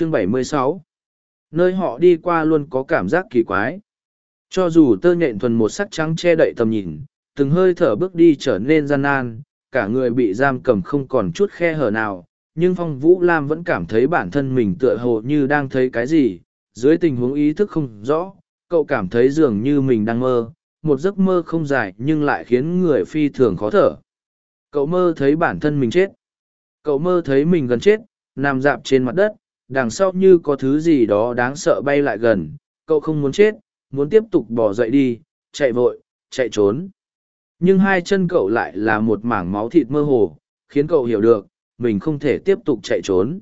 chương 76 Nơi họ đi qua luôn có cảm giác kỳ quái. Cho dù tơ nhện thuần một sắc trắng che đậy tầm nhìn, từng hơi thở bước đi trở nên gian nan, cả người bị giam cầm không còn chút khe hở nào, nhưng Phong Vũ Lam vẫn cảm thấy bản thân mình tựa hồ như đang thấy cái gì, dưới tình huống ý thức không rõ, cậu cảm thấy dường như mình đang mơ, một giấc mơ không dài nhưng lại khiến người phi thường khó thở. Cậu mơ thấy bản thân mình chết. Cậu mơ thấy mình gần chết, nằm dạp trên mặt đất, đằng sau như có thứ gì đó đáng sợ bay lại gần. Cậu không muốn chết, muốn tiếp tục bỏ dậy đi, chạy vội, chạy trốn. Nhưng hai chân cậu lại là một mảng máu thịt mơ hồ, khiến cậu hiểu được, mình không thể tiếp tục chạy trốn.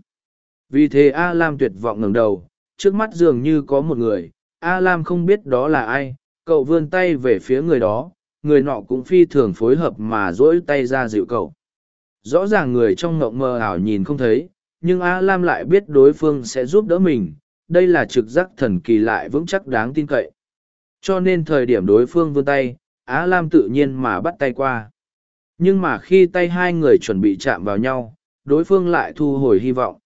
Vì thế A Lam tuyệt vọng ngẩng đầu, trước mắt dường như có một người, A Lam không biết đó là ai, cậu vươn tay về phía người đó, người nọ cũng phi thường phối hợp mà dỗi tay ra dịu cậu. Rõ ràng người trong ngộng mơ ảo nhìn không thấy, nhưng A Lam lại biết đối phương sẽ giúp đỡ mình, đây là trực giác thần kỳ lại vững chắc đáng tin cậy. Cho nên thời điểm đối phương vươn tay, Á Lam tự nhiên mà bắt tay qua. Nhưng mà khi tay hai người chuẩn bị chạm vào nhau, đối phương lại thu hồi hy vọng.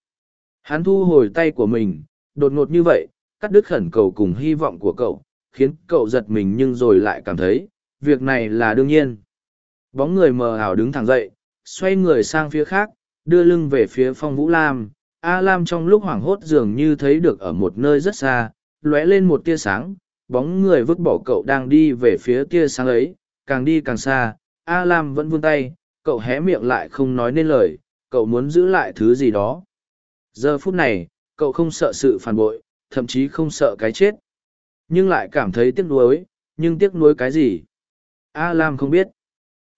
Hắn thu hồi tay của mình, đột ngột như vậy, cắt đứt khẩn cầu cùng hy vọng của cậu, khiến cậu giật mình nhưng rồi lại cảm thấy, việc này là đương nhiên. Bóng người mờ ảo đứng thẳng dậy, xoay người sang phía khác, đưa lưng về phía phong vũ lam. A Lam trong lúc hoảng hốt dường như thấy được ở một nơi rất xa, lóe lên một tia sáng, bóng người vứt bỏ cậu đang đi về phía tia sáng ấy, càng đi càng xa, A Lam vẫn vươn tay, cậu hé miệng lại không nói nên lời, cậu muốn giữ lại thứ gì đó. Giờ phút này, cậu không sợ sự phản bội, thậm chí không sợ cái chết. Nhưng lại cảm thấy tiếc nuối, nhưng tiếc nuối cái gì? A Lam không biết.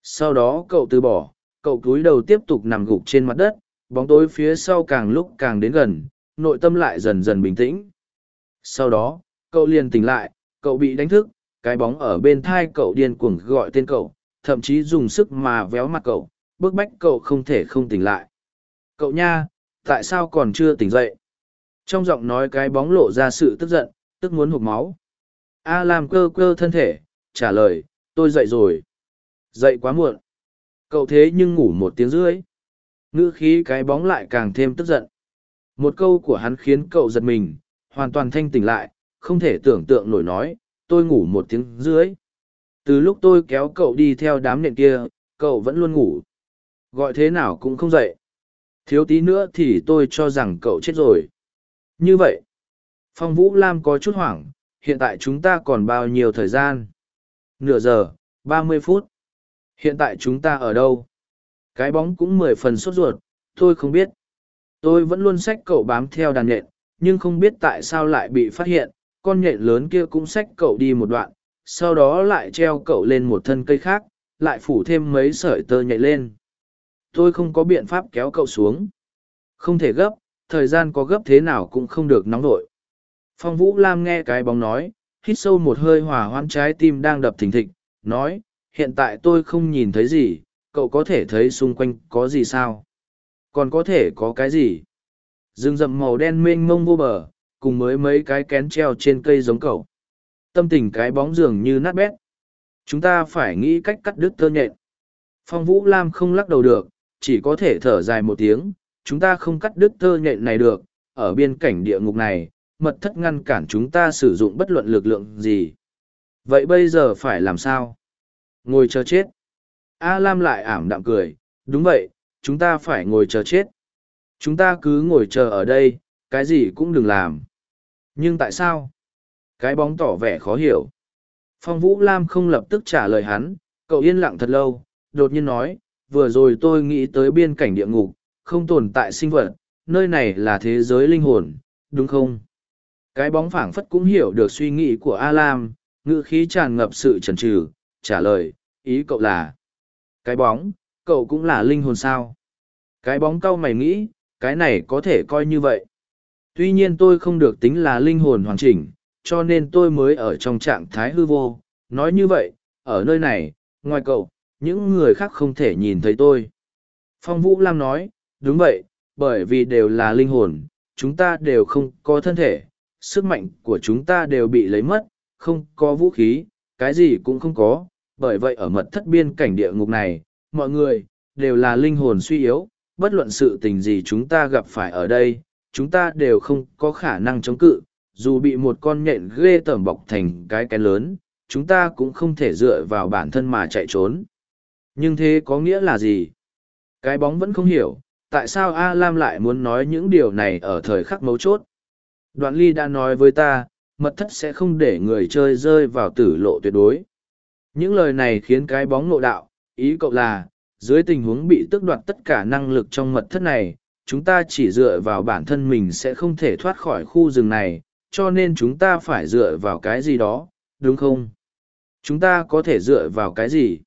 Sau đó cậu từ bỏ, cậu cúi đầu tiếp tục nằm gục trên mặt đất, bóng tối phía sau càng lúc càng đến gần, nội tâm lại dần dần bình tĩnh. Sau đó, cậu liền tỉnh lại, cậu bị đánh thức, cái bóng ở bên thai cậu điên cuồng gọi tên cậu, thậm chí dùng sức mà véo mặt cậu, bức bách cậu không thể không tỉnh lại. Cậu nha, tại sao còn chưa tỉnh dậy? Trong giọng nói cái bóng lộ ra sự tức giận, tức muốn hụt máu. A làm cơ cơ thân thể, trả lời, tôi dậy rồi. Dậy quá muộn. Cậu thế nhưng ngủ một tiếng rưỡi. Ngữ khí cái bóng lại càng thêm tức giận. Một câu của hắn khiến cậu giật mình, hoàn toàn thanh tỉnh lại, không thể tưởng tượng nổi nói, tôi ngủ một tiếng rưỡi. Từ lúc tôi kéo cậu đi theo đám nện kia, cậu vẫn luôn ngủ. Gọi thế nào cũng không dậy. Thiếu tí nữa thì tôi cho rằng cậu chết rồi. Như vậy, Phong Vũ Lam có chút hoảng, hiện tại chúng ta còn bao nhiêu thời gian? Nửa giờ, ba mươi phút. Hiện tại chúng ta ở đâu? Cái bóng cũng mười phần sốt ruột, tôi không biết. Tôi vẫn luôn xách cậu bám theo đàn nhện, nhưng không biết tại sao lại bị phát hiện, con nhện lớn kia cũng xách cậu đi một đoạn, sau đó lại treo cậu lên một thân cây khác, lại phủ thêm mấy sợi tơ nhảy lên. Tôi không có biện pháp kéo cậu xuống. Không thể gấp, thời gian có gấp thế nào cũng không được nóng nổi. Phong Vũ Lam nghe cái bóng nói, hít sâu một hơi hòa hoãn trái tim đang đập thình thịch, nói, hiện tại tôi không nhìn thấy gì, cậu có thể thấy xung quanh có gì sao? Còn có thể có cái gì? rừng rậm màu đen mênh mông vô bờ, cùng với mấy cái kén treo trên cây giống cậu. Tâm tình cái bóng giường như nát bét. Chúng ta phải nghĩ cách cắt đứt tơ nhện. Phong Vũ Lam không lắc đầu được, chỉ có thể thở dài một tiếng. Chúng ta không cắt đứt tơ nhện này được, ở biên cảnh địa ngục này, mật thất ngăn cản chúng ta sử dụng bất luận lực lượng gì. Vậy bây giờ phải làm sao? Ngồi chờ chết. A Lam lại ảm đạm cười, đúng vậy, chúng ta phải ngồi chờ chết. Chúng ta cứ ngồi chờ ở đây, cái gì cũng đừng làm. Nhưng tại sao? Cái bóng tỏ vẻ khó hiểu. Phong Vũ Lam không lập tức trả lời hắn, cậu yên lặng thật lâu, đột nhiên nói, vừa rồi tôi nghĩ tới biên cảnh địa ngục, không tồn tại sinh vật, nơi này là thế giới linh hồn, đúng không? Cái bóng phảng phất cũng hiểu được suy nghĩ của A Lam, ngữ khí tràn ngập sự chần chừ, trả lời, ý cậu là. Cái bóng, cậu cũng là linh hồn sao? Cái bóng cau mày nghĩ, cái này có thể coi như vậy. Tuy nhiên tôi không được tính là linh hồn hoàn chỉnh, cho nên tôi mới ở trong trạng thái hư vô. Nói như vậy, ở nơi này, ngoài cậu, những người khác không thể nhìn thấy tôi. Phong Vũ Lam nói, đúng vậy, bởi vì đều là linh hồn, chúng ta đều không có thân thể, sức mạnh của chúng ta đều bị lấy mất, không có vũ khí, cái gì cũng không có. Bởi vậy ở mật thất biên cảnh địa ngục này, mọi người, đều là linh hồn suy yếu, bất luận sự tình gì chúng ta gặp phải ở đây, chúng ta đều không có khả năng chống cự, dù bị một con nhện ghê tởm bọc thành cái cái lớn, chúng ta cũng không thể dựa vào bản thân mà chạy trốn. Nhưng thế có nghĩa là gì? Cái bóng vẫn không hiểu, tại sao A Lam lại muốn nói những điều này ở thời khắc mấu chốt. Đoạn ly đã nói với ta, mật thất sẽ không để người chơi rơi vào tử lộ tuyệt đối. Những lời này khiến cái bóng ngộ đạo, ý cậu là, dưới tình huống bị tước đoạt tất cả năng lực trong mật thất này, chúng ta chỉ dựa vào bản thân mình sẽ không thể thoát khỏi khu rừng này, cho nên chúng ta phải dựa vào cái gì đó, đúng không? Chúng ta có thể dựa vào cái gì?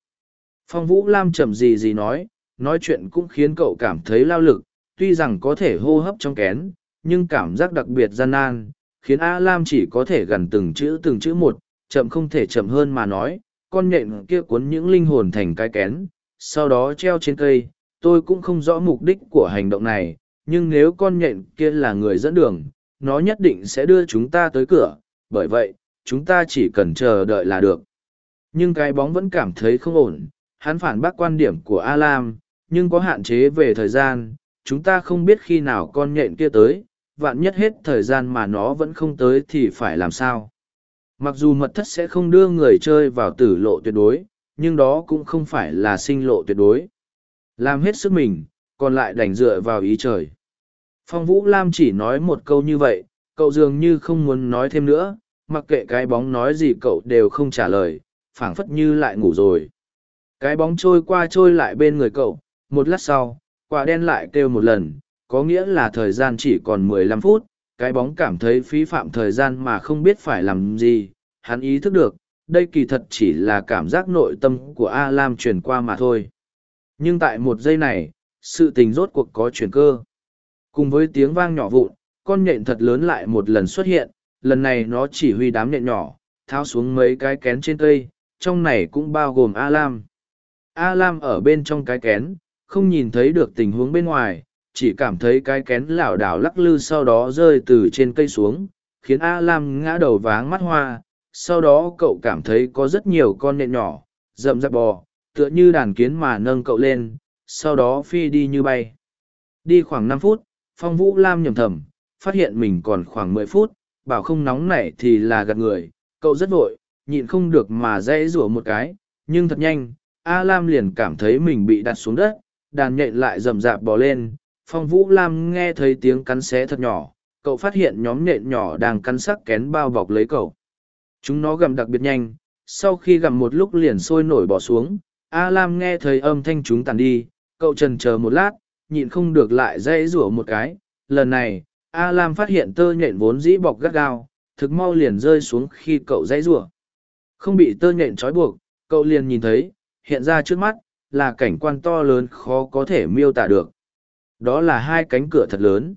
Phong Vũ Lam chậm gì gì nói, nói chuyện cũng khiến cậu cảm thấy lao lực, tuy rằng có thể hô hấp trong kén, nhưng cảm giác đặc biệt gian nan, khiến A Lam chỉ có thể gần từng chữ từng chữ một, chậm không thể chậm hơn mà nói, con nhện kia cuốn những linh hồn thành cái kén, sau đó treo trên cây, tôi cũng không rõ mục đích của hành động này, nhưng nếu con nhện kia là người dẫn đường, nó nhất định sẽ đưa chúng ta tới cửa, bởi vậy, chúng ta chỉ cần chờ đợi là được. Nhưng cái bóng vẫn cảm thấy không ổn, hắn phản bác quan điểm của A Lam, nhưng có hạn chế về thời gian, chúng ta không biết khi nào con nhện kia tới, vạn nhất hết thời gian mà nó vẫn không tới thì phải làm sao. Mặc dù mật thất sẽ không đưa người chơi vào tử lộ tuyệt đối, nhưng đó cũng không phải là sinh lộ tuyệt đối. Làm hết sức mình, còn lại đành dựa vào ý trời. Phong Vũ Lam chỉ nói một câu như vậy, cậu dường như không muốn nói thêm nữa, mặc kệ cái bóng nói gì cậu đều không trả lời, phảng phất như lại ngủ rồi. Cái bóng trôi qua trôi lại bên người cậu, một lát sau, quả đen lại kêu một lần, có nghĩa là thời gian chỉ còn mười lăm phút, cái bóng cảm thấy phí phạm thời gian mà không biết phải làm gì, hắn ý thức được, đây kỳ thật chỉ là cảm giác nội tâm của A Lam truyền qua mà thôi. Nhưng tại một giây này, sự tình rốt cuộc có chuyển cơ. Cùng với tiếng vang nhỏ vụn, con nhện thật lớn lại một lần xuất hiện, lần này nó chỉ huy đám nhện nhỏ, tháo xuống mấy cái kén trên cây, trong này cũng bao gồm A Lam. A Lam ở bên trong cái kén, không nhìn thấy được tình huống bên ngoài, chỉ cảm thấy cái kén lảo đảo lắc lư sau đó rơi từ trên cây xuống, khiến A Lam ngã đầu váng mắt hoa. Sau đó cậu cảm thấy có rất nhiều con nhện nhỏ, rậm rạp bò, tựa như đàn kiến mà nâng cậu lên, sau đó phi đi như bay. Đi khoảng năm phút, Phong Vũ Lam nhầm thầm, phát hiện mình còn khoảng mười phút, bảo không nóng nảy thì là gạt người, cậu rất vội, nhịn không được mà dãy rủa một cái, nhưng thật nhanh, A Lam liền cảm thấy mình bị đặt xuống đất, đàn nhện lại rầm rạp bò lên, Phong Vũ Lam nghe thấy tiếng cắn xé thật nhỏ, cậu phát hiện nhóm nện nhỏ đang cắn sắc kén bao bọc lấy cậu. Chúng nó gầm đặc biệt nhanh, sau khi gặm một lúc liền sôi nổi bỏ xuống, A Lam nghe thấy âm thanh chúng tàn đi, cậu trần chờ một lát, nhịn không được lại dãy rủa một cái. Lần này, A Lam phát hiện tơ nhện vốn dĩ bọc gắt gao, thực mau liền rơi xuống khi cậu dãy rủa. Không bị tơ nhện trói buộc, cậu liền nhìn thấy, hiện ra trước mắt, là cảnh quan to lớn khó có thể miêu tả được. Đó là hai cánh cửa thật lớn.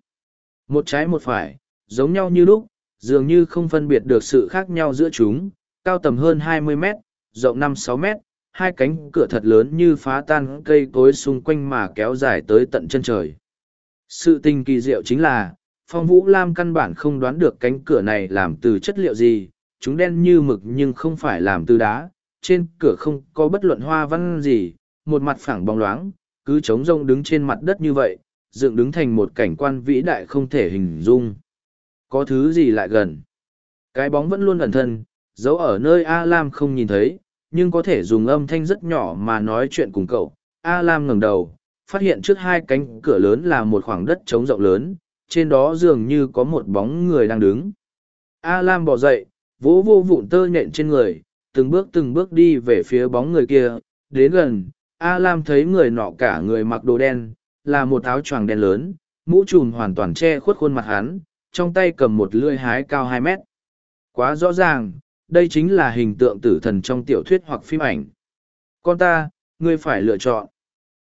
Một trái một phải, giống nhau như lúc, dường như không phân biệt được sự khác nhau giữa chúng, cao tầm hơn 20 mét, rộng 5-6 mét, hai cánh cửa thật lớn như phá tan cây cối xung quanh mà kéo dài tới tận chân trời. Sự tình kỳ diệu chính là, Phong Vũ Lam căn bản không đoán được cánh cửa này làm từ chất liệu gì, chúng đen như mực nhưng không phải làm từ đá, trên cửa không có bất luận hoa văn gì, một mặt phẳng bóng loáng, cứ trống rông đứng trên mặt đất như vậy, dựng đứng thành một cảnh quan vĩ đại không thể hình dung. Có thứ gì lại gần? Cái bóng vẫn luôn ẩn thân, giấu ở nơi A Lam không nhìn thấy, nhưng có thể dùng âm thanh rất nhỏ mà nói chuyện cùng cậu. A Lam ngẩng đầu, phát hiện trước hai cánh cửa lớn là một khoảng đất trống rộng lớn, trên đó dường như có một bóng người đang đứng. A Lam bỏ dậy, vỗ vô vụn tơ nhện trên người, từng bước từng bước đi về phía bóng người kia, đến gần, A Lam thấy người nọ cả người mặc đồ đen, là một áo choàng đen lớn, mũ trùm hoàn toàn che khuất khuôn mặt hắn, trong tay cầm một lưỡi hái cao hai mét. Quá rõ ràng, đây chính là hình tượng tử thần trong tiểu thuyết hoặc phim ảnh. Con ta, ngươi phải lựa chọn.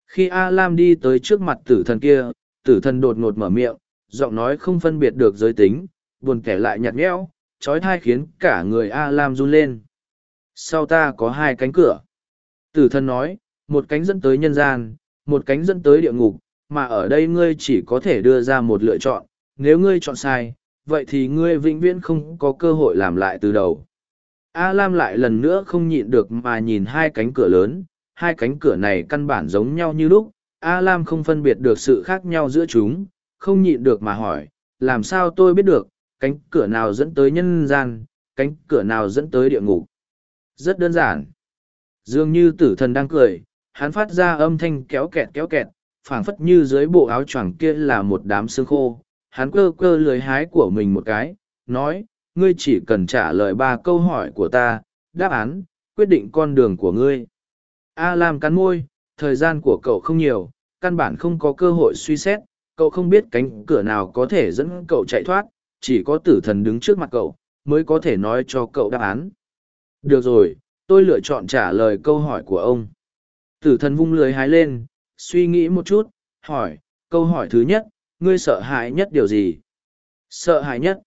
Khi A Lam đi tới trước mặt tử thần kia, tử thần đột ngột mở miệng, giọng nói không phân biệt được giới tính, buồn kẻ lại nhạt nhẽo, trói thai khiến cả người A Lam run lên. Sau ta có hai cánh cửa. Tử thần nói, một cánh dẫn tới nhân gian, một cánh dẫn tới địa ngục, mà ở đây ngươi chỉ có thể đưa ra một lựa chọn, nếu ngươi chọn sai, vậy thì ngươi vĩnh viễn không có cơ hội làm lại từ đầu. A Lam lại lần nữa không nhịn được mà nhìn hai cánh cửa lớn, hai cánh cửa này căn bản giống nhau như lúc, A Lam không phân biệt được sự khác nhau giữa chúng, không nhịn được mà hỏi, làm sao tôi biết được, cánh cửa nào dẫn tới nhân gian, cánh cửa nào dẫn tới địa ngục. Rất đơn giản. Dường như tử thần đang cười, hắn phát ra âm thanh kéo kẹt kéo kẹt, phảng phất như dưới bộ áo choàng kia là một đám xương khô. Hắn cơ cơ lưới hái của mình một cái, nói, ngươi chỉ cần trả lời ba câu hỏi của ta, đáp án, quyết định con đường của ngươi. A Lam cắn môi, thời gian của cậu không nhiều, căn bản không có cơ hội suy xét, cậu không biết cánh cửa nào có thể dẫn cậu chạy thoát, chỉ có tử thần đứng trước mặt cậu, mới có thể nói cho cậu đáp án. Được rồi, tôi lựa chọn trả lời câu hỏi của ông. Tử thần vung lưới hái lên, suy nghĩ một chút, hỏi, câu hỏi thứ nhất, ngươi sợ hãi nhất điều gì? Sợ hãi nhất.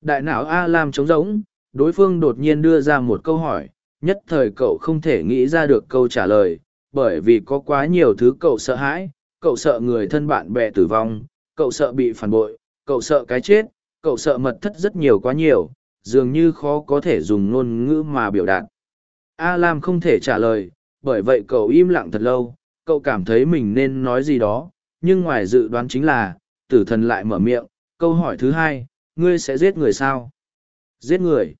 Đại não A Lam trống rỗng, đối phương đột nhiên đưa ra một câu hỏi, nhất thời cậu không thể nghĩ ra được câu trả lời, bởi vì có quá nhiều thứ cậu sợ hãi, cậu sợ người thân bạn bè tử vong, cậu sợ bị phản bội, cậu sợ cái chết, cậu sợ mật thất rất nhiều quá nhiều, dường như khó có thể dùng ngôn ngữ mà biểu đạt. A Lam không thể trả lời, bởi vậy cậu im lặng thật lâu, cậu cảm thấy mình nên nói gì đó, nhưng ngoài dự đoán chính là, tử thần lại mở miệng, câu hỏi thứ hai, ngươi sẽ giết người sao? Giết người.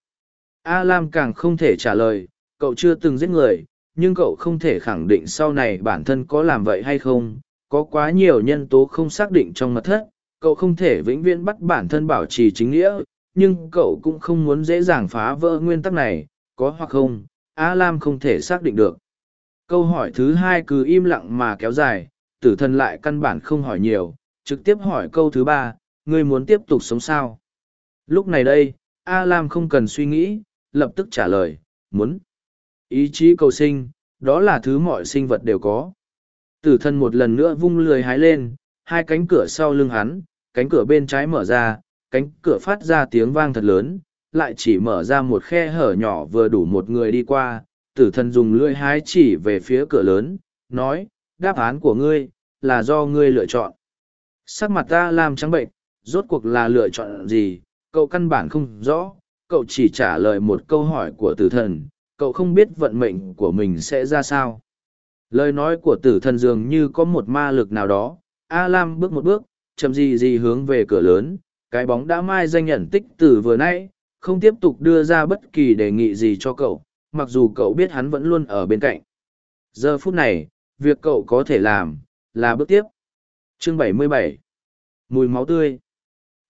A Lam càng không thể trả lời, cậu chưa từng giết người, nhưng cậu không thể khẳng định sau này bản thân có làm vậy hay không, có quá nhiều nhân tố không xác định trong mật thất, cậu không thể vĩnh viễn bắt bản thân bảo trì chính nghĩa, nhưng cậu cũng không muốn dễ dàng phá vỡ nguyên tắc này, có hoặc không, A Lam không thể xác định được. Câu hỏi thứ hai cứ im lặng mà kéo dài, tử thần lại căn bản không hỏi nhiều, trực tiếp hỏi câu thứ ba, ngươi muốn tiếp tục sống sao? Lúc này đây, A Lam không cần suy nghĩ, lập tức trả lời, muốn. Ý chí cầu sinh, đó là thứ mọi sinh vật đều có. Tử thần một lần nữa vung lười hái lên, hai cánh cửa sau lưng hắn, cánh cửa bên trái mở ra, cánh cửa phát ra tiếng vang thật lớn, lại chỉ mở ra một khe hở nhỏ vừa đủ một người đi qua. Tử thần dùng lưỡi hái chỉ về phía cửa lớn, nói, đáp án của ngươi, là do ngươi lựa chọn. Sắc mặt ta làm trắng bệnh, rốt cuộc là lựa chọn gì, cậu căn bản không rõ, cậu chỉ trả lời một câu hỏi của tử thần, cậu không biết vận mệnh của mình sẽ ra sao. Lời nói của tử thần dường như có một ma lực nào đó, A Lam bước một bước, chậm gì gì hướng về cửa lớn, cái bóng đã mai danh nhận tích từ vừa nãy, không tiếp tục đưa ra bất kỳ đề nghị gì cho cậu, mặc dù cậu biết hắn vẫn luôn ở bên cạnh. Giờ phút này, việc cậu có thể làm, là bước tiếp. Chương 77 Mùi máu tươi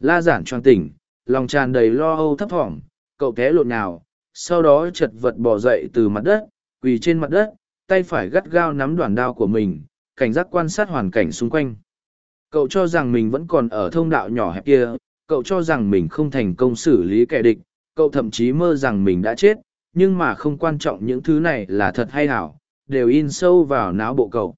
La giản tròn tỉnh, lòng tràn đầy lo âu thấp thỏm, cậu té lộn nào, sau đó chật vật bỏ dậy từ mặt đất, quỳ trên mặt đất, tay phải gắt gao nắm đoàn đao của mình, cảnh giác quan sát hoàn cảnh xung quanh. Cậu cho rằng mình vẫn còn ở thông đạo nhỏ hẹp kia, cậu cho rằng mình không thành công xử lý kẻ địch, cậu thậm chí mơ rằng mình đã chết, nhưng mà không quan trọng những thứ này là thật hay hảo, đều in sâu vào não bộ cậu.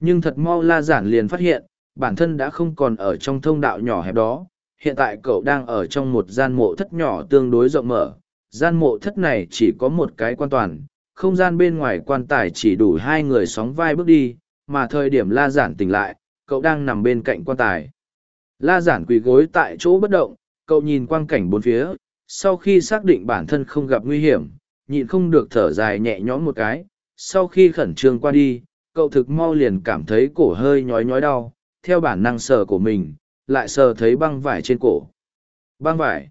Nhưng thật mau la giản liền phát hiện, bản thân đã không còn ở trong thông đạo nhỏ hẹp đó, hiện tại cậu đang ở trong một gian mộ thất nhỏ tương đối rộng mở, gian mộ thất này chỉ có một cái quan toàn, không gian bên ngoài quan tài chỉ đủ hai người sóng vai bước đi, mà thời điểm la giản tỉnh lại, cậu đang nằm bên cạnh quan tài. La giản quỳ gối tại chỗ bất động, cậu nhìn quang cảnh bốn phía, sau khi xác định bản thân không gặp nguy hiểm, nhịn không được thở dài nhẹ nhõm một cái, sau khi khẩn trương qua đi, cậu thực mau liền cảm thấy cổ hơi nhói nhói đau, theo bản năng sờ của mình, lại sờ thấy băng vải trên cổ. Băng vải.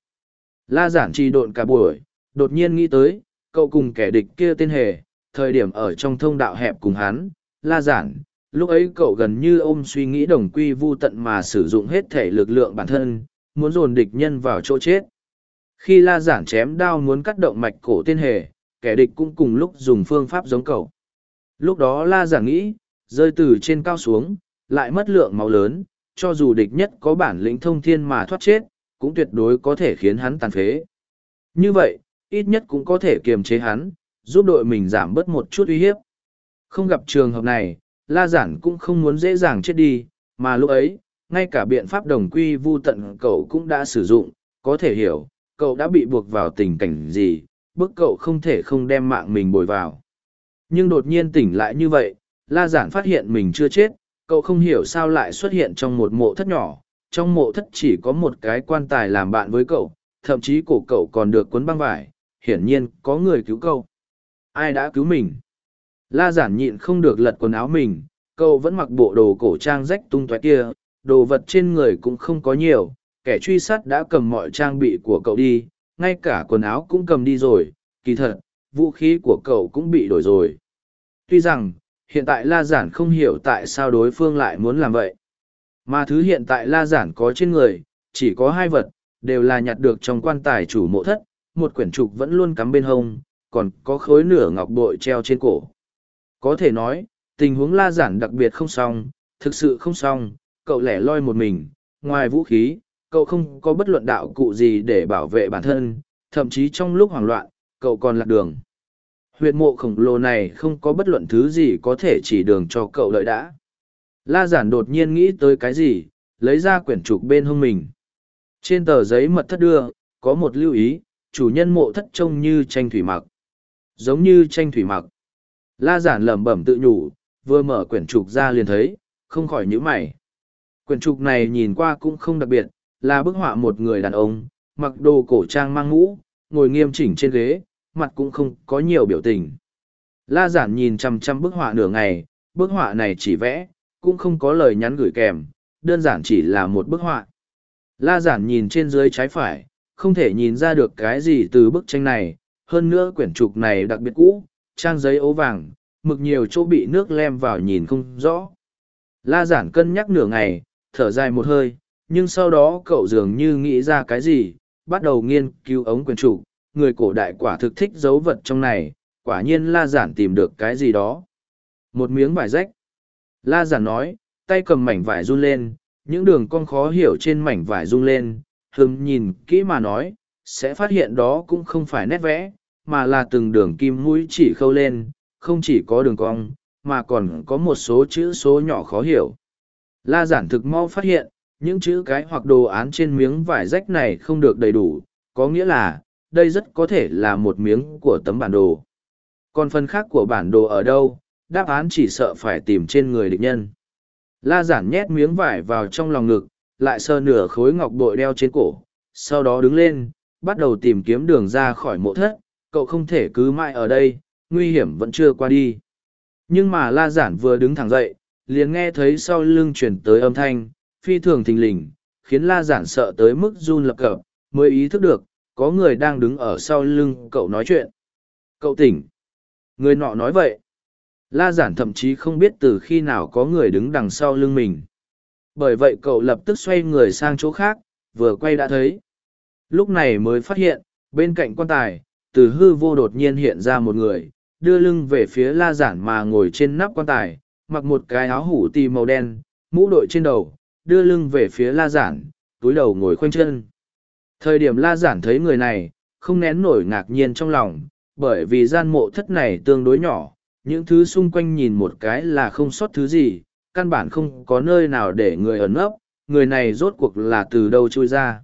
La giản trì độn cả buổi, đột nhiên nghĩ tới, cậu cùng kẻ địch kia tên hề, thời điểm ở trong thông đạo hẹp cùng hắn, la giản, lúc ấy cậu gần như ôm suy nghĩ đồng quy vu tận mà sử dụng hết thể lực lượng bản thân, muốn dồn địch nhân vào chỗ chết. Khi la giản chém đao muốn cắt động mạch cổ tên hề, kẻ địch cũng cùng lúc dùng phương pháp giống cậu. Lúc đó la giản nghĩ, rơi từ trên cao xuống, lại mất lượng máu lớn, cho dù địch nhất có bản lĩnh thông thiên mà thoát chết, cũng tuyệt đối có thể khiến hắn tàn phế. Như vậy, ít nhất cũng có thể kiềm chế hắn, giúp đội mình giảm bớt một chút uy hiếp. Không gặp trường hợp này, La Giản cũng không muốn dễ dàng chết đi, mà lúc ấy, ngay cả biện pháp đồng quy vu tận cậu cũng đã sử dụng, có thể hiểu, cậu đã bị buộc vào tình cảnh gì, bức cậu không thể không đem mạng mình bồi vào. Nhưng đột nhiên tỉnh lại như vậy, La Giản phát hiện mình chưa chết, cậu không hiểu sao lại xuất hiện trong một mộ thất nhỏ, trong mộ thất chỉ có một cái quan tài làm bạn với cậu, thậm chí cổ cậu còn được cuốn băng vải, hiển nhiên có người cứu cậu. Ai đã cứu mình? La giản nhịn không được lật quần áo mình, cậu vẫn mặc bộ đồ cổ trang rách tung tóe kia, đồ vật trên người cũng không có nhiều, kẻ truy sát đã cầm mọi trang bị của cậu đi, ngay cả quần áo cũng cầm đi rồi, kỳ thật, vũ khí của cậu cũng bị đổi rồi. Tuy rằng, hiện tại La Giản không hiểu tại sao đối phương lại muốn làm vậy. Mà thứ hiện tại La Giản có trên người, chỉ có hai vật, đều là nhặt được trong quan tài chủ mộ thất, một quyển trục vẫn luôn cắm bên hông, còn có khối nửa ngọc bội treo trên cổ. Có thể nói, tình huống La Giản đặc biệt không xong, thực sự không xong, cậu lẻ loi một mình, ngoài vũ khí, cậu không có bất luận đạo cụ gì để bảo vệ bản thân, thậm chí trong lúc hoảng loạn, cậu còn lạc đường. Huyệt mộ khổng lồ này không có bất luận thứ gì có thể chỉ đường cho cậu đợi đã. La giản đột nhiên nghĩ tới cái gì, lấy ra quyển trục bên hông mình. Trên tờ giấy mật thất đưa, có một lưu ý, chủ nhân mộ thất trông như tranh thủy mặc. Giống như tranh thủy mặc. La giản lẩm bẩm tự nhủ, vừa mở quyển trục ra liền thấy, không khỏi nhíu mày. Quyển trục này nhìn qua cũng không đặc biệt, là bức họa một người đàn ông, mặc đồ cổ trang mang mũ, ngồi nghiêm chỉnh trên ghế, mặt cũng không có nhiều biểu tình. La giản nhìn chăm chăm bức họa nửa ngày, bức họa này chỉ vẽ, cũng không có lời nhắn gửi kèm, đơn giản chỉ là một bức họa. La giản nhìn trên dưới trái phải, không thể nhìn ra được cái gì từ bức tranh này, hơn nữa quyển trục này đặc biệt cũ, trang giấy ố vàng, mực nhiều chỗ bị nước lem vào nhìn không rõ. La giản cân nhắc nửa ngày, thở dài một hơi, nhưng sau đó cậu dường như nghĩ ra cái gì, bắt đầu nghiên cứu ống quyền chủ người cổ đại quả thực thích dấu vật trong này, quả nhiên la giản tìm được cái gì đó. Một miếng vải rách. La giản nói, tay cầm mảnh vải run lên, những đường con khó hiểu trên mảnh vải run lên, hừm nhìn kỹ mà nói, sẽ phát hiện đó cũng không phải nét vẽ, mà là từng đường kim mũi chỉ khâu lên, không chỉ có đường cong, mà còn có một số chữ số nhỏ khó hiểu. La giản thực mau phát hiện, những chữ cái hoặc đồ án trên miếng vải rách này không được đầy đủ, có nghĩa là, đây rất có thể là một miếng của tấm bản đồ. Còn phần khác của bản đồ ở đâu, đáp án chỉ sợ phải tìm trên người địch nhân. La giản nhét miếng vải vào trong lòng ngực, lại sơ nửa khối ngọc bội đeo trên cổ, sau đó đứng lên, bắt đầu tìm kiếm đường ra khỏi mộ thất, cậu không thể cứ mãi ở đây, nguy hiểm vẫn chưa qua đi. Nhưng mà la giản vừa đứng thẳng dậy, liền nghe thấy sau lưng chuyển tới âm thanh, phi thường thình lình, khiến la giản sợ tới mức run lập cập, mới ý thức được, có người đang đứng ở sau lưng cậu nói chuyện. Cậu tỉnh. Người nọ nói vậy. La giản thậm chí không biết từ khi nào có người đứng đằng sau lưng mình. Bởi vậy cậu lập tức xoay người sang chỗ khác, vừa quay đã thấy. Lúc này mới phát hiện, bên cạnh quan tài, từ hư vô đột nhiên hiện ra một người, đưa lưng về phía la giản mà ngồi trên nắp quan tài, mặc một cái áo hủ tì màu đen, mũ đội trên đầu, đưa lưng về phía la giản, túi đầu ngồi khoanh chân. Thời điểm la giản thấy người này, không nén nổi ngạc nhiên trong lòng, bởi vì gian mộ thất này tương đối nhỏ, những thứ xung quanh nhìn một cái là không sót thứ gì, căn bản không có nơi nào để người ẩn ấp, người này rốt cuộc là từ đâu trôi ra.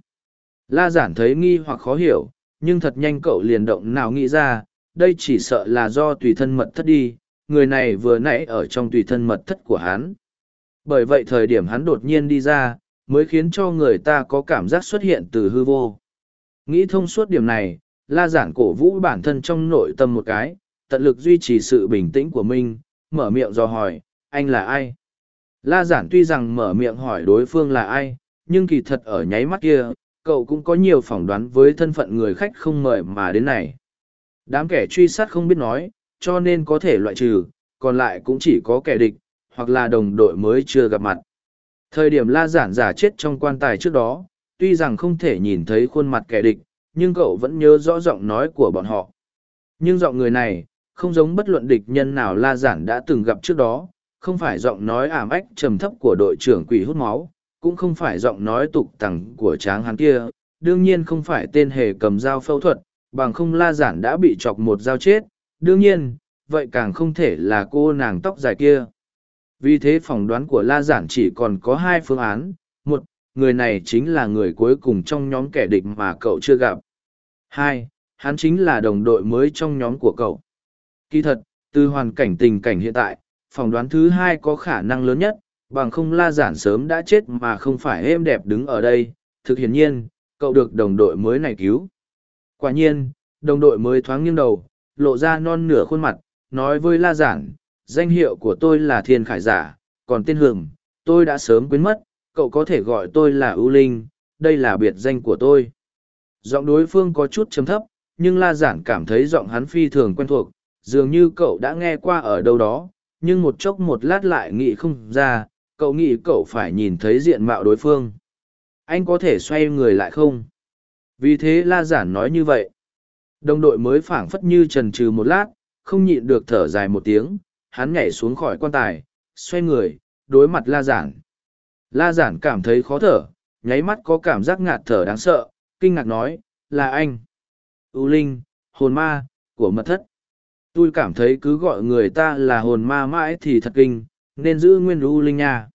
La giản thấy nghi hoặc khó hiểu, nhưng thật nhanh cậu liền động nào nghĩ ra, đây chỉ sợ là do tùy thân mật thất đi, người này vừa nãy ở trong tùy thân mật thất của hắn. Bởi vậy thời điểm hắn đột nhiên đi ra, mới khiến cho người ta có cảm giác xuất hiện từ hư vô. Nghĩ thông suốt điểm này, la giản cổ vũ bản thân trong nội tâm một cái, tận lực duy trì sự bình tĩnh của mình, mở miệng do hỏi, anh là ai? La giản tuy rằng mở miệng hỏi đối phương là ai, nhưng kỳ thật ở nháy mắt kia, cậu cũng có nhiều phỏng đoán với thân phận người khách không mời mà đến này. Đám kẻ truy sát không biết nói, cho nên có thể loại trừ, còn lại cũng chỉ có kẻ địch, hoặc là đồng đội mới chưa gặp mặt. Thời điểm la giản giả chết trong quan tài trước đó, tuy rằng không thể nhìn thấy khuôn mặt kẻ địch, nhưng cậu vẫn nhớ rõ giọng nói của bọn họ. Nhưng giọng người này, không giống bất luận địch nhân nào la giản đã từng gặp trước đó, không phải giọng nói ảm ách trầm thấp của đội trưởng quỷ hút máu, cũng không phải giọng nói tục tằng của tráng hắn kia, đương nhiên không phải tên hề cầm dao phẫu thuật, bằng không la giản đã bị chọc một dao chết, đương nhiên, vậy càng không thể là cô nàng tóc dài kia. Vì thế phỏng đoán của La Giản chỉ còn có hai phương án, một, người này chính là người cuối cùng trong nhóm kẻ địch mà cậu chưa gặp. Hai, hắn chính là đồng đội mới trong nhóm của cậu. Kỳ thật, từ hoàn cảnh tình cảnh hiện tại, phỏng đoán thứ hai có khả năng lớn nhất, bằng không La Giản sớm đã chết mà không phải êm đẹp đứng ở đây. Thực hiển nhiên, cậu được đồng đội mới này cứu. Quả nhiên, đồng đội mới thoáng nghiêng đầu, lộ ra non nửa khuôn mặt, nói với La Giản, danh hiệu của tôi là thiên khải giả còn tên hưởng tôi đã sớm quên mất cậu có thể gọi tôi là ưu linh đây là biệt danh của tôi. Giọng đối phương có chút chấm thấp, nhưng La Giản cảm thấy giọng hắn phi thường quen thuộc, dường như cậu đã nghe qua ở đâu đó, nhưng một chốc một lát lại nghĩ không ra, cậu nghĩ cậu phải nhìn thấy diện mạo đối phương. Anh có thể xoay người lại không? Vì thế La Giản nói như vậy. Đồng đội mới phảng phất như trần trừ một lát, không nhịn được thở dài một tiếng, hắn nhảy xuống khỏi quan tài, xoay người, đối mặt La Giản. La Giản cảm thấy khó thở, nháy mắt có cảm giác ngạt thở đáng sợ, kinh ngạc nói, là anh. U Linh, hồn ma, của mật thất. Tôi cảm thấy cứ gọi người ta là hồn ma mãi thì thật kinh, nên giữ nguyên U Linh nha.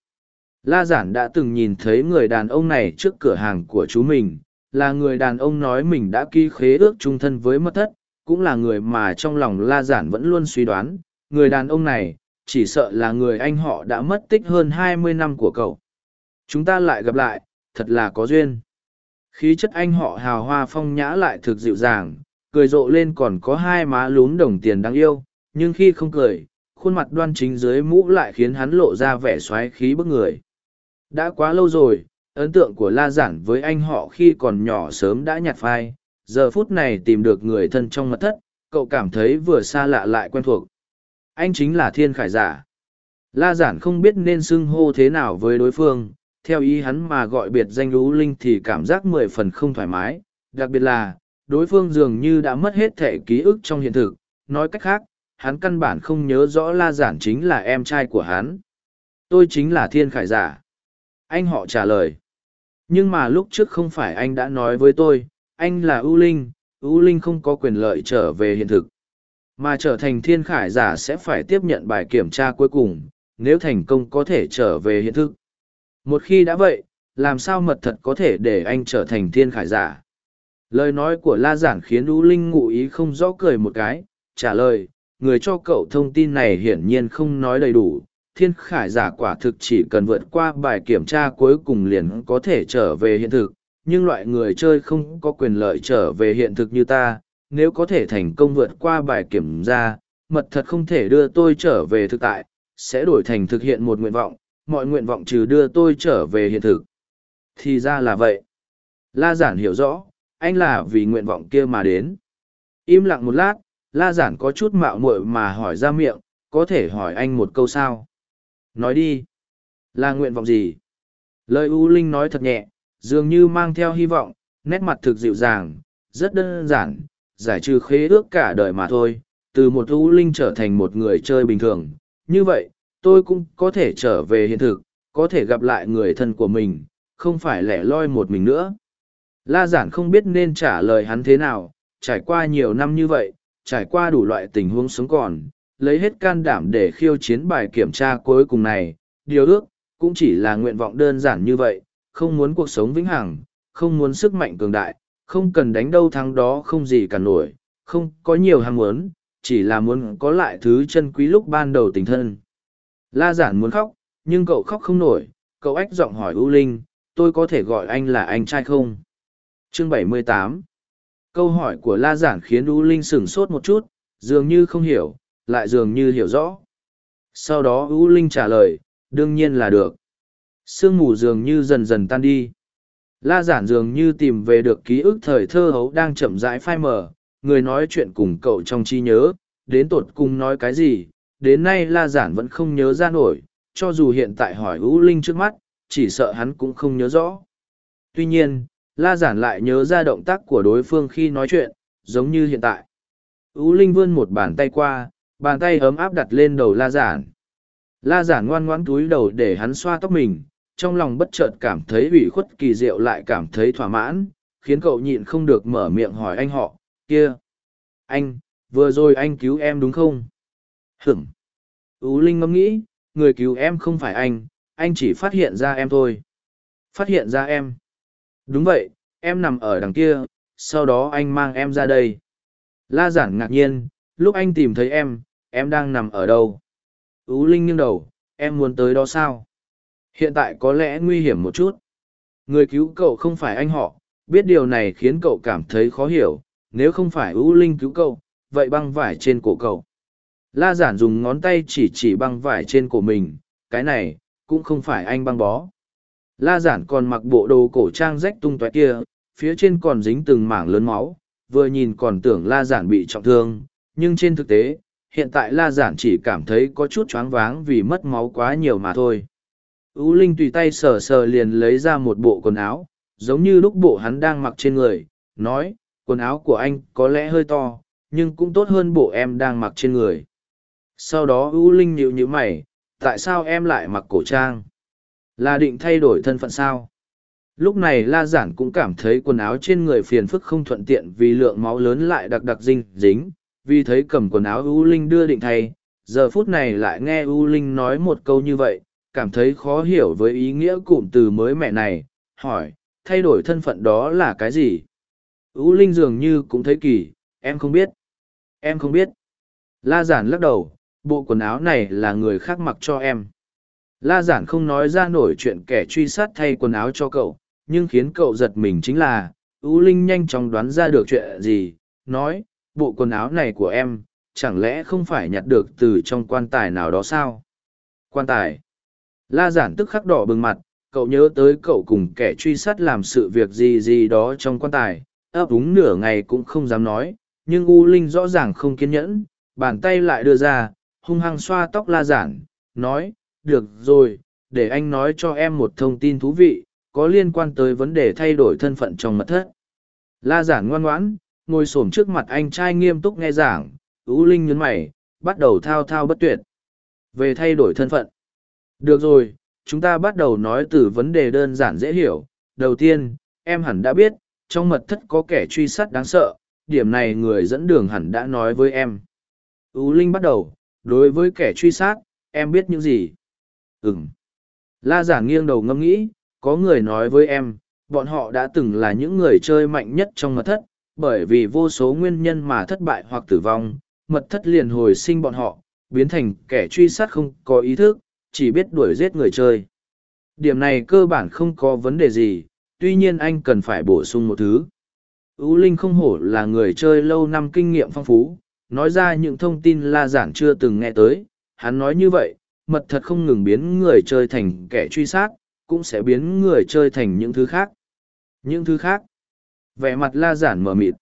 La Giản đã từng nhìn thấy người đàn ông này trước cửa hàng của chú mình, là người đàn ông nói mình đã ký khế ước trung thân với mật thất, cũng là người mà trong lòng La Giản vẫn luôn suy đoán, người đàn ông này, chỉ sợ là người anh họ đã mất tích hơn hai mươi năm của cậu. Chúng ta lại gặp lại, thật là có duyên. Khí chất anh họ hào hoa phong nhã lại thực dịu dàng, cười rộ lên còn có hai má lún đồng tiền đáng yêu, nhưng khi không cười, khuôn mặt đoan chính dưới mũ lại khiến hắn lộ ra vẻ xoáy khí bức người. Đã quá lâu rồi, ấn tượng của La Giản với anh họ khi còn nhỏ sớm đã nhạt phai, giờ phút này tìm được người thân trong mật thất, cậu cảm thấy vừa xa lạ lại quen thuộc. Anh chính là Thiên Khải Giả. La Giản không biết nên xưng hô thế nào với đối phương, theo ý hắn mà gọi biệt danh lũ linh thì cảm giác mười phần không thoải mái, đặc biệt là, đối phương dường như đã mất hết thể ký ức trong hiện thực, nói cách khác, hắn căn bản không nhớ rõ La Giản chính là em trai của hắn. Tôi chính là Thiên Khải Giả. Anh họ trả lời. Nhưng mà lúc trước không phải anh đã nói với tôi, anh là ưu linh, ưu linh không có quyền lợi trở về hiện thực. Mà trở thành thiên khải giả sẽ phải tiếp nhận bài kiểm tra cuối cùng, nếu thành công có thể trở về hiện thực. Một khi đã vậy, làm sao mật thật có thể để anh trở thành thiên khải giả? Lời nói của La Giản khiến U linh ngụ ý không rõ cười một cái, trả lời, người cho cậu thông tin này hiển nhiên không nói đầy đủ, thiên khải giả quả thực chỉ cần vượt qua bài kiểm tra cuối cùng liền có thể trở về hiện thực nhưng loại người chơi không có quyền lợi trở về hiện thực như ta nếu có thể thành công vượt qua bài kiểm tra mật thật không thể đưa tôi trở về thực tại sẽ đổi thành thực hiện một nguyện vọng mọi nguyện vọng trừ đưa tôi trở về hiện thực thì ra là vậy la giản hiểu rõ anh là vì nguyện vọng kia mà đến im lặng một lát la giản có chút mạo muội mà hỏi ra miệng có thể hỏi anh một câu sao Nói đi. Là nguyện vọng gì? Lời U Linh nói thật nhẹ, dường như mang theo hy vọng, nét mặt thực dịu dàng, rất đơn giản, giải trừ khế ước cả đời mà thôi. Từ một ưu Linh trở thành một người chơi bình thường. Như vậy, tôi cũng có thể trở về hiện thực, có thể gặp lại người thân của mình, không phải lẻ loi một mình nữa. La giản không biết nên trả lời hắn thế nào, trải qua nhiều năm như vậy, trải qua đủ loại tình huống sống còn, lấy hết can đảm để khiêu chiến bài kiểm tra cuối cùng này, điều ước, cũng chỉ là nguyện vọng đơn giản như vậy, không muốn cuộc sống vĩnh hằng, không muốn sức mạnh cường đại, không cần đánh đâu thắng đó không gì cả nổi, không có nhiều ham muốn, chỉ là muốn có lại thứ chân quý lúc ban đầu tình thân. La giản muốn khóc, nhưng cậu khóc không nổi, cậu ách giọng hỏi U Linh, tôi có thể gọi anh là anh trai không? Chương 78 Câu hỏi của La giản khiến U Linh sửng sốt một chút, dường như không hiểu, lại dường như hiểu rõ. Sau đó U Linh trả lời, đương nhiên là được. Sương mù dường như dần dần tan đi. La giản dường như tìm về được ký ức thời thơ hấu đang chậm rãi phai mờ, người nói chuyện cùng cậu trong trí nhớ, đến tột cùng nói cái gì, đến nay La giản vẫn không nhớ ra nổi, cho dù hiện tại hỏi U Linh trước mắt, chỉ sợ hắn cũng không nhớ rõ. Tuy nhiên, La giản lại nhớ ra động tác của đối phương khi nói chuyện, giống như hiện tại. U Linh vươn một bàn tay qua, bàn tay ấm áp đặt lên đầu la giản la giản ngoan ngoãn túi đầu để hắn xoa tóc mình trong lòng bất chợt cảm thấy ủy khuất kỳ diệu lại cảm thấy thỏa mãn, khiến cậu nhịn không được mở miệng hỏi anh họ, kia, anh, vừa rồi anh cứu em đúng không? Hửng ú linh ngẫm nghĩ, người cứu em không phải anh anh chỉ phát hiện ra em thôi. Phát hiện ra em? Đúng vậy, em nằm ở đằng kia, sau đó anh mang em ra đây. La giản ngạc nhiên, lúc anh tìm thấy em em đang nằm ở đâu? Ú linh nghiêng đầu, em muốn tới đó sao? Hiện tại có lẽ nguy hiểm một chút. Người cứu cậu không phải anh họ biết điều này khiến cậu cảm thấy khó hiểu nếu không phải ưu linh cứu cậu vậy băng vải trên cổ cậu. La giản dùng ngón tay chỉ chỉ băng vải trên cổ mình cái này cũng không phải anh băng bó. La giản còn mặc bộ đồ cổ trang rách tung tóe kia, phía trên còn dính từng mảng lớn máu, vừa nhìn còn tưởng la giản bị trọng thương, nhưng trên thực tế, hiện tại la giản chỉ cảm thấy có chút choáng váng vì mất máu quá nhiều mà thôi. U Linh tùy tay sờ sờ liền lấy ra một bộ quần áo, giống như lúc bộ hắn đang mặc trên người, nói, quần áo của anh có lẽ hơi to, nhưng cũng tốt hơn bộ em đang mặc trên người. Sau đó U Linh nhịu nhữ mày, tại sao em lại mặc cổ trang? Là định thay đổi thân phận sao? Lúc này La Giản cũng cảm thấy quần áo trên người phiền phức không thuận tiện vì lượng máu lớn lại đặc đặc dinh dính, vì thấy cầm quần áo U Linh đưa định thay, giờ phút này lại nghe U Linh nói một câu như vậy, cảm thấy khó hiểu với ý nghĩa cụm từ mới mẹ này, hỏi, thay đổi thân phận đó là cái gì? U Linh dường như cũng thấy kỳ, em không biết. Em không biết. La Giản lắc đầu, bộ quần áo này là người khác mặc cho em. La Giản không nói ra nổi chuyện kẻ truy sát thay quần áo cho cậu, nhưng khiến cậu giật mình chính là, U Linh nhanh chóng đoán ra được chuyện gì, nói, bộ quần áo này của em, chẳng lẽ không phải nhặt được từ trong quan tài nào đó sao? Quan tài. La giản tức khắc đỏ bừng mặt, cậu nhớ tới cậu cùng kẻ truy sát làm sự việc gì gì đó trong quan tài, ấp úng nửa ngày cũng không dám nói, nhưng U Linh rõ ràng không kiên nhẫn, bàn tay lại đưa ra, hung hăng xoa tóc la giản, nói, được rồi, để anh nói cho em một thông tin thú vị, có liên quan tới vấn đề thay đổi thân phận trong mật thất. La giản ngoan ngoãn, ngồi xổm trước mặt anh trai nghiêm túc nghe giảng, U Linh nhấn mày, bắt đầu thao thao bất tuyệt. Về thay đổi thân phận. Được rồi, chúng ta bắt đầu nói từ vấn đề đơn giản dễ hiểu. Đầu tiên, em hẳn đã biết, trong mật thất có kẻ truy sát đáng sợ, điểm này người dẫn đường hẳn đã nói với em. U Linh bắt đầu, đối với kẻ truy sát, em biết những gì? Ừm. La giả nghiêng đầu ngâm nghĩ, có người nói với em, bọn họ đã từng là những người chơi mạnh nhất trong mật thất, bởi vì vô số nguyên nhân mà thất bại hoặc tử vong, mật thất liền hồi sinh bọn họ, biến thành kẻ truy sát không có ý thức, chỉ biết đuổi giết người chơi. Điểm này cơ bản không có vấn đề gì, tuy nhiên anh cần phải bổ sung một thứ. Ú Linh không hổ là người chơi lâu năm kinh nghiệm phong phú, nói ra những thông tin la giản chưa từng nghe tới. Hắn nói như vậy, mật thật không ngừng biến người chơi thành kẻ truy sát, cũng sẽ biến người chơi thành những thứ khác. Những thứ khác. Vẻ mặt la giản mở mịt.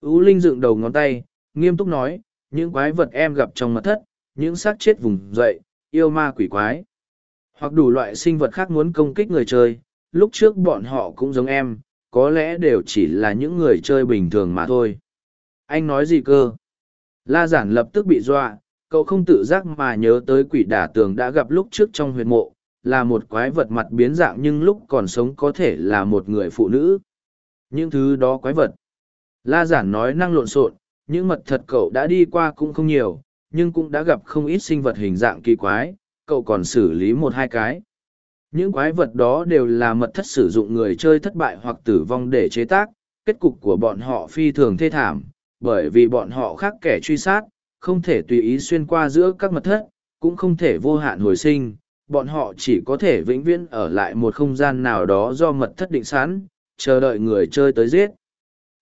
Ú Linh dựng đầu ngón tay, nghiêm túc nói, những quái vật em gặp trong mật thất, những xác chết vùng dậy, yêu ma quỷ quái. Hoặc đủ loại sinh vật khác muốn công kích người chơi, lúc trước bọn họ cũng giống em, có lẽ đều chỉ là những người chơi bình thường mà thôi. Anh nói gì cơ? La giản lập tức bị dọa, cậu không tự giác mà nhớ tới quỷ đả tường đã gặp lúc trước trong huyệt mộ, là một quái vật mặt biến dạng nhưng lúc còn sống có thể là một người phụ nữ. Những thứ đó quái vật. La giản nói năng lộn xộn, những mật thật cậu đã đi qua cũng không nhiều, nhưng cũng đã gặp không ít sinh vật hình dạng kỳ quái, cậu còn xử lý một hai cái. Những quái vật đó đều là mật thất sử dụng người chơi thất bại hoặc tử vong để chế tác, kết cục của bọn họ phi thường thê thảm, bởi vì bọn họ khác kẻ truy sát, không thể tùy ý xuyên qua giữa các mật thất, cũng không thể vô hạn hồi sinh, bọn họ chỉ có thể vĩnh viễn ở lại một không gian nào đó do mật thất định sẵn, chờ đợi người chơi tới giết.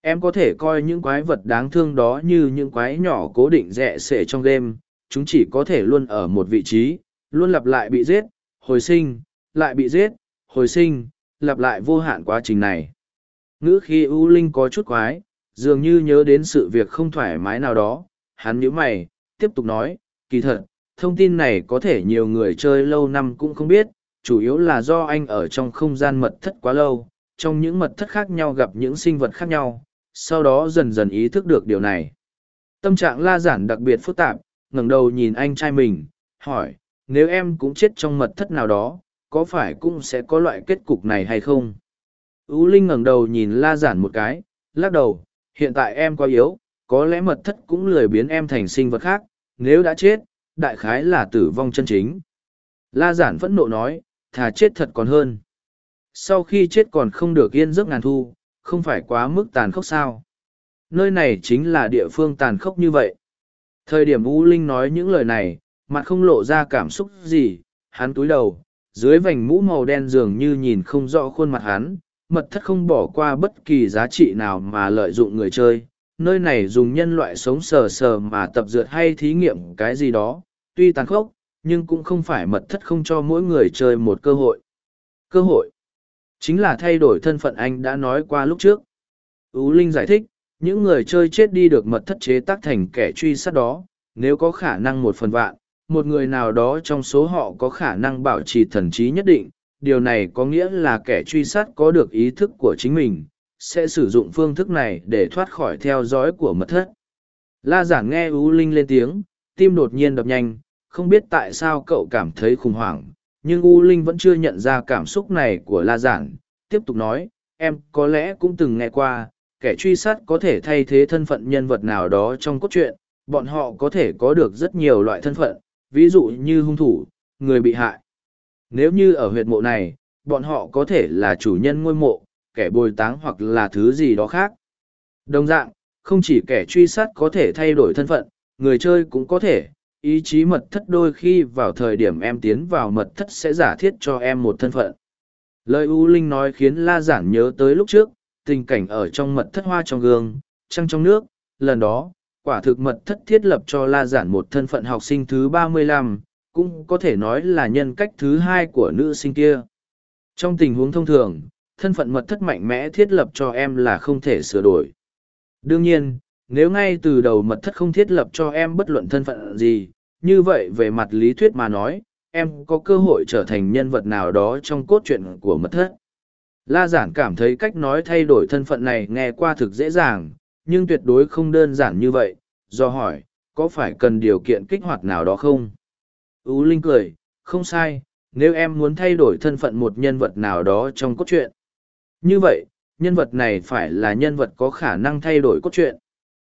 Em có thể coi những quái vật đáng thương đó như những quái nhỏ cố định rẻ sệ trong game, chúng chỉ có thể luôn ở một vị trí, luôn lặp lại bị giết, hồi sinh, lại bị giết, hồi sinh, lặp lại vô hạn quá trình này. Ngữ khi U Linh có chút quái, dường như nhớ đến sự việc không thoải mái nào đó, hắn nhíu mày, tiếp tục nói, kỳ thật, thông tin này có thể nhiều người chơi lâu năm cũng không biết, chủ yếu là do anh ở trong không gian mật thất quá lâu, trong những mật thất khác nhau gặp những sinh vật khác nhau, sau đó dần dần ý thức được điều này. Tâm trạng la giản đặc biệt phức tạp, ngẩng đầu nhìn anh trai mình, hỏi, nếu em cũng chết trong mật thất nào đó, có phải cũng sẽ có loại kết cục này hay không? Ú Linh ngẩng đầu nhìn la giản một cái, lắc đầu, hiện tại em quá yếu, có lẽ mật thất cũng lười biến em thành sinh vật khác, nếu đã chết, đại khái là tử vong chân chính. La giản phẫn nộ nói, thà chết thật còn hơn. Sau khi chết còn không được yên giấc ngàn thu, không phải quá mức tàn khốc sao. Nơi này chính là địa phương tàn khốc như vậy. Thời điểm U Linh nói những lời này, mặt không lộ ra cảm xúc gì, hắn túi đầu, dưới vành mũ màu đen dường như nhìn không rõ khuôn mặt hắn, mật thất không bỏ qua bất kỳ giá trị nào mà lợi dụng người chơi. Nơi này dùng nhân loại sống sờ sờ mà tập dượt hay thí nghiệm cái gì đó, tuy tàn khốc, nhưng cũng không phải mật thất không cho mỗi người chơi một cơ hội. Cơ hội. Chính là thay đổi thân phận anh đã nói qua lúc trước. Ú Linh giải thích, những người chơi chết đi được mật thất chế tác thành kẻ truy sát đó, nếu có khả năng một phần vạn, một người nào đó trong số họ có khả năng bảo trì thần trí nhất định, điều này có nghĩa là kẻ truy sát có được ý thức của chính mình, sẽ sử dụng phương thức này để thoát khỏi theo dõi của mật thất. La giản nghe Ú Linh lên tiếng, tim đột nhiên đập nhanh, không biết tại sao cậu cảm thấy khủng hoảng, nhưng U Linh vẫn chưa nhận ra cảm xúc này của La giản, tiếp tục nói, em có lẽ cũng từng nghe qua, kẻ truy sát có thể thay thế thân phận nhân vật nào đó trong cốt truyện, bọn họ có thể có được rất nhiều loại thân phận, ví dụ như hung thủ, người bị hại. Nếu như ở huyệt mộ này, bọn họ có thể là chủ nhân ngôi mộ, kẻ bồi táng hoặc là thứ gì đó khác. Đồng dạng, không chỉ kẻ truy sát có thể thay đổi thân phận, người chơi cũng có thể, ý chí mật thất đôi khi vào thời điểm em tiến vào mật thất sẽ giả thiết cho em một thân phận. Lời U Linh nói khiến La Giản nhớ tới lúc trước, tình cảnh ở trong mật thất hoa trong gương, trăng trong nước, lần đó, quả thực mật thất thiết lập cho La Giản một thân phận học sinh thứ ba mươi lăm, cũng có thể nói là nhân cách thứ hai của nữ sinh kia. Trong tình huống thông thường, thân phận mật thất mạnh mẽ thiết lập cho em là không thể sửa đổi. Đương nhiên, nếu ngay từ đầu mật thất không thiết lập cho em bất luận thân phận gì, như vậy về mặt lý thuyết mà nói, em có cơ hội trở thành nhân vật nào đó trong cốt truyện của mật thất. La giản cảm thấy cách nói thay đổi thân phận này nghe qua thực dễ dàng, nhưng tuyệt đối không đơn giản như vậy, do hỏi, có phải cần điều kiện kích hoạt nào đó không? Ú Linh cười, không sai, nếu em muốn thay đổi thân phận một nhân vật nào đó trong cốt truyện. Như vậy, nhân vật này phải là nhân vật có khả năng thay đổi cốt truyện.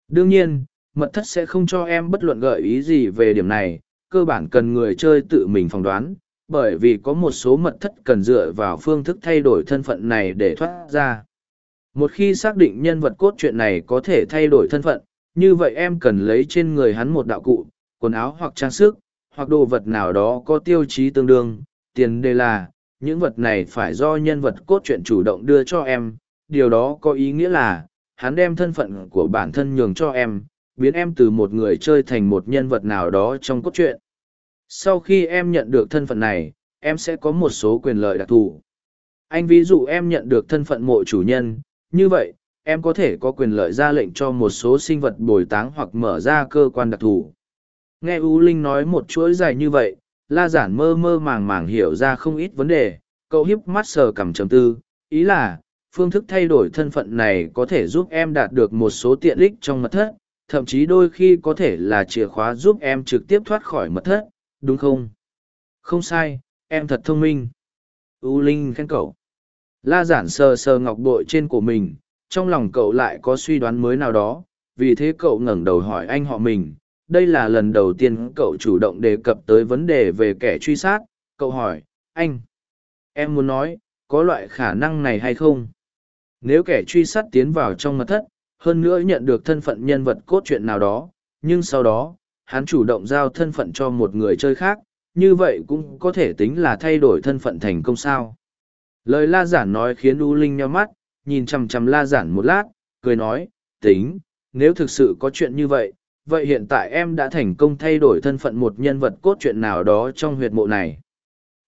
Đương nhiên, mật thất sẽ không cho em bất luận gợi ý gì về điểm này, cơ bản cần người chơi tự mình phỏng đoán, bởi vì có một số mật thất cần dựa vào phương thức thay đổi thân phận này để thoát ra. Một khi xác định nhân vật cốt truyện này có thể thay đổi thân phận, như vậy em cần lấy trên người hắn một đạo cụ, quần áo hoặc trang sức, hoặc đồ vật nào đó có tiêu chí tương đương. Tiền đề là, những vật này phải do nhân vật cốt truyện chủ động đưa cho em, điều đó có ý nghĩa là, hắn đem thân phận của bản thân nhường cho em, biến em từ một người chơi thành một nhân vật nào đó trong cốt truyện. Sau khi em nhận được thân phận này, em sẽ có một số quyền lợi đặc thù. Anh ví dụ em nhận được thân phận mộ chủ nhân, như vậy, em có thể có quyền lợi ra lệnh cho một số sinh vật bồi táng hoặc mở ra cơ quan đặc thù. Nghe U Linh nói một chuỗi dài như vậy, La Giản mơ mơ màng màng hiểu ra không ít vấn đề, cậu hiếp mắt sờ cằm trầm tư, ý là, phương thức thay đổi thân phận này có thể giúp em đạt được một số tiện ích trong mật thất, thậm chí đôi khi có thể là chìa khóa giúp em trực tiếp thoát khỏi mật thất, đúng không? Không sai, em thật thông minh. U Linh khen cậu. La giản sờ sờ ngọc bội trên của mình, trong lòng cậu lại có suy đoán mới nào đó, vì thế cậu ngẩng đầu hỏi anh họ mình. Đây là lần đầu tiên cậu chủ động đề cập tới vấn đề về kẻ truy sát. Cậu hỏi, anh, em muốn nói, có loại khả năng này hay không? Nếu kẻ truy sát tiến vào trong mật thất, hơn nữa nhận được thân phận nhân vật cốt truyện nào đó, nhưng sau đó, hắn chủ động giao thân phận cho một người chơi khác, như vậy cũng có thể tính là thay đổi thân phận thành công sao. Lời la giản nói khiến U Linh nheo mắt, nhìn chằm chằm la giản một lát, cười nói, tính, nếu thực sự có chuyện như vậy, vậy hiện tại em đã thành công thay đổi thân phận một nhân vật cốt truyện nào đó trong huyệt mộ này.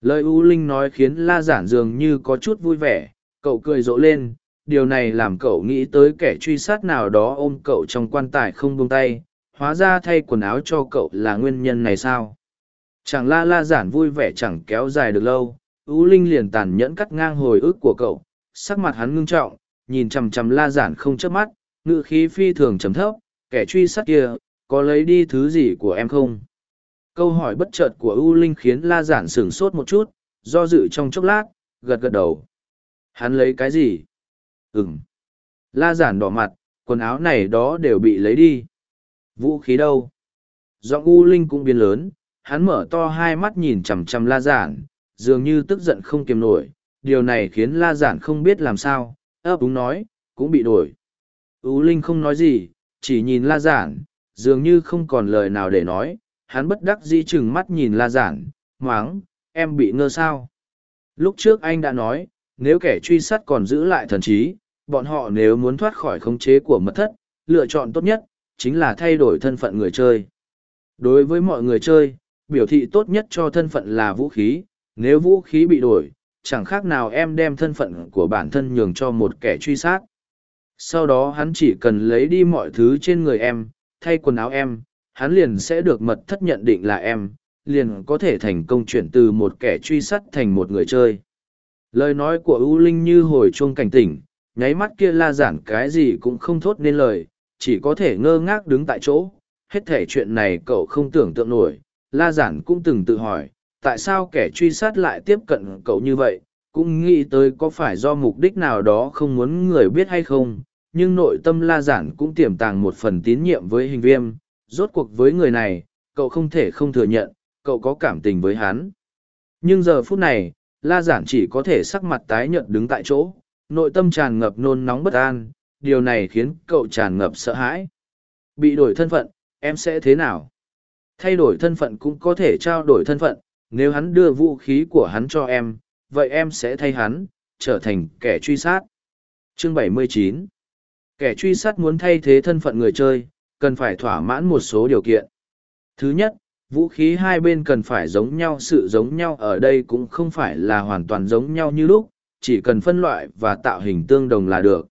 Lời U Linh nói khiến la giản dường như có chút vui vẻ, cậu cười rộ lên, điều này làm cậu nghĩ tới kẻ truy sát nào đó ôm cậu trong quan tài không buông tay, hóa ra thay quần áo cho cậu là nguyên nhân này sao? Chẳng la la giản vui vẻ chẳng kéo dài được lâu, U Linh liền tàn nhẫn cắt ngang hồi ức của cậu, sắc mặt hắn ngưng trọng, nhìn chằm chằm la giản không chớp mắt, ngự khí phi thường chấm thấp, kẻ truy sát kia, có lấy đi thứ gì của em không? Câu hỏi bất chợt của U Linh khiến la giản sửng sốt một chút, do dự trong chốc lát, gật gật đầu. Hắn lấy cái gì? Ừm. La giản đỏ mặt, quần áo này đó đều bị lấy đi. Vũ khí đâu? Giọng U Linh cũng biến lớn, hắn mở to hai mắt nhìn chằm chằm la giản, dường như tức giận không kiềm nổi. Điều này khiến la giản không biết làm sao, ấp úng nói, cũng bị đổi. U Linh không nói gì, chỉ nhìn la giản, dường như không còn lời nào để nói. Hắn bất đắc dĩ chừng mắt nhìn la giản, máng, em bị ngơ sao. Lúc trước anh đã nói, nếu kẻ truy sát còn giữ lại thần trí, bọn họ nếu muốn thoát khỏi khống chế của mật thất, lựa chọn tốt nhất, chính là thay đổi thân phận người chơi. Đối với mọi người chơi, biểu thị tốt nhất cho thân phận là vũ khí, nếu vũ khí bị đổi, chẳng khác nào em đem thân phận của bản thân nhường cho một kẻ truy sát. Sau đó hắn chỉ cần lấy đi mọi thứ trên người em, thay quần áo em, hắn liền sẽ được mật thất nhận định là em, liền có thể thành công chuyển từ một kẻ truy sát thành một người chơi. Lời nói của U Linh như hồi chuông cảnh tỉnh, nháy mắt kia la giản cái gì cũng không thốt nên lời, chỉ có thể ngơ ngác đứng tại chỗ. Hết thể chuyện này cậu không tưởng tượng nổi, la giản cũng từng tự hỏi, tại sao kẻ truy sát lại tiếp cận cậu như vậy, cũng nghĩ tới có phải do mục đích nào đó không muốn người biết hay không, nhưng nội tâm la giản cũng tiềm tàng một phần tín nhiệm với hình viêm, rốt cuộc với người này, cậu không thể không thừa nhận, cậu có cảm tình với hắn. Nhưng giờ phút này, la giản chỉ có thể sắc mặt tái nhợt đứng tại chỗ, nội tâm tràn ngập nôn nóng bất an, điều này khiến cậu tràn ngập sợ hãi. Bị đổi thân phận, em sẽ thế nào? Thay đổi thân phận cũng có thể trao đổi thân phận, nếu hắn đưa vũ khí của hắn cho em, vậy em sẽ thay hắn, trở thành kẻ truy sát. Chương 79 Kẻ truy sát muốn thay thế thân phận người chơi, cần phải thỏa mãn một số điều kiện. Thứ nhất, vũ khí hai bên cần phải giống nhau sự giống nhau ở đây cũng không phải là hoàn toàn giống nhau như lúc, chỉ cần phân loại và tạo hình tương đồng là được.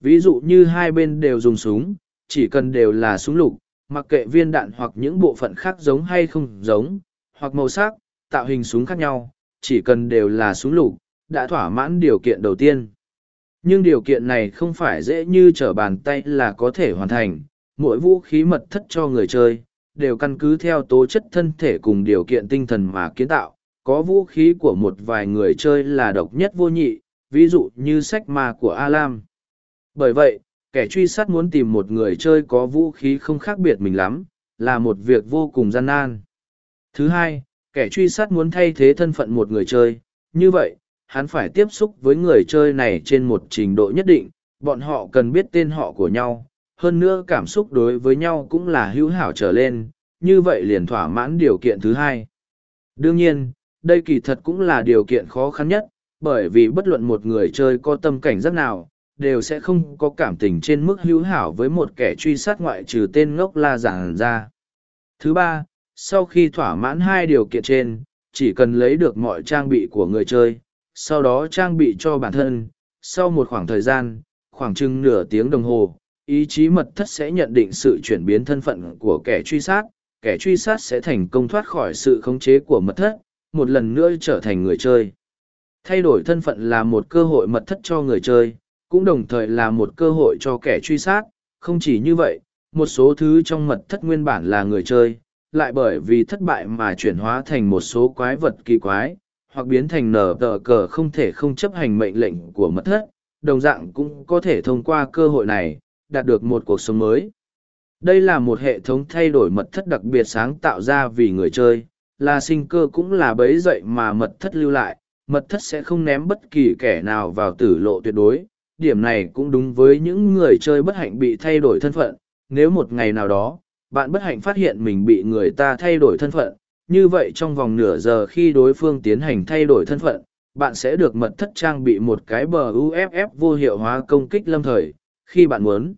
Ví dụ như hai bên đều dùng súng, chỉ cần đều là súng lục, mặc kệ viên đạn hoặc những bộ phận khác giống hay không giống, hoặc màu sắc, tạo hình súng khác nhau, chỉ cần đều là súng lục, đã thỏa mãn điều kiện đầu tiên. Nhưng điều kiện này không phải dễ như trở bàn tay là có thể hoàn thành, mỗi vũ khí mật thất cho người chơi, đều căn cứ theo tố chất thân thể cùng điều kiện tinh thần mà kiến tạo. Có vũ khí của một vài người chơi là độc nhất vô nhị, ví dụ như sách ma của Alam. Bởi vậy, kẻ truy sát muốn tìm một người chơi có vũ khí không khác biệt mình lắm, là một việc vô cùng gian nan. Thứ hai, kẻ truy sát muốn thay thế thân phận một người chơi, như vậy, hắn phải tiếp xúc với người chơi này trên một trình độ nhất định, bọn họ cần biết tên họ của nhau, hơn nữa cảm xúc đối với nhau cũng là hữu hảo trở lên, như vậy liền thỏa mãn điều kiện thứ hai. Đương nhiên, đây kỳ thật cũng là điều kiện khó khăn nhất, bởi vì bất luận một người chơi có tâm cảnh rất nào, đều sẽ không có cảm tình trên mức hữu hảo với một kẻ truy sát ngoại trừ tên ngốc la giảng ra. Thứ ba, sau khi thỏa mãn hai điều kiện trên, chỉ cần lấy được mọi trang bị của người chơi, sau đó trang bị cho bản thân, sau một khoảng thời gian, khoảng chừng nửa tiếng đồng hồ, ý chí mật thất sẽ nhận định sự chuyển biến thân phận của kẻ truy sát, kẻ truy sát sẽ thành công thoát khỏi sự khống chế của mật thất, một lần nữa trở thành người chơi. Thay đổi thân phận là một cơ hội mật thất cho người chơi, cũng đồng thời là một cơ hội cho kẻ truy sát, không chỉ như vậy, một số thứ trong mật thất nguyên bản là người chơi, lại bởi vì thất bại mà chuyển hóa thành một số quái vật kỳ quái, hoặc biến thành nở tờ cờ không thể không chấp hành mệnh lệnh của mật thất, đồng dạng cũng có thể thông qua cơ hội này, đạt được một cuộc sống mới. Đây là một hệ thống thay đổi mật thất đặc biệt sáng tạo ra vì người chơi, là sinh cơ cũng là bấy dậy mà mật thất lưu lại, mật thất sẽ không ném bất kỳ kẻ nào vào tử lộ tuyệt đối. Điểm này cũng đúng với những người chơi bất hạnh bị thay đổi thân phận, nếu một ngày nào đó, bạn bất hạnh phát hiện mình bị người ta thay đổi thân phận, như vậy trong vòng nửa giờ khi đối phương tiến hành thay đổi thân phận, bạn sẽ được mật thất trang bị một cái bờ UFF vô hiệu hóa công kích lâm thời, khi bạn muốn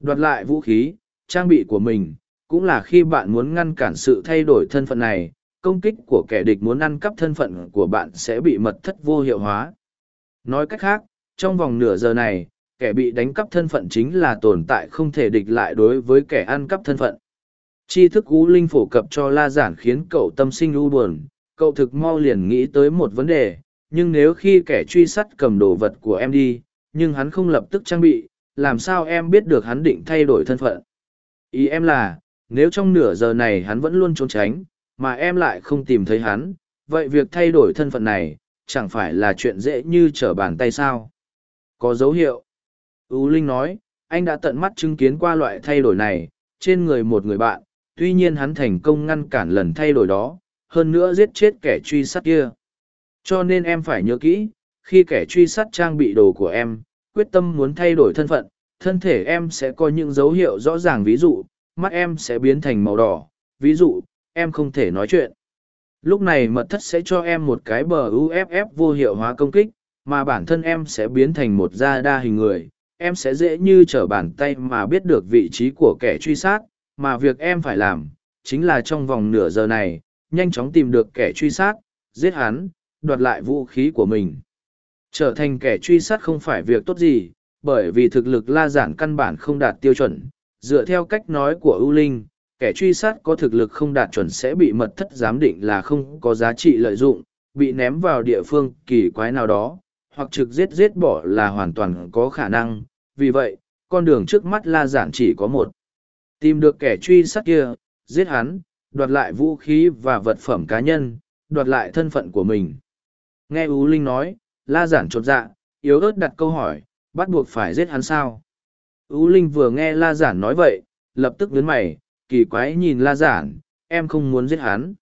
đoạt lại vũ khí, trang bị của mình, cũng là khi bạn muốn ngăn cản sự thay đổi thân phận này, công kích của kẻ địch muốn ăn cắp thân phận của bạn sẽ bị mật thất vô hiệu hóa. Nói cách khác, trong vòng nửa giờ này, kẻ bị đánh cắp thân phận chính là tồn tại không thể địch lại đối với kẻ ăn cắp thân phận. Tri thức cú linh phổ cập cho la giản khiến cậu tâm sinh u buồn, cậu thực mau liền nghĩ tới một vấn đề, nhưng nếu khi kẻ truy sát cầm đồ vật của em đi, nhưng hắn không lập tức trang bị, làm sao em biết được hắn định thay đổi thân phận? Ý em là, nếu trong nửa giờ này hắn vẫn luôn trốn tránh, mà em lại không tìm thấy hắn, vậy việc thay đổi thân phận này, chẳng phải là chuyện dễ như trở bàn tay sao? Có dấu hiệu. U Linh nói, anh đã tận mắt chứng kiến qua loại thay đổi này, trên người một người bạn, tuy nhiên hắn thành công ngăn cản lần thay đổi đó, hơn nữa giết chết kẻ truy sát kia. Cho nên em phải nhớ kỹ, khi kẻ truy sát trang bị đồ của em, quyết tâm muốn thay đổi thân phận, thân thể em sẽ có những dấu hiệu rõ ràng ví dụ, mắt em sẽ biến thành màu đỏ, ví dụ, em không thể nói chuyện. Lúc này mật thất sẽ cho em một cái bờ UFF vô hiệu hóa công kích, mà bản thân em sẽ biến thành một da đa hình người, em sẽ dễ như trở bàn tay mà biết được vị trí của kẻ truy sát, mà việc em phải làm, chính là trong vòng nửa giờ này, nhanh chóng tìm được kẻ truy sát, giết hắn, đoạt lại vũ khí của mình. Trở thành kẻ truy sát không phải việc tốt gì, bởi vì thực lực la giản căn bản không đạt tiêu chuẩn. Dựa theo cách nói của ưu linh, kẻ truy sát có thực lực không đạt chuẩn sẽ bị mật thất giám định là không có giá trị lợi dụng, bị ném vào địa phương kỳ quái nào đó, hoặc trực giết giết bỏ là hoàn toàn có khả năng. Vì vậy, con đường trước mắt la giản chỉ có một. Tìm được kẻ truy sát kia, giết hắn, đoạt lại vũ khí và vật phẩm cá nhân, đoạt lại thân phận của mình. Nghe Ú Linh nói, la giản chột dạ, yếu ớt đặt câu hỏi, bắt buộc phải giết hắn sao? Ú Linh vừa nghe la giản nói vậy, lập tức nhướng mày, kỳ quái nhìn la giản, em không muốn giết hắn.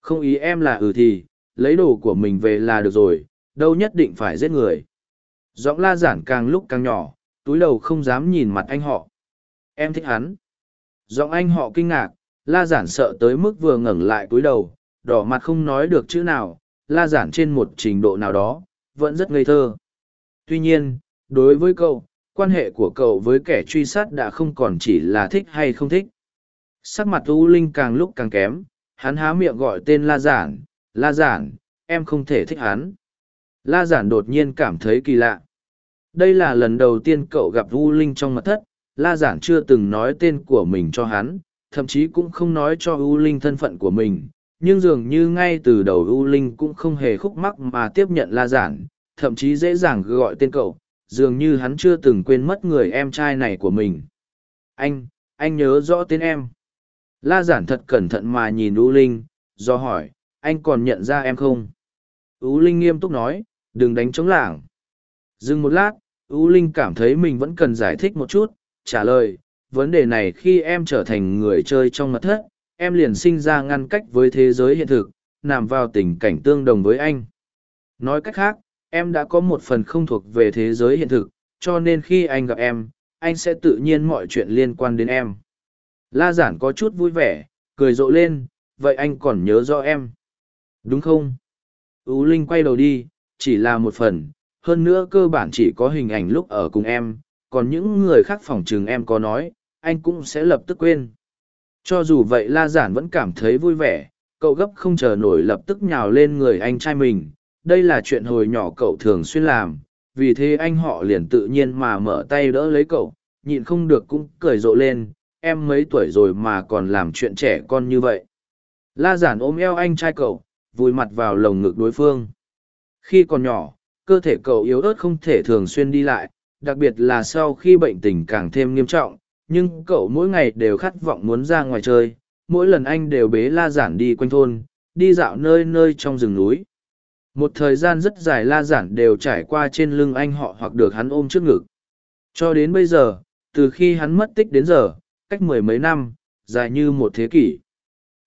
Không ý em là ừ thì, lấy đồ của mình về là được rồi, đâu nhất định phải giết người. Giọng la giản càng lúc càng nhỏ, túi đầu không dám nhìn mặt anh họ. Em thích hắn. Giọng anh họ kinh ngạc, la giản sợ tới mức vừa ngẩng lại túi đầu, đỏ mặt không nói được chữ nào, la giản trên một trình độ nào đó, vẫn rất ngây thơ. Tuy nhiên, đối với cậu, quan hệ của cậu với kẻ truy sát đã không còn chỉ là thích hay không thích. Sắc mặt U Linh càng lúc càng kém, hắn há miệng gọi tên La Giản, La Giản, em không thể thích hắn. La Giản đột nhiên cảm thấy kỳ lạ. Đây là lần đầu tiên cậu gặp U Linh trong mật thất, La Giản chưa từng nói tên của mình cho hắn, thậm chí cũng không nói cho U Linh thân phận của mình, nhưng dường như ngay từ đầu U Linh cũng không hề khúc mắc mà tiếp nhận La Giản, thậm chí dễ dàng gọi tên cậu, dường như hắn chưa từng quên mất người em trai này của mình. Anh, anh nhớ rõ tên em. La Giản thật cẩn thận mà nhìn U Linh, do hỏi, anh còn nhận ra em không? U Linh nghiêm túc nói, đừng đánh chống lảng. Dừng một lát, U Linh cảm thấy mình vẫn cần giải thích một chút, trả lời, vấn đề này khi em trở thành người chơi trong mật thất, em liền sinh ra ngăn cách với thế giới hiện thực, nằm vào tình cảnh tương đồng với anh. Nói cách khác, em đã có một phần không thuộc về thế giới hiện thực, cho nên khi anh gặp em, anh sẽ tự nhiên mọi chuyện liên quan đến em. La giản có chút vui vẻ, cười rộ lên, vậy anh còn nhớ rõ em. Đúng không? Ú Linh quay đầu đi, chỉ là một phần, hơn nữa cơ bản chỉ có hình ảnh lúc ở cùng em, còn những người khác phòng trường em có nói, anh cũng sẽ lập tức quên. Cho dù vậy La Giản vẫn cảm thấy vui vẻ, cậu gấp không chờ nổi lập tức nhào lên người anh trai mình. Đây là chuyện hồi nhỏ cậu thường xuyên làm, vì thế anh họ liền tự nhiên mà mở tay đỡ lấy cậu, nhịn không được cũng cười rộ lên, em mấy tuổi rồi mà còn làm chuyện trẻ con như vậy. La Giản ôm eo anh trai cậu, vùi mặt vào lồng ngực đối phương. Khi còn nhỏ, cơ thể cậu yếu ớt không thể thường xuyên đi lại, đặc biệt là sau khi bệnh tình càng thêm nghiêm trọng, nhưng cậu mỗi ngày đều khát vọng muốn ra ngoài chơi, mỗi lần anh đều bế la giản đi quanh thôn, đi dạo nơi nơi trong rừng núi. Một thời gian rất dài la giản đều trải qua trên lưng anh họ hoặc được hắn ôm trước ngực. Cho đến bây giờ, từ khi hắn mất tích đến giờ, cách mười mấy năm, dài như một thế kỷ.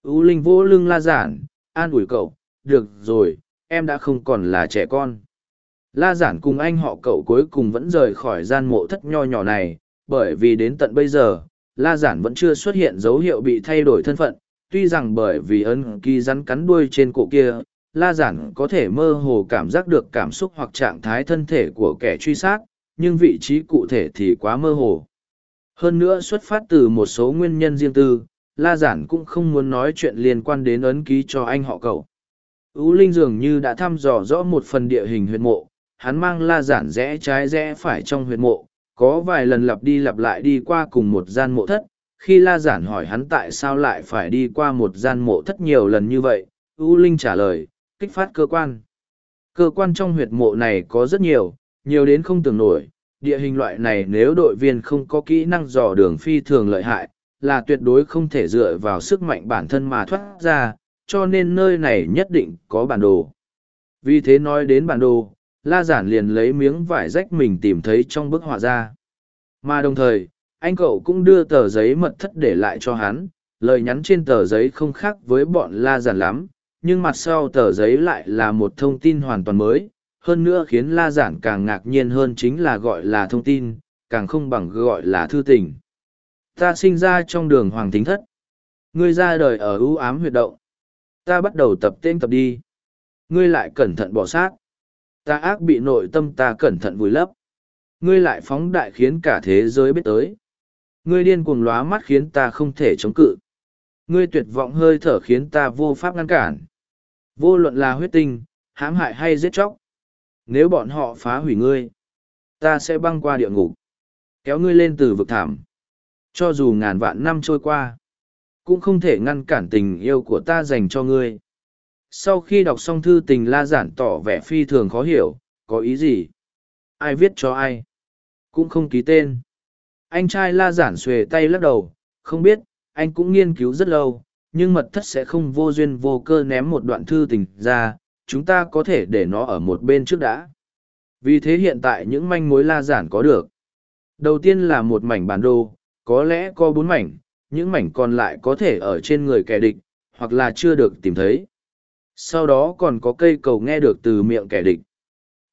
U Linh vỗ lưng la giản, an ủi cậu, được rồi, em đã không còn là trẻ con. La giản cùng anh họ cậu cuối cùng vẫn rời khỏi gian mộ thất nho nhỏ này, bởi vì đến tận bây giờ, La giản vẫn chưa xuất hiện dấu hiệu bị thay đổi thân phận, tuy rằng bởi vì ân ký rắn cắn đuôi trên cổ kia, La giản có thể mơ hồ cảm giác được cảm xúc hoặc trạng thái thân thể của kẻ truy sát, nhưng vị trí cụ thể thì quá mơ hồ. Hơn nữa xuất phát từ một số nguyên nhân riêng tư, La Giản cũng không muốn nói chuyện liên quan đến ấn ký cho anh họ cậu. Ú Linh dường như đã thăm dò rõ một phần địa hình huyệt mộ, hắn mang La Giản rẽ trái rẽ phải trong huyệt mộ, có vài lần lặp đi lặp lại đi qua cùng một gian mộ thất. Khi La Giản hỏi hắn tại sao lại phải đi qua một gian mộ thất nhiều lần như vậy, U Linh trả lời, kích phát cơ quan. Cơ quan trong huyệt mộ này có rất nhiều, nhiều đến không tưởng nổi, địa hình loại này nếu đội viên không có kỹ năng dò đường phi thường lợi hại, là tuyệt đối không thể dựa vào sức mạnh bản thân mà thoát ra, cho nên nơi này nhất định có bản đồ. Vì thế nói đến bản đồ, La Giản liền lấy miếng vải rách mình tìm thấy trong bức họa ra. Mà đồng thời, anh cậu cũng đưa tờ giấy mật thất để lại cho hắn, lời nhắn trên tờ giấy không khác với bọn La Giản lắm, nhưng mặt sau tờ giấy lại là một thông tin hoàn toàn mới, hơn nữa khiến La Giản càng ngạc nhiên hơn chính là gọi là thông tin, càng không bằng gọi là thư tình. Ta sinh ra trong đường Hoàng Thính Thất. Ngươi ra đời ở ưu ám huyệt động. Ta bắt đầu tập tên tập đi. Ngươi lại cẩn thận bỏ sát. Ta ác bị nội tâm ta cẩn thận vùi lấp. Ngươi lại phóng đại khiến cả thế giới biết tới. Ngươi điên cuồng lóa mắt khiến ta không thể chống cự. Ngươi tuyệt vọng hơi thở khiến ta vô pháp ngăn cản. Vô luận là huyết tinh, hãm hại hay giết chóc. Nếu bọn họ phá hủy ngươi, ta sẽ băng qua địa ngục, kéo ngươi lên từ vực thảm. Cho dù ngàn vạn năm trôi qua, cũng không thể ngăn cản tình yêu của ta dành cho ngươi. Sau khi đọc xong thư tình la giản tỏ vẻ phi thường khó hiểu, có ý gì? Ai viết cho ai? Cũng không ký tên. Anh trai la giản xuề tay lắc đầu, không biết, anh cũng nghiên cứu rất lâu, nhưng mật thất sẽ không vô duyên vô cơ ném một đoạn thư tình ra, chúng ta có thể để nó ở một bên trước đã. Vì thế hiện tại những manh mối la giản có được. Đầu tiên là một mảnh bản đồ, có lẽ có bốn mảnh, những mảnh còn lại có thể ở trên người kẻ địch, hoặc là chưa được tìm thấy. Sau đó còn có cây cầu nghe được từ miệng kẻ địch.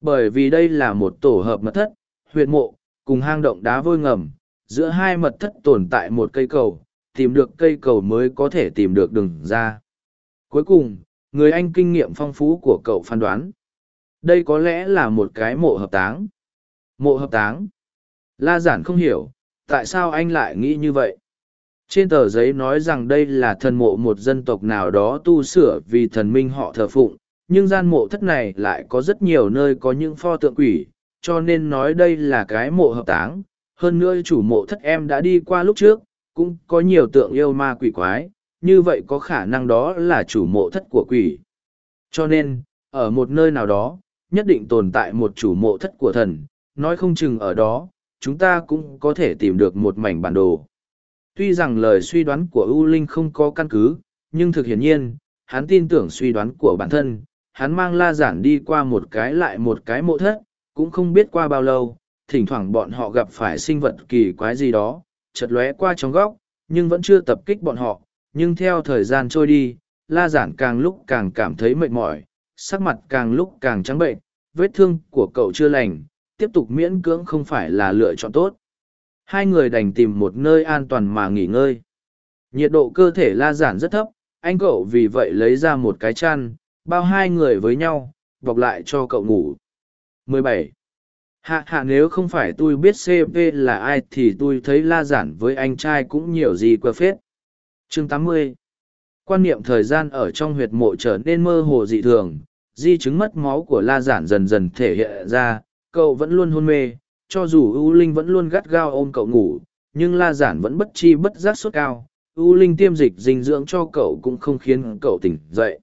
Bởi vì đây là một tổ hợp mật thất, huyệt mộ, cùng hang động đá vôi ngầm, giữa hai mật thất tồn tại một cây cầu, tìm được cây cầu mới có thể tìm được đường ra. Cuối cùng, người anh kinh nghiệm phong phú của cậu phán đoán. Đây có lẽ là một cái mộ hợp táng. Mộ hợp táng. La giản không hiểu, tại sao anh lại nghĩ như vậy? Trên tờ giấy nói rằng đây là thần mộ một dân tộc nào đó tu sửa vì thần minh họ thờ phụng, nhưng gian mộ thất này lại có rất nhiều nơi có những pho tượng quỷ, cho nên nói đây là cái mộ hợp táng. Hơn nữa chủ mộ thất em đã đi qua lúc trước, cũng có nhiều tượng yêu ma quỷ quái, như vậy có khả năng đó là chủ mộ thất của quỷ. Cho nên, ở một nơi nào đó, nhất định tồn tại một chủ mộ thất của thần, nói không chừng ở đó, chúng ta cũng có thể tìm được một mảnh bản đồ. Tuy rằng lời suy đoán của U Linh không có căn cứ, nhưng thực hiển nhiên, hắn tin tưởng suy đoán của bản thân, hắn mang la giản đi qua một cái lại một cái mộ thất, cũng không biết qua bao lâu, thỉnh thoảng bọn họ gặp phải sinh vật kỳ quái gì đó, chật lóe qua trong góc, nhưng vẫn chưa tập kích bọn họ, nhưng theo thời gian trôi đi, la giản càng lúc càng cảm thấy mệt mỏi, sắc mặt càng lúc càng trắng bệnh, vết thương của cậu chưa lành, tiếp tục miễn cưỡng không phải là lựa chọn tốt. Hai người đành tìm một nơi an toàn mà nghỉ ngơi. Nhiệt độ cơ thể la giản rất thấp, anh cậu vì vậy lấy ra một cái chăn, bao hai người với nhau, bọc lại cho cậu ngủ. 17. Hạ hạ nếu không phải tôi biết CP là ai thì tôi thấy la giản với anh trai cũng nhiều gì quá phết. Chương 80. Quan niệm thời gian ở trong huyệt mộ trở nên mơ hồ dị thường, di chứng mất máu của la giản dần dần thể hiện ra, cậu vẫn luôn hôn mê, cho dù U Linh vẫn luôn gắt gao ôm cậu ngủ, nhưng la giản vẫn bất chi bất giác sốt cao. U Linh tiêm dịch dinh dưỡng cho cậu cũng không khiến cậu tỉnh dậy.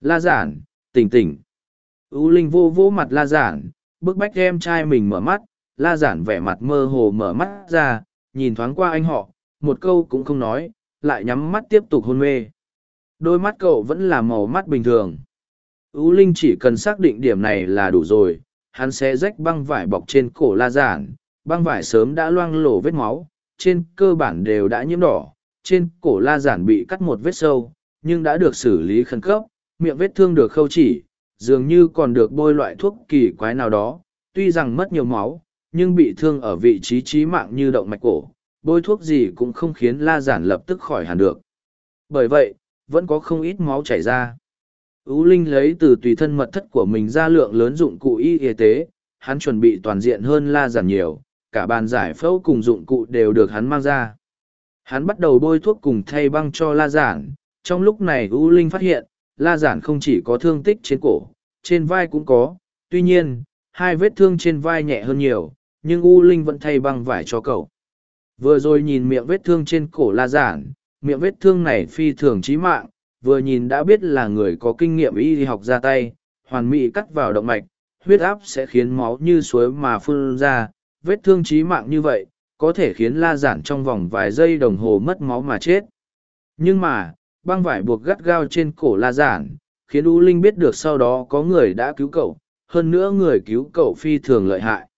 La giản, tỉnh tỉnh. U Linh vô vô mặt la giản, bức bách em trai mình mở mắt, la giản vẻ mặt mơ hồ mở mắt ra, nhìn thoáng qua anh họ, một câu cũng không nói, lại nhắm mắt tiếp tục hôn mê. Đôi mắt cậu vẫn là màu mắt bình thường. U Linh chỉ cần xác định điểm này là đủ rồi, hắn sẽ rách băng vải bọc trên cổ la giản, băng vải sớm đã loang lổ vết máu, trên cơ bản đều đã nhiễm đỏ, trên cổ la giản bị cắt một vết sâu, nhưng đã được xử lý khẩn cấp, miệng vết thương được khâu chỉ, dường như còn được bôi loại thuốc kỳ quái nào đó, tuy rằng mất nhiều máu, nhưng bị thương ở vị trí trí mạng như động mạch cổ, bôi thuốc gì cũng không khiến la giản lập tức khỏi hẳn được. Bởi vậy, vẫn có không ít máu chảy ra. Ú Linh lấy từ tùy thân mật thất của mình ra lượng lớn dụng cụ y y tế, hắn chuẩn bị toàn diện hơn la giản nhiều, cả bàn giải phẫu cùng dụng cụ đều được hắn mang ra. Hắn bắt đầu bôi thuốc cùng thay băng cho la giản, trong lúc này U Linh phát hiện, la giản không chỉ có thương tích trên cổ, trên vai cũng có, tuy nhiên, hai vết thương trên vai nhẹ hơn nhiều, nhưng U Linh vẫn thay băng vải cho cậu. Vừa rồi nhìn miệng vết thương trên cổ la giản, miệng vết thương này phi thường chí mạng, vừa nhìn đã biết là người có kinh nghiệm y học ra tay, hoàn mỹ cắt vào động mạch, huyết áp sẽ khiến máu như suối mà phun ra, vết thương chí mạng như vậy, có thể khiến la giản trong vòng vài giây đồng hồ mất máu mà chết. Nhưng mà, băng vải buộc gắt gao trên cổ la giản, khiến U Linh biết được sau đó có người đã cứu cậu, hơn nữa người cứu cậu phi thường lợi hại.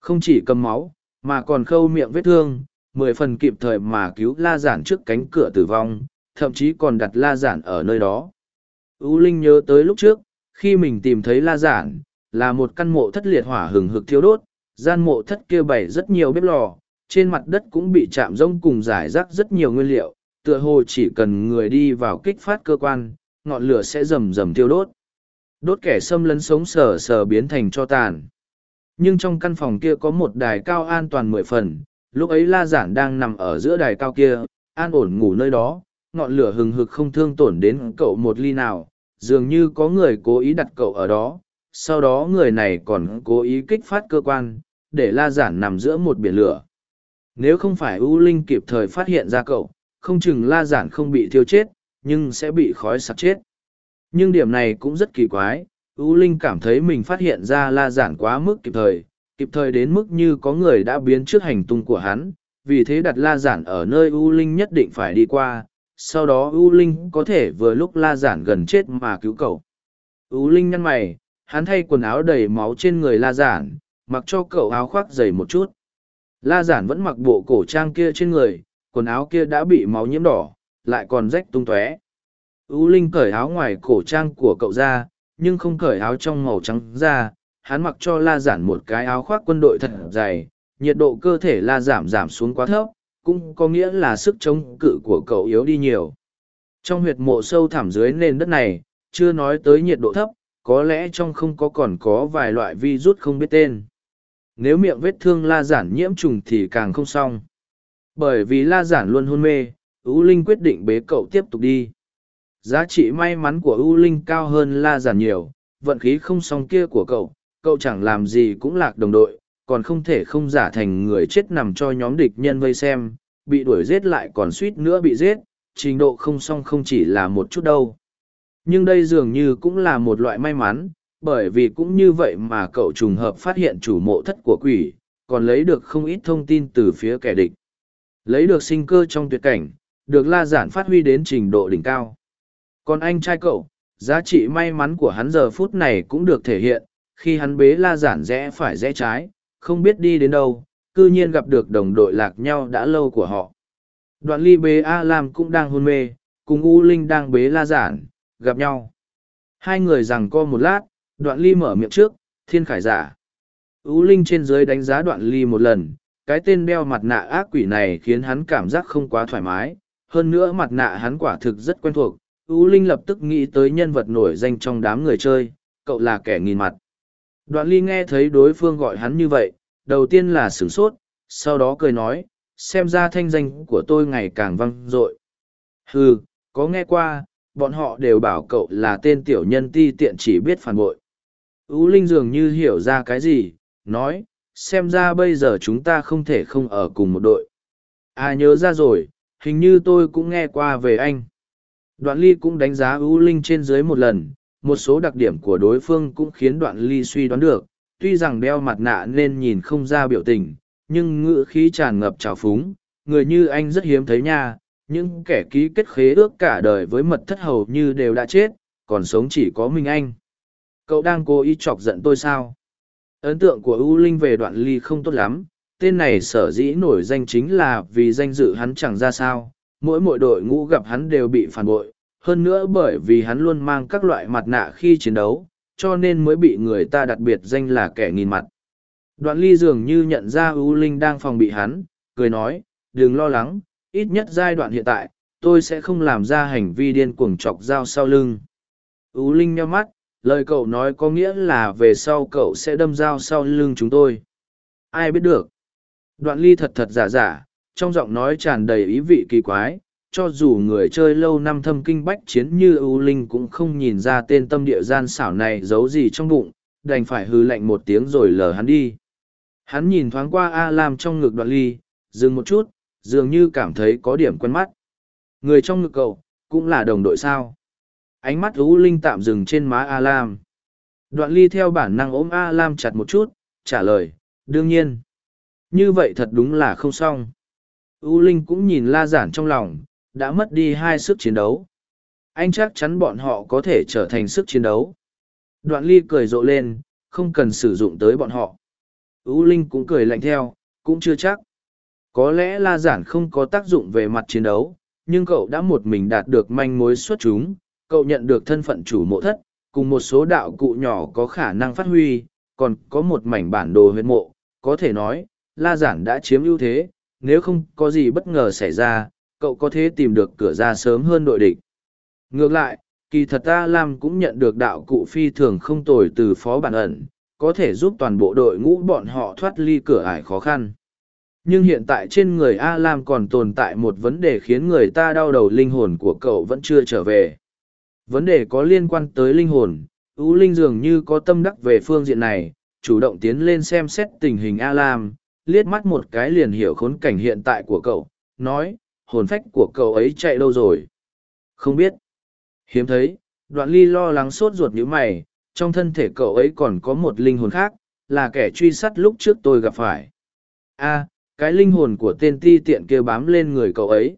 Không chỉ cầm máu, mà còn khâu miệng vết thương, mười phần kịp thời mà cứu la giản trước cánh cửa tử vong, thậm chí còn đặt la giản ở nơi đó. U Linh nhớ tới lúc trước, khi mình tìm thấy la giản, là một căn mộ thất liệt hỏa hừng hực thiêu đốt, gian mộ thất kia bày rất nhiều bếp lò, trên mặt đất cũng bị chạm rông cùng giải rác rất nhiều nguyên liệu, tựa hồ chỉ cần người đi vào kích phát cơ quan, ngọn lửa sẽ rầm rầm thiêu đốt. Đốt kẻ xâm lấn sống sờ sờ biến thành cho tàn. Nhưng trong căn phòng kia có một đài cao an toàn mười phần, lúc ấy la giản đang nằm ở giữa đài cao kia, an ổn ngủ nơi đó, ngọn lửa hừng hực không thương tổn đến cậu một ly nào, dường như có người cố ý đặt cậu ở đó, sau đó người này còn cố ý kích phát cơ quan, để la giản nằm giữa một biển lửa. Nếu không phải U Linh kịp thời phát hiện ra cậu, không chừng la giản không bị thiêu chết, nhưng sẽ bị khói sặc chết. Nhưng điểm này cũng rất kỳ quái, U Linh cảm thấy mình phát hiện ra la giản quá mức kịp thời, kịp thời đến mức như có người đã biến trước hành tung của hắn, vì thế đặt la giản ở nơi U Linh nhất định phải đi qua, sau đó U Linh có thể vừa lúc la giản gần chết mà cứu cậu. U Linh nhăn mày, hắn thay quần áo đầy máu trên người la giản, mặc cho cậu áo khoác dày một chút. La giản vẫn mặc bộ cổ trang kia trên người, quần áo kia đã bị máu nhiễm đỏ, lại còn rách tung tóe. U Linh cởi áo ngoài cổ trang của cậu ra, nhưng không cởi áo trong màu trắng ra, hắn mặc cho la giản một cái áo khoác quân đội thật dày, nhiệt độ cơ thể la giảm giảm xuống quá thấp, cũng có nghĩa là sức chống cự của cậu yếu đi nhiều. Trong huyệt mộ sâu thẳm dưới nền đất này, chưa nói tới nhiệt độ thấp, có lẽ trong không có còn có vài loại virus không biết tên. Nếu miệng vết thương la giản nhiễm trùng thì càng không xong. Bởi vì la giản luôn hôn mê, U Linh quyết định bế cậu tiếp tục đi. Giá trị may mắn của U Linh cao hơn la giản nhiều, vận khí không xong kia của cậu, cậu chẳng làm gì cũng lạc đồng đội, còn không thể không giả thành người chết nằm cho nhóm địch nhân vây xem, bị đuổi giết lại còn suýt nữa bị giết, trình độ không xong không chỉ là một chút đâu. Nhưng đây dường như cũng là một loại may mắn, bởi vì cũng như vậy mà cậu trùng hợp phát hiện chủ mộ thất của quỷ, còn lấy được không ít thông tin từ phía kẻ địch. Lấy được sinh cơ trong tuyệt cảnh, được la giản phát huy đến trình độ đỉnh cao. Còn anh trai cậu, giá trị may mắn của hắn giờ phút này cũng được thể hiện, khi hắn bế la giản rẽ phải rẽ trái, không biết đi đến đâu, cư nhiên gặp được đồng đội lạc nhau đã lâu của họ. Đoạn ly bế A Lam cũng đang hôn mê, cùng U Linh đang bế la giản, gặp nhau. Hai người rằng co một lát, đoạn ly mở miệng trước, thiên khải giả. U Linh trên dưới đánh giá đoạn ly một lần, cái tên đeo mặt nạ ác quỷ này khiến hắn cảm giác không quá thoải mái, hơn nữa mặt nạ hắn quả thực rất quen thuộc. U Linh lập tức nghĩ tới nhân vật nổi danh trong đám người chơi, cậu là kẻ nghìn mặt. Đoạn ly nghe thấy đối phương gọi hắn như vậy, đầu tiên là sửng sốt, sau đó cười nói, xem ra thanh danh của tôi ngày càng vang dội. Hừ, có nghe qua, bọn họ đều bảo cậu là tên tiểu nhân ti tiện chỉ biết phản bội. Ú Linh dường như hiểu ra cái gì, nói, xem ra bây giờ chúng ta không thể không ở cùng một đội. À nhớ ra rồi, hình như tôi cũng nghe qua về anh. Đoạn ly cũng đánh giá Ú Linh trên dưới một lần, một số đặc điểm của đối phương cũng khiến đoạn ly suy đoán được, tuy rằng đeo mặt nạ nên nhìn không ra biểu tình, nhưng ngữ khí tràn ngập trào phúng, người như anh rất hiếm thấy nha, những kẻ ký kết khế ước cả đời với mật thất hầu như đều đã chết, còn sống chỉ có mình anh. Cậu đang cố ý chọc giận tôi sao? Ấn tượng của U Linh về đoạn ly không tốt lắm, tên này sở dĩ nổi danh chính là vì danh dự hắn chẳng ra sao, mỗi mỗi đội ngũ gặp hắn đều bị phản bội, hơn nữa bởi vì hắn luôn mang các loại mặt nạ khi chiến đấu, cho nên mới bị người ta đặc biệt danh là kẻ nghìn mặt. Đoạn ly dường như nhận ra U Linh đang phòng bị hắn, cười nói, đừng lo lắng, ít nhất giai đoạn hiện tại, tôi sẽ không làm ra hành vi điên cuồng chọc dao sau lưng. U Linh nheo mắt, lời cậu nói có nghĩa là về sau cậu sẽ đâm dao sau lưng chúng tôi. Ai biết được. Đoạn ly thật thật giả giả, trong giọng nói tràn đầy ý vị kỳ quái, cho dù người chơi lâu năm thâm kinh bách chiến như ưu linh cũng không nhìn ra tên tâm địa gian xảo này giấu gì trong bụng, đành phải hư lạnh một tiếng rồi lờ hắn đi. Hắn nhìn thoáng qua a lam trong ngực đoạn ly, dừng một chút, dường như cảm thấy có điểm quen mắt. Người trong ngực cậu, cũng là đồng đội sao? Ánh mắt ưu linh tạm dừng trên má a lam. Đoạn ly theo bản năng ôm a lam chặt một chút, trả lời, đương nhiên. Như vậy thật đúng là không xong. Ưu linh cũng nhìn la giản trong lòng đã mất đi hai sức chiến đấu. Anh chắc chắn bọn họ có thể trở thành sức chiến đấu. Đoạn ly cười rộ lên, không cần sử dụng tới bọn họ. Ú Linh cũng cười lạnh theo, cũng chưa chắc. Có lẽ La Giản không có tác dụng về mặt chiến đấu, nhưng cậu đã một mình đạt được manh mối xuất chúng, cậu nhận được thân phận chủ mộ thất, cùng một số đạo cụ nhỏ có khả năng phát huy, còn có một mảnh bản đồ huyệt mộ, có thể nói, La Giản đã chiếm ưu thế, nếu không có gì bất ngờ xảy ra, cậu có thể tìm được cửa ra sớm hơn đội địch. Ngược lại, kỳ thật ta Lam cũng nhận được đạo cụ phi thường không tồi từ phó bản ẩn, có thể giúp toàn bộ đội ngũ bọn họ thoát ly cửa ải khó khăn. Nhưng hiện tại trên người A Lam còn tồn tại một vấn đề khiến người ta đau đầu linh hồn của cậu vẫn chưa trở về. Vấn đề có liên quan tới linh hồn, U Linh dường như có tâm đắc về phương diện này, chủ động tiến lên xem xét tình hình A Lam, liếc mắt một cái liền hiểu khốn cảnh hiện tại của cậu, nói, hồn phách của cậu ấy chạy đâu rồi? Không biết. Hiếm thấy, đoạn ly lo lắng sốt ruột nhữ mày, trong thân thể cậu ấy còn có một linh hồn khác, là kẻ truy sát lúc trước tôi gặp phải. a cái linh hồn của tên ti tiện kia bám lên người cậu ấy.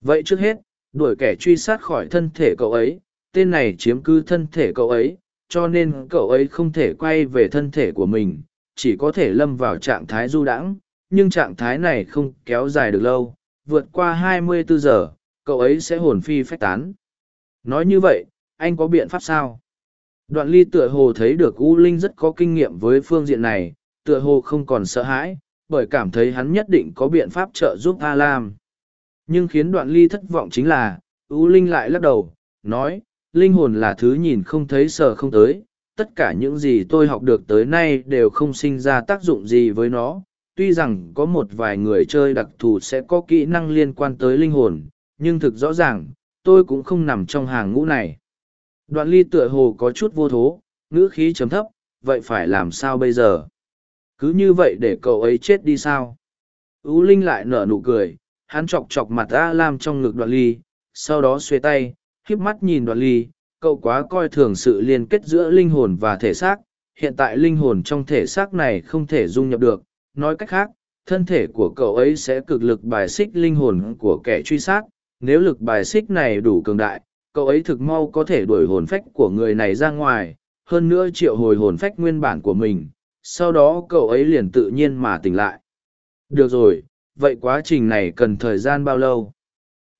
Vậy trước hết, đuổi kẻ truy sát khỏi thân thể cậu ấy, tên này chiếm cứ thân thể cậu ấy, cho nên cậu ấy không thể quay về thân thể của mình, chỉ có thể lâm vào trạng thái du đãng, nhưng trạng thái này không kéo dài được lâu, vượt qua 24 giờ, cậu ấy sẽ hồn phi phách tán. Nói như vậy, anh có biện pháp sao? Đoạn ly tựa hồ thấy được U Linh rất có kinh nghiệm với phương diện này, tựa hồ không còn sợ hãi, bởi cảm thấy hắn nhất định có biện pháp trợ giúp A Lam. Nhưng khiến đoạn ly thất vọng chính là, U Linh lại lắc đầu, nói, linh hồn là thứ nhìn không thấy sợ không tới, tất cả những gì tôi học được tới nay đều không sinh ra tác dụng gì với nó. Tuy rằng có một vài người chơi đặc thù sẽ có kỹ năng liên quan tới linh hồn, nhưng thực rõ ràng, tôi cũng không nằm trong hàng ngũ này. Đoạn ly tựa hồ có chút vô thố, ngữ khí chấm thấp, vậy phải làm sao bây giờ? Cứ như vậy để cậu ấy chết đi sao? Ú Linh lại nở nụ cười, hắn chọc chọc mặt A Lam trong ngực đoạn ly, sau đó xuê tay, khiếp mắt nhìn đoạn ly, cậu quá coi thường sự liên kết giữa linh hồn và thể xác, hiện tại linh hồn trong thể xác này không thể dung nhập được, nói cách khác, thân thể của cậu ấy sẽ cực lực bài xích linh hồn của kẻ truy sát, nếu lực bài xích này đủ cường đại, cậu ấy thực mau có thể đuổi hồn phách của người này ra ngoài, hơn nữa triệu hồi hồn phách nguyên bản của mình, sau đó cậu ấy liền tự nhiên mà tỉnh lại. Được rồi, vậy quá trình này cần thời gian bao lâu?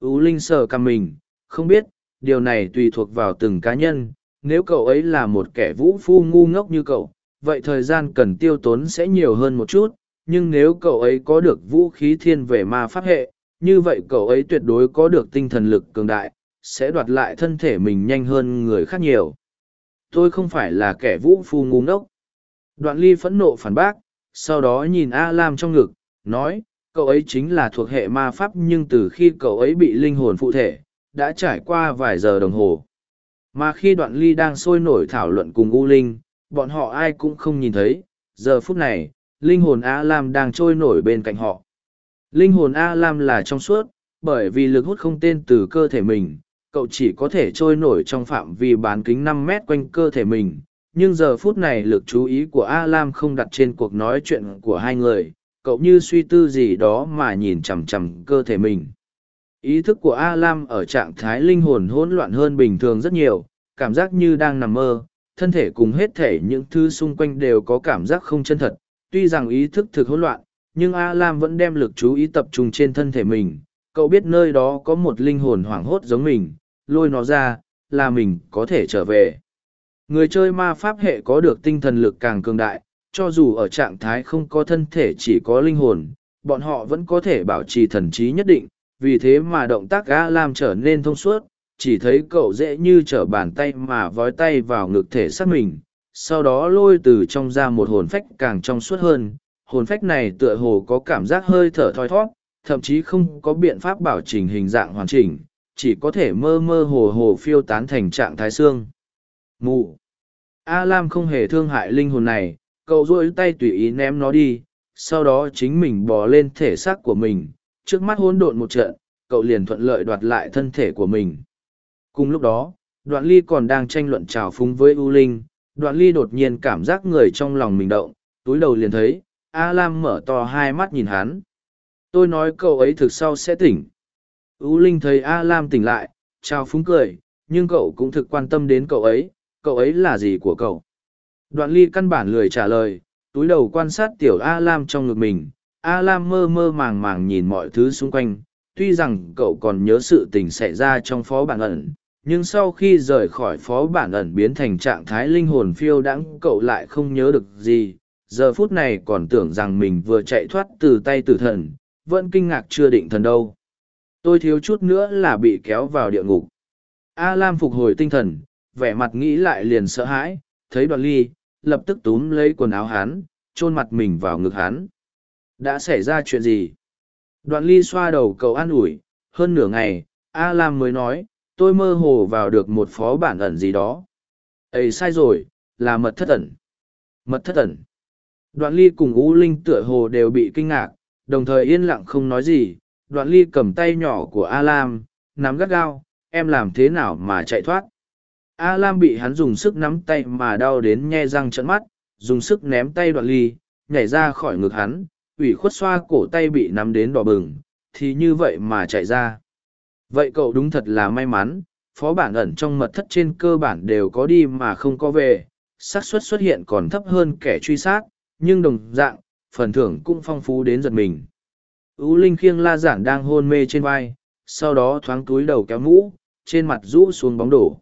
Ú Linh sờ cằm mình, không biết, điều này tùy thuộc vào từng cá nhân, nếu cậu ấy là một kẻ vũ phu ngu ngốc như cậu, vậy thời gian cần tiêu tốn sẽ nhiều hơn một chút, nhưng nếu cậu ấy có được vũ khí thiên về ma pháp hệ, như vậy cậu ấy tuyệt đối có được tinh thần lực cường đại, sẽ đoạt lại thân thể mình nhanh hơn người khác nhiều. Tôi không phải là kẻ vũ phu ngu ngốc. Đoạn ly phẫn nộ phản bác, sau đó nhìn A Lam trong ngực, nói, cậu ấy chính là thuộc hệ ma pháp nhưng từ khi cậu ấy bị linh hồn phụ thể, đã trải qua vài giờ đồng hồ. Mà khi đoạn ly đang sôi nổi thảo luận cùng U Linh, bọn họ ai cũng không nhìn thấy, giờ phút này, linh hồn A Lam đang trôi nổi bên cạnh họ. Linh hồn A Lam là trong suốt, bởi vì lực hút không tên từ cơ thể mình, cậu chỉ có thể trôi nổi trong phạm vi bán kính năm mét quanh cơ thể mình. Nhưng giờ phút này lực chú ý của A Lam không đặt trên cuộc nói chuyện của hai người, cậu như suy tư gì đó mà nhìn chằm chằm cơ thể mình. Ý thức của A Lam ở trạng thái linh hồn hỗn loạn hơn bình thường rất nhiều, cảm giác như đang nằm mơ, thân thể cùng hết thể những thứ xung quanh đều có cảm giác không chân thật. Tuy rằng ý thức thực hỗn loạn, nhưng A Lam vẫn đem lực chú ý tập trung trên thân thể mình. Cậu biết nơi đó có một linh hồn hoảng hốt giống mình, lôi nó ra, là mình có thể trở về. Người chơi ma pháp hệ có được tinh thần lực càng cường đại, cho dù ở trạng thái không có thân thể chỉ có linh hồn, bọn họ vẫn có thể bảo trì thần trí nhất định, vì thế mà động tác A Lam trở nên thông suốt, chỉ thấy cậu dễ như trở bàn tay mà vói tay vào ngực thể xác mình, sau đó lôi từ trong ra một hồn phách càng trong suốt hơn. Hồn phách này tựa hồ có cảm giác hơi thở thoi thoát, thậm chí không có biện pháp bảo chỉnh hình dạng hoàn chỉnh, chỉ có thể mơ mơ hồ hồ phiêu tán thành trạng thái xương. Mù. A Lam không hề thương hại linh hồn này, cậu rôi tay tùy ý ném nó đi, sau đó chính mình bò lên thể xác của mình, trước mắt hỗn độn một trận, cậu liền thuận lợi đoạt lại thân thể của mình. Cùng lúc đó, đoạn ly còn đang tranh luận trào phúng với U Linh, đoạn ly đột nhiên cảm giác người trong lòng mình động, túi đầu liền thấy, A Lam mở to hai mắt nhìn hắn. Tôi nói cậu ấy thực sau sẽ tỉnh. U Linh thấy A Lam tỉnh lại, chào phúng cười, nhưng cậu cũng thực quan tâm đến cậu ấy, cậu ấy là gì của cậu? Đoạn ly căn bản lười trả lời, túi đầu quan sát tiểu A Lam trong ngực mình, A Lam mơ mơ màng màng nhìn mọi thứ xung quanh, tuy rằng cậu còn nhớ sự tình xảy ra trong phó bản ẩn, nhưng sau khi rời khỏi phó bản ẩn biến thành trạng thái linh hồn phiêu đãng cậu lại không nhớ được gì, giờ phút này còn tưởng rằng mình vừa chạy thoát từ tay tử thần, vẫn kinh ngạc chưa định thần đâu. Tôi thiếu chút nữa là bị kéo vào địa ngục. A Lam phục hồi tinh thần, vẻ mặt nghĩ lại liền sợ hãi, thấy đoạn ly, lập tức túm lấy quần áo hắn, chôn mặt mình vào ngực hắn. Đã xảy ra chuyện gì? Đoạn ly xoa đầu cậu an ủi, hơn nửa ngày, A Lam mới nói, tôi mơ hồ vào được một phó bản ẩn gì đó. Ấy sai rồi, là mật thất ẩn. Mật thất ẩn. Đoạn ly cùng u linh tựa hồ đều bị kinh ngạc, đồng thời yên lặng không nói gì. Đoạn ly cầm tay nhỏ của a lam, nắm gắt gao, em làm thế nào mà chạy thoát? A lam bị hắn dùng sức nắm tay mà đau đến nhe răng trận mắt, dùng sức ném tay đoạn ly, nhảy ra khỏi ngực hắn, ủy khuất xoa cổ tay bị nắm đến đỏ bừng, thì như vậy mà chạy ra vậy cậu đúng thật là may mắn, phó bản ẩn trong mật thất trên cơ bản đều có đi mà không có về, xác suất xuất hiện còn thấp hơn kẻ truy sát, nhưng đồng dạng, phần thưởng cũng phong phú đến giật mình. Ưu linh khiêng la giản đang hôn mê trên vai, sau đó thoáng túi đầu kéo mũ, trên mặt rũ xuống bóng đổ.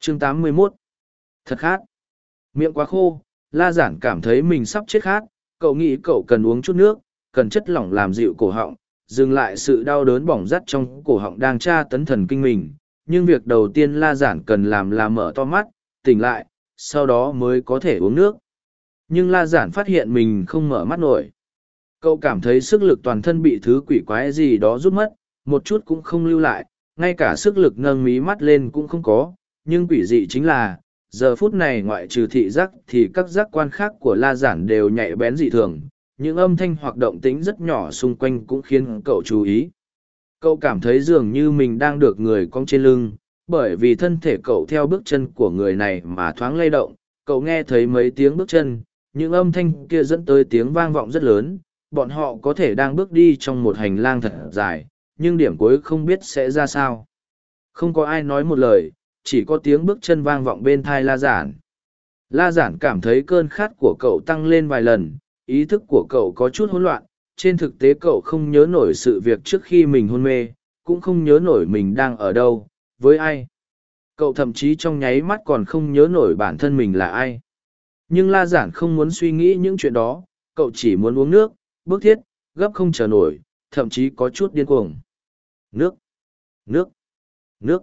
Chương 81 thật khát. Miệng quá khô, la giản cảm thấy mình sắp chết khát, cậu nghĩ cậu cần uống chút nước, cần chất lỏng làm dịu cổ họng dừng lại sự đau đớn bỏng rắt trong cổ họng đang tra tấn thần kinh mình, nhưng việc đầu tiên la giản cần làm là mở to mắt, tỉnh lại, sau đó mới có thể uống nước. Nhưng la giản phát hiện mình không mở mắt nổi. Cậu cảm thấy sức lực toàn thân bị thứ quỷ quái gì đó rút mất, một chút cũng không lưu lại, ngay cả sức lực nâng mí mắt lên cũng không có, nhưng quỷ dị chính là, giờ phút này ngoại trừ thị giác thì các giác quan khác của la giản đều nhạy bén dị thường những âm thanh hoặc động tính rất nhỏ xung quanh cũng khiến cậu chú ý. Cậu cảm thấy dường như mình đang được người cong trên lưng, bởi vì thân thể cậu theo bước chân của người này mà thoáng lay động. Cậu nghe thấy mấy tiếng bước chân, những âm thanh kia dẫn tới tiếng vang vọng rất lớn. Bọn họ có thể đang bước đi trong một hành lang thật dài, nhưng điểm cuối không biết sẽ ra sao. Không có ai nói một lời, chỉ có tiếng bước chân vang vọng bên thai la giản. La giản cảm thấy cơn khát của cậu tăng lên vài lần ý thức của cậu có chút hỗn loạn, trên thực tế cậu không nhớ nổi sự việc trước khi mình hôn mê, cũng không nhớ nổi mình đang ở đâu, với ai. Cậu thậm chí trong nháy mắt còn không nhớ nổi bản thân mình là ai. Nhưng la giản không muốn suy nghĩ những chuyện đó, cậu chỉ muốn uống nước bước thiết, gấp không chờ nổi, thậm chí có chút điên cuồng. Nước nước nước.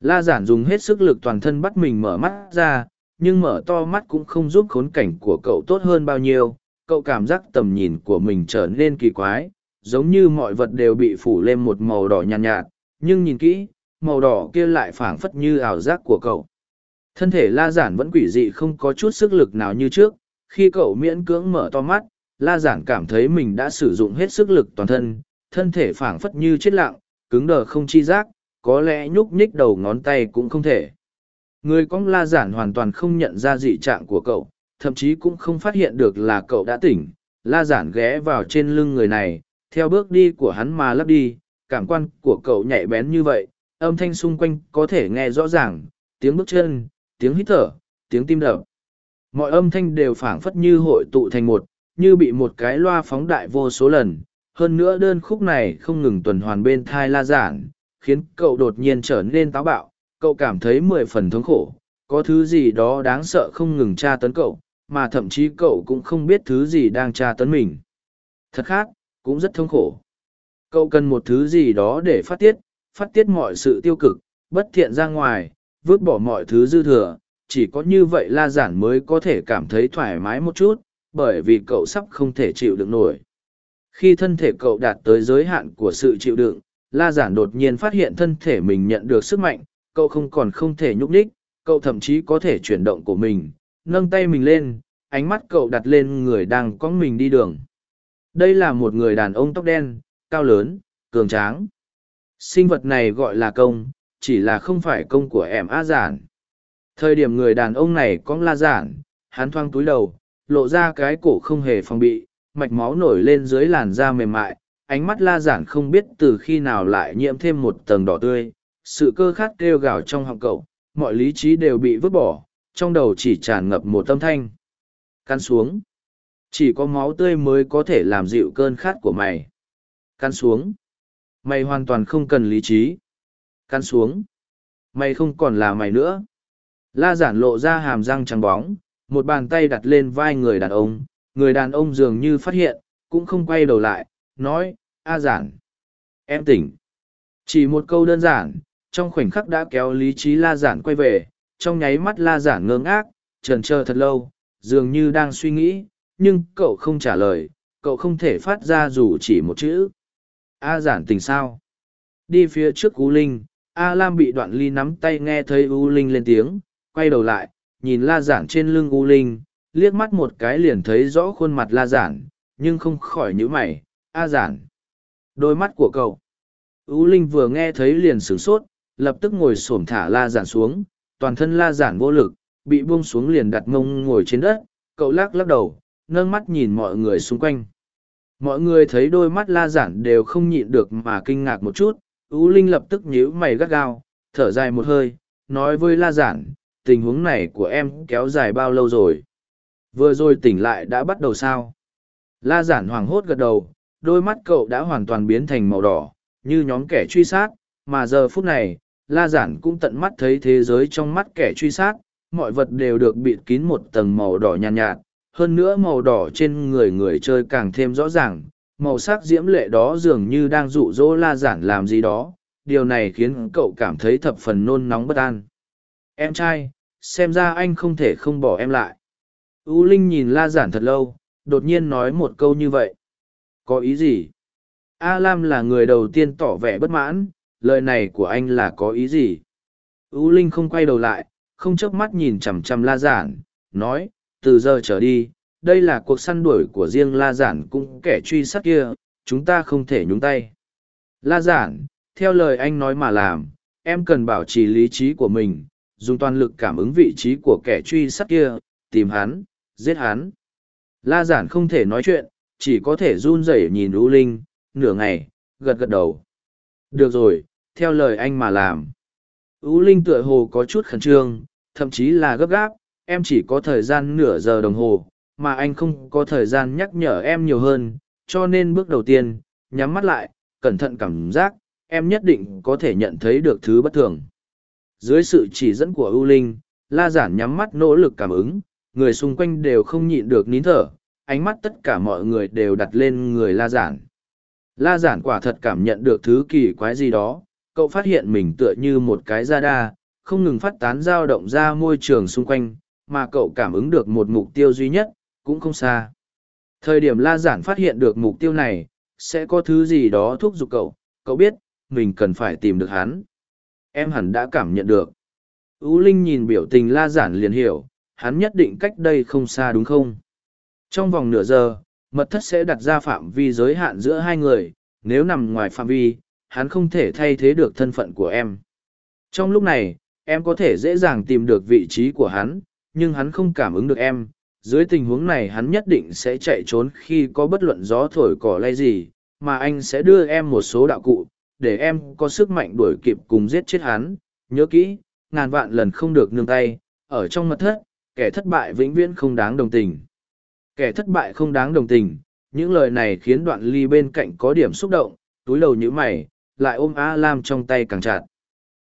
La giản dùng hết sức lực toàn thân bắt mình mở mắt ra, nhưng mở to mắt cũng không giúp khốn cảnh của cậu tốt hơn bao nhiêu cậu cảm giác tầm nhìn của mình trở nên kỳ quái giống như mọi vật đều bị phủ lên một màu đỏ nhàn nhạt, nhạt nhưng nhìn kỹ màu đỏ kia lại phảng phất như ảo giác của cậu. Thân thể la giản vẫn quỷ dị không có chút sức lực nào như trước khi cậu miễn cưỡng mở to mắt la giản cảm thấy mình đã sử dụng hết sức lực toàn thân thân thể phảng phất như chết lặng cứng đờ không chi giác có lẽ nhúc nhích đầu ngón tay cũng không thể. Người con la giản hoàn toàn không nhận ra dị trạng của cậu thậm chí cũng không phát hiện được là cậu đã tỉnh. La giản ghé vào trên lưng người này, theo bước đi của hắn mà lấp đi, cảm quan của cậu nhạy bén như vậy, âm thanh xung quanh có thể nghe rõ ràng, tiếng bước chân, tiếng hít thở, tiếng tim đập. Mọi âm thanh đều phảng phất như hội tụ thành một, như bị một cái loa phóng đại vô số lần. Hơn nữa đơn khúc này không ngừng tuần hoàn bên thai la giản, khiến cậu đột nhiên trở nên táo bạo, cậu cảm thấy mười phần thống khổ. Có thứ gì đó đáng sợ không ngừng tra tấn cậu mà thậm chí cậu cũng không biết thứ gì đang tra tấn mình. Thật khác, cũng rất thống khổ. Cậu cần một thứ gì đó để phát tiết phát tiết mọi sự tiêu cực, bất thiện ra ngoài, vứt bỏ mọi thứ dư thừa. Chỉ có như vậy la giản mới có thể cảm thấy thoải mái một chút, bởi vì cậu sắp không thể chịu đựng nổi. Khi thân thể cậu đạt tới giới hạn của sự chịu đựng, la giản đột nhiên phát hiện thân thể mình nhận được sức mạnh, cậu không còn không thể nhúc nhích, cậu thậm chí có thể chuyển động của mình nâng tay mình lên, ánh mắt cậu đặt lên người đang có mình đi đường. Đây là một người đàn ông tóc đen, cao lớn, cường tráng. Sinh vật này gọi là công, chỉ là không phải công của em a giản. Thời điểm người đàn ông này có la giản, hắn thoang túi đầu, lộ ra cái cổ không hề phòng bị, mạch máu nổi lên dưới làn da mềm mại, ánh mắt la giản không biết từ khi nào lại nhiễm thêm một tầng đỏ tươi. Sự cơ khát kêu gào trong họng cậu, mọi lý trí đều bị vứt bỏ trong đầu chỉ tràn ngập một tâm thanh. Căn xuống. Chỉ có máu tươi mới có thể làm dịu cơn khát của mày. Căn xuống. Mày hoàn toàn không cần lý trí. Căn xuống. Mày không còn là mày nữa. La giản lộ ra hàm răng trắng bóng, một bàn tay đặt lên vai người đàn ông. Người đàn ông dường như phát hiện, cũng không quay đầu lại, nói, a giản, em tỉnh. Chỉ một câu đơn giản, trong khoảnh khắc đã kéo lý trí la giản quay về trong nháy mắt la giản ngơ ngác trần trơ thật lâu dường như đang suy nghĩ nhưng cậu không trả lời cậu không thể phát ra dù chỉ một chữ a giản tình sao đi phía trước U linh A Lam bị đoạn ly nắm tay nghe thấy U Linh lên tiếng, quay đầu lại, nhìn la giản trên lưng U Linh, liếc mắt một cái liền thấy rõ khuôn mặt la giản, nhưng không khỏi nhíu mày, A giản. Đôi mắt của cậu. U Linh vừa nghe thấy liền sửng sốt, lập tức ngồi xổm thả la giản xuống, toàn thân la giản vô lực, bị buông xuống liền đặt mông ngồi trên đất, cậu lắc lắc đầu, nâng mắt nhìn mọi người xung quanh. Mọi người thấy đôi mắt la giản đều không nhịn được mà kinh ngạc một chút, U Linh lập tức nhíu mày gắt gao, thở dài một hơi, nói với la giản, tình huống này của em kéo dài bao lâu rồi? Vừa rồi tỉnh lại đã bắt đầu sao? La giản hoảng hốt gật đầu, đôi mắt cậu đã hoàn toàn biến thành màu đỏ, như nhóm kẻ truy sát, mà giờ phút này, la giản cũng tận mắt thấy thế giới trong mắt kẻ truy sát, mọi vật đều được bịt kín một tầng màu đỏ nhàn nhạt, nhạt, hơn nữa màu đỏ trên người người chơi càng thêm rõ ràng, màu sắc diễm lệ đó dường như đang dụ dỗ la giản làm gì đó, điều này khiến cậu cảm thấy thập phần nôn nóng bất an. Em trai, xem ra anh không thể không bỏ em lại. U Linh nhìn la giản thật lâu, đột nhiên nói một câu như vậy. Có ý gì? A Lam là người đầu tiên tỏ vẻ bất mãn, lời này của anh là có ý gì? U Linh không quay đầu lại, không chớp mắt nhìn chằm chằm la giản, nói, từ giờ trở đi, đây là cuộc săn đuổi của riêng la giản cũng kẻ truy sát kia, chúng ta không thể nhúng tay. La giản, theo lời anh nói mà làm, em cần bảo trì lý trí của mình, dùng toàn lực cảm ứng vị trí của kẻ truy sát kia, tìm hắn, giết hắn. La giản không thể nói chuyện, chỉ có thể run rẩy nhìn U Linh, nửa ngày, gật gật đầu. Được rồi, theo lời anh mà làm. U Linh tựa hồ có chút khẩn trương, thậm chí là gấp gáp, em chỉ có thời gian nửa giờ đồng hồ, mà anh không có thời gian nhắc nhở em nhiều hơn, cho nên bước đầu tiên, nhắm mắt lại, cẩn thận cảm giác, em nhất định có thể nhận thấy được thứ bất thường. Dưới sự chỉ dẫn của ưu linh, la giản nhắm mắt nỗ lực cảm ứng, người xung quanh đều không nhịn được nín thở, ánh mắt tất cả mọi người đều đặt lên người la giản. La giản quả thật cảm nhận được thứ kỳ quái gì đó, cậu phát hiện mình tựa như một cái da đa, không ngừng phát tán dao động ra môi trường xung quanh, mà cậu cảm ứng được một mục tiêu duy nhất, cũng không xa. Thời điểm la giản phát hiện được mục tiêu này, sẽ có thứ gì đó thúc giục cậu, cậu biết, mình cần phải tìm được hắn. Em hẳn đã cảm nhận được. Ú Linh nhìn biểu tình la giản liền hiểu, hắn nhất định cách đây không xa đúng không? Trong vòng nửa giờ, mật thất sẽ đặt ra phạm vi giới hạn giữa hai người, nếu nằm ngoài phạm vi, hắn không thể thay thế được thân phận của em. Trong lúc này, em có thể dễ dàng tìm được vị trí của hắn, nhưng hắn không cảm ứng được em. Dưới tình huống này hắn nhất định sẽ chạy trốn khi có bất luận gió thổi cỏ lay gì, mà anh sẽ đưa em một số đạo cụ, để em có sức mạnh đuổi kịp cùng giết chết hắn. Nhớ kỹ, ngàn vạn lần không được nương tay, ở trong mật thất, kẻ thất bại vĩnh viễn không đáng đồng tình. Kẻ thất bại không đáng đồng tình, những lời này khiến đoạn ly bên cạnh có điểm xúc động, túi đầu như mày, lại ôm A Lam trong tay càng chặt.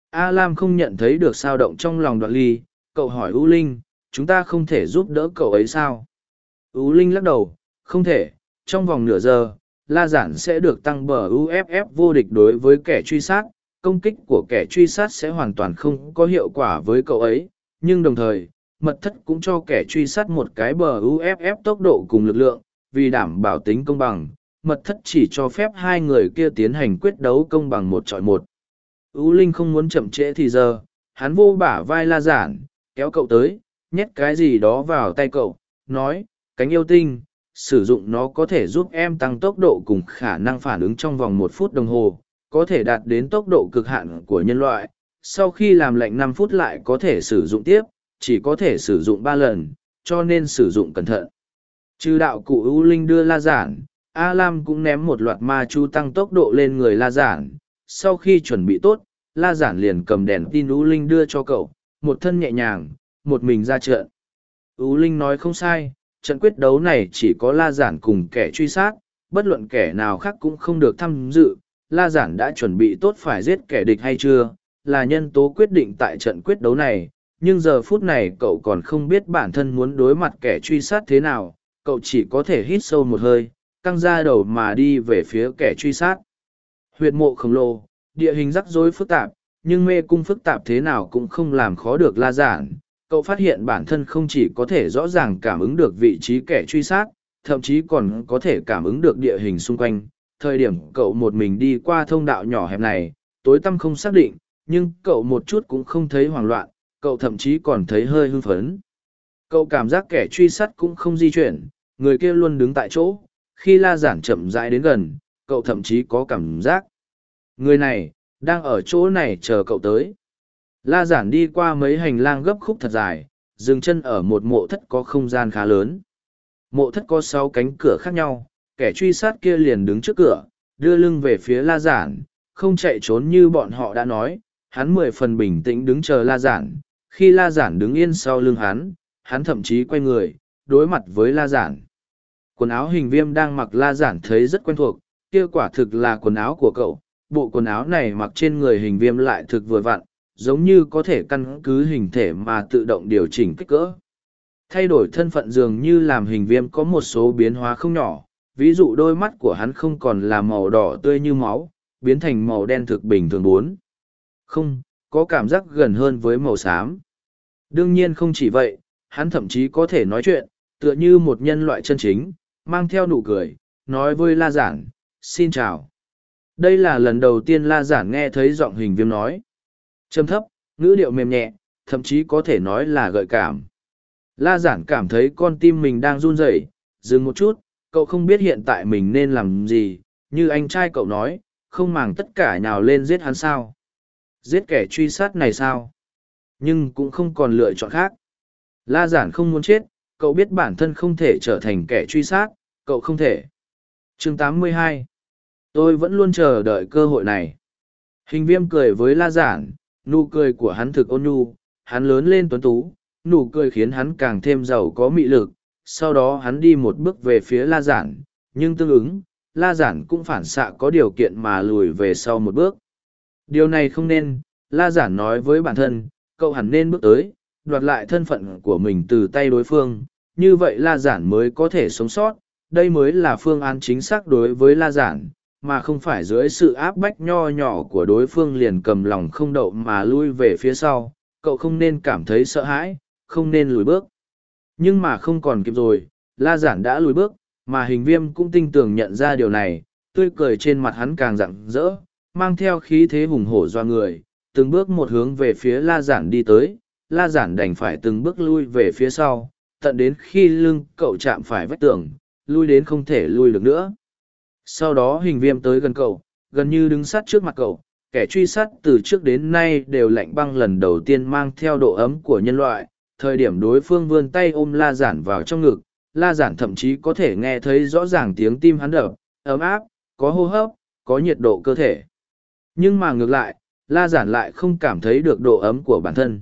A Lam không nhận thấy được sao động trong lòng đoạn ly, cậu hỏi U Linh, chúng ta không thể giúp đỡ cậu ấy sao? U Linh lắc đầu, không thể, trong vòng nửa giờ, La Giản sẽ được tăng bờ UFF vô địch đối với kẻ truy sát, công kích của kẻ truy sát sẽ hoàn toàn không có hiệu quả với cậu ấy, nhưng đồng thời, mật thất cũng cho kẻ truy sát một cái bờ UFF tốc độ cùng lực lượng, vì đảm bảo tính công bằng, mật thất chỉ cho phép hai người kia tiến hành quyết đấu công bằng một trọi một. U Linh không muốn chậm trễ thì giờ, hắn vô bả vai la giản, kéo cậu tới, nhét cái gì đó vào tay cậu, nói, cánh yêu tinh, sử dụng nó có thể giúp em tăng tốc độ cùng khả năng phản ứng trong vòng một phút đồng hồ, có thể đạt đến tốc độ cực hạn của nhân loại. Sau khi làm lệnh năm phút lại có thể sử dụng tiếp, chỉ có thể sử dụng ba lần, cho nên sử dụng cẩn thận. Trừ đạo cụ U Linh đưa la giản, A Lam cũng ném một loạt ma chú tăng tốc độ lên người la giản. Sau khi chuẩn bị tốt, la giản liền cầm đèn tin U Linh đưa cho cậu, một thân nhẹ nhàng, một mình ra trận. U Linh nói không sai, trận quyết đấu này chỉ có la giản cùng kẻ truy sát, bất luận kẻ nào khác cũng không được tham dự. La giản đã chuẩn bị tốt phải giết kẻ địch hay chưa, là nhân tố quyết định tại trận quyết đấu này, nhưng giờ phút này cậu còn không biết bản thân muốn đối mặt kẻ truy sát thế nào, cậu chỉ có thể hít sâu một hơi, căng ra đầu mà đi về phía kẻ truy sát. Huyệt mộ khổng lồ, địa hình rắc rối phức tạp, nhưng mê cung phức tạp thế nào cũng không làm khó được la giản. Cậu phát hiện bản thân không chỉ có thể rõ ràng cảm ứng được vị trí kẻ truy sát, thậm chí còn có thể cảm ứng được địa hình xung quanh. Thời điểm cậu một mình đi qua thông đạo nhỏ hẹp này, tối tăm không xác định, nhưng cậu một chút cũng không thấy hoảng loạn, cậu thậm chí còn thấy hơi hưng phấn. Cậu cảm giác kẻ truy sát cũng không di chuyển, người kia luôn đứng tại chỗ, khi la giản chậm rãi đến gần, cậu thậm chí có cảm giác. Người này, đang ở chỗ này chờ cậu tới. La giản đi qua mấy hành lang gấp khúc thật dài, dừng chân ở một mộ thất có không gian khá lớn. Mộ thất có sáu cánh cửa khác nhau, kẻ truy sát kia liền đứng trước cửa, đưa lưng về phía la giản, không chạy trốn như bọn họ đã nói, hắn mười phần bình tĩnh đứng chờ la giản. Khi la giản đứng yên sau lưng hắn, hắn thậm chí quay người, đối mặt với la giản. Quần áo hình viêm đang mặc la giản thấy rất quen thuộc, kia quả thực là quần áo của cậu. Bộ quần áo này mặc trên người hình viêm lại thực vừa vặn, giống như có thể căn cứ hình thể mà tự động điều chỉnh kích cỡ. Thay đổi thân phận dường như làm hình viêm có một số biến hóa không nhỏ, ví dụ đôi mắt của hắn không còn là màu đỏ tươi như máu, biến thành màu đen thực bình thường bốn. Không, có cảm giác gần hơn với màu xám. Đương nhiên không chỉ vậy, hắn thậm chí có thể nói chuyện, tựa như một nhân loại chân chính, mang theo nụ cười, nói với La Giản, xin chào. Đây là lần đầu tiên La Giản nghe thấy giọng hình viêm nói. Trầm thấp, ngữ điệu mềm nhẹ, thậm chí có thể nói là gợi cảm. La Giản cảm thấy con tim mình đang run rẩy, dừng một chút, cậu không biết hiện tại mình nên làm gì, như anh trai cậu nói, không màng tất cả nhào lên giết hắn sao. Giết kẻ truy sát này sao? Nhưng cũng không còn lựa chọn khác. La giản không muốn chết, cậu biết bản thân không thể trở thành kẻ truy sát, cậu không thể. chương 82 Tôi vẫn luôn chờ đợi cơ hội này. Hình viêm cười với la giản, nụ cười của hắn thực ôn nhu, hắn lớn lên tuấn tú, nụ cười khiến hắn càng thêm giàu có mị lực. Sau đó hắn đi một bước về phía la giản, nhưng tương ứng, la giản cũng phản xạ có điều kiện mà lùi về sau một bước. Điều này không nên, la giản nói với bản thân, cậu hẳn nên bước tới, đoạt lại thân phận của mình từ tay đối phương, như vậy La Giản mới có thể sống sót, đây mới là phương án chính xác đối với La Giản, mà không phải dưới sự áp bách nho nhỏ của đối phương liền cầm lòng không đậu mà lui về phía sau, cậu không nên cảm thấy sợ hãi, không nên lùi bước. Nhưng mà không còn kịp rồi, La Giản đã lùi bước, mà hình viêm cũng tinh tường nhận ra điều này, tươi cười trên mặt hắn càng rạng rỡ, mang theo khí thế hùng hổ doa người, từng bước một hướng về phía La Giản đi tới, la giản đành phải từng bước lui về phía sau, tận đến khi lưng cậu chạm phải vách tường, lui đến không thể lui được nữa. Sau đó hình viêm tới gần cậu, gần như đứng sát trước mặt cậu, kẻ truy sát từ trước đến nay đều lạnh băng lần đầu tiên mang theo độ ấm của nhân loại, thời điểm đối phương vươn tay ôm la giản vào trong ngực, la giản thậm chí có thể nghe thấy rõ ràng tiếng tim hắn đập, ấm áp, có hô hấp, có nhiệt độ cơ thể. Nhưng mà ngược lại, la giản lại không cảm thấy được độ ấm của bản thân.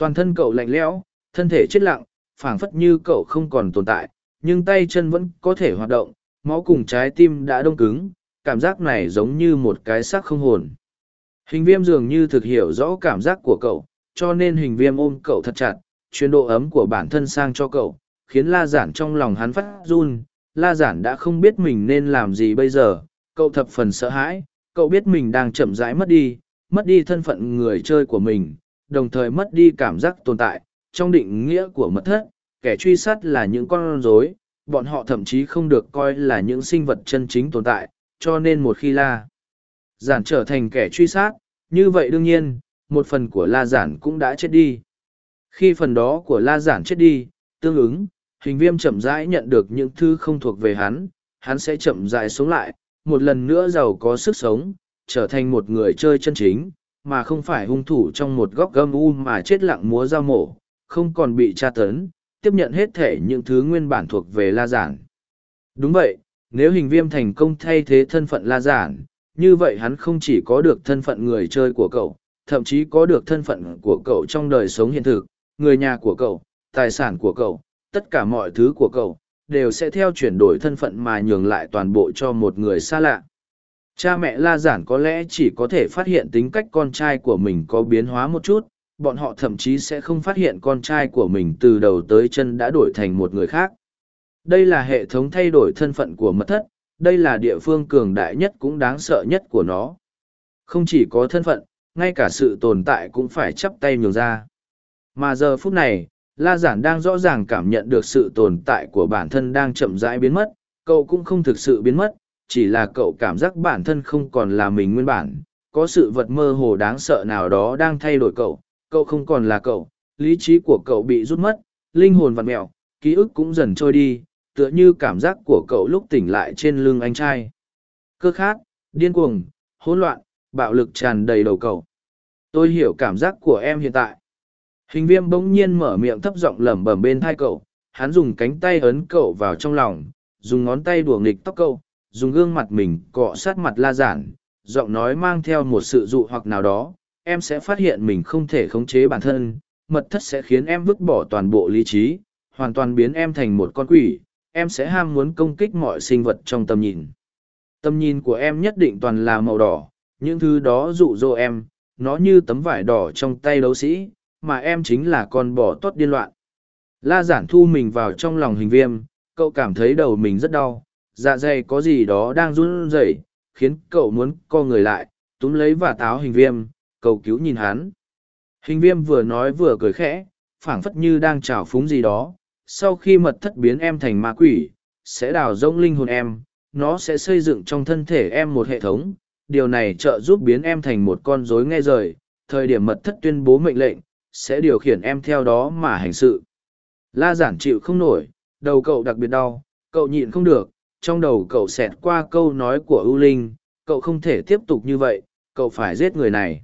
Toàn thân cậu lạnh lẽo, thân thể chết lặng, phảng phất như cậu không còn tồn tại, nhưng tay chân vẫn có thể hoạt động, máu cùng trái tim đã đông cứng, cảm giác này giống như một cái xác không hồn. Hình viêm dường như thực hiểu rõ cảm giác của cậu, cho nên hình viêm ôm cậu thật chặt, chuyển độ ấm của bản thân sang cho cậu, khiến la giản trong lòng hắn phát run. La giản đã không biết mình nên làm gì bây giờ, cậu thập phần sợ hãi, cậu biết mình đang chậm rãi mất đi, mất đi thân phận người chơi của mình, đồng thời mất đi cảm giác tồn tại. Trong định nghĩa của mật thất, kẻ truy sát là những con rối, bọn họ thậm chí không được coi là những sinh vật chân chính tồn tại, cho nên một khi la giản trở thành kẻ truy sát, như vậy đương nhiên, một phần của la giản cũng đã chết đi. Khi phần đó của la giản chết đi, tương ứng, hình viêm chậm rãi nhận được những thứ không thuộc về hắn, hắn sẽ chậm rãi sống lại, một lần nữa giàu có sức sống, trở thành một người chơi chân chính, mà không phải hung thủ trong một góc gâm u mà chết lặng múa dao mổ, không còn bị tra tấn, tiếp nhận hết thể những thứ nguyên bản thuộc về la giản. Đúng vậy, nếu hình viêm thành công thay thế thân phận la giản, như vậy hắn không chỉ có được thân phận người chơi của cậu, thậm chí có được thân phận của cậu trong đời sống hiện thực, người nhà của cậu, tài sản của cậu, tất cả mọi thứ của cậu, đều sẽ theo chuyển đổi thân phận mà nhường lại toàn bộ cho một người xa lạ. Cha mẹ La Giản có lẽ chỉ có thể phát hiện tính cách con trai của mình có biến hóa một chút, bọn họ thậm chí sẽ không phát hiện con trai của mình từ đầu tới chân đã đổi thành một người khác. Đây là hệ thống thay đổi thân phận của mật thất, đây là địa phương cường đại nhất cũng đáng sợ nhất của nó. Không chỉ có thân phận, ngay cả sự tồn tại cũng phải chắp tay nhường ra. Mà giờ phút này, La Giản đang rõ ràng cảm nhận được sự tồn tại của bản thân đang chậm rãi biến mất, cậu cũng không thực sự biến mất, chỉ là cậu cảm giác bản thân không còn là mình nguyên bản, có sự vật mơ hồ đáng sợ nào đó đang thay đổi cậu, cậu không còn là cậu, lý trí của cậu bị rút mất, linh hồn vặt mẹo, ký ức cũng dần trôi đi, tựa như cảm giác của cậu lúc tỉnh lại trên lưng anh trai. Cơ khát, điên cuồng, hỗn loạn, bạo lực tràn đầy đầu cậu. Tôi hiểu cảm giác của em hiện tại. Hình viêm bỗng nhiên mở miệng thấp giọng lẩm bẩm bên thai cậu, hắn dùng cánh tay ấn cậu vào trong lòng, dùng ngón tay đùa nghịch tóc cậu, dùng gương mặt mình cọ sát mặt la giản, giọng nói mang theo một sự dụ hoặc nào đó, em sẽ phát hiện mình không thể khống chế bản thân, mật thất sẽ khiến em vứt bỏ toàn bộ lý trí, hoàn toàn biến em thành một con quỷ, em sẽ ham muốn công kích mọi sinh vật trong tầm nhìn. Tầm nhìn của em nhất định toàn là màu đỏ, những thứ đó dụ dỗ em, nó như tấm vải đỏ trong tay đấu sĩ, mà em chính là con bò tốt điên loạn. La giản thu mình vào trong lòng hình viêm, cậu cảm thấy đầu mình rất đau, dạ dày có gì đó đang run rẩy, khiến cậu muốn co người lại, túm lấy và táo hình viêm, cầu cứu nhìn hắn. Hình viêm vừa nói vừa cười khẽ, phảng phất như đang trào phúng gì đó, sau khi mật thất biến em thành ma quỷ, sẽ đào rông linh hồn em, nó sẽ xây dựng trong thân thể em một hệ thống, điều này trợ giúp biến em thành một con rối nghe rời, thời điểm mật thất tuyên bố mệnh lệnh, sẽ điều khiển em theo đó mà hành sự. La giản chịu không nổi, đầu cậu đặc biệt đau, cậu nhịn không được, trong đầu cậu xẹt qua câu nói của ưu linh, cậu không thể tiếp tục như vậy, cậu phải giết người này.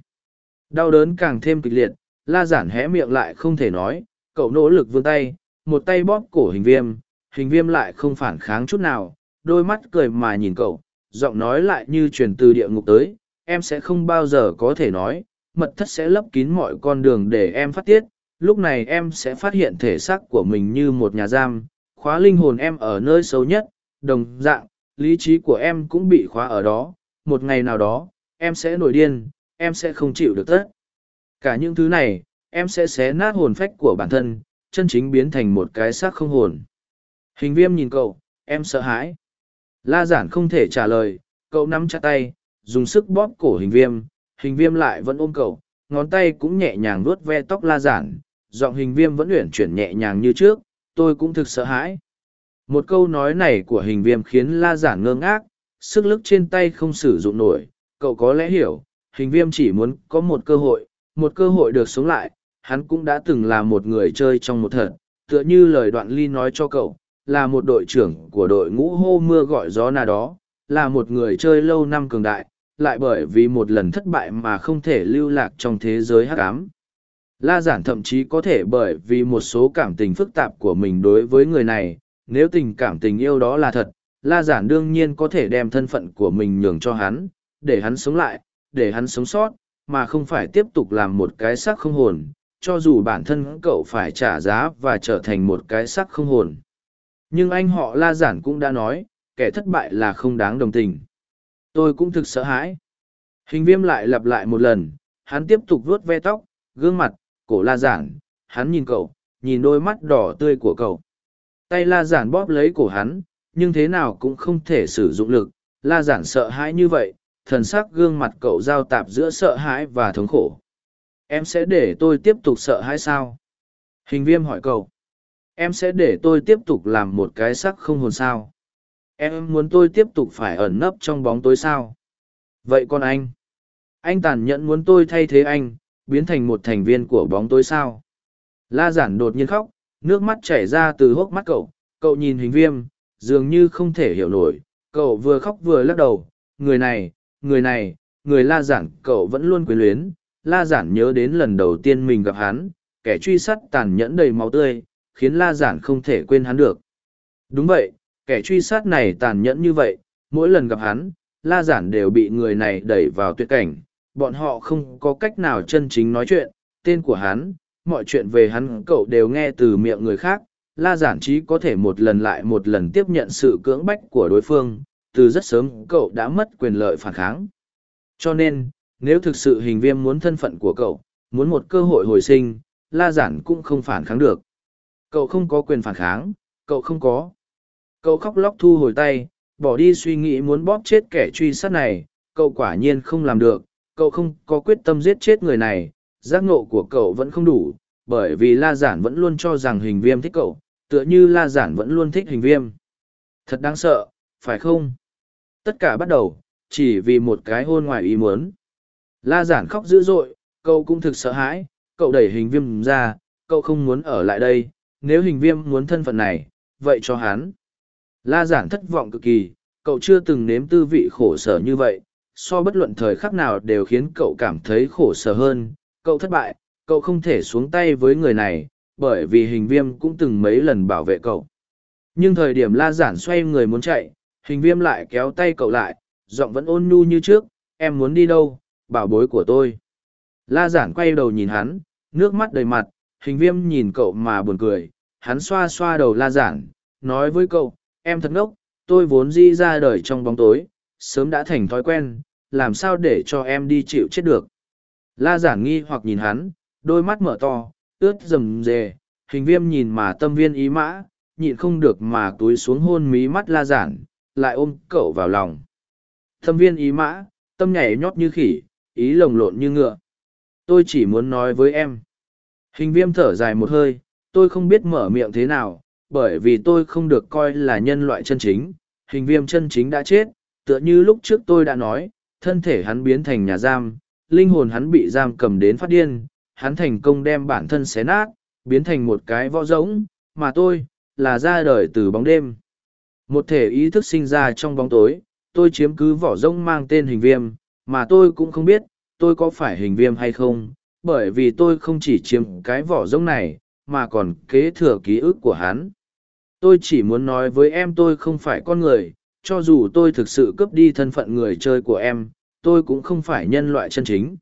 Đau đớn càng thêm kịch liệt, la giản hé miệng lại không thể nói, cậu nỗ lực vươn tay, một tay bóp cổ hình viêm, hình viêm lại không phản kháng chút nào, đôi mắt cười mà nhìn cậu, giọng nói lại như truyền từ địa ngục tới, em sẽ không bao giờ có thể nói, mật thất sẽ lấp kín mọi con đường để em phát tiết, lúc này em sẽ phát hiện thể xác của mình như một nhà giam, khóa linh hồn em ở nơi xấu nhất, đồng dạng, lý trí của em cũng bị khóa ở đó, một ngày nào đó, em sẽ nổi điên, em sẽ không chịu được tất. Cả những thứ này, em sẽ xé nát hồn phách của bản thân, chân chính biến thành một cái xác không hồn. Hình viêm nhìn cậu, em sợ hãi. La giản không thể trả lời, cậu nắm chặt tay, dùng sức bóp cổ hình viêm, hình viêm lại vẫn ôm cậu, ngón tay cũng nhẹ nhàng vuốt ve tóc la giản, giọng hình viêm vẫn uyển chuyển nhẹ nhàng như trước, tôi cũng thực sợ hãi. Một câu nói này của hình viêm khiến la giản ngơ ngác, sức lực trên tay không sử dụng nổi, cậu có lẽ hiểu, hình viêm chỉ muốn có một cơ hội, một cơ hội được sống lại, hắn cũng đã từng là một người chơi trong một thật, tựa như lời đoạn ly nói cho cậu, là một đội trưởng của đội ngũ hô mưa gọi gió nào đó, là một người chơi lâu năm cường đại, lại bởi vì một lần thất bại mà không thể lưu lạc trong thế giới hắc ám. La giản thậm chí có thể bởi vì một số cảm tình phức tạp của mình đối với người này, nếu tình cảm tình yêu đó là thật, La giản đương nhiên có thể đem thân phận của mình nhường cho hắn, để hắn sống lại, để hắn sống sót, mà không phải tiếp tục làm một cái xác không hồn, cho dù bản thân cậu phải trả giá và trở thành một cái xác không hồn. Nhưng anh họ La giản cũng đã nói, kẻ thất bại là không đáng đồng tình. Tôi cũng thực sợ hãi. Hình viêm lại lặp lại một lần, hắn tiếp tục vuốt ve tóc, gương mặt, cổ La giản, hắn nhìn cậu, nhìn đôi mắt đỏ tươi của cậu. Tay La giản bóp lấy cổ hắn, nhưng thế nào cũng không thể sử dụng lực. La giản sợ hãi như vậy, thần sắc gương mặt cậu giao tạp giữa sợ hãi và thống khổ. Em sẽ để tôi tiếp tục sợ hãi sao? Hình viêm hỏi cậu. Em sẽ để tôi tiếp tục làm một cái sắc không hồn sao? Em muốn tôi tiếp tục phải ẩn nấp trong bóng tối sao? Vậy còn anh? Anh tàn nhẫn muốn tôi thay thế anh, biến thành một thành viên của bóng tối sao? La giản đột nhiên khóc, nước mắt chảy ra từ hốc mắt cậu, cậu nhìn hình viêm, dường như không thể hiểu nổi, cậu vừa khóc vừa lắc đầu, người này, người này, người la giản cậu vẫn luôn quyến luyến, la giản nhớ đến lần đầu tiên mình gặp hắn, kẻ truy sát tàn nhẫn đầy máu tươi, khiến la giản không thể quên hắn được. Đúng vậy, kẻ truy sát này tàn nhẫn như vậy, mỗi lần gặp hắn, la giản đều bị người này đẩy vào tuyệt cảnh, bọn họ không có cách nào chân chính nói chuyện, tên của hắn, mọi chuyện về hắn cậu đều nghe từ miệng người khác, la giản trí có thể một lần lại một lần tiếp nhận sự cưỡng bách của đối phương, từ rất sớm cậu đã mất quyền lợi phản kháng. Cho nên, nếu thực sự hình viêm muốn thân phận của cậu, muốn một cơ hội hồi sinh, la giản cũng không phản kháng được. Cậu không có quyền phản kháng, cậu không có. Cậu khóc lóc thu hồi tay, bỏ đi suy nghĩ muốn bóp chết kẻ truy sát này, cậu quả nhiên không làm được, cậu không có quyết tâm giết chết người này, giác ngộ của cậu vẫn không đủ, bởi vì la giản vẫn luôn cho rằng hình viêm thích cậu, tựa như la giản vẫn luôn thích hình viêm. Thật đáng sợ, phải không? Tất cả bắt đầu, chỉ vì một cái hôn ngoài ý muốn. La giản khóc dữ dội, cậu cũng thực sợ hãi, cậu đẩy hình viêm ra, cậu không muốn ở lại đây, nếu hình viêm muốn thân phận này, vậy cho hắn. La giản thất vọng cực kỳ, cậu chưa từng nếm tư vị khổ sở như vậy, so bất luận thời khắc nào đều khiến cậu cảm thấy khổ sở hơn, cậu thất bại, cậu không thể xuống tay với người này, bởi vì hình viêm cũng từng mấy lần bảo vệ cậu. Nhưng thời điểm la giản xoay người muốn chạy, hình viêm lại kéo tay cậu lại, giọng vẫn ôn nhu như trước, em muốn đi đâu, bảo bối của tôi. La giản quay đầu nhìn hắn, nước mắt đầy mặt, hình viêm nhìn cậu mà buồn cười, hắn xoa xoa đầu la giản, nói với cậu, em thật ngốc, tôi vốn di ra đời trong bóng tối, sớm đã thành thói quen, làm sao để cho em đi chịu chết được. La giản nghi hoặc nhìn hắn, đôi mắt mở to, ướt rầm rề, hình viêm nhìn mà tâm viên ý mã, nhịn không được mà túi xuống hôn mí mắt la giản, lại ôm cậu vào lòng. Tâm viên ý mã, tâm nhảy nhót như khỉ, ý lồng lộn như ngựa. Tôi chỉ muốn nói với em. Hình viêm thở dài một hơi, tôi không biết mở miệng thế nào, bởi vì tôi không được coi là nhân loại chân chính. Hình viêm chân chính đã chết, tựa như lúc trước tôi đã nói, thân thể hắn biến thành nhà giam, linh hồn hắn bị giam cầm đến phát điên, hắn thành công đem bản thân xé nát, biến thành một cái võ rỗng, mà tôi, là ra đời từ bóng đêm. Một thể ý thức sinh ra trong bóng tối, tôi chiếm cứ vỏ rỗng mang tên hình viêm, mà tôi cũng không biết, tôi có phải hình viêm hay không, bởi vì tôi không chỉ chiếm cái vỏ rỗng này, mà còn kế thừa ký ức của hắn. Tôi chỉ muốn nói với em tôi không phải con người, cho dù tôi thực sự cướp đi thân phận người chơi của em, tôi cũng không phải nhân loại chân chính.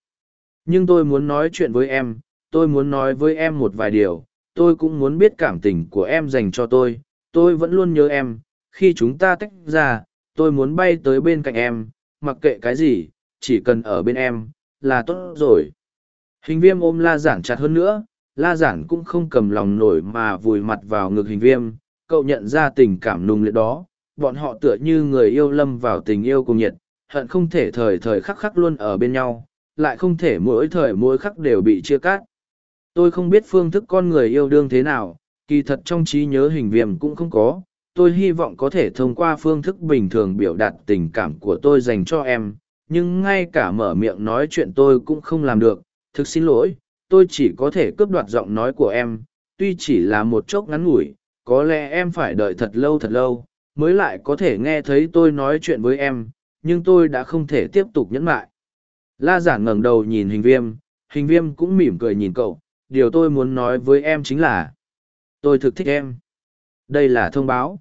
Nhưng tôi muốn nói chuyện với em, tôi muốn nói với em một vài điều, tôi cũng muốn biết cảm tình của em dành cho tôi, tôi vẫn luôn nhớ em, khi chúng ta tách ra, tôi muốn bay tới bên cạnh em, mặc kệ cái gì, chỉ cần ở bên em, là tốt rồi. Hình viêm ôm la giản chặt hơn nữa, la giản cũng không cầm lòng nổi mà vùi mặt vào ngực hình viêm, cậu nhận ra tình cảm nung liệt đó, bọn họ tựa như người yêu lâm vào tình yêu cùng nhiệt, hận không thể thời thời khắc khắc luôn ở bên nhau, lại không thể mỗi thời mỗi khắc đều bị chia cắt. Tôi không biết phương thức con người yêu đương thế nào, kỳ thật trong trí nhớ hình viêm cũng không có. Tôi hy vọng có thể thông qua phương thức bình thường biểu đạt tình cảm của tôi dành cho em, nhưng ngay cả mở miệng nói chuyện tôi cũng không làm được. Thực xin lỗi, tôi chỉ có thể cướp đoạt giọng nói của em, tuy chỉ là một chốc ngắn ngủi, có lẽ em phải đợi thật lâu thật lâu, mới lại có thể nghe thấy tôi nói chuyện với em, nhưng tôi đã không thể tiếp tục nhẫn lại. La giản ngẩng đầu nhìn hình viêm, hình viêm cũng mỉm cười nhìn cậu, điều tôi muốn nói với em chính là, tôi thực thích em. Đây là thông báo.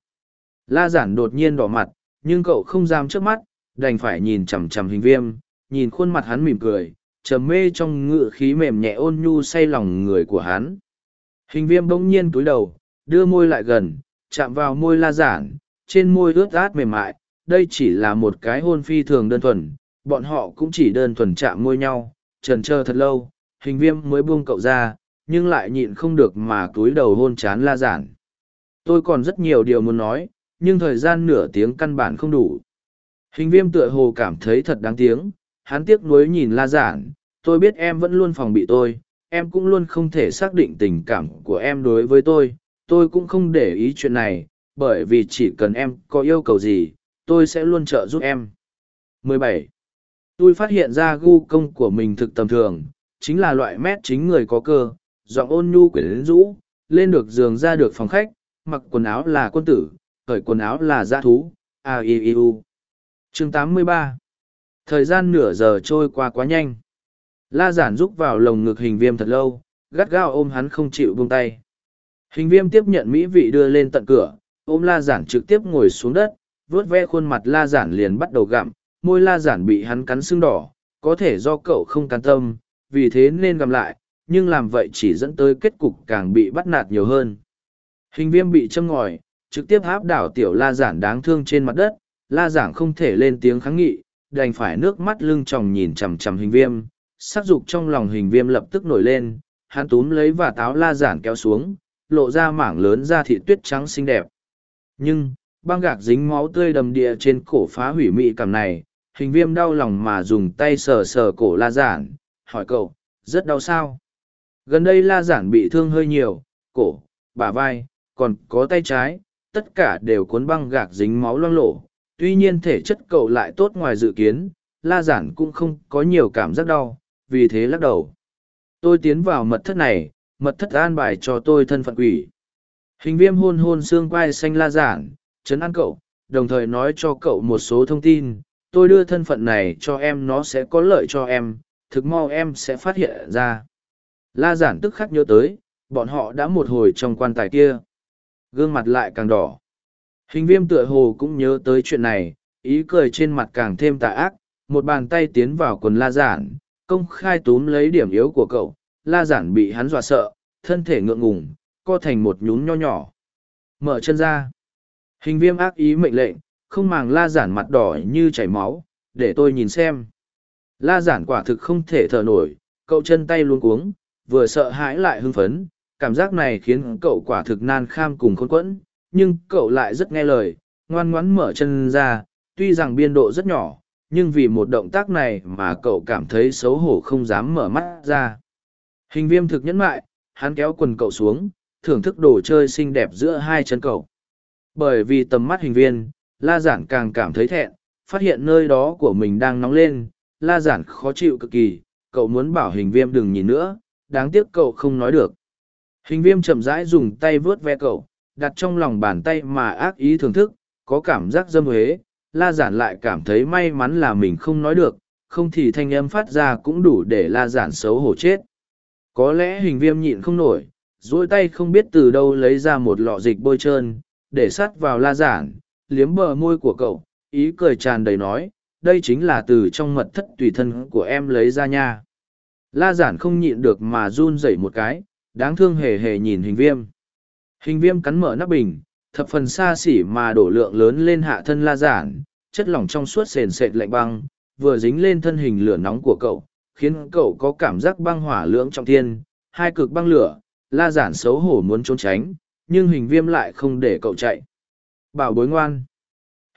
La giản đột nhiên đỏ mặt, nhưng cậu không dám trước mắt, đành phải nhìn chằm chằm hình viêm, nhìn khuôn mặt hắn mỉm cười, trầm mê trong ngự khí mềm nhẹ ôn nhu say lòng người của hắn. Hình viêm bỗng nhiên túi đầu, đưa môi lại gần, chạm vào môi la giản, trên môi ướt át mềm mại, đây chỉ là một cái hôn phi thường đơn thuần, bọn họ cũng chỉ đơn thuần chạm môi nhau, trần chờ thật lâu, hình viêm mới buông cậu ra, nhưng lại nhịn không được mà túi đầu hôn chán la giản. Tôi còn rất nhiều điều muốn nói, nhưng thời gian nửa tiếng căn bản không đủ. Hình viêm tựa hồ cảm thấy thật đáng tiếng, hắn tiếc nuối nhìn la giản, tôi biết em vẫn luôn phòng bị tôi, em cũng luôn không thể xác định tình cảm của em đối với tôi, tôi cũng không để ý chuyện này, bởi vì chỉ cần em có yêu cầu gì, tôi sẽ luôn trợ giúp em. 17. Tôi phát hiện ra gu công của mình thực tầm thường, chính là loại mét chính người có cơ, giọng ôn nhu quyển rũ, lên được giường ra được phòng khách, mặc quần áo là quân tử, khởi quần áo là gia thú, a i i u. Chương 83 Thời gian nửa giờ trôi qua quá nhanh. La giản rúc vào lồng ngực hình viêm thật lâu, gắt gao ôm hắn không chịu buông tay. Hình viêm tiếp nhận mỹ vị đưa lên tận cửa, ôm la giản trực tiếp ngồi xuống đất, vớt ve khuôn mặt la giản liền bắt đầu gặm, môi la giản bị hắn cắn sưng đỏ, có thể do cậu không can tâm, vì thế nên gặm lại, nhưng làm vậy chỉ dẫn tới kết cục càng bị bắt nạt nhiều hơn. Hình viêm bị châm ngòi, trực tiếp áp đảo tiểu la giản đáng thương trên mặt đất, la giản không thể lên tiếng kháng nghị, đành phải nước mắt lưng tròng nhìn chằm chằm hình viêm, sắc dục trong lòng hình viêm lập tức nổi lên, hắn túm lấy và táo la giản kéo xuống, lộ ra mảng lớn da thịt tuyết trắng xinh đẹp. Nhưng, băng gạc dính máu tươi đầm địa trên cổ phá hủy mị cảm này, hình viêm đau lòng mà dùng tay sờ sờ cổ la giản, hỏi cậu, rất đau sao? Gần đây la giản bị thương hơi nhiều, cổ, bả vai, còn có tay trái, tất cả đều cuốn băng gạc dính máu loang lổ. Tuy nhiên thể chất cậu lại tốt ngoài dự kiến, la giản cũng không có nhiều cảm giác đau, vì thế lắc đầu. Tôi tiến vào mật thất này, mật thất an bài cho tôi thân phận quỷ. Hình viêm hôn hôn xương quai xanh la giản, chấn an cậu, đồng thời nói cho cậu một số thông tin. Tôi đưa thân phận này cho em nó sẽ có lợi cho em, thực mau em sẽ phát hiện ra. La giản tức khắc nhớ tới, bọn họ đã một hồi trong quan tài kia. Gương mặt lại càng đỏ. Hình viêm tựa hồ cũng nhớ tới chuyện này, ý cười trên mặt càng thêm tà ác, một bàn tay tiến vào quần la giản, công khai túm lấy điểm yếu của cậu. La giản bị hắn dọa sợ, thân thể ngượng ngùng, co thành một nhún nho nhỏ. Mở chân ra. Hình viêm ác ý mệnh lệnh, không màng la giản mặt đỏ như chảy máu, để tôi nhìn xem. La giản quả thực không thể thở nổi, cậu chân tay luôn cuống, vừa sợ hãi lại hưng phấn, cảm giác này khiến cậu quả thực nan kham cùng khốn quẫn, nhưng cậu lại rất nghe lời, ngoan ngoãn mở chân ra, tuy rằng biên độ rất nhỏ, nhưng vì một động tác này mà cậu cảm thấy xấu hổ không dám mở mắt ra. Hình viêm thực nhẫn mại, hắn kéo quần cậu xuống, thưởng thức đồ chơi xinh đẹp giữa hai chân cậu. Bởi vì tầm mắt hình viên, la giản càng cảm thấy thẹn, phát hiện nơi đó của mình đang nóng lên, la giản khó chịu cực kỳ, cậu muốn bảo hình viêm đừng nhìn nữa, đáng tiếc cậu không nói được. Hình viêm chậm rãi dùng tay vớt ve cậu, đặt trong lòng bàn tay mà ác ý thưởng thức, có cảm giác dâm huế, la giản lại cảm thấy may mắn là mình không nói được, không thì thanh âm phát ra cũng đủ để la giản xấu hổ chết. Có lẽ hình viêm nhịn không nổi, duỗi tay không biết từ đâu lấy ra một lọ dịch bôi trơn, để sắt vào la giản, liếm bờ môi của cậu, ý cười tràn đầy nói, đây chính là từ trong mật thất tùy thân của em lấy ra nha. La giản không nhịn được mà run rẩy một cái, đáng thương hề hề nhìn hình viêm. Hình viêm cắn mở nắp bình, thập phần xa xỉ mà đổ lượng lớn lên hạ thân la giản, chất lỏng trong suốt sền sệt lạnh băng, vừa dính lên thân hình lửa nóng của cậu, khiến cậu có cảm giác băng hỏa lưỡng trong thiên, hai cực băng lửa, la giản xấu hổ muốn trốn tránh, nhưng hình viêm lại không để cậu chạy. Bảo bối ngoan.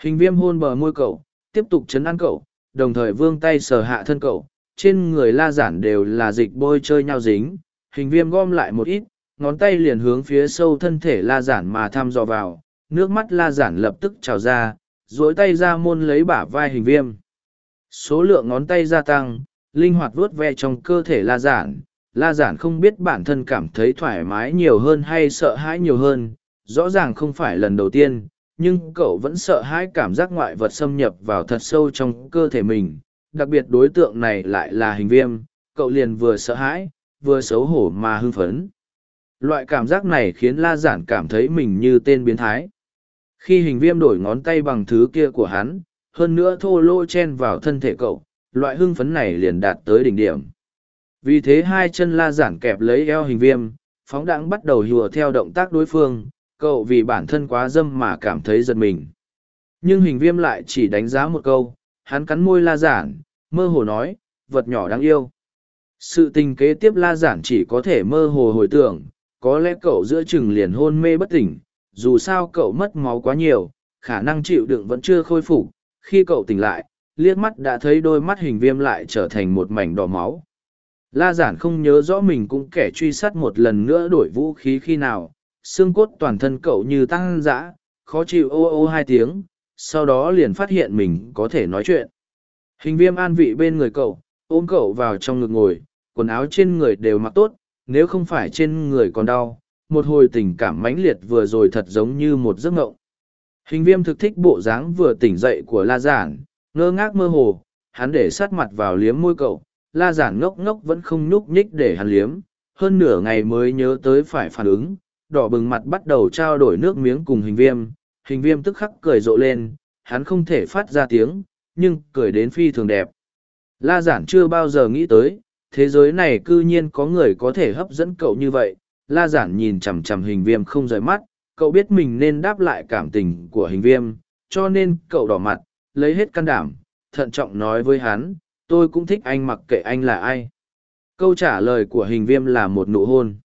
Hình viêm hôn bờ môi cậu, tiếp tục chấn an cậu, đồng thời vương tay sờ hạ thân cậu, trên người la giản đều là dịch bôi chơi nhau dính, hình viêm gom lại một ít, ngón tay liền hướng phía sâu thân thể la giản mà thăm dò vào, nước mắt la giản lập tức trào ra, duỗi tay ra môn lấy bả vai hình viêm. Số lượng ngón tay gia tăng, linh hoạt vuốt ve trong cơ thể la giản, la giản không biết bản thân cảm thấy thoải mái nhiều hơn hay sợ hãi nhiều hơn, rõ ràng không phải lần đầu tiên, nhưng cậu vẫn sợ hãi cảm giác ngoại vật xâm nhập vào thật sâu trong cơ thể mình, đặc biệt đối tượng này lại là hình viêm, cậu liền vừa sợ hãi, vừa xấu hổ mà hưng phấn. Loại cảm giác này khiến La Giản cảm thấy mình như tên biến thái. Khi hình viêm đổi ngón tay bằng thứ kia của hắn, hơn nữa thô lô chen vào thân thể cậu, loại hưng phấn này liền đạt tới đỉnh điểm. Vì thế hai chân La Giản kẹp lấy eo hình viêm, phóng đãng bắt đầu hùa theo động tác đối phương, cậu vì bản thân quá dâm mà cảm thấy giật mình. Nhưng hình viêm lại chỉ đánh giá một câu, hắn cắn môi La Giản, mơ hồ nói, vật nhỏ đáng yêu. Sự tình kế tiếp La Giản chỉ có thể mơ hồ hồi tưởng, có lẽ cậu giữa chừng liền hôn mê bất tỉnh, dù sao cậu mất máu quá nhiều, khả năng chịu đựng vẫn chưa khôi phục. Khi cậu tỉnh lại, liếc mắt đã thấy đôi mắt hình viêm lại trở thành một mảnh đỏ máu. La giản không nhớ rõ mình cũng kẻ truy sát một lần nữa đổi vũ khí khi nào, xương cốt toàn thân cậu như tăng dã, khó chịu ô ô hai tiếng, sau đó liền phát hiện mình có thể nói chuyện. Hình viêm an vị bên người cậu, ôm cậu vào trong ngực ngồi, quần áo trên người đều mặc tốt, nếu không phải trên người còn đau, một hồi tình cảm mãnh liệt vừa rồi thật giống như một giấc ngộng. Hình viêm thực thích bộ dáng vừa tỉnh dậy của La Giản, ngơ ngác mơ hồ, hắn để sát mặt vào liếm môi cậu, La Giản ngốc ngốc vẫn không nhúc nhích để hắn liếm, hơn nửa ngày mới nhớ tới phải phản ứng, đỏ bừng mặt bắt đầu trao đổi nước miếng cùng hình viêm, hình viêm tức khắc cười rộ lên, hắn không thể phát ra tiếng, nhưng cười đến phi thường đẹp. La Giản chưa bao giờ nghĩ tới, thế giới này cư nhiên có người có thể hấp dẫn cậu như vậy la giản nhìn chằm chằm hình viêm không rời mắt cậu biết mình nên đáp lại cảm tình của hình viêm cho nên cậu đỏ mặt lấy hết can đảm thận trọng nói với hắn tôi cũng thích anh mặc kệ anh là ai câu trả lời của hình viêm là một nụ hôn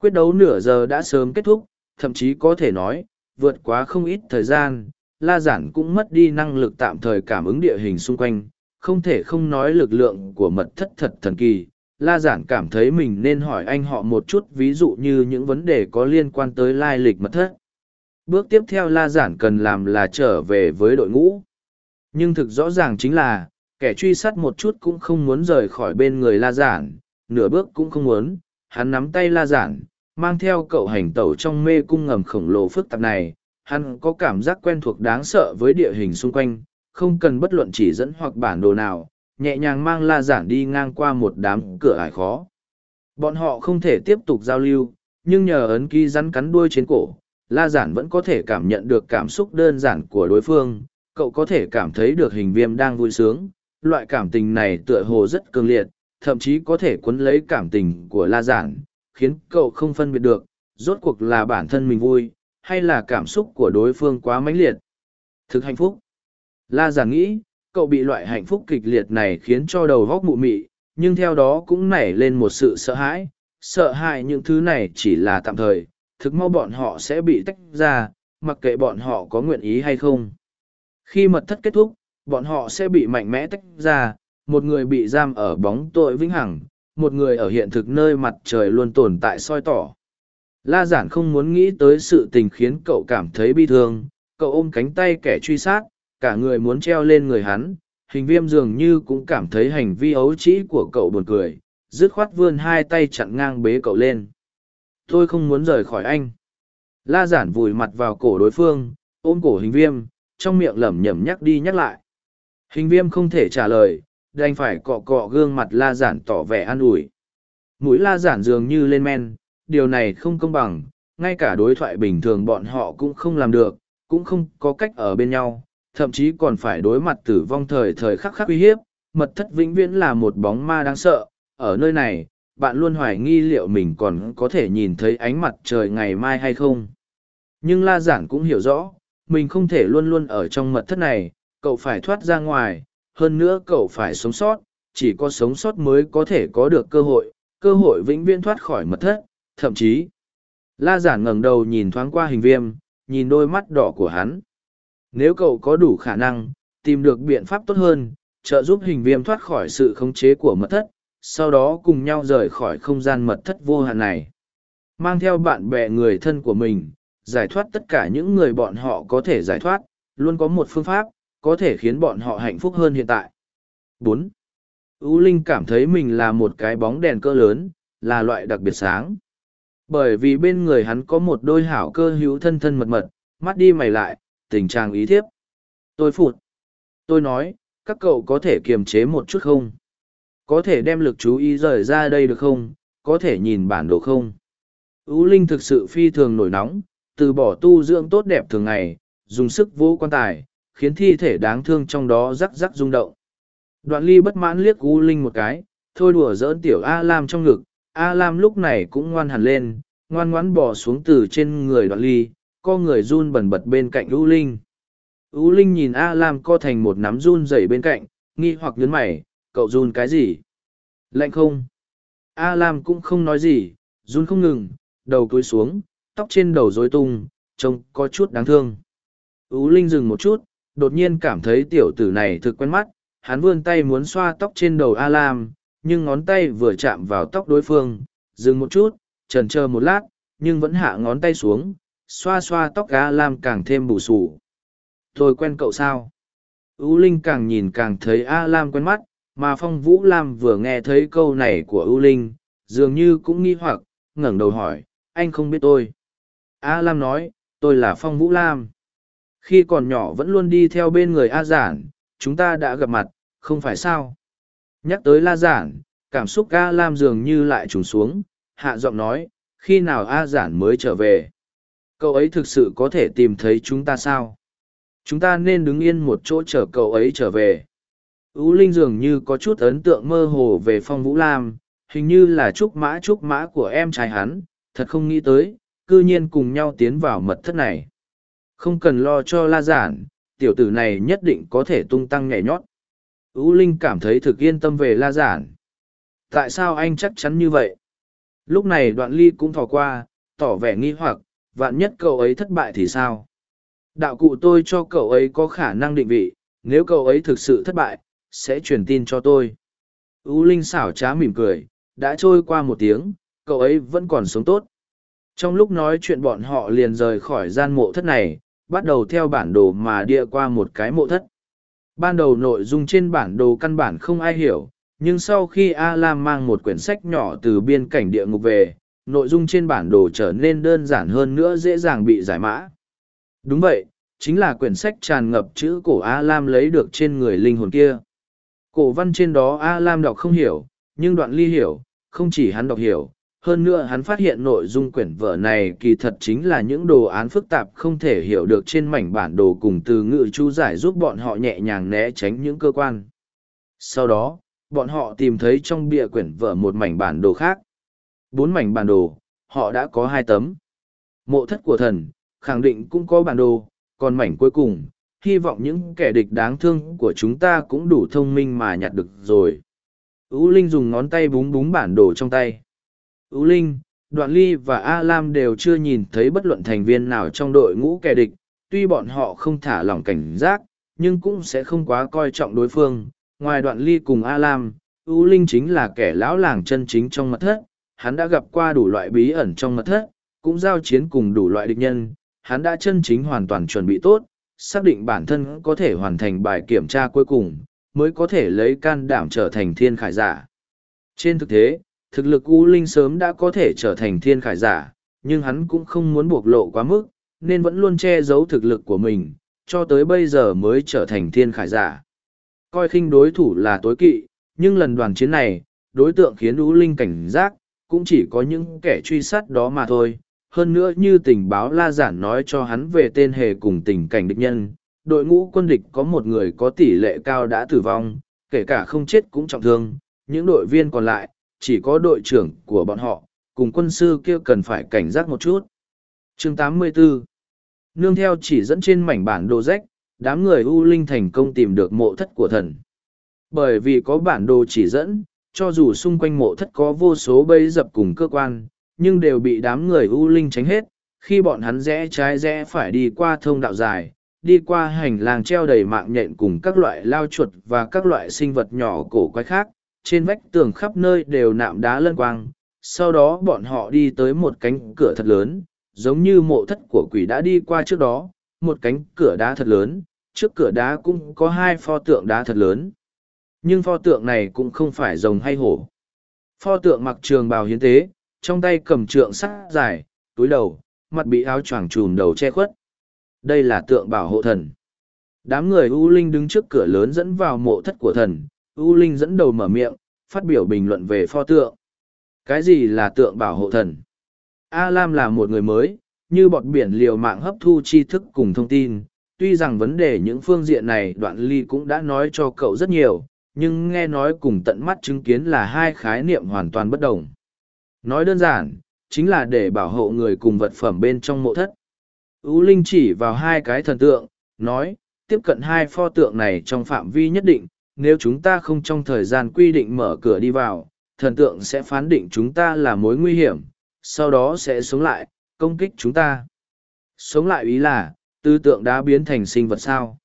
quyết đấu nửa giờ đã sớm kết thúc thậm chí có thể nói vượt quá không ít thời gian la giản cũng mất đi năng lực tạm thời cảm ứng địa hình xung quanh không thể không nói lực lượng của mật thất thật thần kỳ. La giản cảm thấy mình nên hỏi anh họ một chút ví dụ như những vấn đề có liên quan tới lai lịch mật thất. Bước tiếp theo La giản cần làm là trở về với đội ngũ. Nhưng thực rõ ràng chính là, kẻ truy sát một chút cũng không muốn rời khỏi bên người la giản, nửa bước cũng không muốn, hắn nắm tay la giản, mang theo cậu hành tẩu trong mê cung ngầm khổng lồ phức tạp này, hắn có cảm giác quen thuộc đáng sợ với địa hình xung quanh, không cần bất luận chỉ dẫn hoặc bản đồ nào, nhẹ nhàng mang la giản đi ngang qua một đám cửa ải khó. Bọn họ không thể tiếp tục giao lưu, nhưng nhờ ấn ký rắn cắn đuôi trên cổ, la giản vẫn có thể cảm nhận được cảm xúc đơn giản của đối phương, cậu có thể cảm thấy được hình viêm đang vui sướng, loại cảm tình này tựa hồ rất cường liệt, thậm chí có thể cuốn lấy cảm tình của la giản, khiến cậu không phân biệt được, rốt cuộc là bản thân mình vui, hay là cảm xúc của đối phương quá mãnh liệt. Thực hạnh phúc. La giản nghĩ, cậu bị loại hạnh phúc kịch liệt này khiến cho đầu góc mụ mị, nhưng theo đó cũng nảy lên một sự sợ hãi, sợ hãi những thứ này chỉ là tạm thời, thực mau bọn họ sẽ bị tách ra, mặc kệ bọn họ có nguyện ý hay không. Khi mật thất kết thúc, bọn họ sẽ bị mạnh mẽ tách ra, một người bị giam ở bóng tội vĩnh hằng, một người ở hiện thực nơi mặt trời luôn tồn tại soi tỏ. La giản không muốn nghĩ tới sự tình khiến cậu cảm thấy bi thương, cậu ôm cánh tay kẻ truy sát, cả người muốn treo lên người hắn, hình viêm dường như cũng cảm thấy hành vi ấu trĩ của cậu buồn cười, dứt khoát vươn hai tay chặn ngang bế cậu lên. Tôi không muốn rời khỏi anh. La giản vùi mặt vào cổ đối phương, ôm cổ hình viêm, trong miệng lẩm nhẩm nhắc đi nhắc lại. Hình viêm không thể trả lời, đành phải cọ cọ gương mặt la giản tỏ vẻ an ủi. Mũi la giản dường như lên men, điều này không công bằng, ngay cả đối thoại bình thường bọn họ cũng không làm được, cũng không có cách ở bên nhau, thậm chí còn phải đối mặt tử vong thời thời khắc khắc uy hiếp. Mật thất vĩnh viễn là một bóng ma đáng sợ, ở nơi này, bạn luôn hoài nghi liệu mình còn có thể nhìn thấy ánh mặt trời ngày mai hay không. Nhưng La Giản cũng hiểu rõ, mình không thể luôn luôn ở trong mật thất này, cậu phải thoát ra ngoài, hơn nữa cậu phải sống sót, chỉ có sống sót mới có thể có được cơ hội, cơ hội vĩnh viễn thoát khỏi mật thất, thậm chí. La giản ngẩng đầu nhìn thoáng qua hình viêm, nhìn đôi mắt đỏ của hắn. Nếu cậu có đủ khả năng, tìm được biện pháp tốt hơn, trợ giúp hình viêm thoát khỏi sự khống chế của mật thất, sau đó cùng nhau rời khỏi không gian mật thất vô hạn này. Mang theo bạn bè người thân của mình, giải thoát tất cả những người bọn họ có thể giải thoát, luôn có một phương pháp, có thể khiến bọn họ hạnh phúc hơn hiện tại. bốn U Linh cảm thấy mình là một cái bóng đèn cỡ lớn, là loại đặc biệt sáng. Bởi vì bên người hắn có một đôi hảo cơ hữu thân thân mật mật, mắt đi mày lại, tình trạng ý thiếp. Tôi phụt. Tôi nói, các cậu có thể kiềm chế một chút không? Có thể đem lực chú ý rời ra đây được không? Có thể nhìn bản đồ không? U Linh thực sự phi thường nổi nóng, từ bỏ tu dưỡng tốt đẹp thường ngày, dùng sức vô quan tài, khiến thi thể đáng thương trong đó rắc rắc rung động. Đoạn ly bất mãn liếc U Linh một cái, thôi đùa giỡn tiểu A Lam trong ngực, A Lam lúc này cũng ngoan hẳn lên, ngoan ngoãn bỏ xuống từ trên người đoạn ly, co người run bẩn bật bên cạnh U Linh. U Linh nhìn A Lam co thành một nắm run rẩy bên cạnh, nghi hoặc nhấn mày, cậu run cái gì? Lạnh không? A Lam cũng không nói gì, run không ngừng, đầu cúi xuống, tóc trên đầu rối tung, trông có chút đáng thương. U Linh dừng một chút, đột nhiên cảm thấy tiểu tử này thực quen mắt, hắn vươn tay muốn xoa tóc trên đầu A Lam, nhưng ngón tay vừa chạm vào tóc đối phương, dừng một chút, trần chờ một lát, nhưng vẫn hạ ngón tay xuống, xoa xoa tóc A Lam càng thêm bù sù. Tôi quen cậu sao? U Linh càng nhìn càng thấy A Lam quen mắt, mà Phong Vũ Lam vừa nghe thấy câu này của U Linh, dường như cũng nghi hoặc, ngẩng đầu hỏi, anh không biết tôi. A Lam nói, tôi là Phong Vũ Lam. Khi còn nhỏ vẫn luôn đi theo bên người A Giản, chúng ta đã gặp mặt, không phải sao? Nhắc tới La Giản, cảm xúc A Lam dường như lại trùng xuống, hạ giọng nói, khi nào A Giản mới trở về? Cậu ấy thực sự có thể tìm thấy chúng ta sao? Chúng ta nên đứng yên một chỗ chờ cậu ấy trở về. Ú Linh dường như có chút ấn tượng mơ hồ về Phong Vũ Lam, hình như là trúc mã trúc mã của em trai hắn, thật không nghĩ tới, cư nhiên cùng nhau tiến vào mật thất này. Không cần lo cho la giản, tiểu tử này nhất định có thể tung tăng nhảy nhót. Ú Linh cảm thấy thực yên tâm về la giản. Tại sao anh chắc chắn như vậy? Lúc này đoạn ly cũng thò qua, tỏ vẻ nghi hoặc, vạn nhất cậu ấy thất bại thì sao? Đạo cụ tôi cho cậu ấy có khả năng định vị, nếu cậu ấy thực sự thất bại, sẽ truyền tin cho tôi. Ú Linh xảo trá mỉm cười, đã trôi qua một tiếng, cậu ấy vẫn còn sống tốt. Trong lúc nói chuyện bọn họ liền rời khỏi gian mộ thất này, bắt đầu theo bản đồ mà địa qua một cái mộ thất. Ban đầu nội dung trên bản đồ căn bản không ai hiểu, nhưng sau khi A Lam mang một quyển sách nhỏ từ biên cảnh địa ngục về, nội dung trên bản đồ trở nên đơn giản hơn nữa dễ dàng bị giải mã. Đúng vậy, chính là quyển sách tràn ngập chữ cổ A Lam lấy được trên người linh hồn kia. Cổ văn trên đó A Lam đọc không hiểu, nhưng đoạn ly hiểu, không chỉ hắn đọc hiểu, hơn nữa hắn phát hiện nội dung quyển vở này kỳ thật chính là những đồ án phức tạp không thể hiểu được trên mảnh bản đồ cùng từ ngữ chú giải giúp bọn họ nhẹ nhàng né tránh những cơ quan. Sau đó, bọn họ tìm thấy trong bìa quyển vở một mảnh bản đồ khác. Bốn mảnh bản đồ, họ đã có hai tấm. Mộ thất của thần, khẳng định cũng có bản đồ, còn mảnh cuối cùng, hy vọng những kẻ địch đáng thương của chúng ta cũng đủ thông minh mà nhặt được rồi. Ú Linh dùng ngón tay búng búng bản đồ trong tay. Ú Linh, Đoạn Ly và A Lam đều chưa nhìn thấy bất luận thành viên nào trong đội ngũ kẻ địch, tuy bọn họ không thả lỏng cảnh giác, nhưng cũng sẽ không quá coi trọng đối phương. Ngoài Đoạn Ly cùng A Lam, Ú Linh chính là kẻ lão làng chân chính trong mật thất, hắn đã gặp qua đủ loại bí ẩn trong mật thất, cũng giao chiến cùng đủ loại địch nhân, hắn đã chân chính hoàn toàn chuẩn bị tốt, xác định bản thân có thể hoàn thành bài kiểm tra cuối cùng, mới có thể lấy can đảm trở thành thiên khải giả. Trên thực tế, thực lực U Linh sớm đã có thể trở thành thiên khải giả, nhưng hắn cũng không muốn bộc lộ quá mức, nên vẫn luôn che giấu thực lực của mình, cho tới bây giờ mới trở thành thiên khải giả. Coi khinh đối thủ là tối kỵ, nhưng lần đoàn chiến này, đối tượng khiến U Linh cảnh giác, cũng chỉ có những kẻ truy sát đó mà thôi. Hơn nữa như tình báo la giản nói cho hắn về tên hề cùng tình cảnh địch nhân, đội ngũ quân địch có một người có tỷ lệ cao đã tử vong, kể cả không chết cũng trọng thương. Những đội viên còn lại, chỉ có đội trưởng của bọn họ, cùng quân sư kia cần phải cảnh giác một chút. chương 84 Nương theo chỉ dẫn trên mảnh bản đồ rách, đám người U Linh thành công tìm được mộ thất của thần. Bởi vì có bản đồ chỉ dẫn, cho dù xung quanh mộ thất có vô số bẫy dập cùng cơ quan, nhưng đều bị đám người U Linh tránh hết. Khi bọn hắn rẽ trái rẽ phải đi qua thông đạo dài, đi qua hành lang treo đầy mạng nhện cùng các loại lao chuột và các loại sinh vật nhỏ cổ quái khác, trên vách tường khắp nơi đều nạm đá lân quang. Sau đó bọn họ đi tới một cánh cửa thật lớn, giống như mộ thất của quỷ đã đi qua trước đó, một cánh cửa đá thật lớn, trước cửa đá cũng có hai pho tượng đá thật lớn nhưng pho tượng này cũng không phải rồng hay hổ. Pho tượng mặc trường bào hiến tế, trong tay cầm trượng sắt dài, túi đầu, mặt bị áo choàng trùm đầu che khuất. Đây là tượng bảo hộ thần. Đám người U Linh đứng trước cửa lớn dẫn vào mộ thất của thần, U Linh dẫn đầu mở miệng, phát biểu bình luận về pho tượng. Cái gì là tượng bảo hộ thần? A Lam là một người mới, như bọt biển liều mạng hấp thu tri thức cùng thông tin. Tuy rằng vấn đề những phương diện này đoạn ly cũng đã nói cho cậu rất nhiều, nhưng nghe nói cùng tận mắt chứng kiến là hai khái niệm hoàn toàn bất đồng. Nói đơn giản, chính là để bảo hộ người cùng vật phẩm bên trong mộ thất. U Linh chỉ vào hai cái thần tượng, nói, tiếp cận hai pho tượng này trong phạm vi nhất định, nếu chúng ta không trong thời gian quy định mở cửa đi vào, thần tượng sẽ phán định chúng ta là mối nguy hiểm, sau đó sẽ sống lại, công kích chúng ta. Sống lại ý là, tư tượng đã biến thành sinh vật sao.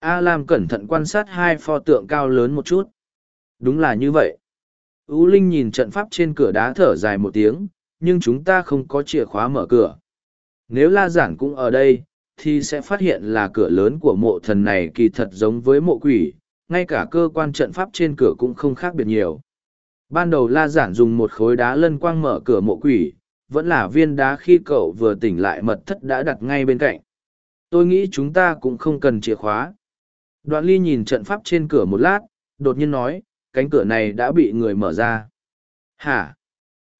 A Lam cẩn thận quan sát hai pho tượng cao lớn một chút. Đúng là như vậy. U Linh nhìn trận pháp trên cửa đá thở dài một tiếng, nhưng chúng ta không có chìa khóa mở cửa. Nếu La Giản cũng ở đây, thì sẽ phát hiện là cửa lớn của mộ thần này kỳ thật giống với mộ quỷ, ngay cả cơ quan trận pháp trên cửa cũng không khác biệt nhiều. Ban đầu La Giản dùng một khối đá lân quang mở cửa mộ quỷ, vẫn là viên đá khi cậu vừa tỉnh lại mật thất đã đặt ngay bên cạnh. Tôi nghĩ chúng ta cũng không cần chìa khóa. Đoạn ly nhìn trận pháp trên cửa một lát, đột nhiên nói, cánh cửa này đã bị người mở ra. Hả?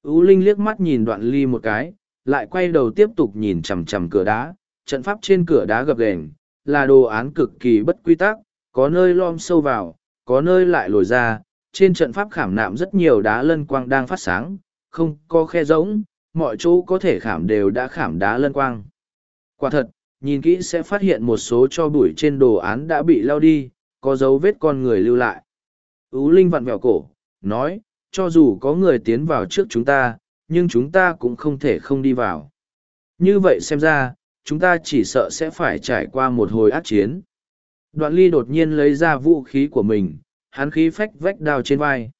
Ú Linh liếc mắt nhìn đoạn ly một cái, lại quay đầu tiếp tục nhìn chằm chằm cửa đá, trận pháp trên cửa đá gập ghềnh, là đồ án cực kỳ bất quy tắc, có nơi lom sâu vào, có nơi lại lồi ra, trên trận pháp khảm nạm rất nhiều đá lân quang đang phát sáng, không có khe rỗng, mọi chỗ có thể khảm đều đã khảm đá lân quang. Quả thật, nhìn kỹ sẽ phát hiện một số cho bụi trên đồ án đã bị lao đi có dấu vết con người lưu lại. Ú linh vặn vẹo cổ nói cho dù có người tiến vào trước chúng ta nhưng chúng ta cũng không thể không đi vào. Như vậy xem ra chúng ta chỉ sợ sẽ phải trải qua một hồi át chiến đoạn ly đột nhiên lấy ra vũ khí của mình hắn khí phách vách đao trên vai.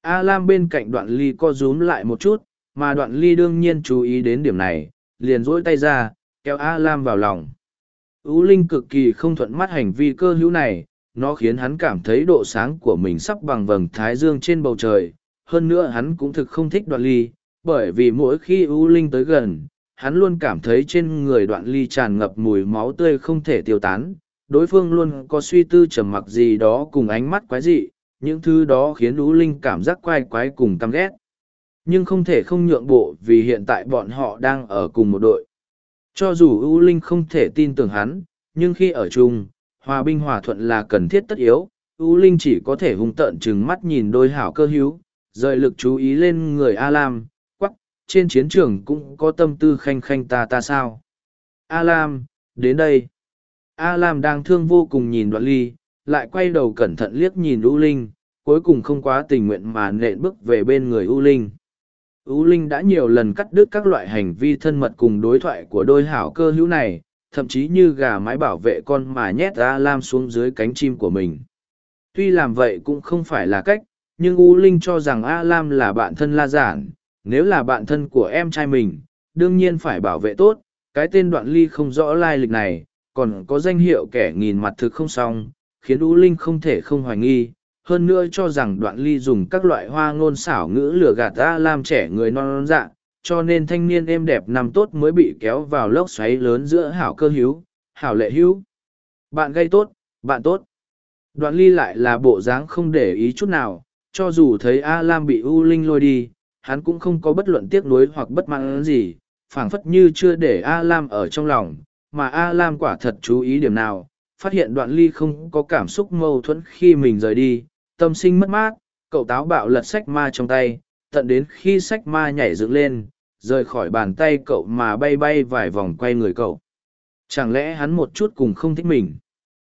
A lam bên cạnh đoạn ly co rúm lại một chút mà đoạn ly đương nhiên chú ý đến điểm này liền rỗi tay ra kéo A Lam vào lòng. Ú Linh cực kỳ không thuận mắt hành vi cơ hữu này, nó khiến hắn cảm thấy độ sáng của mình sắp bằng vầng thái dương trên bầu trời. Hơn nữa hắn cũng thực không thích đoạn ly bởi vì mỗi khi U linh tới gần hắn luôn cảm thấy trên người đoạn ly tràn ngập mùi máu tươi không thể tiêu tán đối phương luôn có suy tư trầm mặc gì đó cùng ánh mắt quái dị những thứ đó khiến ưu linh cảm giác quai quái cùng căm ghét. Nhưng không thể không nhượng bộ vì hiện tại bọn họ đang ở cùng một đội. Cho dù ưu linh không thể tin tưởng hắn nhưng khi ở chung hòa binh hòa thuận là cần thiết tất yếu. Ưu linh chỉ có thể hung tợn chừng mắt nhìn đôi hảo cơ hữu rời lực chú ý lên người a lam quắc, trên chiến trường cũng có tâm tư khanh khanh ta ta sao? A lam đến đây a lam đang thương vô cùng nhìn đoạn ly, lại quay đầu cẩn thận liếc nhìn U linh, cuối cùng không quá tình nguyện mà nện bước về bên người U linh. U linh đã nhiều lần cắt đứt các loại hành vi thân mật cùng đối thoại của đôi hảo cơ hữu này, thậm chí như gà mái bảo vệ con mà nhét a lam xuống dưới cánh chim của mình. Tuy làm vậy cũng không phải là cách, nhưng u linh cho rằng a lam là bạn thân la giản, nếu là bạn thân của em trai mình, đương nhiên phải bảo vệ tốt, cái tên đoạn ly không rõ lai lịch này còn có danh hiệu kẻ nghìn mặt thực không xong, khiến u linh không thể không hoài nghi, hơn nữa cho rằng đoạn ly dùng các loại hoa ngôn xảo ngữ lừa gạt ra làm trẻ người non non dạ cho nên thanh niên êm đẹp năm tốt mới bị kéo vào lốc xoáy lớn giữa hảo cơ hữu, hảo lệ hữu. Bạn gây tốt, bạn tốt. Đoạn ly lại là bộ dáng không để ý chút nào, cho dù thấy a lam bị u linh lôi đi, hắn cũng không có bất luận tiếc nuối hoặc bất mãn gì, phảng phất như chưa để a lam ở trong lòng mà a lam quả thật chú ý điểm nào, phát hiện đoạn ly không có cảm xúc mâu thuẫn khi mình rời đi, tâm sinh mất mát, cậu táo bạo lật sách ma trong tay, tận đến khi sách ma nhảy dựng lên, rời khỏi bàn tay cậu mà bay bay vài vòng quay người cậu. Chẳng lẽ hắn một chút cùng không thích mình?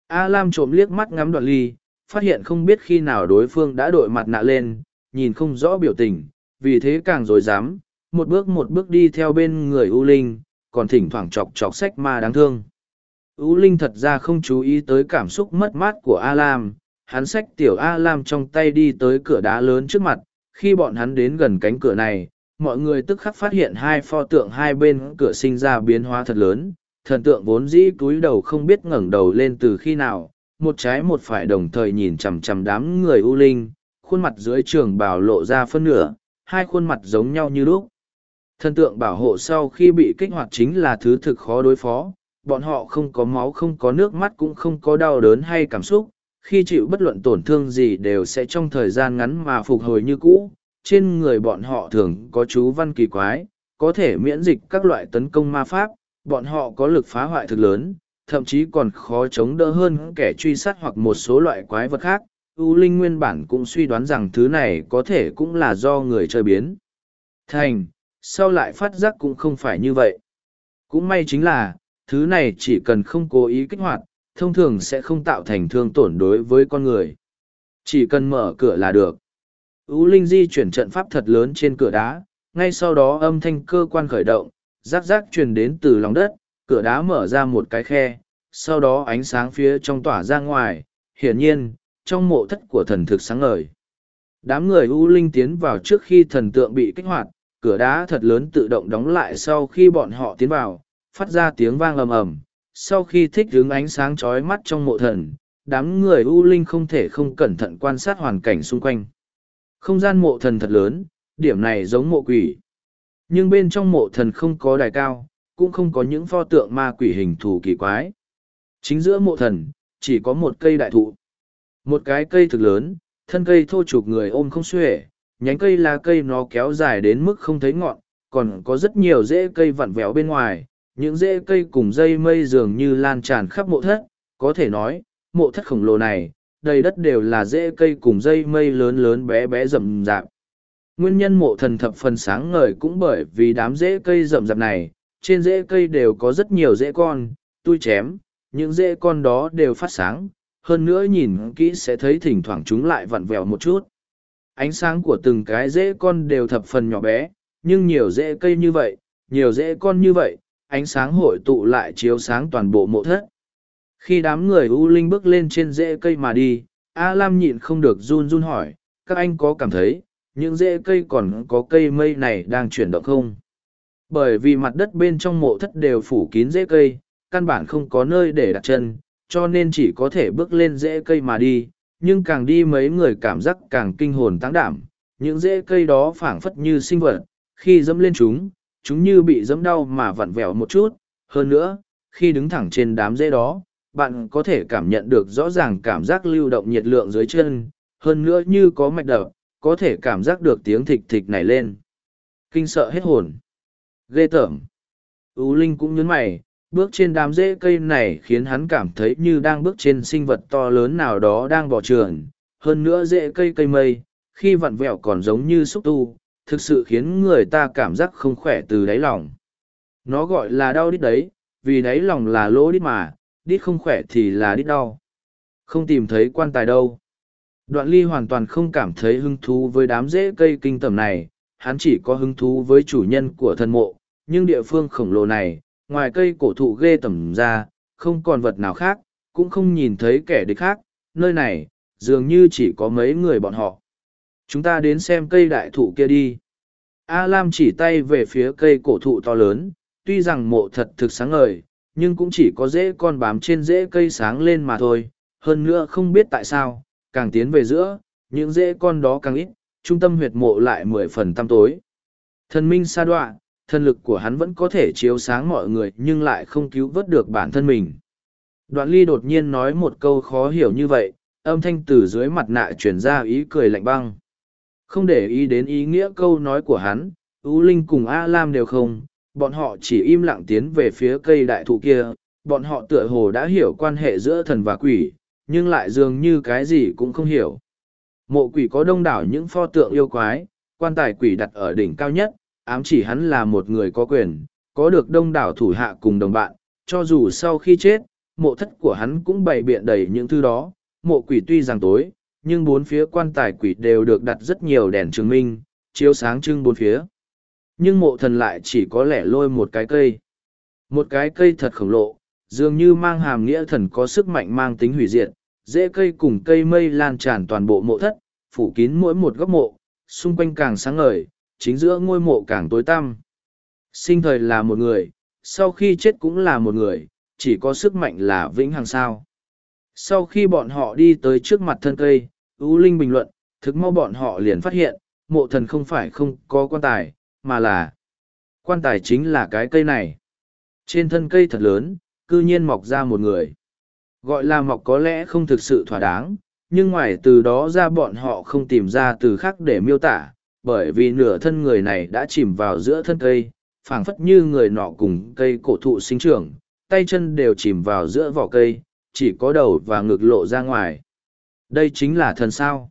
A lam trộm liếc mắt ngắm đoạn ly, phát hiện không biết khi nào đối phương đã đội mặt nạ lên, nhìn không rõ biểu tình, vì thế càng r dám, một bước một bước đi theo bên người u linh còn thỉnh thoảng chọc chọc sách ma đáng thương. U linh thật ra không chú ý tới cảm xúc mất mát của a lam hắn xách tiểu a lam trong tay đi tới cửa đá lớn trước mặt. Khi bọn hắn đến gần cánh cửa này, mọi người tức khắc phát hiện hai pho tượng hai bên cửa sinh ra biến hóa thật lớn. Thần tượng vốn dĩ cúi đầu không biết ngẩng đầu lên từ khi nào. Một trái một phải đồng thời nhìn chằm chằm đám người u linh. Khuôn mặt dưới trường bảo lộ ra phân nửa, hai khuôn mặt giống nhau như lúc thần tượng bảo hộ sau khi bị kích hoạt chính là thứ thực khó đối phó bọn họ không có máu không có nước mắt cũng không có đau đớn hay cảm xúc khi chịu bất luận tổn thương gì đều sẽ trong thời gian ngắn mà phục hồi như cũ trên người bọn họ thường có chú văn kỳ quái, có thể miễn dịch các loại tấn công ma pháp, bọn họ có lực phá hoại thực lớn, thậm chí còn khó chống đỡ hơn kẻ truy sát hoặc một số loại quái vật khác. U Linh nguyên bản cũng suy đoán rằng thứ này có thể cũng là do người chơi biến. Thành, sau lại phát giác cũng không phải như vậy. Cũng may chính là, thứ này chỉ cần không cố ý kích hoạt, thông thường sẽ không tạo thành thương tổn đối với con người. Chỉ cần mở cửa là được. U Linh di chuyển trận pháp thật lớn trên cửa đá, ngay sau đó âm thanh cơ quan khởi động, rác rác truyền đến từ lòng đất, cửa đá mở ra một cái khe, sau đó ánh sáng phía trong tỏa ra ngoài, hiển nhiên, trong mộ thất của thần thực sáng ngời. Đám người U Linh tiến vào trước khi thần tượng bị kích hoạt, cửa đá thật lớn tự động đóng lại sau khi bọn họ tiến vào, phát ra tiếng vang ầm ầm. Sau khi thích đứng ánh sáng chói mắt trong mộ thần, đám người U Linh không thể không cẩn thận quan sát hoàn cảnh xung quanh. Không gian mộ thần thật lớn, điểm này giống mộ quỷ. Nhưng bên trong mộ thần không có đài cao, cũng không có những pho tượng ma quỷ hình thù kỳ quái. Chính giữa mộ thần, chỉ có một cây đại thụ. Một cái cây thực lớn, thân cây thô chụp người ôm không xuể, nhánh cây lá cây nó kéo dài đến mức không thấy ngọn, còn có rất nhiều rễ cây vặn vẹo bên ngoài. Những rễ cây cùng dây mây dường như lan tràn khắp mộ thất, có thể nói, mộ thất khổng lồ này, đầy đất đều là rễ cây cùng dây mây lớn lớn bé bé rậm rạp. Nguyên nhân mộ thần thập phần sáng ngời cũng bởi vì đám rễ cây rậm rạp này, trên rễ cây đều có rất nhiều rễ con, tui chém, những rễ con đó đều phát sáng, hơn nữa nhìn kỹ sẽ thấy thỉnh thoảng chúng lại vặn vẹo một chút. Ánh sáng của từng cái rễ con đều thập phần nhỏ bé, nhưng nhiều rễ cây như vậy, nhiều rễ con như vậy, ánh sáng hội tụ lại chiếu sáng toàn bộ mộ thất. Khi đám người u linh bước lên trên rễ cây mà đi a lam nhịn không được run run hỏi các anh có cảm thấy những rễ cây còn có cây mây này đang chuyển động không? Bởi vì mặt đất bên trong mộ thất đều phủ kín rễ cây căn bản không có nơi để đặt chân cho nên chỉ có thể bước lên rễ cây mà đi, nhưng càng đi mấy người cảm giác càng kinh hồn tăng đảm, những rễ cây đó phảng phất như sinh vật, khi dẫm lên chúng, chúng như bị dẫm đau mà vặn vẹo một chút, hơn nữa, khi đứng thẳng trên đám rễ đó, bạn có thể cảm nhận được rõ ràng cảm giác lưu động nhiệt lượng dưới chân, hơn nữa như có mạch đập, có thể cảm giác được tiếng thịch thịch nảy lên. Kinh sợ hết hồn. Ghê tởm. Ú Linh cũng nhấn mày, bước trên đám rễ cây này khiến hắn cảm thấy như đang bước trên sinh vật to lớn nào đó đang bỏ trường. Hơn nữa rễ cây cây mây, khi vặn vẹo còn giống như xúc tu, thực sự khiến người ta cảm giác không khỏe từ đáy lòng. Nó gọi là đau đít đấy, vì đáy lòng là lỗ đít mà, đít không khỏe thì là đít đau. Không tìm thấy quan tài đâu. Đoạn ly hoàn toàn không cảm thấy hứng thú với đám rễ cây kinh tởm này, hắn chỉ có hứng thú với chủ nhân của thân mộ, nhưng địa phương khổng lồ này, ngoài cây cổ thụ ghê tởm ra, không còn vật nào khác, cũng không nhìn thấy kẻ địch khác, nơi này, dường như chỉ có mấy người bọn họ. Chúng ta đến xem cây đại thụ kia đi. A Lam chỉ tay về phía cây cổ thụ to lớn, tuy rằng mộ thật thực sáng ngời, nhưng cũng chỉ có rễ con bám trên rễ cây sáng lên mà thôi. Hơn nữa không biết tại sao, càng tiến về giữa, những rễ con đó càng ít, trung tâm huyệt mộ lại mười phần tăm tối. Thần minh sa đoạ, thân lực của hắn vẫn có thể chiếu sáng mọi người nhưng lại không cứu vớt được bản thân mình. Đoạn ly đột nhiên nói một câu khó hiểu như vậy, âm thanh từ dưới mặt nạ truyền ra ý cười lạnh băng. Không để ý đến ý nghĩa câu nói của hắn, U Linh cùng A Lam đều không, bọn họ chỉ im lặng tiến về phía cây đại thụ kia, bọn họ tựa hồ đã hiểu quan hệ giữa thần và quỷ, nhưng lại dường như cái gì cũng không hiểu. Mộ quỷ có đông đảo những pho tượng yêu quái, quan tài quỷ đặt ở đỉnh cao nhất, ám chỉ hắn là một người có quyền, có được đông đảo thủ hạ cùng đồng bạn, cho dù sau khi chết, mộ thất của hắn cũng bày biện đầy những thứ đó, mộ quỷ tuy rằng tối, nhưng bốn phía quan tài quỷ đều được đặt rất nhiều đèn chứng minh, chiếu sáng trưng bốn phía. Nhưng mộ thần lại chỉ có lẻ lôi một cái cây. Một cái cây thật khổng lồ, dường như mang hàm nghĩa thần có sức mạnh mang tính hủy diệt, dễ cây cùng cây mây lan tràn toàn bộ mộ thất, phủ kín mỗi một góc mộ, xung quanh càng sáng ngời, chính giữa ngôi mộ càng tối tăm. Sinh thời là một người, sau khi chết cũng là một người, chỉ có sức mạnh là vĩnh hằng sao. Sau khi bọn họ đi tới trước mặt thân cây, U Linh bình luận, thực mau bọn họ liền phát hiện, mộ thần không phải không có quan tài, mà là quan tài chính là cái cây này. Trên thân cây thật lớn, cư nhiên mọc ra một người. Gọi là mọc có lẽ không thực sự thỏa đáng, nhưng ngoài từ đó ra bọn họ không tìm ra từ khác để miêu tả, bởi vì nửa thân người này đã chìm vào giữa thân cây, phảng phất như người nọ cùng cây cổ thụ sinh trưởng, tay chân đều chìm vào giữa vỏ cây, chỉ có đầu và ngực lộ ra ngoài. Đây chính là thần sao.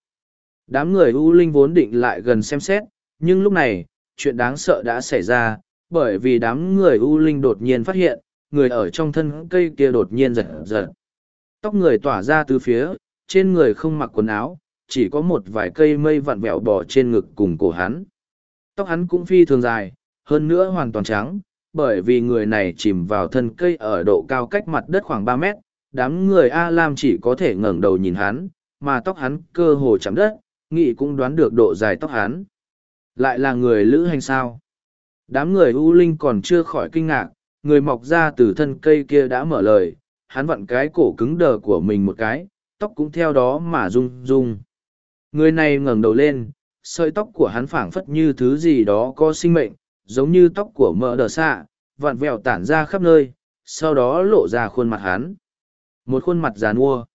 Đám người U Linh vốn định lại gần xem xét, nhưng lúc này, chuyện đáng sợ đã xảy ra, bởi vì đám người U Linh đột nhiên phát hiện, người ở trong thân cây kia đột nhiên giật giật. Tóc người tỏa ra từ phía, trên người không mặc quần áo, chỉ có một vài cây mây vặn vẹo bò trên ngực cùng cổ hắn. Tóc hắn cũng phi thường dài, hơn nữa hoàn toàn trắng, bởi vì người này chìm vào thân cây ở độ cao cách mặt đất khoảng ba mét, đám người A Lam chỉ có thể ngẩng đầu nhìn hắn, mà tóc hắn cơ hồ chạm đất, nghị cũng đoán được độ dài tóc hắn. Lại là người lữ hành sao? Đám người U Linh còn chưa khỏi kinh ngạc, người mọc ra từ thân cây kia đã mở lời, hắn vặn cái cổ cứng đờ của mình một cái, tóc cũng theo đó mà rung rung. Người này ngẩng đầu lên, sợi tóc của hắn phảng phất như thứ gì đó có sinh mệnh, giống như tóc của mỡ đờ xạ, vặn vẹo tản ra khắp nơi, sau đó lộ ra khuôn mặt hắn. Một khuôn mặt giàn mua.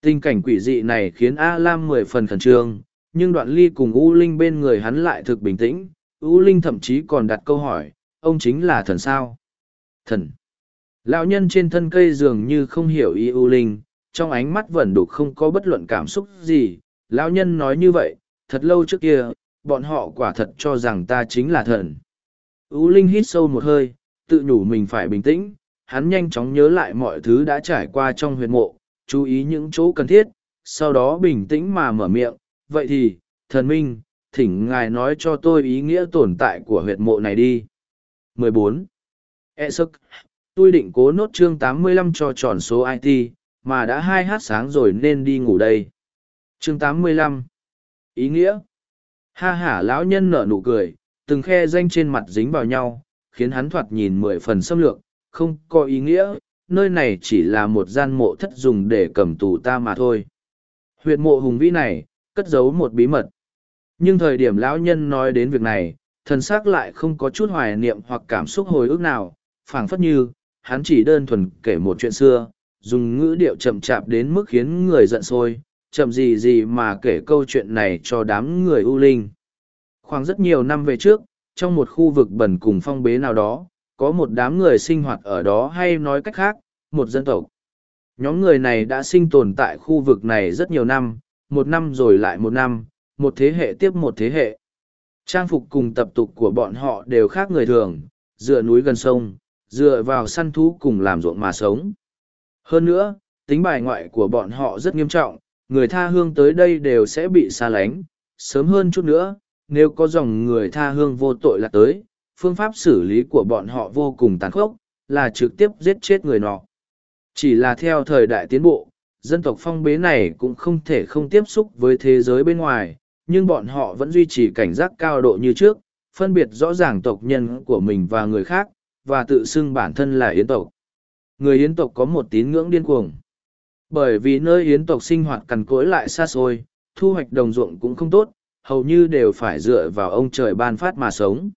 Tình cảnh quỷ dị này khiến A Lam mười phần khẩn trương, nhưng đoạn ly cùng U Linh bên người hắn lại thực bình tĩnh. U Linh thậm chí còn đặt câu hỏi, ông chính là thần sao? Thần. Lão nhân trên thân cây dường như không hiểu ý U Linh, trong ánh mắt vẫn đục không có bất luận cảm xúc gì. Lão nhân nói như vậy, thật lâu trước kia, bọn họ quả thật cho rằng ta chính là thần. U Linh hít sâu một hơi, tự nhủ mình phải bình tĩnh, hắn nhanh chóng nhớ lại mọi thứ đã trải qua trong huyệt mộ, chú ý những chỗ cần thiết, sau đó bình tĩnh mà mở miệng, vậy thì, thần minh, thỉnh ngài nói cho tôi ý nghĩa tồn tại của huyệt mộ này đi. 14. E sức, tôi định cố nốt chương 85 cho tròn số IT, mà đã hai h sáng rồi nên đi ngủ đây. Chương 85. Ý nghĩa. Ha hả lão nhân nở nụ cười, từng khe danh trên mặt dính vào nhau, khiến hắn thoạt nhìn mười phần xâm lược, không có ý nghĩa, nơi này chỉ là một gian mộ thất dùng để cầm tù ta mà thôi. Huyệt mộ hùng vĩ này, cất giấu một bí mật. Nhưng thời điểm lão nhân nói đến việc này, thần xác lại không có chút hoài niệm hoặc cảm xúc hồi ức nào, phảng phất như, hắn chỉ đơn thuần kể một chuyện xưa, dùng ngữ điệu chậm chạp đến mức khiến người giận sôi chậm gì gì mà kể câu chuyện này cho đám người ưu linh. Khoảng rất nhiều năm về trước, trong một khu vực bẩn cùng phong bế nào đó, có một đám người sinh hoạt ở đó hay nói cách khác, một dân tộc. Nhóm người này đã sinh tồn tại khu vực này rất nhiều năm, một năm rồi lại một năm, một thế hệ tiếp một thế hệ. Trang phục cùng tập tục của bọn họ đều khác người thường, dựa núi gần sông, dựa vào săn thú cùng làm ruộng mà sống. Hơn nữa, tính bài ngoại của bọn họ rất nghiêm trọng, người tha hương tới đây đều sẽ bị xa lánh. Sớm hơn chút nữa, nếu có dòng người tha hương vô tội là tới, phương pháp xử lý của bọn họ vô cùng tàn khốc, là trực tiếp giết chết người nọ. Chỉ là theo thời đại tiến bộ, dân tộc phong bế này cũng không thể không tiếp xúc với thế giới bên ngoài, nhưng bọn họ vẫn duy trì cảnh giác cao độ như trước, phân biệt rõ ràng tộc nhân của mình và người khác, và tự xưng bản thân là yến tộc. Người yến tộc có một tín ngưỡng điên cuồng. Bởi vì nơi yến tộc sinh hoạt cằn cỗi lại xa xôi, thu hoạch đồng ruộng cũng không tốt, hầu như đều phải dựa vào ông trời ban phát mà sống.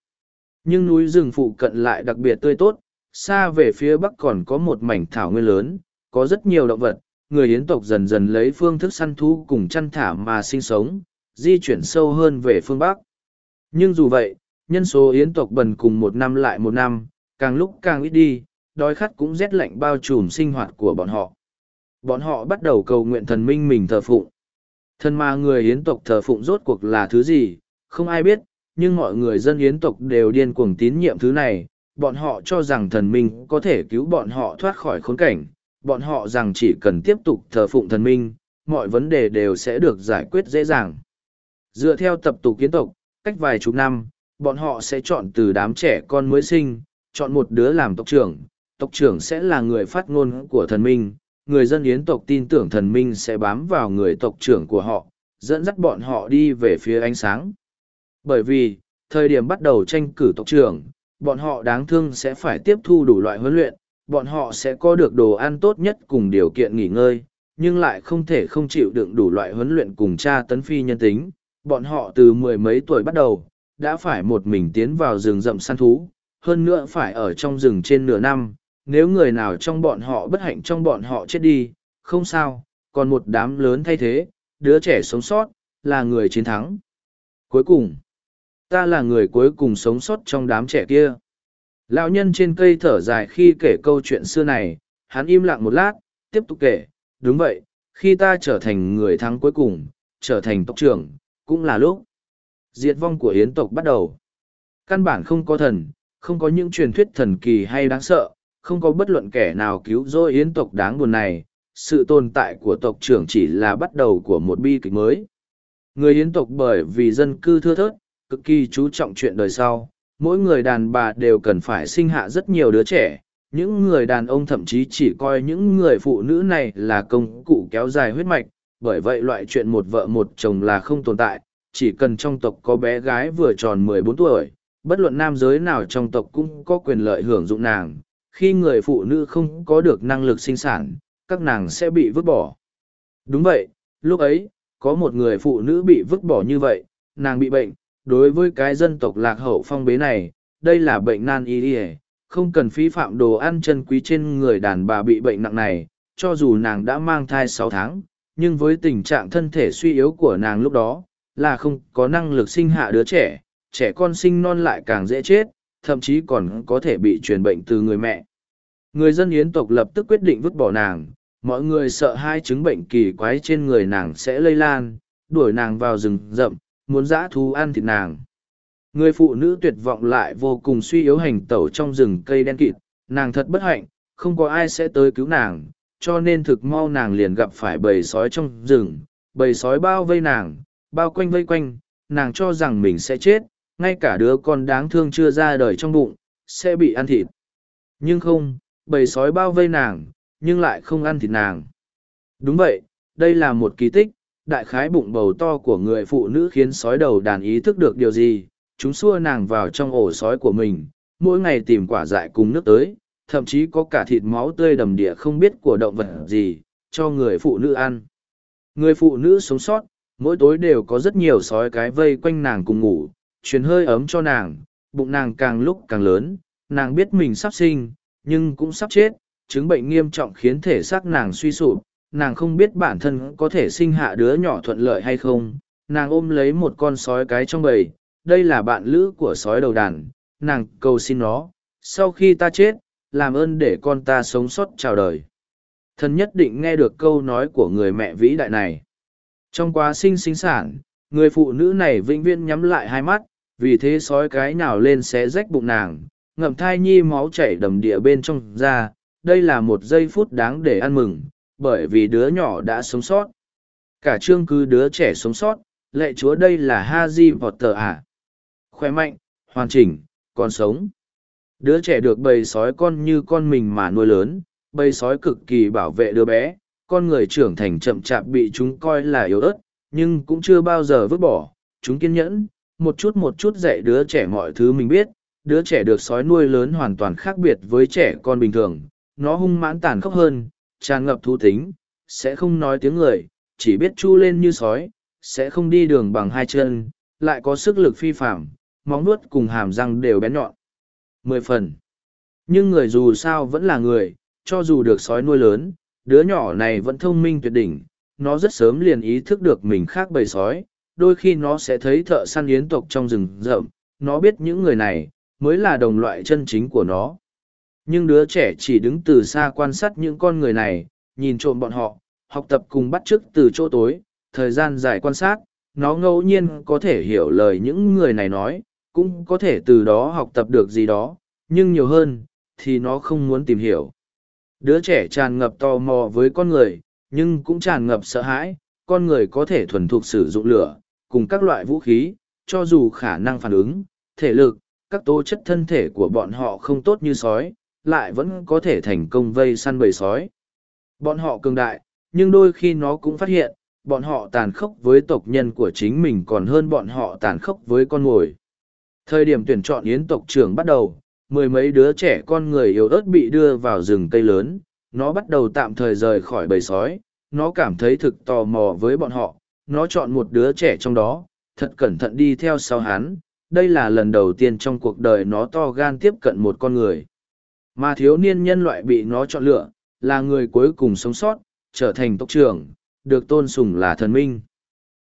Nhưng núi rừng phụ cận lại đặc biệt tươi tốt, xa về phía bắc còn có một mảnh thảo nguyên lớn, có rất nhiều động vật, người yến tộc dần dần lấy phương thức săn thú cùng chăn thả mà sinh sống, di chuyển sâu hơn về phương bắc. Nhưng dù vậy, nhân số yến tộc bần cùng một năm lại một năm, càng lúc càng ít đi, đói khát cũng rét lạnh bao trùm sinh hoạt của bọn họ. Bọn họ bắt đầu cầu nguyện thần minh mình thờ phụng. Thần mà người yến tộc thờ phụng rốt cuộc là thứ gì, không ai biết, nhưng mọi người dân yến tộc đều điên cuồng tín nhiệm thứ này. Bọn họ cho rằng thần minh có thể cứu bọn họ thoát khỏi khốn cảnh. Bọn họ rằng chỉ cần tiếp tục thờ phụng thần minh, mọi vấn đề đều sẽ được giải quyết dễ dàng. Dựa theo tập tục kiến tộc, cách vài chục năm, bọn họ sẽ chọn từ đám trẻ con mới sinh, chọn một đứa làm tộc trưởng. Tộc trưởng sẽ là người phát ngôn của thần minh, người dân yến tộc tin tưởng thần minh sẽ bám vào người tộc trưởng của họ, dẫn dắt bọn họ đi về phía ánh sáng. Bởi vì, thời điểm bắt đầu tranh cử tộc trưởng, bọn họ đáng thương sẽ phải tiếp thu đủ loại huấn luyện, bọn họ sẽ có được đồ ăn tốt nhất cùng điều kiện nghỉ ngơi, nhưng lại không thể không chịu đựng đủ loại huấn luyện cùng tra tấn phi nhân tính. Bọn họ từ mười mấy tuổi bắt đầu, đã phải một mình tiến vào rừng rậm săn thú, hơn nữa phải ở trong rừng trên nửa năm, nếu người nào trong bọn họ bất hạnh trong bọn họ chết đi, không sao, còn một đám lớn thay thế, đứa trẻ sống sót, là người chiến thắng. Cuối cùng, ta là người cuối cùng sống sót trong đám trẻ kia. Lão nhân trên cây thở dài khi kể câu chuyện xưa này, hắn im lặng một lát, tiếp tục kể, đúng vậy, khi ta trở thành người thắng cuối cùng, trở thành tộc trưởng, cũng là lúc. Diệt vong của hiến tộc bắt đầu. Căn bản không có thần, không có những truyền thuyết thần kỳ hay đáng sợ, không có bất luận kẻ nào cứu rỗi yến tộc đáng buồn này, sự tồn tại của tộc trưởng chỉ là bắt đầu của một bi kịch mới. Người yến tộc bởi vì dân cư thưa thớt, cực kỳ chú trọng chuyện đời sau, mỗi người đàn bà đều cần phải sinh hạ rất nhiều đứa trẻ, những người đàn ông thậm chí chỉ coi những người phụ nữ này là công cụ kéo dài huyết mạch, bởi vậy loại chuyện một vợ một chồng là không tồn tại, chỉ cần trong tộc có bé gái vừa tròn mười bốn tuổi, bất luận nam giới nào trong tộc cũng có quyền lợi hưởng dụng nàng, khi người phụ nữ không có được năng lực sinh sản, các nàng sẽ bị vứt bỏ. Đúng vậy, lúc ấy, có một người phụ nữ bị vứt bỏ như vậy, nàng bị bệnh, đối với cái dân tộc lạc hậu phong bế này, đây là bệnh nan y y không cần phí phạm đồ ăn chân quý trên người đàn bà bị bệnh nặng này, cho dù nàng đã mang thai sáu tháng, nhưng với tình trạng thân thể suy yếu của nàng lúc đó, là không có năng lực sinh hạ đứa trẻ, trẻ con sinh non lại càng dễ chết, thậm chí còn có thể bị truyền bệnh từ người mẹ. Người dân yến tộc lập tức quyết định vứt bỏ nàng, mọi người sợ hai chứng bệnh kỳ quái trên người nàng sẽ lây lan, đuổi nàng vào rừng rậm, muốn dã thú ăn thịt nàng. Người phụ nữ tuyệt vọng lại vô cùng suy yếu hành tẩu trong rừng cây đen kịt, nàng thật bất hạnh, không có ai sẽ tới cứu nàng, cho nên thực mau nàng liền gặp phải bầy sói trong rừng, bầy sói bao vây nàng, bao quanh vây quanh, nàng cho rằng mình sẽ chết, ngay cả đứa con đáng thương chưa ra đời trong bụng, sẽ bị ăn thịt. Nhưng không, bầy sói bao vây nàng, nhưng lại không ăn thịt nàng. Đúng vậy, đây là một kỳ tích, đại khái bụng bầu to của người phụ nữ khiến sói đầu đàn ý thức được điều gì, chúng xua nàng vào trong ổ sói của mình, mỗi ngày tìm quả dại cùng nước tới, thậm chí có cả thịt máu tươi đầm địa không biết của động vật gì, cho người phụ nữ ăn. Người phụ nữ sống sót, mỗi tối đều có rất nhiều sói cái vây quanh nàng cùng ngủ, truyền hơi ấm cho nàng, bụng nàng càng lúc càng lớn, nàng biết mình sắp sinh, nhưng cũng sắp chết, chứng bệnh nghiêm trọng khiến thể xác nàng suy sụp, nàng không biết bản thân có thể sinh hạ đứa nhỏ thuận lợi hay không, nàng ôm lấy một con sói cái trong bầy, đây là bạn lữ của sói đầu đàn, nàng cầu xin nó, sau khi ta chết, làm ơn để con ta sống sót chào đời. Thần nhất định nghe được câu nói của người mẹ vĩ đại này. Trong quá sinh sinh sản, người phụ nữ này vĩnh viễn nhắm lại hai mắt, vì thế sói cái nào lên xé rách bụng nàng, ngậm thai nhi máu chảy đầm địa bên trong ra. Đây là một giây phút đáng để ăn mừng, bởi vì đứa nhỏ đã sống sót. Cả chương cứ đứa trẻ sống sót, lệ chúa đây là Haji tờ ả Khỏe mạnh, hoàn chỉnh, còn sống. Đứa trẻ được bầy sói con như con mình mà nuôi lớn, bầy sói cực kỳ bảo vệ đứa bé, con người trưởng thành chậm chạp bị chúng coi là yếu ớt, nhưng cũng chưa bao giờ vứt bỏ, chúng kiên nhẫn, một chút một chút dạy đứa trẻ mọi thứ mình biết, đứa trẻ được sói nuôi lớn hoàn toàn khác biệt với trẻ con bình thường, nó hung mãn tàn khốc hơn, tràn ngập thú tính, sẽ không nói tiếng người, chỉ biết chu lên như sói, sẽ không đi đường bằng hai chân, lại có sức lực phi phạm, móng nuốt cùng hàm răng đều bén nhọn. Mười phần. Nhưng người dù sao vẫn là người, cho dù được sói nuôi lớn, đứa nhỏ này vẫn thông minh tuyệt đỉnh, nó rất sớm liền ý thức được mình khác bầy sói, đôi khi nó sẽ thấy thợ săn yến tộc trong rừng rậm, nó biết những người này, mới là đồng loại chân chính của nó. Nhưng đứa trẻ chỉ đứng từ xa quan sát những con người này, nhìn trộm bọn họ, học tập cùng bắt chước từ chỗ tối, thời gian dài quan sát, nó ngẫu nhiên có thể hiểu lời những người này nói, cũng có thể từ đó học tập được gì đó, nhưng nhiều hơn, thì nó không muốn tìm hiểu. Đứa trẻ tràn ngập tò mò với con người, nhưng cũng tràn ngập sợ hãi, con người có thể thuần thục sử dụng lửa, cùng các loại vũ khí, cho dù khả năng phản ứng, thể lực, các tố chất thân thể của bọn họ không tốt như sói, lại vẫn có thể thành công vây săn bầy sói. Bọn họ cường đại, nhưng đôi khi nó cũng phát hiện, bọn họ tàn khốc với tộc nhân của chính mình còn hơn bọn họ tàn khốc với con mồi. Thời điểm tuyển chọn yến tộc trưởng bắt đầu, mười mấy đứa trẻ con người yếu ớt bị đưa vào rừng cây lớn, nó bắt đầu tạm thời rời khỏi bầy sói, nó cảm thấy thực tò mò với bọn họ, nó chọn một đứa trẻ trong đó, thật cẩn thận đi theo sau hắn, đây là lần đầu tiên trong cuộc đời nó to gan tiếp cận một con người. Mà thiếu niên nhân loại bị nó chọn lựa, là người cuối cùng sống sót, trở thành tộc trưởng, được tôn sùng là thần minh.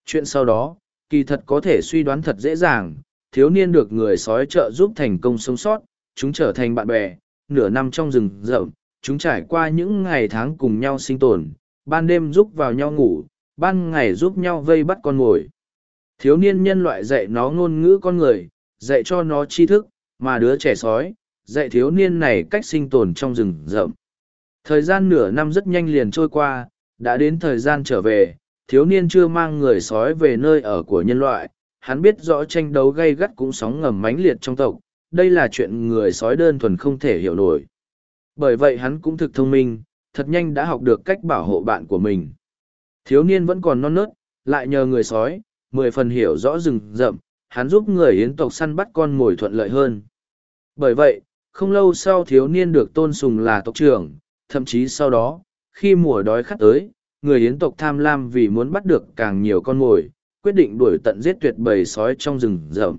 Chuyện sau đó, kỳ thật có thể suy đoán thật dễ dàng, thiếu niên được người sói trợ giúp thành công sống sót, chúng trở thành bạn bè, nửa năm trong rừng rậm, chúng trải qua những ngày tháng cùng nhau sinh tồn, ban đêm giúp vào nhau ngủ, ban ngày giúp nhau vây bắt con mồi. Thiếu niên nhân loại dạy nó ngôn ngữ con người, dạy cho nó tri thức, mà đứa trẻ sói, dạy thiếu niên này cách sinh tồn trong rừng rậm. Thời gian nửa năm rất nhanh liền trôi qua, đã đến thời gian trở về, thiếu niên chưa mang người sói về nơi ở của nhân loại, hắn biết rõ tranh đấu gay gắt cũng sóng ngầm mãnh liệt trong tộc, đây là chuyện người sói đơn thuần không thể hiểu nổi. Bởi vậy hắn cũng thực thông minh, thật nhanh đã học được cách bảo hộ bạn của mình. Thiếu niên vẫn còn non nớt, lại nhờ người sói, mười phần hiểu rõ rừng rậm, hắn giúp người yến tộc săn bắt con mồi thuận lợi hơn. Bởi vậy, không lâu sau thiếu niên được tôn sùng là tộc trưởng, thậm chí sau đó, khi mùa đói khát tới, người yến tộc tham lam vì muốn bắt được càng nhiều con mồi, quyết định đuổi tận giết tuyệt bầy sói trong rừng rậm.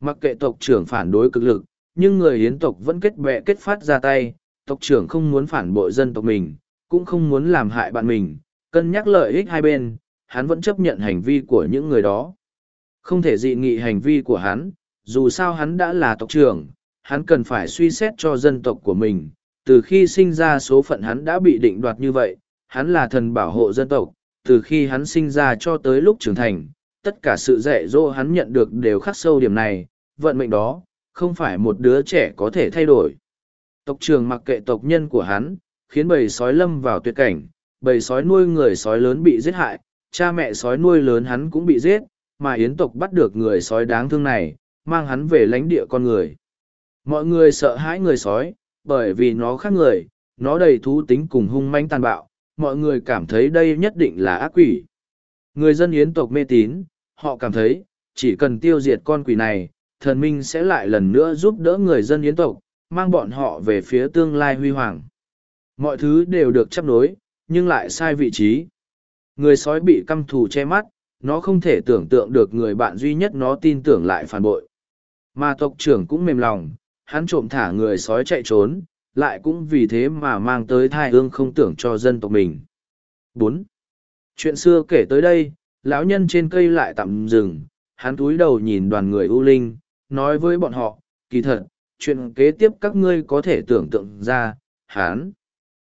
Mặc kệ tộc trưởng phản đối cực lực, nhưng người yến tộc vẫn kết bè kết phát ra tay, tộc trưởng không muốn phản bội dân tộc mình, cũng không muốn làm hại bạn mình, cân nhắc lợi ích hai bên, hắn vẫn chấp nhận hành vi của những người đó. Không thể dị nghị hành vi của hắn, dù sao hắn đã là tộc trưởng, hắn cần phải suy xét cho dân tộc của mình. Từ khi sinh ra số phận hắn đã bị định đoạt như vậy, hắn là thần bảo hộ dân tộc, từ khi hắn sinh ra cho tới lúc trưởng thành, tất cả sự dạy dỗ hắn nhận được đều khắc sâu điểm này, vận mệnh đó, không phải một đứa trẻ có thể thay đổi. Tộc trưởng mặc kệ tộc nhân của hắn, khiến bầy sói lâm vào tuyệt cảnh, bầy sói nuôi người sói lớn bị giết hại, cha mẹ sói nuôi lớn hắn cũng bị giết, mà yến tộc bắt được người sói đáng thương này, mang hắn về lãnh địa con người. Mọi người sợ hãi người sói, bởi vì nó khác người, nó đầy thú tính cùng hung manh tàn bạo, mọi người cảm thấy đây nhất định là ác quỷ. Người dân yến tộc mê tín, họ cảm thấy, chỉ cần tiêu diệt con quỷ này, thần minh sẽ lại lần nữa giúp đỡ người dân yến tộc, mang bọn họ về phía tương lai huy hoàng. Mọi thứ đều được chấp nối, nhưng lại sai vị trí. Người sói bị căm thù che mắt, nó không thể tưởng tượng được người bạn duy nhất nó tin tưởng lại phản bội. Mà tộc trưởng cũng mềm lòng, hắn trộm thả người sói chạy trốn, lại cũng vì thế mà mang tới thai hương không tưởng cho dân tộc mình. bốn Chuyện xưa kể tới đây, lão nhân trên cây lại tạm dừng, hắn túi đầu nhìn đoàn người ưu linh, nói với bọn họ, kỳ thật, chuyện kế tiếp các ngươi có thể tưởng tượng ra, hắn.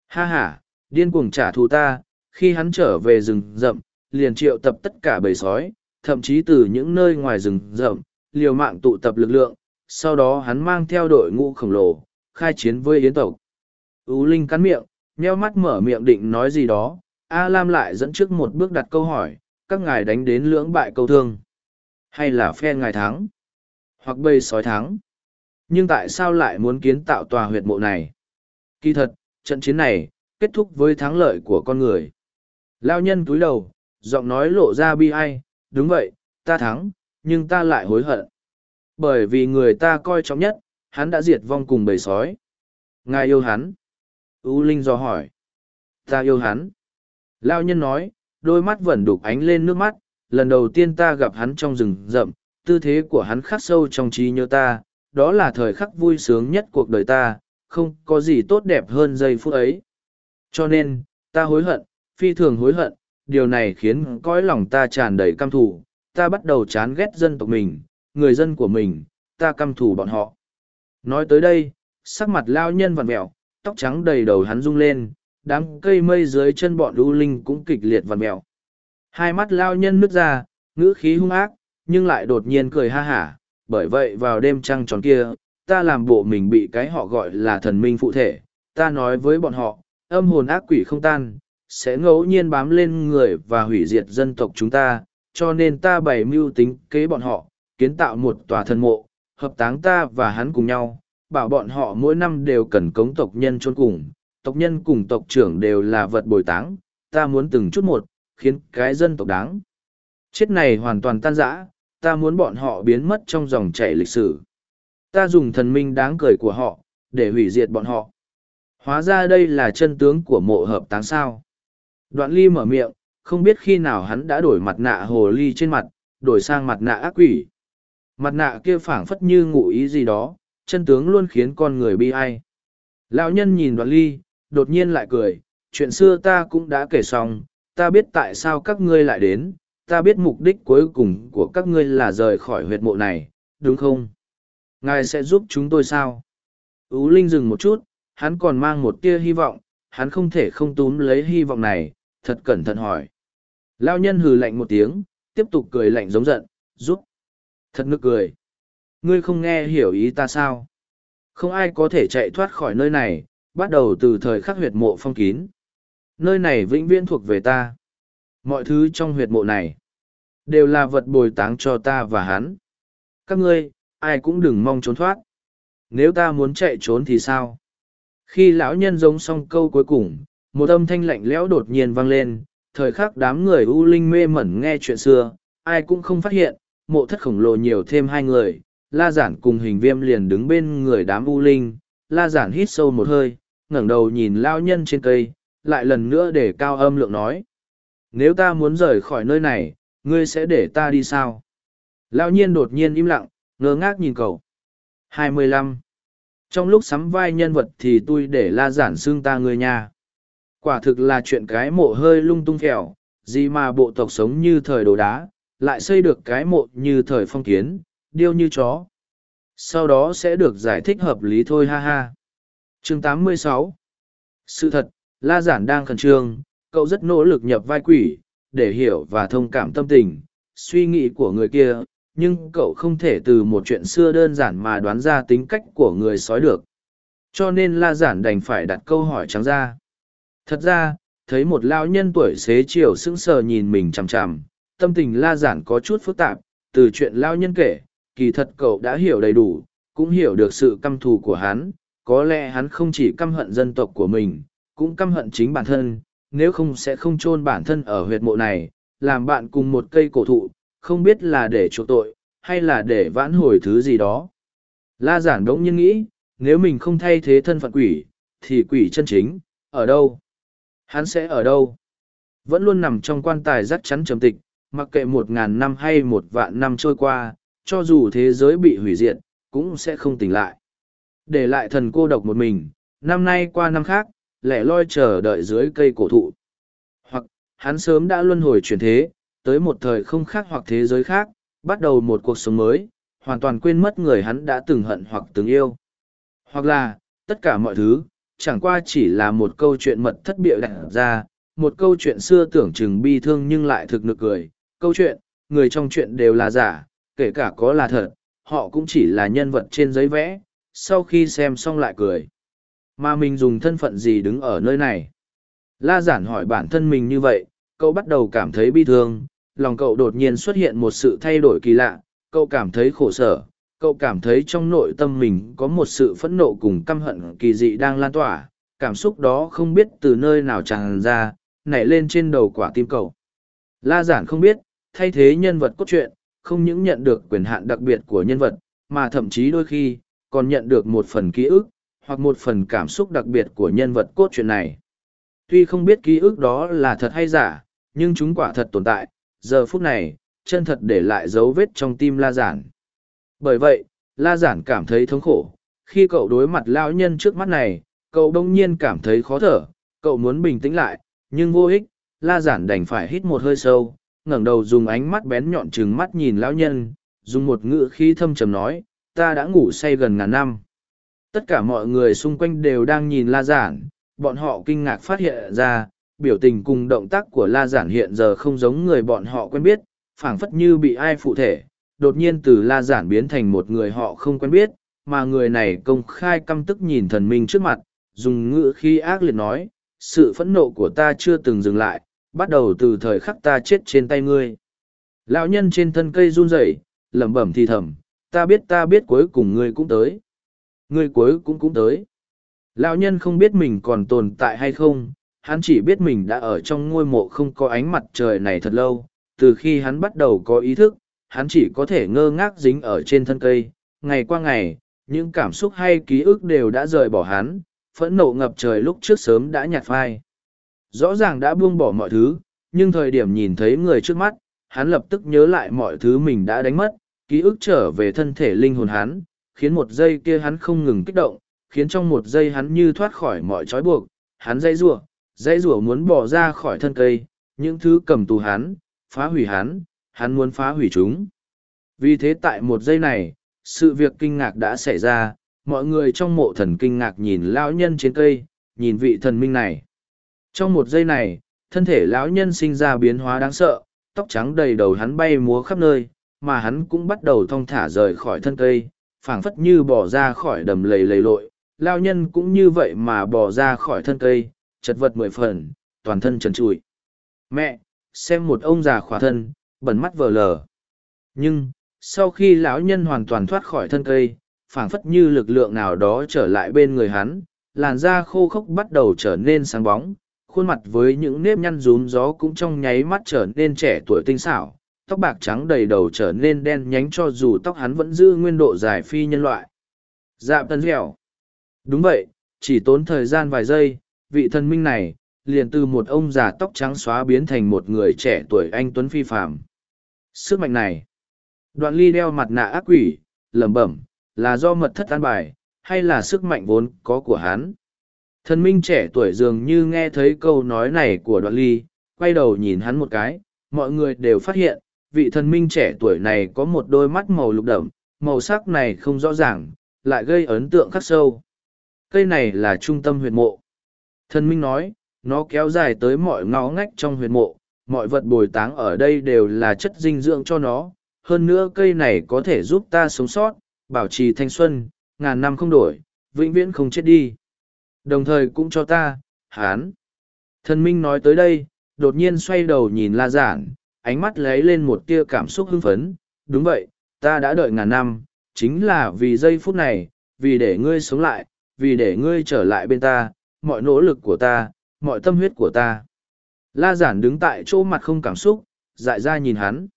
Ha ha, điên cuồng trả thù ta, khi hắn trở về rừng rậm, liền triệu tập tất cả bầy sói, thậm chí từ những nơi ngoài rừng rậm, liều mạng tụ tập lực lượng, sau đó hắn mang theo đội ngũ khổng lồ, khai chiến với yến tộc. Ú Linh cắn miệng, nheo mắt mở miệng định nói gì đó, A Lam lại dẫn trước một bước đặt câu hỏi, các ngài đánh đến lưỡng bại câu thương. Hay là phe ngài thắng? Hoặc bầy sói thắng? Nhưng tại sao lại muốn kiến tạo tòa huyệt mộ này? Kỳ thật, trận chiến này, kết thúc với thắng lợi của con người. Lao nhân cúi đầu, giọng nói lộ ra bi ai, đúng vậy, ta thắng, nhưng ta lại hối hận. Bởi vì người ta coi trọng nhất, hắn đã diệt vong cùng bầy sói. Ngài yêu hắn. U Linh do hỏi. Ta yêu hắn. Lao nhân nói, đôi mắt vẫn đục ánh lên nước mắt, lần đầu tiên ta gặp hắn trong rừng rậm, tư thế của hắn khắc sâu trong trí nhớ ta, đó là thời khắc vui sướng nhất cuộc đời ta, không có gì tốt đẹp hơn giây phút ấy. Cho nên, ta hối hận, phi thường hối hận, điều này khiến cõi lòng ta tràn đầy căm thù, ta bắt đầu chán ghét dân tộc mình, người dân của mình, ta căm thù bọn họ. Nói tới đây, sắc mặt lao nhân vặn mẹo, tóc trắng đầy đầu hắn rung lên, đám cây mây dưới chân bọn đu linh cũng kịch liệt vặn mẹo. Hai mắt lao nhân nứt ra, ngữ khí hung ác, nhưng lại đột nhiên cười ha hả, bởi vậy vào đêm trăng tròn kia, ta làm bộ mình bị cái họ gọi là thần minh phụ thể, ta nói với bọn họ, âm hồn ác quỷ không tan, sẽ ngẫu nhiên bám lên người và hủy diệt dân tộc chúng ta, cho nên ta bày mưu tính kế bọn họ, kiến tạo một tòa thần mộ, hợp táng ta và hắn cùng nhau, bảo bọn họ mỗi năm đều cần cống tộc nhân chôn cùng, tộc nhân cùng tộc trưởng đều là vật bồi táng, ta muốn từng chút một, khiến cái dân tộc đáng. Chết này hoàn toàn tan rã, ta muốn bọn họ biến mất trong dòng chảy lịch sử. Ta dùng thần minh đáng cười của họ, để hủy diệt bọn họ. Hóa ra đây là chân tướng của mộ hợp táng sao. Đoạn ly mở miệng, không biết khi nào hắn đã đổi mặt nạ hồ ly trên mặt, đổi sang mặt nạ ác quỷ. Mặt nạ kia phảng phất như ngụ ý gì đó, chân tướng luôn khiến con người bi ai. Lão nhân nhìn đoạn ly, đột nhiên lại cười, chuyện xưa ta cũng đã kể xong, ta biết tại sao các ngươi lại đến, ta biết mục đích cuối cùng của các ngươi là rời khỏi huyệt mộ này, đúng không? Ngài sẽ giúp chúng tôi sao? Ú Linh dừng một chút, hắn còn mang một tia hy vọng, hắn không thể không túm lấy hy vọng này, thật cẩn thận hỏi. Lao nhân hừ lạnh một tiếng, tiếp tục cười lạnh giống giận, giúp. Thật nực cười. Ngươi không nghe hiểu ý ta sao? Không ai có thể chạy thoát khỏi nơi này, bắt đầu từ thời khắc huyệt mộ phong kín. Nơi này vĩnh viễn thuộc về ta. Mọi thứ trong huyệt mộ này, đều là vật bồi táng cho ta và hắn. Các ngươi, ai cũng đừng mong trốn thoát. Nếu ta muốn chạy trốn thì sao? Khi lão nhân giống xong câu cuối cùng, một âm thanh lạnh lẽo đột nhiên vang lên, thời khắc đám người u linh mê mẩn nghe chuyện xưa, ai cũng không phát hiện, mộ thất khổng lồ nhiều thêm hai người, la giản cùng hình viêm liền đứng bên người đám u linh, la giản hít sâu một hơi, ngẩng đầu nhìn lao nhân trên cây, lại lần nữa để cao âm lượng nói. Nếu ta muốn rời khỏi nơi này, ngươi sẽ để ta đi sao? Lao nhiên đột nhiên im lặng, ngơ ngác nhìn cậu. 25. Trong lúc sắm vai nhân vật thì tôi để la giản xương ta người nhà. Quả thực là chuyện cái mộ hơi lung tung kẹo, gì mà bộ tộc sống như thời đồ đá, lại xây được cái mộ như thời phong kiến, điêu như chó. Sau đó sẽ được giải thích hợp lý thôi ha ha. Chương 86 Sự thật, La Giản đang khẩn trương, cậu rất nỗ lực nhập vai quỷ, để hiểu và thông cảm tâm tình, suy nghĩ của người kia, nhưng cậu không thể từ một chuyện xưa đơn giản mà đoán ra tính cách của người sói được. Cho nên La Giản đành phải đặt câu hỏi trắng ra. Thật ra, thấy một lão nhân tuổi xế chiều sững sờ nhìn mình chằm chằm, tâm tình La Giản có chút phức tạp, từ chuyện lão nhân kể, kỳ thật cậu đã hiểu đầy đủ, cũng hiểu được sự căm thù của hắn, có lẽ hắn không chỉ căm hận dân tộc của mình, cũng căm hận chính bản thân, nếu không sẽ không chôn bản thân ở huyệt mộ này, làm bạn cùng một cây cổ thụ, không biết là để chuộc tội, hay là để vãn hồi thứ gì đó. La giản đống nhiên nghĩ, nếu mình không thay thế thân phận quỷ, thì quỷ chân chính, ở đâu? Hắn sẽ ở đâu? Vẫn luôn nằm trong quan tài rắc chắn trầm tịch, mặc kệ một ngàn năm hay một vạn năm trôi qua, cho dù thế giới bị hủy diệt, cũng sẽ không tỉnh lại. Để lại thần cô độc một mình, năm nay qua năm khác, lẻ loi chờ đợi dưới cây cổ thụ. Hoặc, hắn sớm đã luân hồi chuyển thế, tới một thời không khác hoặc thế giới khác, bắt đầu một cuộc sống mới, hoàn toàn quên mất người hắn đã từng hận hoặc từng yêu. Hoặc là, tất cả mọi thứ, chẳng qua chỉ là một câu chuyện mật thất bịa đặt ra, một câu chuyện xưa tưởng chừng bi thương nhưng lại thực nực cười. Câu chuyện, người trong chuyện đều là giả, kể cả có là thật, họ cũng chỉ là nhân vật trên giấy vẽ, sau khi xem xong lại cười. Mà mình dùng thân phận gì đứng ở nơi này? La giản hỏi bản thân mình như vậy, cậu bắt đầu cảm thấy bi thương, lòng cậu đột nhiên xuất hiện một sự thay đổi kỳ lạ, cậu cảm thấy khổ sở, cậu cảm thấy trong nội tâm mình có một sự phẫn nộ cùng căm hận kỳ dị đang lan tỏa, cảm xúc đó không biết từ nơi nào tràn ra, nảy lên trên đầu quả tim cậu. La giản không biết, thay thế nhân vật cốt truyện, không những nhận được quyền hạn đặc biệt của nhân vật, mà thậm chí đôi khi, còn nhận được một phần ký ức, hoặc một phần cảm xúc đặc biệt của nhân vật cốt truyện này. Tuy không biết ký ức đó là thật hay giả, nhưng chúng quả thật tồn tại, giờ phút này, chân thật để lại dấu vết trong tim La Giản. Bởi vậy, La Giản cảm thấy thống khổ. Khi cậu đối mặt lão nhân trước mắt này, cậu đông nhiên cảm thấy khó thở, cậu muốn bình tĩnh lại, nhưng vô ích, La Giản đành phải hít một hơi sâu, ngẩng đầu dùng ánh mắt bén nhọn trừng mắt nhìn lão nhân, dùng một ngữ khí thâm trầm nói, ta đã ngủ say gần ngàn năm. Tất cả mọi người xung quanh đều đang nhìn La Giản, bọn họ kinh ngạc phát hiện ra, biểu tình cùng động tác của La Giản hiện giờ không giống người bọn họ quen biết, phảng phất như bị ai phụ thể, đột nhiên từ La Giản biến thành một người họ không quen biết, mà người này công khai căm tức nhìn thần minh trước mặt, dùng ngữ khi ác liệt nói, sự phẫn nộ của ta chưa từng dừng lại, bắt đầu từ thời khắc ta chết trên tay ngươi. Lão nhân trên thân cây run rẩy, lẩm bẩm thì thầm, ta biết ta biết cuối cùng ngươi cũng tới. Ngươi cuối cũng cũng tới. Lão nhân không biết mình còn tồn tại hay không, hắn chỉ biết mình đã ở trong ngôi mộ không có ánh mặt trời này thật lâu, từ khi hắn bắt đầu có ý thức, hắn chỉ có thể ngơ ngác dính ở trên thân cây, ngày qua ngày, những cảm xúc hay ký ức đều đã rời bỏ hắn, phẫn nộ ngập trời lúc trước sớm đã nhạt phai. Rõ ràng đã buông bỏ mọi thứ, nhưng thời điểm nhìn thấy người trước mắt, hắn lập tức nhớ lại mọi thứ mình đã đánh mất, ký ức trở về thân thể linh hồn hắn, khiến một giây kia hắn không ngừng kích động, khiến trong một giây hắn như thoát khỏi mọi trói buộc, hắn dây rủa, dãy rủa muốn bỏ ra khỏi thân cây, những thứ cầm tù hắn, phá hủy hắn, hắn muốn phá hủy chúng. Vì thế tại một giây này, sự việc kinh ngạc đã xảy ra, mọi người trong mộ thần kinh ngạc nhìn lão nhân trên cây, nhìn vị thần minh này. Trong một giây này, thân thể lão nhân sinh ra biến hóa đáng sợ, tóc trắng đầy đầu hắn bay múa khắp nơi, mà hắn cũng bắt đầu thong thả rời khỏi thân cây, phảng phất như bỏ ra khỏi đầm lầy lầy lội. Lão nhân cũng như vậy mà bỏ ra khỏi thân cây, chật vật mười phần, toàn thân trần trụi. Mẹ, xem một ông già khỏa thân, bẩn mắt vờ lờ. Nhưng, sau khi lão nhân hoàn toàn thoát khỏi thân cây, phảng phất như lực lượng nào đó trở lại bên người hắn, làn da khô khốc bắt đầu trở nên sáng bóng, khuôn mặt với những nếp nhăn rún gió cũng trong nháy mắt trở nên trẻ tuổi tinh xảo, tóc bạc trắng đầy đầu trở nên đen nhánh cho dù tóc hắn vẫn giữ nguyên độ dài phi nhân loại. Dạ tân dẻo. Đúng vậy, chỉ tốn thời gian vài giây, vị thần minh này, liền từ một ông già tóc trắng xóa biến thành một người trẻ tuổi anh Tuấn Phi Phạm. Sức mạnh này. Đoạn ly đeo mặt nạ ác quỷ, lẩm bẩm, là do mật thất an bài, hay là sức mạnh vốn có của hắn. Thần minh trẻ tuổi dường như nghe thấy câu nói này của đoạn ly, quay đầu nhìn hắn một cái, mọi người đều phát hiện, vị thần minh trẻ tuổi này có một đôi mắt màu lục đậm, màu sắc này không rõ ràng, lại gây ấn tượng khắc sâu. Cây này là trung tâm huyệt mộ. Thần minh nói, nó kéo dài tới mọi ngõ ngách trong huyệt mộ, mọi vật bồi táng ở đây đều là chất dinh dưỡng cho nó. Hơn nữa cây này có thể giúp ta sống sót, bảo trì thanh xuân, ngàn năm không đổi, vĩnh viễn không chết đi. Đồng thời cũng cho ta, hán. Thần Minh nói tới đây, đột nhiên xoay đầu nhìn La Giản, ánh mắt lấy lên một tia cảm xúc hưng phấn. Đúng vậy, ta đã đợi ngàn năm, chính là vì giây phút này, vì để ngươi sống lại, vì để ngươi trở lại bên ta, mọi nỗ lực của ta, mọi tâm huyết của ta. La Giản đứng tại chỗ mặt không cảm xúc, dại ra nhìn hắn.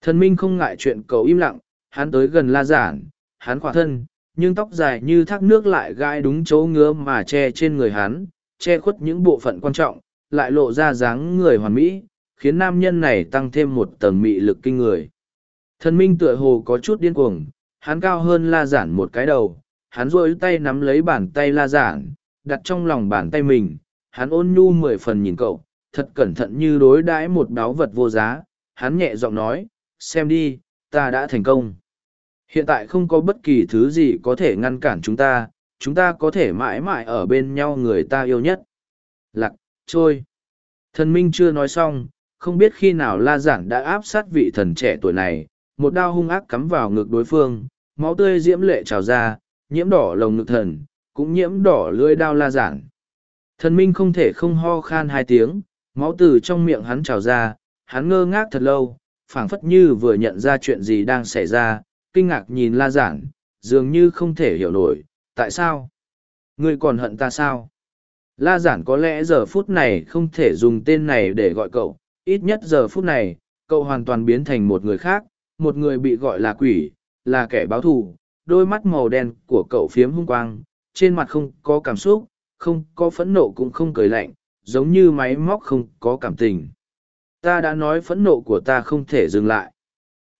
Thần Minh không ngại chuyện cầu im lặng, hắn tới gần La Giản, hắn khỏa thân, nhưng tóc dài như thác nước lại gai đúng chỗ ngứa mà che trên người hắn, che khuất những bộ phận quan trọng, lại lộ ra dáng người hoàn mỹ, khiến nam nhân này tăng thêm một tầng mị lực kinh người. Thần minh tựa hồ có chút điên cuồng, hắn cao hơn la giản một cái đầu, hắn rôi tay nắm lấy bàn tay la giản, đặt trong lòng bàn tay mình, hắn ôn nhu mười phần nhìn cậu, thật cẩn thận như đối đãi một đáo vật vô giá, hắn nhẹ giọng nói, xem đi, ta đã thành công. Hiện tại không có bất kỳ thứ gì có thể ngăn cản chúng ta, chúng ta có thể mãi mãi ở bên nhau người ta yêu nhất. Lạc, trôi. Thần minh chưa nói xong, không biết khi nào la giản đã áp sát vị thần trẻ tuổi này, một đao hung ác cắm vào ngực đối phương, máu tươi diễm lệ trào ra, nhiễm đỏ lồng ngực thần, cũng nhiễm đỏ lưỡi đao la giản. Thần minh không thể không ho khan hai tiếng, máu từ trong miệng hắn trào ra, hắn ngơ ngác thật lâu, phảng phất như vừa nhận ra chuyện gì đang xảy ra, kinh ngạc nhìn la giản, dường như không thể hiểu nổi, tại sao? Ngươi còn hận ta sao? La giản có lẽ giờ phút này không thể dùng tên này để gọi cậu, ít nhất giờ phút này, cậu hoàn toàn biến thành một người khác, một người bị gọi là quỷ, là kẻ báo thù, đôi mắt màu đen của cậu phiếm hung quang, trên mặt không có cảm xúc, không có phẫn nộ cũng không cười lạnh, giống như máy móc không có cảm tình. Ta đã nói phẫn nộ của ta không thể dừng lại.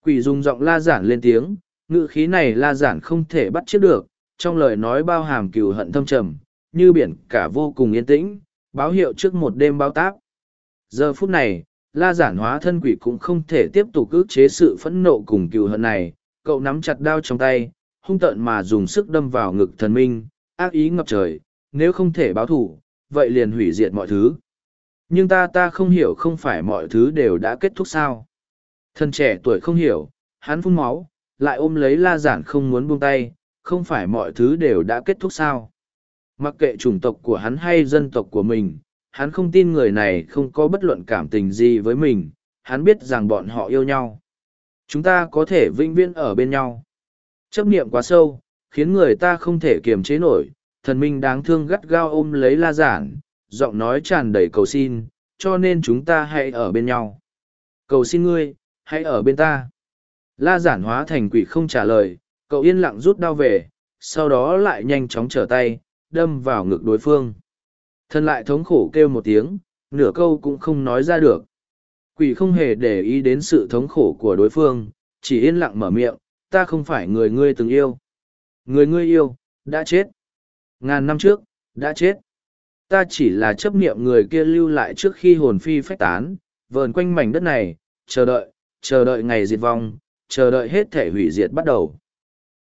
Quỷ dùng giọng la giản lên tiếng, ngữ khí này la giản không thể bắt chước được, trong lời nói bao hàm cừu hận thâm trầm, như biển cả vô cùng yên tĩnh, báo hiệu trước một đêm bao táp. Giờ phút này, la giản hóa thân quỷ cũng không thể tiếp tục ước chế sự phẫn nộ cùng cừu hận này, cậu nắm chặt đao trong tay, hung tợn mà dùng sức đâm vào ngực thần minh, ác ý ngập trời, nếu không thể báo thủ, vậy liền hủy diệt mọi thứ. Nhưng ta ta không hiểu không phải mọi thứ đều đã kết thúc sao. Thân trẻ tuổi không hiểu, hắn phun máu, lại ôm lấy la giản không muốn buông tay, không phải mọi thứ đều đã kết thúc sao. Mặc kệ chủng tộc của hắn hay dân tộc của mình, hắn không tin người này không có bất luận cảm tình gì với mình, hắn biết rằng bọn họ yêu nhau. Chúng ta có thể vĩnh viễn ở bên nhau. Chấp niệm quá sâu, khiến người ta không thể kiềm chế nổi, thần minh đáng thương gắt gao ôm lấy la giản, giọng nói tràn đầy cầu xin, cho nên chúng ta hãy ở bên nhau. Cầu xin ngươi, hãy ở bên ta. La giản hóa thành quỷ không trả lời, cậu yên lặng rút đao về, sau đó lại nhanh chóng trở tay, đâm vào ngực đối phương. thần lại thống khổ kêu một tiếng, nửa câu cũng không nói ra được. Quỷ không hề để ý đến sự thống khổ của đối phương, chỉ yên lặng mở miệng, ta không phải người ngươi từng yêu. Người ngươi yêu, đã chết. Ngàn năm trước, đã chết. Ta chỉ là chấp niệm người kia lưu lại trước khi hồn phi phách tán, vờn quanh mảnh đất này, chờ đợi, chờ đợi ngày diệt vong, chờ đợi hết thể hủy diệt bắt đầu.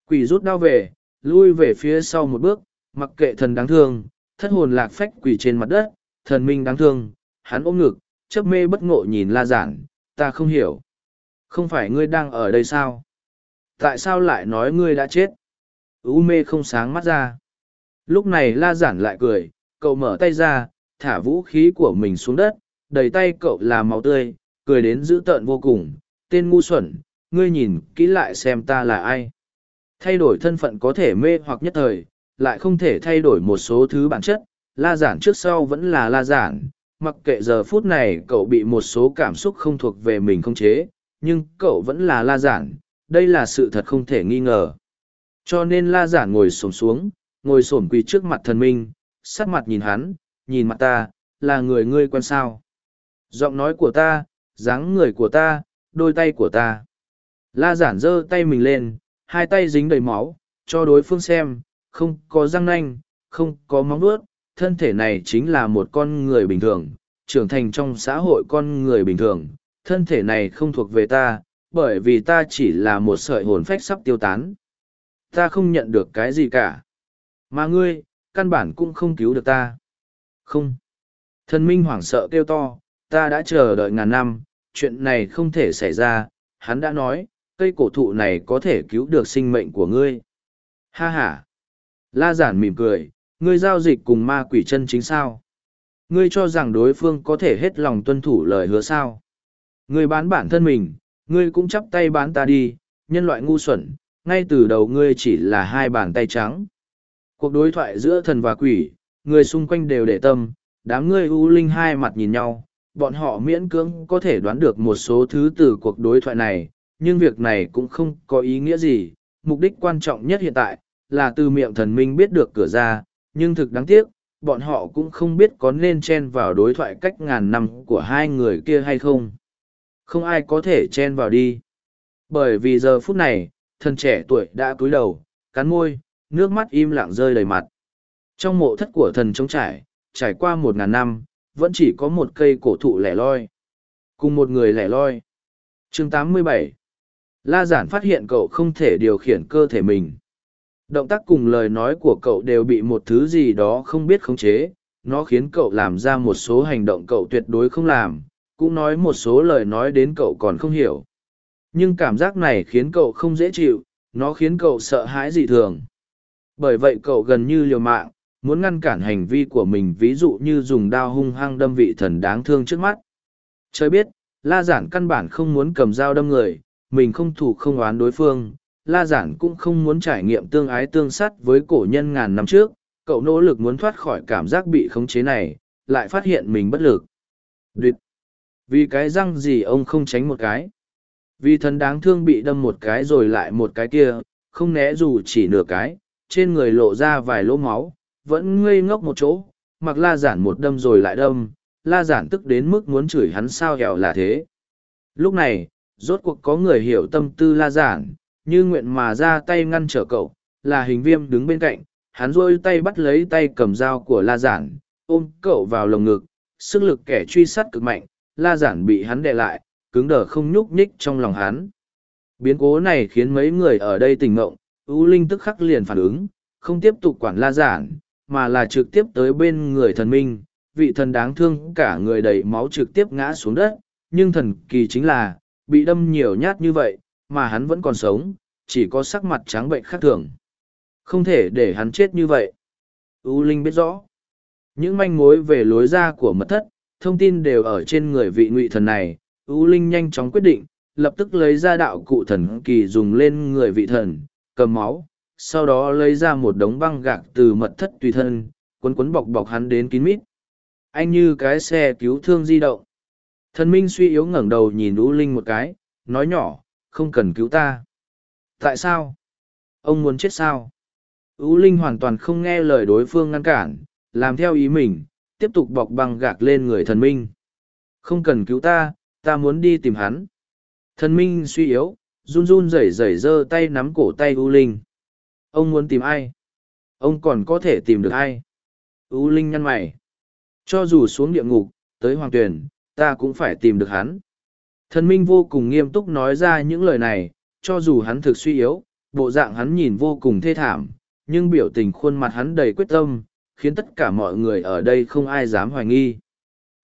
Quỷ rút đao về, lui về phía sau một bước, mặc kệ thần đáng thương, thất hồn lạc phách quỷ trên mặt đất, thần minh đáng thương, hắn ôm ngực, chấp mê bất ngộ nhìn la giản, ta không hiểu. Không phải ngươi đang ở đây sao? Tại sao lại nói ngươi đã chết? U mê không sáng mắt ra. Lúc này la giản lại cười, cậu mở tay ra, thả vũ khí của mình xuống đất, đầy tay cậu là máu tươi, cười đến dữ tợn vô cùng, tên ngu xuẩn, ngươi nhìn kỹ lại xem ta là ai. Thay đổi thân phận có thể mê hoặc nhất thời, lại không thể thay đổi một số thứ bản chất, la giản trước sau vẫn là la giản, mặc kệ giờ phút này cậu bị một số cảm xúc không thuộc về mình không chế, nhưng cậu vẫn là la giản, đây là sự thật không thể nghi ngờ. Cho nên la giản ngồi xổm xuống, ngồi xổm quỳ trước mặt thần minh, sắc mặt nhìn hắn, nhìn mặt ta, là người ngươi quen sao. Giọng nói của ta, dáng người của ta, đôi tay của ta. La giản giơ tay mình lên, hai tay dính đầy máu, cho đối phương xem, không có răng nanh, không có móng vuốt, thân thể này chính là một con người bình thường, trưởng thành trong xã hội con người bình thường, thân thể này không thuộc về ta, bởi vì ta chỉ là một sợi hồn phách sắp tiêu tán. Ta không nhận được cái gì cả. Mà ngươi, căn bản cũng không cứu được ta. Không. Thần minh hoảng sợ kêu to, ta đã chờ đợi ngàn năm, chuyện này không thể xảy ra, hắn đã nói, cây cổ thụ này có thể cứu được sinh mệnh của ngươi. Ha ha. La giản mỉm cười, ngươi giao dịch cùng ma quỷ chân chính sao? Ngươi cho rằng đối phương có thể hết lòng tuân thủ lời hứa sao? Ngươi bán bản thân mình, ngươi cũng chắp tay bán ta đi, nhân loại ngu xuẩn, ngay từ đầu ngươi chỉ là hai bàn tay trắng. Cuộc đối thoại giữa thần và quỷ, người xung quanh đều để tâm, đám ngươi u linh hai mặt nhìn nhau, bọn họ miễn cưỡng có thể đoán được một số thứ từ cuộc đối thoại này, nhưng việc này cũng không có ý nghĩa gì, mục đích quan trọng nhất hiện tại, là từ miệng thần minh biết được cửa ra, nhưng thực đáng tiếc, bọn họ cũng không biết có nên chen vào đối thoại cách ngàn năm của hai người kia hay không. Không ai có thể chen vào đi. Bởi vì giờ phút này, thần trẻ tuổi đã cúi đầu, cắn môi, nước mắt im lặng rơi đầy mặt. Trong mộ thất của thần trống trải, trải qua một ngàn năm, vẫn chỉ có một cây cổ thụ lẻ loi. Cùng một người lẻ loi. chương 87 La giản phát hiện cậu không thể điều khiển cơ thể mình. Động tác cùng lời nói của cậu đều bị một thứ gì đó không biết khống chế, nó khiến cậu làm ra một số hành động cậu tuyệt đối không làm, cũng nói một số lời nói đến cậu còn không hiểu. Nhưng cảm giác này khiến cậu không dễ chịu, nó khiến cậu sợ hãi dị thường. Bởi vậy cậu gần như liều mạng, muốn ngăn cản hành vi của mình ví dụ như dùng đao hung hăng đâm vị thần đáng thương trước mắt. Trời biết, la giản căn bản không muốn cầm dao đâm người, mình không thủ không oán đối phương, la giản cũng không muốn trải nghiệm tương ái tương sát với cổ nhân ngàn năm trước, cậu nỗ lực muốn thoát khỏi cảm giác bị khống chế này, lại phát hiện mình bất lực. Đuyệt! Vì cái răng gì ông không tránh một cái? Vì thần đáng thương bị đâm một cái rồi lại một cái kia, không né dù chỉ nửa cái, trên người lộ ra vài lỗ máu, vẫn ngây ngốc một chỗ, mặc la giản một đâm rồi lại đâm, la giản tức đến mức muốn chửi hắn sao hẹo là thế. Lúc này, rốt cuộc có người hiểu tâm tư la giản, như nguyện mà ra tay ngăn trở cậu, là hình viêm đứng bên cạnh, hắn rôi tay bắt lấy tay cầm dao của la giản, ôm cậu vào lồng ngực, sức lực kẻ truy sát cực mạnh, la giản bị hắn đè lại, cứng đờ không nhúc nhích trong lòng hắn. Biến cố này khiến mấy người ở đây tỉnh ngộng, U linh tức khắc liền phản ứng, không tiếp tục quản la giản, mà là trực tiếp tới bên người thần minh, vị thần đáng thương cả người đầy máu trực tiếp ngã xuống đất, nhưng thần kỳ chính là, bị đâm nhiều nhát như vậy, mà hắn vẫn còn sống, chỉ có sắc mặt trắng bệnh khác thường. Không thể để hắn chết như vậy. U Linh biết rõ. Những manh mối về lối ra của mật thất, thông tin đều ở trên người vị ngụy thần này. U Linh nhanh chóng quyết định, lập tức lấy ra đạo cụ thần kỳ dùng lên người vị thần, cầm máu, sau đó lấy ra một đống băng gạc từ mật thất tùy thân, quấn quấn bọc bọc hắn đến kín mít. Anh như cái xe cứu thương di động. Thần minh suy yếu ngẩng đầu nhìn U Linh một cái, nói nhỏ, không cần cứu ta. Tại sao? Ông muốn chết sao? U Linh hoàn toàn không nghe lời đối phương ngăn cản, làm theo ý mình, tiếp tục bọc băng gạc lên người thần minh. Không cần cứu ta, ta muốn đi tìm hắn. Thần minh suy yếu, run run rẩy rẩy giơ tay nắm cổ tay U Linh. Ông muốn tìm ai? Ông còn có thể tìm được ai? U Linh nhăn mày. Cho dù xuống địa ngục, tới hoàng tuyển, ta cũng phải tìm được hắn. Thần minh vô cùng nghiêm túc nói ra những lời này, cho dù hắn thực suy yếu, bộ dạng hắn nhìn vô cùng thê thảm, nhưng biểu tình khuôn mặt hắn đầy quyết tâm, khiến tất cả mọi người ở đây không ai dám hoài nghi.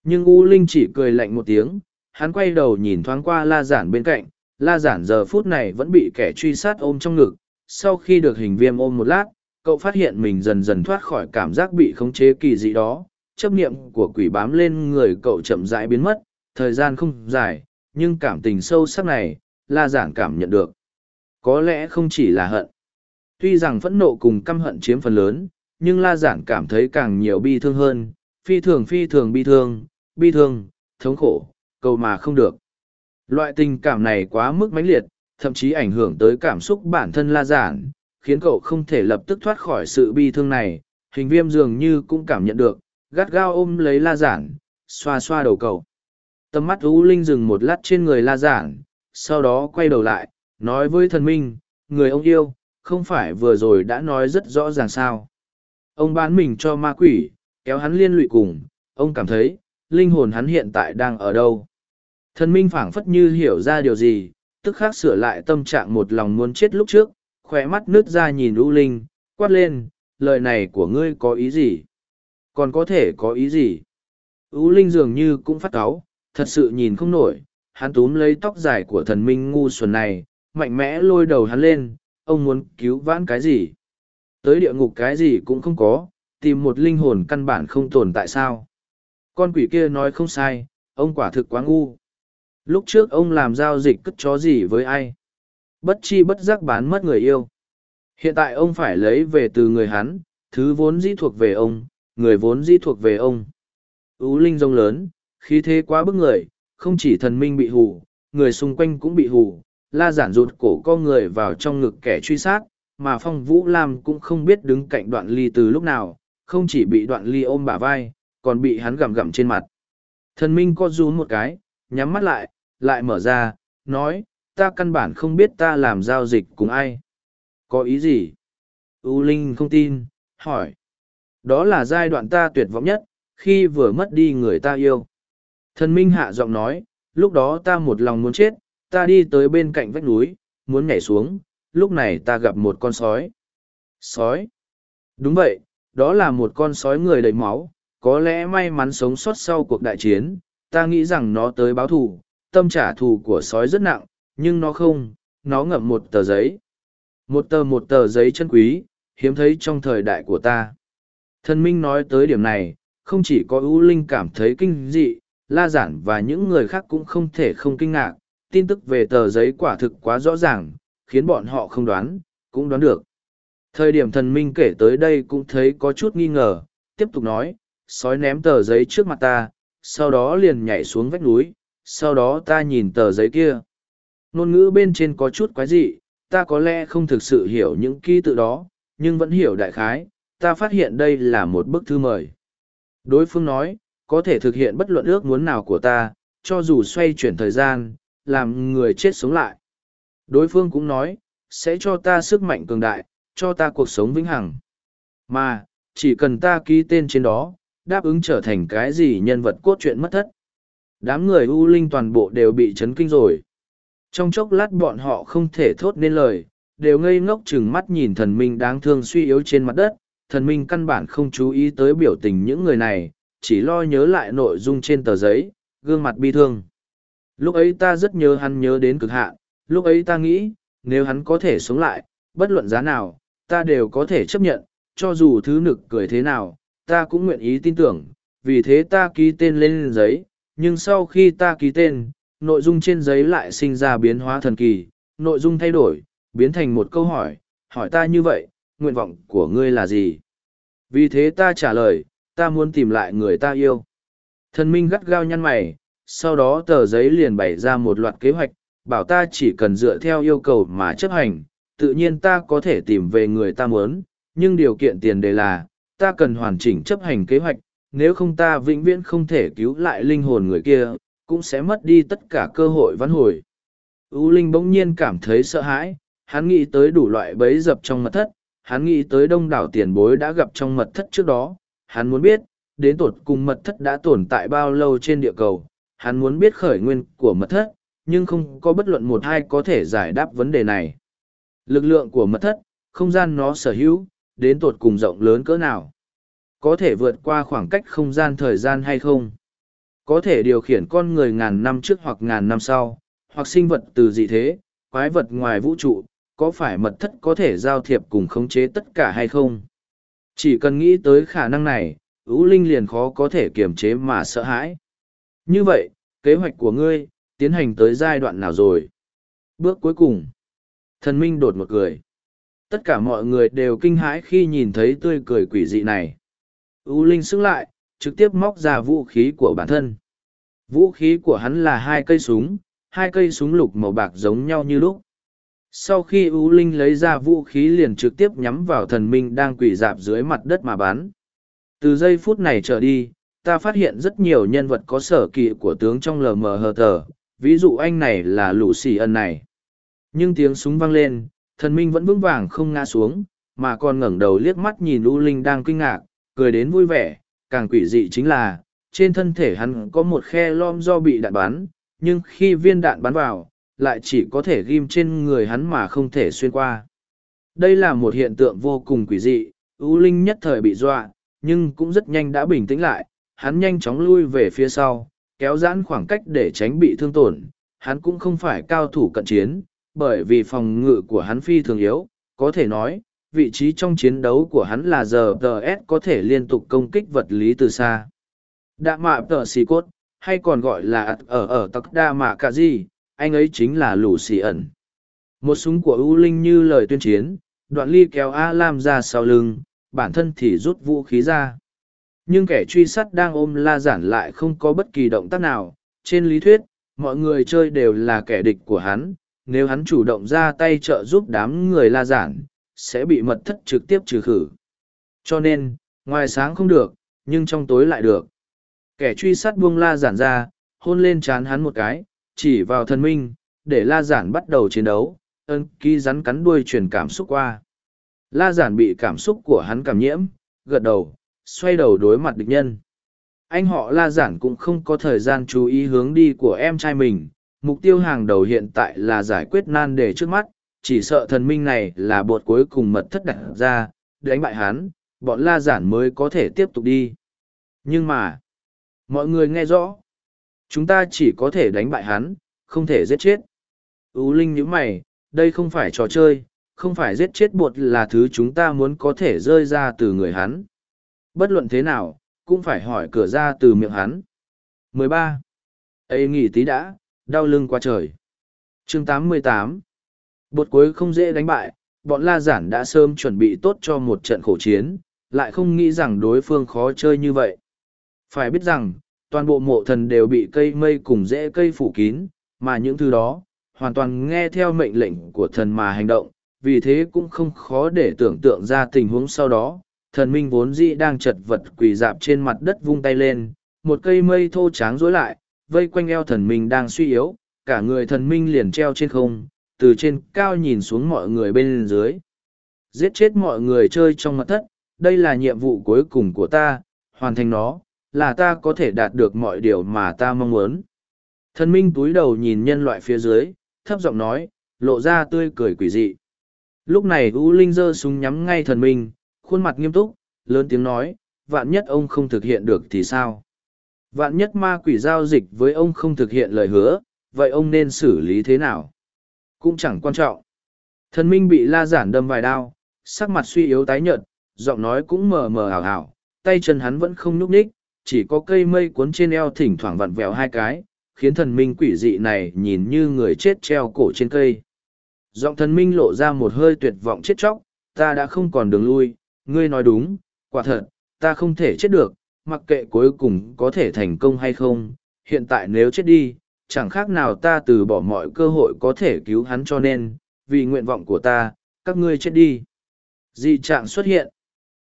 Nhưng U Linh chỉ cười lạnh một tiếng, hắn quay đầu nhìn thoáng qua la giản bên cạnh, la giản giờ phút này vẫn bị kẻ truy sát ôm trong ngực, sau khi được hình viêm ôm một lát, cậu phát hiện mình dần dần thoát khỏi cảm giác bị khống chế kỳ dị đó, chấp niệm của quỷ bám lên người cậu chậm rãi biến mất, thời gian không dài, nhưng cảm tình sâu sắc này, la giản cảm nhận được. Có lẽ không chỉ là hận. Tuy rằng phẫn nộ cùng căm hận chiếm phần lớn, nhưng la giản cảm thấy càng nhiều bi thương hơn, phi thường phi thường bi thương, bi thương, thống khổ, cầu mà không được. Loại tình cảm này quá mức mãnh liệt, thậm chí ảnh hưởng tới cảm xúc bản thân la giản, khiến cậu không thể lập tức thoát khỏi sự bi thương này. Hình viêm dường như cũng cảm nhận được, gắt gao ôm lấy la giản, xoa xoa đầu cậu. Tầm mắt U Linh dừng một lát trên người la giản, sau đó quay đầu lại, nói với thần minh, người ông yêu, không phải vừa rồi đã nói rất rõ ràng sao. Ông bán mình cho ma quỷ, kéo hắn liên lụy cùng, ông cảm thấy, linh hồn hắn hiện tại đang ở đâu. Thần minh phảng phất như hiểu ra điều gì, tức khắc sửa lại tâm trạng một lòng muốn chết lúc trước, khỏe mắt nứt ra nhìn U Linh, quát lên, lời này của ngươi có ý gì? Còn có thể có ý gì? U Linh dường như cũng phát cáu, thật sự nhìn không nổi, hắn túm lấy tóc dài của thần minh ngu xuẩn này, mạnh mẽ lôi đầu hắn lên, ông muốn cứu vãn cái gì? Tới địa ngục cái gì cũng không có, tìm một linh hồn căn bản không tồn tại sao? Con quỷ kia nói không sai, ông quả thực quá ngu. Lúc trước ông làm giao dịch cất chó gì với ai? Bất chi bất giác bán mất người yêu. Hiện tại ông phải lấy về từ người hắn, thứ vốn dĩ thuộc về ông, người vốn dĩ thuộc về ông. Ú linh rông lớn, khí thế quá bức người, không chỉ thần minh bị hù, người xung quanh cũng bị hù, la giản rụt cổ co người vào trong ngực kẻ truy sát, mà phong vũ lam cũng không biết đứng cạnh đoạn ly từ lúc nào không chỉ bị đoạn ly ôm bả vai còn bị hắn gặm gặm trên mặt. Thần minh co rú một cái, nhắm mắt lại lại mở ra, nói, ta căn bản không biết ta làm giao dịch cùng ai. Có ý gì? U linh không tin, hỏi. Đó là giai đoạn ta tuyệt vọng nhất, khi vừa mất đi người ta yêu. Thần minh hạ giọng nói, lúc đó ta một lòng muốn chết, ta đi tới bên cạnh vách núi, muốn nhảy xuống, lúc này ta gặp một con sói. Sói? Đúng vậy, đó là một con sói người đầy máu có lẽ may mắn sống sót sau cuộc đại chiến, ta nghĩ rằng nó tới báo thù, tâm trả thù của sói rất nặng, nhưng nó không, nó ngậm một tờ giấy. Một tờ một tờ giấy chân quý, hiếm thấy trong thời đại của ta. Thần minh nói tới điểm này, không chỉ có ưu linh cảm thấy kinh dị, la giản và những người khác cũng không thể không kinh ngạc, tin tức về tờ giấy quả thực quá rõ ràng, khiến bọn họ không đoán, cũng đoán được. Thời điểm thần minh kể tới đây cũng thấy có chút nghi ngờ, tiếp tục nói sói ném tờ giấy trước mặt ta, sau đó liền nhảy xuống vách núi, sau đó ta nhìn tờ giấy kia. Ngôn ngữ bên trên có chút quái dị, ta có lẽ không thực sự hiểu những ký tự đó, nhưng vẫn hiểu đại khái, ta phát hiện đây là một bức thư mời. Đối phương nói, có thể thực hiện bất luận ước muốn nào của ta, cho dù xoay chuyển thời gian, làm người chết sống lại. Đối phương cũng nói, sẽ cho ta sức mạnh cường đại, cho ta cuộc sống vĩnh hằng. Mà, chỉ cần ta ký tên trên đó đáp ứng trở thành cái gì nhân vật cốt truyện mất thất. Đám người u linh toàn bộ đều bị chấn kinh rồi. Trong chốc lát bọn họ không thể thốt nên lời, đều ngây ngốc chừng mắt nhìn thần minh đáng thương suy yếu trên mặt đất. Thần minh căn bản không chú ý tới biểu tình những người này, chỉ lo nhớ lại nội dung trên tờ giấy, gương mặt bi thương. Lúc ấy ta rất nhớ hắn nhớ đến cực hạn, lúc ấy ta nghĩ, nếu hắn có thể sống lại, bất luận giá nào, ta đều có thể chấp nhận, cho dù thứ nực cười thế nào ta cũng nguyện ý tin tưởng, vì thế ta ký tên lên giấy, nhưng sau khi ta ký tên, nội dung trên giấy lại sinh ra biến hóa thần kỳ, nội dung thay đổi, biến thành một câu hỏi hỏi ta như vậy, nguyện vọng của ngươi là gì? Vì thế ta trả lời, ta muốn tìm lại người ta yêu. Thần minh gắt gao nhăn mày, sau đó tờ giấy liền bày ra một loạt kế hoạch, bảo ta chỉ cần dựa theo yêu cầu mà chấp hành, tự nhiên ta có thể tìm về người ta muốn, nhưng điều kiện tiền đề là ta cần hoàn chỉnh chấp hành kế hoạch, nếu không ta vĩnh viễn không thể cứu lại linh hồn người kia, cũng sẽ mất đi tất cả cơ hội vãn hồi. U linh bỗng nhiên cảm thấy sợ hãi, hắn nghĩ tới đủ loại bấy dập trong mật thất, hắn nghĩ tới đông đảo tiền bối đã gặp trong mật thất trước đó, hắn muốn biết, đến tột cùng mật thất đã tồn tại bao lâu trên địa cầu, hắn muốn biết khởi nguyên của mật thất, nhưng không có bất luận một ai có thể giải đáp vấn đề này. Lực lượng của mật thất, không gian nó sở hữu đến tột cùng rộng lớn cỡ nào? Có thể vượt qua khoảng cách không gian thời gian hay không? Có thể điều khiển con người ngàn năm trước hoặc ngàn năm sau, hoặc sinh vật từ dị thế, quái vật ngoài vũ trụ, có phải mật thất có thể giao thiệp cùng khống chế tất cả hay không? Chỉ cần nghĩ tới khả năng này ứ linh liền khó có thể kiềm chế mà sợ hãi. Như vậy, kế hoạch của ngươi tiến hành tới giai đoạn nào rồi? Bước cuối cùng. Thần minh đột một cười tất cả mọi người đều kinh hãi khi nhìn thấy tươi cười quỷ dị này. U linh xứng lại, trực tiếp móc ra vũ khí của bản thân. Vũ khí của hắn là hai cây súng, hai cây súng lục màu bạc giống nhau như lúc. Sau khi u linh lấy ra vũ khí liền trực tiếp nhắm vào thần minh đang quỳ dạp dưới mặt đất mà bắn. Từ giây phút này trở đi, ta phát hiện rất nhiều nhân vật có sở kỵ của tướng trong lờ mờ hờ tờ, ví dụ anh này là lũ xì ân này. Nhưng tiếng súng vang lên thần minh vẫn vững vàng không ngã xuống, mà còn ngẩng đầu liếc mắt nhìn u linh đang kinh ngạc, cười đến vui vẻ, càng quỷ dị chính là, trên thân thể hắn có một khe lom do bị đạn bắn, nhưng khi viên đạn bắn vào, lại chỉ có thể ghim trên người hắn mà không thể xuyên qua. Đây là một hiện tượng vô cùng quỷ dị, u linh nhất thời bị dọa, nhưng cũng rất nhanh đã bình tĩnh lại, hắn nhanh chóng lui về phía sau, kéo giãn khoảng cách để tránh bị thương tổn, hắn cũng không phải cao thủ cận chiến bởi vì phòng ngự của hắn phi thường yếu có thể nói vị trí trong chiến đấu của hắn là giờ tờ s có thể liên tục công kích vật lý từ xa. Đạ mạ tờ xì cốt hay còn gọi là ở ở tặc đa mạ cà gì, anh ấy chính là lù xì ẩn. Một súng của u linh như lời tuyên chiến đoạn ly kéo a lam ra sau lưng bản thân thì rút vũ khí ra. Nhưng kẻ truy sát đang ôm la giản lại không có bất kỳ động tác nào. Trên lý thuyết mọi người chơi đều là kẻ địch của hắn nếu hắn chủ động ra tay trợ giúp đám người la giản sẽ bị mật thất trực tiếp trừ khử. Cho nên, ngoài sáng không được, nhưng trong tối lại được. Kẻ truy sát buông la giản ra, hôn lên chán hắn một cái, chỉ vào thần minh, để la giản bắt đầu chiến đấu, ơn ký rắn cắn đuôi truyền cảm xúc qua. La giản bị cảm xúc của hắn cảm nhiễm, gật đầu, xoay đầu đối mặt địch nhân. Anh họ la giản cũng không có thời gian chú ý hướng đi của em trai mình, mục tiêu hàng đầu hiện tại là giải quyết nan đề trước mắt, chỉ sợ thần minh này là bột cuối cùng mật thất đặt ra, đánh bại hắn, bọn la giản mới có thể tiếp tục đi. Nhưng mà, mọi người nghe rõ, chúng ta chỉ có thể đánh bại hắn, không thể giết chết. Ú Linh nhíu mày, đây không phải trò chơi, không phải giết chết bột là thứ chúng ta muốn có thể rơi ra từ người hắn. Bất luận thế nào, cũng phải hỏi cửa ra từ miệng hắn. 13. Ê nghỉ tí đã, đau lưng qua trời. chương 88. Bột cuối không dễ đánh bại, bọn La Giản đã sớm chuẩn bị tốt cho một trận khổ chiến, lại không nghĩ rằng đối phương khó chơi như vậy. Phải biết rằng, toàn bộ mộ thần đều bị cây mây cùng rễ cây phủ kín, mà những thứ đó, hoàn toàn nghe theo mệnh lệnh của thần mà hành động, vì thế cũng không khó để tưởng tượng ra tình huống sau đó. Thần minh vốn dĩ đang chật vật quỳ dạp trên mặt đất vung tay lên, một cây mây thô tráng rối lại, vây quanh eo thần minh đang suy yếu, cả người thần minh liền treo trên không, từ trên cao nhìn xuống mọi người bên dưới. Giết chết mọi người chơi trong mặt thất, đây là nhiệm vụ cuối cùng của ta, hoàn thành nó, là ta có thể đạt được mọi điều mà ta mong muốn. Thần minh túi đầu nhìn nhân loại phía dưới, thấp giọng nói, lộ ra tươi cười quỷ dị. Lúc này U Linh giơ súng nhắm ngay thần minh, khuôn mặt nghiêm túc, lớn tiếng nói, vạn nhất ông không thực hiện được thì sao? Vạn nhất ma quỷ giao dịch với ông không thực hiện lời hứa, vậy ông nên xử lý thế nào? Cũng chẳng quan trọng. Thần minh bị la giản đâm vài đao, sắc mặt suy yếu tái nhợt, giọng nói cũng mờ mờ ảo ảo, tay chân hắn vẫn không nhúc ních, chỉ có cây mây cuốn trên eo thỉnh thoảng vặn vẹo hai cái, khiến thần minh quỷ dị này nhìn như người chết treo cổ trên cây. Giọng thần minh lộ ra một hơi tuyệt vọng chết chóc, ta đã không còn đường lui, ngươi nói đúng, quả thật, ta không thể chết được, mặc kệ cuối cùng có thể thành công hay không, hiện tại nếu chết đi, chẳng khác nào ta từ bỏ mọi cơ hội có thể cứu hắn cho nên, vì nguyện vọng của ta, các ngươi chết đi. Dị trạng xuất hiện.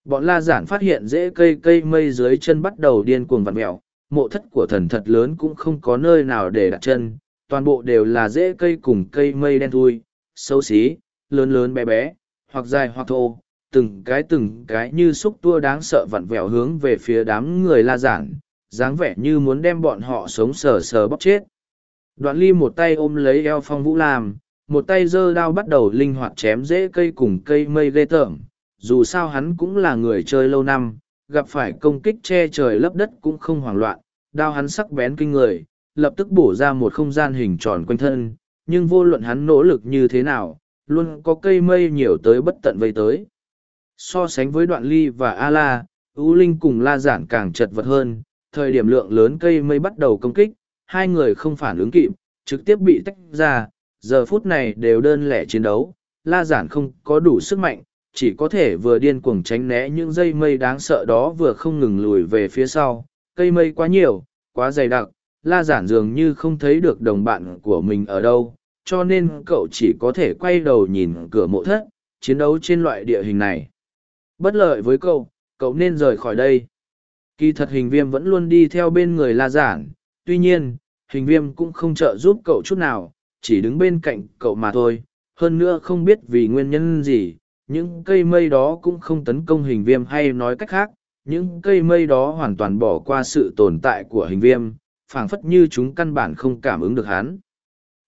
Bọn la giản phát hiện rễ cây cây mây dưới chân bắt đầu điên cuồng vặn mẹo, mộ thất của thần thật lớn cũng không có nơi nào để đặt chân, toàn bộ đều là rễ cây cùng cây mây đen thui, xấu xí, lớn lớn bé bé, hoặc dài hoặc thô, từng cái từng cái như xúc tua đáng sợ vặn vẹo hướng về phía đám người la giản, dáng vẻ như muốn đem bọn họ sống sờ sờ bóc chết. Đoạn ly một tay ôm lấy eo phong vũ làm, một tay giơ đao bắt đầu linh hoạt chém rễ cây cùng cây mây ghê tởm. Dù sao hắn cũng là người chơi lâu năm, gặp phải công kích che trời lấp đất cũng không hoảng loạn, đao hắn sắc bén kinh người, lập tức bổ ra một không gian hình tròn quanh thân, nhưng vô luận hắn nỗ lực như thế nào, luôn có cây mây nhiều tới bất tận vây tới. So sánh với đoạn ly và A-la, U Linh cùng La Giản càng chật vật hơn, thời điểm lượng lớn cây mây bắt đầu công kích, hai người không phản ứng kịp, trực tiếp bị tách ra, giờ phút này đều đơn lẻ chiến đấu, La Giản không có đủ sức mạnh, chỉ có thể vừa điên cuồng tránh né những dây mây đáng sợ đó vừa không ngừng lùi về phía sau, cây mây quá nhiều, quá dày đặc, La Giản dường như không thấy được đồng bạn của mình ở đâu, cho nên cậu chỉ có thể quay đầu nhìn cửa mộ thất, chiến đấu trên loại địa hình này. Bất lợi với cậu, cậu nên rời khỏi đây. Kỳ thật hình viêm vẫn luôn đi theo bên người La Giản, tuy nhiên, hình viêm cũng không trợ giúp cậu chút nào, chỉ đứng bên cạnh cậu mà thôi. Hơn nữa không biết vì nguyên nhân gì, những cây mây đó cũng không tấn công hình viêm hay nói cách khác, những cây mây đó hoàn toàn bỏ qua sự tồn tại của hình viêm, phảng phất như chúng căn bản không cảm ứng được hắn.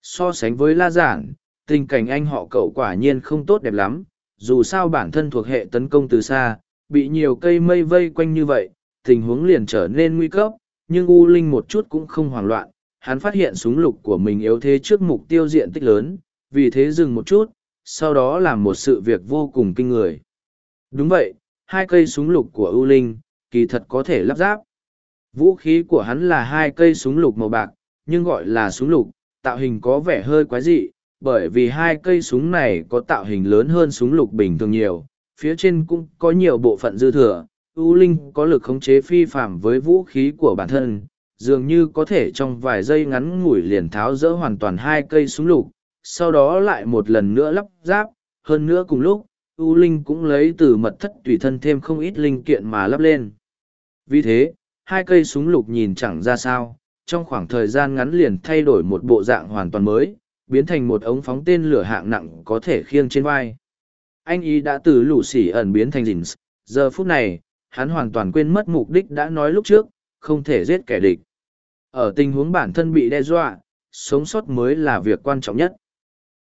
So sánh với La Giản, tình cảnh anh họ cậu quả nhiên không tốt đẹp lắm, dù sao bản thân thuộc hệ tấn công từ xa, bị nhiều cây mây vây quanh như vậy, tình huống liền trở nên nguy cấp, nhưng U Linh một chút cũng không hoảng loạn, hắn phát hiện súng lục của mình yếu thế trước mục tiêu diện tích lớn, vì thế dừng một chút, sau đó làm một sự việc vô cùng kinh người. Đúng vậy, hai cây súng lục của U Linh, kỳ thật có thể lắp ráp. Vũ khí của hắn là hai cây súng lục màu bạc, nhưng gọi là súng lục, tạo hình có vẻ hơi quái dị, bởi vì hai cây súng này có tạo hình lớn hơn súng lục bình thường nhiều, phía trên cũng có nhiều bộ phận dư thừa. U Linh có lực khống chế phi phạm với vũ khí của bản thân, dường như có thể trong vài giây ngắn ngủi liền tháo rỡ hoàn toàn hai cây súng lục, sau đó lại một lần nữa lắp ráp, hơn nữa cùng lúc, U Linh cũng lấy từ mật thất tùy thân thêm không ít linh kiện mà lắp lên. Vì thế, hai cây súng lục nhìn chẳng ra sao, trong khoảng thời gian ngắn liền thay đổi một bộ dạng hoàn toàn mới, biến thành một ống phóng tên lửa hạng nặng có thể khiêng trên vai. Anh ý đã từ lũ xỉ ẩn biến thành dình. Giờ phút này, hắn hoàn toàn quên mất mục đích đã nói lúc trước, không thể giết kẻ địch. Ở tình huống bản thân bị đe dọa, sống sót mới là việc quan trọng nhất.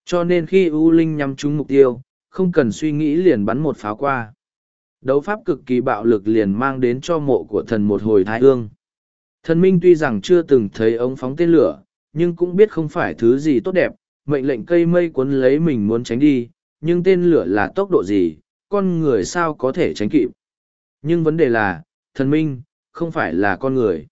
Cho nên khi U Linh nhắm trúng mục tiêu, không cần suy nghĩ liền bắn một pháo qua. Đấu pháp cực kỳ bạo lực liền mang đến cho mộ của thần một hồi thái hương. Thần Minh tuy rằng chưa từng thấy ống phóng tên lửa, nhưng cũng biết không phải thứ gì tốt đẹp, mệnh lệnh cây mây cuốn lấy mình muốn tránh đi, nhưng tên lửa là tốc độ gì, con người sao có thể tránh kịp. Nhưng vấn đề là, thần Minh, không phải là con người.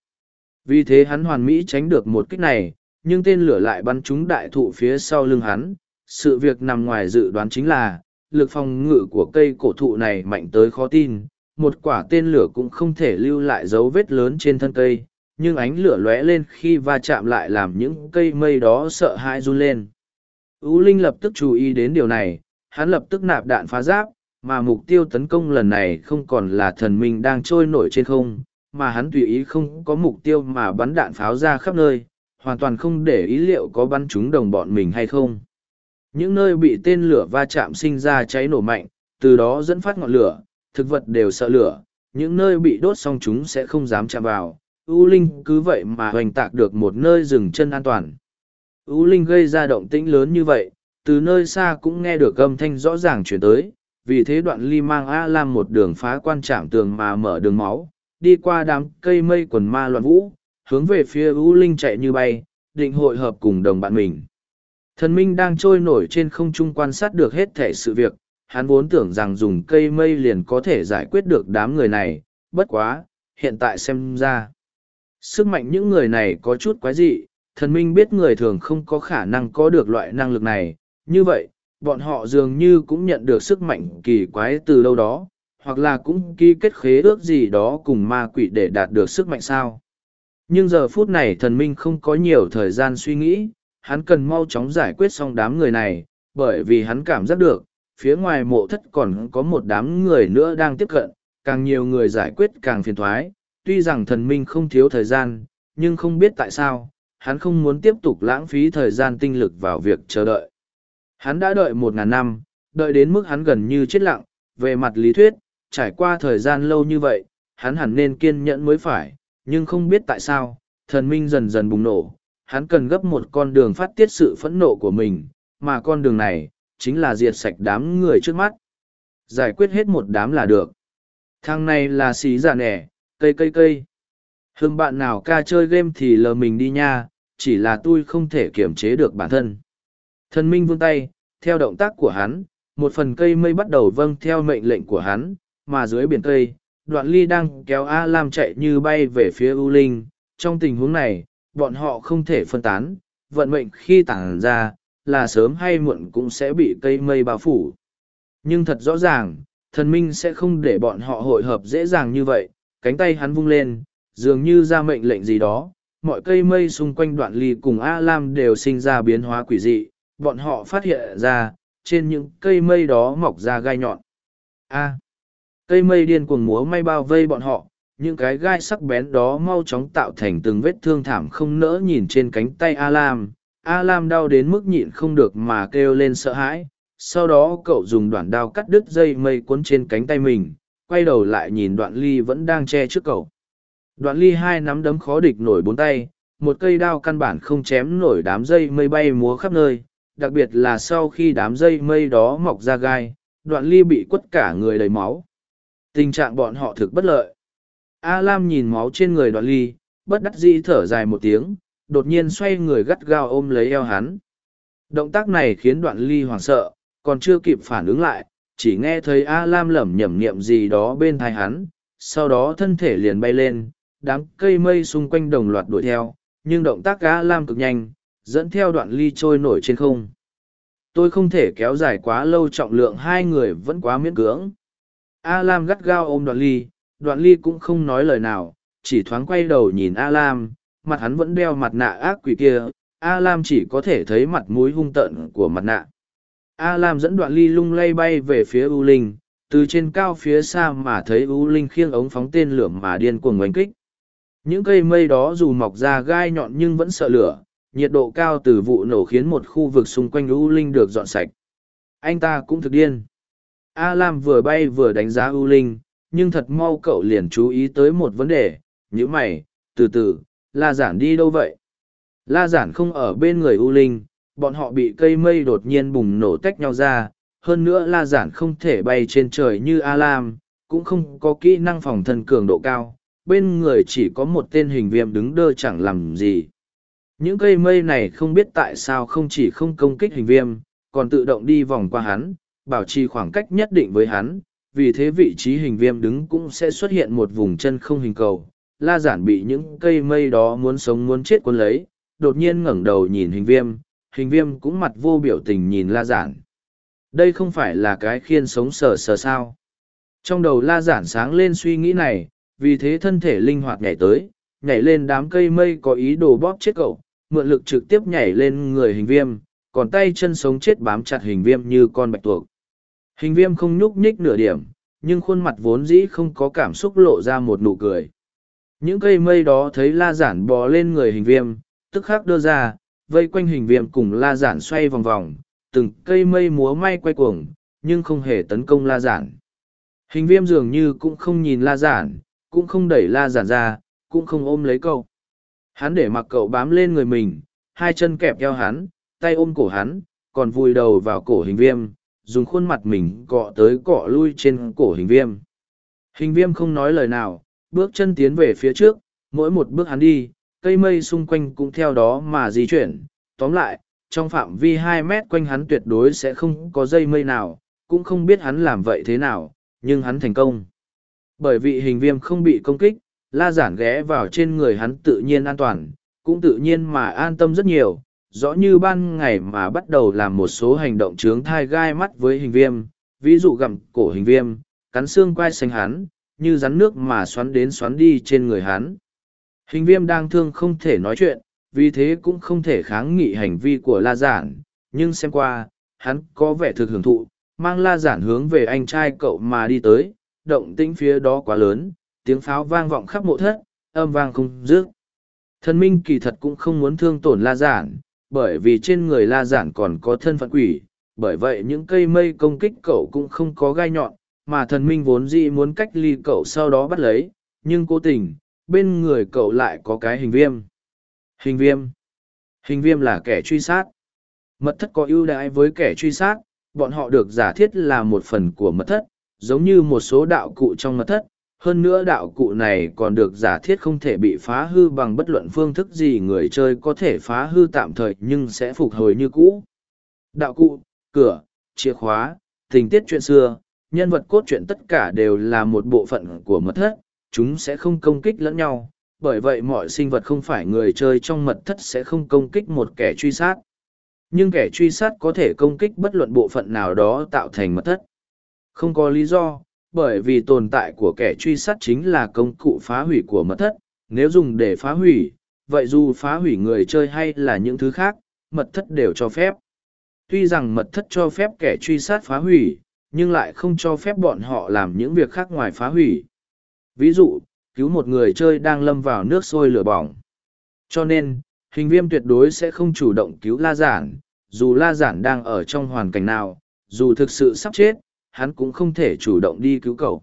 Vì thế hắn hoàn mỹ tránh được một kích này, nhưng tên lửa lại bắn trúng đại thụ phía sau lưng hắn. Sự việc nằm ngoài dự đoán chính là, lực phòng ngự của cây cổ thụ này mạnh tới khó tin. Một quả tên lửa cũng không thể lưu lại dấu vết lớn trên thân cây, nhưng ánh lửa lóe lên khi va chạm lại làm những cây mây đó sợ hãi run lên. Ú Linh lập tức chú ý đến điều này, hắn lập tức nạp đạn phá giáp, mà mục tiêu tấn công lần này không còn là thần minh đang trôi nổi trên không, mà hắn tùy ý không có mục tiêu mà bắn đạn pháo ra khắp nơi, hoàn toàn không để ý liệu có bắn trúng đồng bọn mình hay không. Những nơi bị tên lửa va chạm sinh ra cháy nổ mạnh, từ đó dẫn phát ngọn lửa, thực vật đều sợ lửa, những nơi bị đốt xong chúng sẽ không dám chạm vào. U Linh cứ vậy mà hoành tạc được một nơi dừng chân an toàn. U Linh gây ra động tĩnh lớn như vậy, từ nơi xa cũng nghe được âm thanh rõ ràng chuyển tới, vì thế đoạn ly mang A Lam một đường phá quan trạm tường mà mở đường máu, đi qua đám cây mây quần ma loạn vũ, hướng về phía U Linh chạy như bay, định hội hợp cùng đồng bạn mình. Thần Minh đang trôi nổi trên không trung quan sát được hết thể sự việc, hắn vốn tưởng rằng dùng cây mây liền có thể giải quyết được đám người này, bất quá, hiện tại xem ra. Sức mạnh những người này có chút quái dị, thần minh biết người thường không có khả năng có được loại năng lực này, như vậy, bọn họ dường như cũng nhận được sức mạnh kỳ quái từ đâu đó, hoặc là cũng ký kết khế ước gì đó cùng ma quỷ để đạt được sức mạnh sao. Nhưng giờ phút này thần minh không có nhiều thời gian suy nghĩ, hắn cần mau chóng giải quyết xong đám người này, bởi vì hắn cảm giác được, phía ngoài mộ thất còn có một đám người nữa đang tiếp cận, càng nhiều người giải quyết càng phiền thoái, tuy rằng thần minh không thiếu thời gian, nhưng không biết tại sao, hắn không muốn tiếp tục lãng phí thời gian tinh lực vào việc chờ đợi. Hắn đã đợi một ngàn năm, đợi đến mức hắn gần như chết lặng, về mặt lý thuyết, trải qua thời gian lâu như vậy, hắn hẳn nên kiên nhẫn mới phải, nhưng không biết tại sao, thần minh dần dần bùng nổ, hắn cần gấp một con đường phát tiết sự phẫn nộ của mình, mà con đường này, chính là diệt sạch đám người trước mắt. Giải quyết hết một đám là được. Thằng này là xí giả nẻ, cây cây cây. Hưng bạn nào ca chơi game thì lờ mình đi nha, chỉ là tôi không thể kiểm chế được bản thân. Thần minh vươn tay, theo động tác của hắn, một phần cây mây bắt đầu vâng theo mệnh lệnh của hắn, mà dưới biển cây, đoạn ly đang kéo A Lam chạy như bay về phía U Linh. Trong tình huống này, bọn họ không thể phân tán, vận mệnh khi tản ra, là sớm hay muộn cũng sẽ bị cây mây bao phủ. Nhưng thật rõ ràng, thần minh sẽ không để bọn họ hội hợp dễ dàng như vậy, cánh tay hắn vung lên, dường như ra mệnh lệnh gì đó, mọi cây mây xung quanh đoạn ly cùng A Lam đều sinh ra biến hóa quỷ dị, bọn họ phát hiện ra, trên những cây mây đó mọc ra gai nhọn. A. cây mây điên cuồng múa may bao vây bọn họ, những cái gai sắc bén đó mau chóng tạo thành từng vết thương thảm không nỡ nhìn trên cánh tay A Lam. A Lam đau đến mức nhịn không được mà kêu lên sợ hãi. Sau đó cậu dùng đoạn đao cắt đứt dây mây cuốn trên cánh tay mình, quay đầu lại nhìn đoạn ly vẫn đang che trước cậu. Đoạn ly hai nắm đấm khó địch nổi bốn tay, một cây đao căn bản không chém nổi đám dây mây bay múa khắp nơi, đặc biệt là sau khi đám dây mây đó mọc ra gai, đoạn ly bị quất cả người đầy máu. Tình trạng bọn họ thực bất lợi. A Lam nhìn máu trên người đoạn ly, bất đắc dĩ thở dài một tiếng, đột nhiên xoay người gắt gao ôm lấy eo hắn. Động tác này khiến đoạn ly hoảng sợ, còn chưa kịp phản ứng lại, chỉ nghe thấy A Lam lẩm nhẩm niệm gì đó bên thai hắn, sau đó thân thể liền bay lên, đám cây mây xung quanh đồng loạt đuổi theo, nhưng động tác A Lam cực nhanh, dẫn theo đoạn ly trôi nổi trên không. Tôi không thể kéo dài quá lâu trọng lượng hai người vẫn quá miễn cưỡng. A Lam gắt gao ôm đoạn ly, đoạn ly cũng không nói lời nào, chỉ thoáng quay đầu nhìn A Lam, mặt hắn vẫn đeo mặt nạ ác quỷ kia, A Lam chỉ có thể thấy mặt mũi hung tợn của mặt nạ. A Lam dẫn đoạn ly lung lay bay về phía U Linh, từ trên cao phía xa mà thấy U Linh khiêng ống phóng tên lửa mà điên cuồng oanh kích. Những cây mây đó dù mọc ra gai nhọn nhưng vẫn sợ lửa, nhiệt độ cao từ vụ nổ khiến một khu vực xung quanh U Linh được dọn sạch. Anh ta cũng thực điên. A Lam vừa bay vừa đánh giá U Linh, nhưng thật mau cậu liền chú ý tới một vấn đề, như mày, từ từ, La Giản đi đâu vậy? La Giản không ở bên người U Linh, bọn họ bị cây mây đột nhiên bùng nổ tách nhau ra, hơn nữa La Giản không thể bay trên trời như A Lam, cũng không có kỹ năng phòng thân cường độ cao, bên người chỉ có một tên hình viêm đứng đơ chẳng làm gì. Những cây mây này không biết tại sao không chỉ không công kích hình viêm, còn tự động đi vòng qua hắn, bảo trì khoảng cách nhất định với hắn, vì thế vị trí hình viêm đứng cũng sẽ xuất hiện một vùng chân không hình cầu. La giản bị những cây mây đó muốn sống muốn chết cuốn lấy, đột nhiên ngẩng đầu nhìn hình viêm, hình viêm cũng mặt vô biểu tình nhìn la giản. Đây không phải là cái khiên sống sờ sờ sao. Trong đầu la giản sáng lên suy nghĩ này, vì thế thân thể linh hoạt nhảy tới, nhảy lên đám cây mây có ý đồ bóp chết cậu, mượn lực trực tiếp nhảy lên người hình viêm, còn tay chân sống chết bám chặt hình viêm như con bạch tuộc. Hình viêm không nhúc nhích nửa điểm, nhưng khuôn mặt vốn dĩ không có cảm xúc lộ ra một nụ cười. Những cây mây đó thấy la giản bò lên người hình viêm, tức khắc đưa ra, vây quanh hình viêm cùng la giản xoay vòng vòng, từng cây mây múa may quay cuồng, nhưng không hề tấn công la giản. Hình viêm dường như cũng không nhìn la giản, cũng không đẩy la giản ra, cũng không ôm lấy cậu. Hắn để mặc cậu bám lên người mình, hai chân kẹp eo hắn, tay ôm cổ hắn, còn vùi đầu vào cổ hình viêm, dùng khuôn mặt mình cọ tới cọ lui trên cổ hình viêm. Hình viêm không nói lời nào, bước chân tiến về phía trước, mỗi một bước hắn đi, cây mây xung quanh cũng theo đó mà di chuyển. Tóm lại, trong phạm vi hai mét quanh hắn tuyệt đối sẽ không có dây mây nào, cũng không biết hắn làm vậy thế nào, nhưng hắn thành công. Bởi vì hình viêm không bị công kích, la giản ghé vào trên người hắn tự nhiên an toàn, cũng tự nhiên mà an tâm rất nhiều, rõ như ban ngày mà bắt đầu làm một số hành động trướng thai gai mắt với hình viêm, ví dụ gặm cổ hình viêm, cắn xương quai xanh hắn, như rắn nước mà xoắn đến xoắn đi trên người hắn. Hình viêm đang thương không thể nói chuyện, vì thế cũng không thể kháng nghị hành vi của la giản, nhưng xem qua, hắn có vẻ thực hưởng thụ, mang la giản hướng về anh trai cậu mà đi tới, động tĩnh phía đó quá lớn, tiếng pháo vang vọng khắp mộ thất, âm vang không dứt. Thần minh kỳ thật cũng không muốn thương tổn la giản, bởi vì trên người la giản còn có thân phận quỷ, bởi vậy những cây mây công kích cậu cũng không có gai nhọn, mà thần minh vốn dĩ muốn cách ly cậu sau đó bắt lấy, nhưng cố tình, bên người cậu lại có cái hình viêm. Hình viêm. Hình viêm là kẻ truy sát. Mật thất có ưu đãi với kẻ truy sát, bọn họ được giả thiết là một phần của mật thất, giống như một số đạo cụ trong mật thất. Hơn nữa đạo cụ này còn được giả thiết không thể bị phá hư bằng bất luận phương thức gì người chơi có thể phá hư tạm thời nhưng sẽ phục hồi như cũ. Đạo cụ, cửa, chìa khóa, tình tiết chuyện xưa, nhân vật cốt truyện tất cả đều là một bộ phận của mật thất, chúng sẽ không công kích lẫn nhau, bởi vậy mọi sinh vật không phải người chơi trong mật thất sẽ không công kích một kẻ truy sát. Nhưng kẻ truy sát có thể công kích bất luận bộ phận nào đó tạo thành mật thất. Không có lý do, bởi vì tồn tại của kẻ truy sát chính là công cụ phá hủy của mật thất, nếu dùng để phá hủy, vậy dù phá hủy người chơi hay là những thứ khác, mật thất đều cho phép. Tuy rằng mật thất cho phép kẻ truy sát phá hủy, nhưng lại không cho phép bọn họ làm những việc khác ngoài phá hủy. Ví dụ, cứu một người chơi đang lâm vào nước sôi lửa bỏng. Cho nên, hình viêm tuyệt đối sẽ không chủ động cứu la giản, dù la giản đang ở trong hoàn cảnh nào, dù thực sự sắp chết, hắn cũng không thể chủ động đi cứu cậu.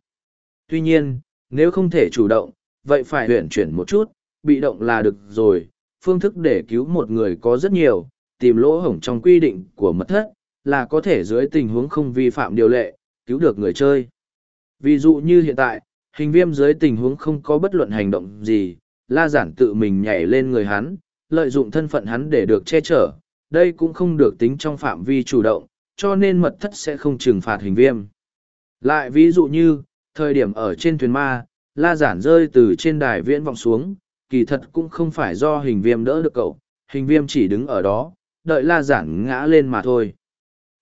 Tuy nhiên, nếu không thể chủ động, vậy phải huyển chuyển một chút, bị động là được rồi. Phương thức để cứu một người có rất nhiều, tìm lỗ hổng trong quy định của mật thất, là có thể dưới tình huống không vi phạm điều lệ, cứu được người chơi. Ví dụ như hiện tại, hình viêm dưới tình huống không có bất luận hành động gì, la giản tự mình nhảy lên người hắn, lợi dụng thân phận hắn để được che chở, đây cũng không được tính trong phạm vi chủ động, cho nên mật thất sẽ không trừng phạt hình viêm. Lại ví dụ như, thời điểm ở trên thuyền ma, la giản rơi từ trên đài viễn vọng xuống, kỳ thật cũng không phải do hình viêm đỡ được cậu, hình viêm chỉ đứng ở đó, đợi la giản ngã lên mà thôi.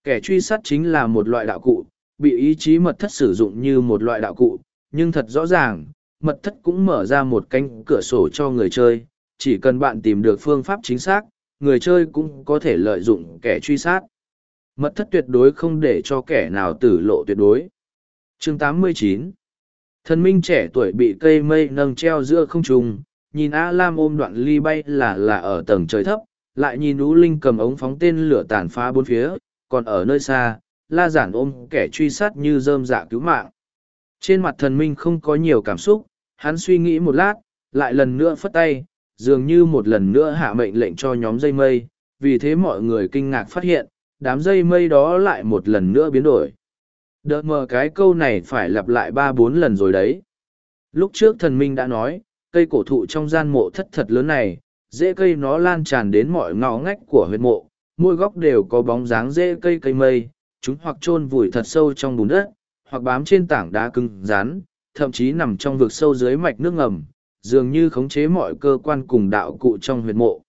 Kẻ truy sát chính là một loại đạo cụ, bị ý chí mật thất sử dụng như một loại đạo cụ, nhưng thật rõ ràng, mật thất cũng mở ra một cánh cửa sổ cho người chơi, chỉ cần bạn tìm được phương pháp chính xác, người chơi cũng có thể lợi dụng kẻ truy sát. Mật thất tuyệt đối không để cho kẻ nào tử lộ tuyệt đối. Chương 89 Thần minh trẻ tuổi bị cây mây nâng treo giữa không trung, nhìn A Lam ôm đoạn ly bay là là ở tầng trời thấp, lại nhìn Ú Linh cầm ống phóng tên lửa tàn phá bốn phía, còn ở nơi xa, la giản ôm kẻ truy sát như rơm dạ cứu mạng. Trên mặt thần minh không có nhiều cảm xúc, hắn suy nghĩ một lát, lại lần nữa phất tay, dường như một lần nữa hạ mệnh lệnh cho nhóm dây mây, vì thế mọi người kinh ngạc phát hiện, đám dây mây đó lại một lần nữa biến đổi. Đợt mờ cái câu này phải lặp lại ba bốn lần rồi đấy. Lúc trước thần minh đã nói, cây cổ thụ trong gian mộ thất thật lớn này, dễ cây nó lan tràn đến mọi ngõ ngách của huyệt mộ, mỗi góc đều có bóng dáng dễ cây cây mây, chúng hoặc chôn vùi thật sâu trong bùn đất, hoặc bám trên tảng đá cứng rắn, thậm chí nằm trong vực sâu dưới mạch nước ngầm, dường như khống chế mọi cơ quan cùng đạo cụ trong huyệt mộ.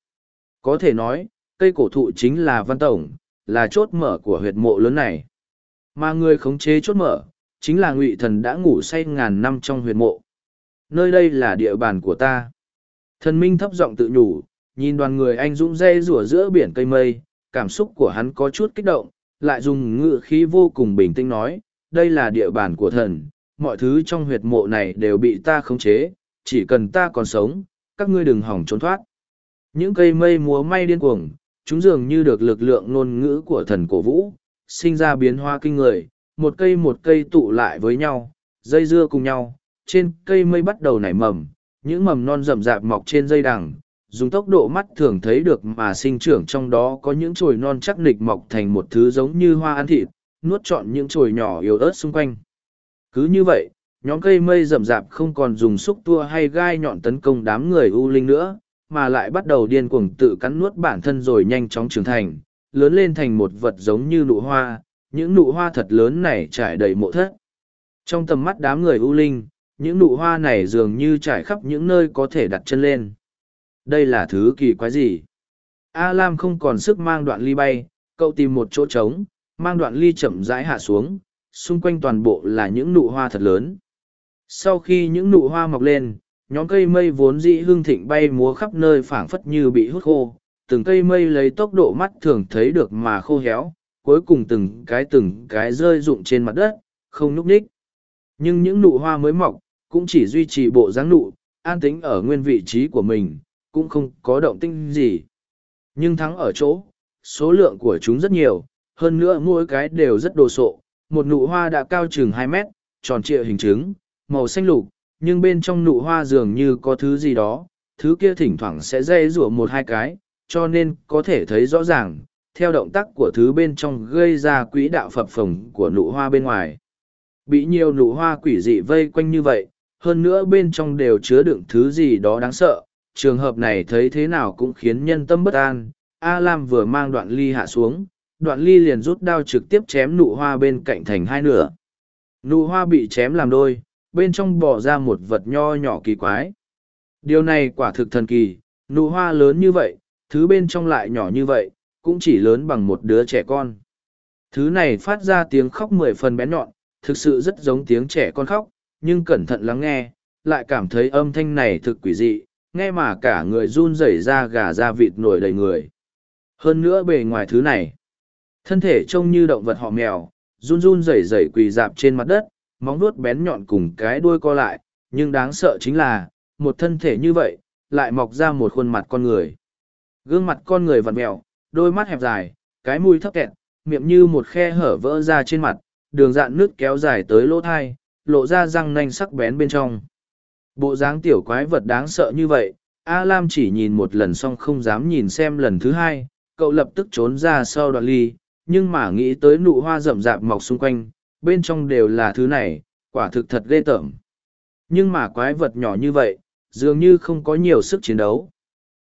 Có thể nói, cây cổ thụ chính là văn tổng, là chốt mở của huyệt mộ lớn này. Mà người khống chế chốt mở, chính là ngụy thần đã ngủ say ngàn năm trong huyệt mộ. Nơi đây là địa bàn của ta. Thần minh thấp giọng tự nhủ, nhìn đoàn người anh dũng dây rủa giữa biển cây mây, cảm xúc của hắn có chút kích động, lại dùng ngựa khí vô cùng bình tĩnh nói, đây là địa bàn của thần, mọi thứ trong huyệt mộ này đều bị ta khống chế, chỉ cần ta còn sống, các ngươi đừng hỏng trốn thoát. Những cây mây múa may điên cuồng, chúng dường như được lực lượng ngôn ngữ của thần cổ vũ, sinh ra biến hoa kinh người, một cây một cây tụ lại với nhau, dây dưa cùng nhau, trên cây mây bắt đầu nảy mầm, những mầm non rậm rạp mọc trên dây đằng, dùng tốc độ mắt thường thấy được mà sinh trưởng trong đó có những chồi non chắc nịch mọc thành một thứ giống như hoa ăn thịt, nuốt trọn những chồi nhỏ yếu ớt xung quanh. Cứ như vậy, nhóm cây mây rậm rạp không còn dùng xúc tua hay gai nhọn tấn công đám người u linh nữa, mà lại bắt đầu điên cuồng tự cắn nuốt bản thân rồi nhanh chóng trưởng thành, lớn lên thành một vật giống như nụ hoa, những nụ hoa thật lớn này trải đầy mộ thất. Trong tầm mắt đám người u linh, những nụ hoa này dường như trải khắp những nơi có thể đặt chân lên. Đây là thứ kỳ quái gì? A Lam không còn sức mang đoạn ly bay, cậu tìm một chỗ trống, mang đoạn ly chậm rãi hạ xuống, xung quanh toàn bộ là những nụ hoa thật lớn. Sau khi những nụ hoa mọc lên, nhóm cây mây vốn dĩ hương thịnh bay múa khắp nơi phảng phất như bị hút khô, từng cây mây lấy tốc độ mắt thường thấy được mà khô héo, cuối cùng từng cái từng cái rơi rụng trên mặt đất, không núp ních. Nhưng những nụ hoa mới mọc, cũng chỉ duy trì bộ dáng nụ, an tĩnh ở nguyên vị trí của mình, cũng không có động tinh gì. Nhưng thắng ở chỗ, số lượng của chúng rất nhiều, hơn nữa mỗi cái đều rất đồ sộ. Một nụ hoa đã cao chừng hai mét, tròn trịa hình trứng, màu xanh lục, nhưng bên trong nụ hoa dường như có thứ gì đó, thứ kia thỉnh thoảng sẽ dây rủa một hai cái, cho nên có thể thấy rõ ràng, theo động tác của thứ bên trong gây ra quỹ đạo phập phồng của nụ hoa bên ngoài. Bị nhiều nụ hoa quỷ dị vây quanh như vậy, hơn nữa bên trong đều chứa đựng thứ gì đó đáng sợ, trường hợp này thấy thế nào cũng khiến nhân tâm bất an. A Lam vừa mang đoạn ly hạ xuống, đoạn ly liền rút đao trực tiếp chém nụ hoa bên cạnh thành hai nửa. Nụ hoa bị chém làm đôi, bên trong bỏ ra một vật nho nhỏ kỳ quái. Điều này quả thực thần kỳ, nụ hoa lớn như vậy, thứ bên trong lại nhỏ như vậy, cũng chỉ lớn bằng một đứa trẻ con. Thứ này phát ra tiếng khóc mười phần bén nhọn, thực sự rất giống tiếng trẻ con khóc, nhưng cẩn thận lắng nghe, lại cảm thấy âm thanh này thực quỷ dị, nghe mà cả người run rẩy ra gà ra vịt nổi đầy người. Hơn nữa bề ngoài thứ này, thân thể trông như động vật họ mèo, run run rẩy rẩy quỳ dạp trên mặt đất, móng vuốt bén nhọn cùng cái đuôi co lại, nhưng đáng sợ chính là, một thân thể như vậy, lại mọc ra một khuôn mặt con người. Gương mặt con người vặt mèo, đôi mắt hẹp dài, cái mũi thấp kẹt, miệng như một khe hở vỡ ra trên mặt, đường dạn nước kéo dài tới lỗ thai, lộ ra răng nanh sắc bén bên trong. Bộ dáng tiểu quái vật đáng sợ như vậy, A Lam chỉ nhìn một lần xong không dám nhìn xem lần thứ hai, cậu lập tức trốn ra sau đoạn ly, nhưng mà nghĩ tới nụ hoa rậm rạp mọc xung quanh, bên trong đều là thứ này, quả thực thật ghê tởm. Nhưng mà quái vật nhỏ như vậy, dường như không có nhiều sức chiến đấu.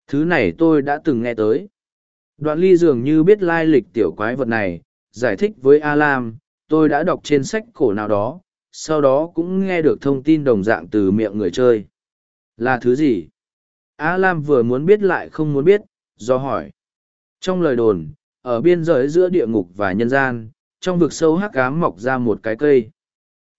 Thứ này tôi đã từng nghe tới. Đoạn ly dường như biết lai lịch tiểu quái vật này, giải thích với A Lam, tôi đã đọc trên sách cổ nào đó, sau đó cũng nghe được thông tin đồng dạng từ miệng người chơi. Là thứ gì? A Lam vừa muốn biết lại không muốn biết, do hỏi. Trong lời đồn, ở biên giới giữa địa ngục và nhân gian, trong vực sâu hắc ám mọc ra một cái cây.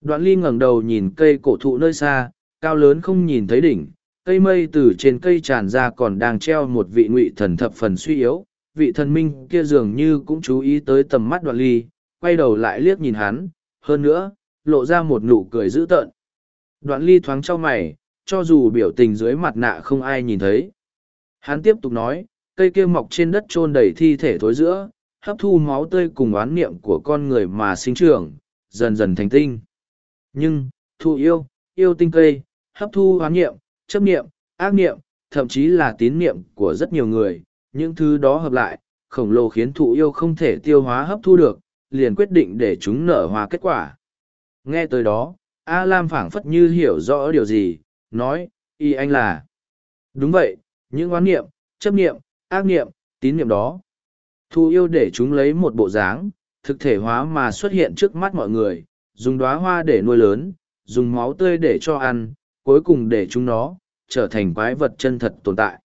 Đoạn ly ngẩng đầu nhìn cây cổ thụ nơi xa, cao lớn không nhìn thấy đỉnh, cây mây từ trên cây tràn ra còn đang treo một vị ngụy thần thập phần suy yếu, vị thần minh kia dường như cũng chú ý tới tầm mắt đoạn ly, quay đầu lại liếc nhìn hắn, hơn nữa, lộ ra một nụ cười dữ tợn. Đoạn ly thoáng cho mày, cho dù biểu tình dưới mặt nạ không ai nhìn thấy. Hắn tiếp tục nói, cây kia mọc trên đất trôn đầy thi thể thối giữa, hấp thu máu tươi cùng oán niệm của con người mà sinh trưởng, dần dần thành tinh. Nhưng, thụ yêu, yêu tinh cây, hấp thu oán niệm, chấp niệm, ác niệm, thậm chí là tín niệm của rất nhiều người, những thứ đó hợp lại, khổng lồ khiến thụ yêu không thể tiêu hóa hấp thu được, liền quyết định để chúng nở hoa kết quả. Nghe tới đó, A Lam phảng phất như hiểu rõ điều gì, nói, y anh là. Đúng vậy, những oán niệm, chấp niệm, ác niệm, tín niệm đó. Thu yêu để chúng lấy một bộ dáng, thực thể hóa mà xuất hiện trước mắt mọi người, dùng đóa hoa để nuôi lớn, dùng máu tươi để cho ăn, cuối cùng để chúng nó, trở thành quái vật chân thật tồn tại.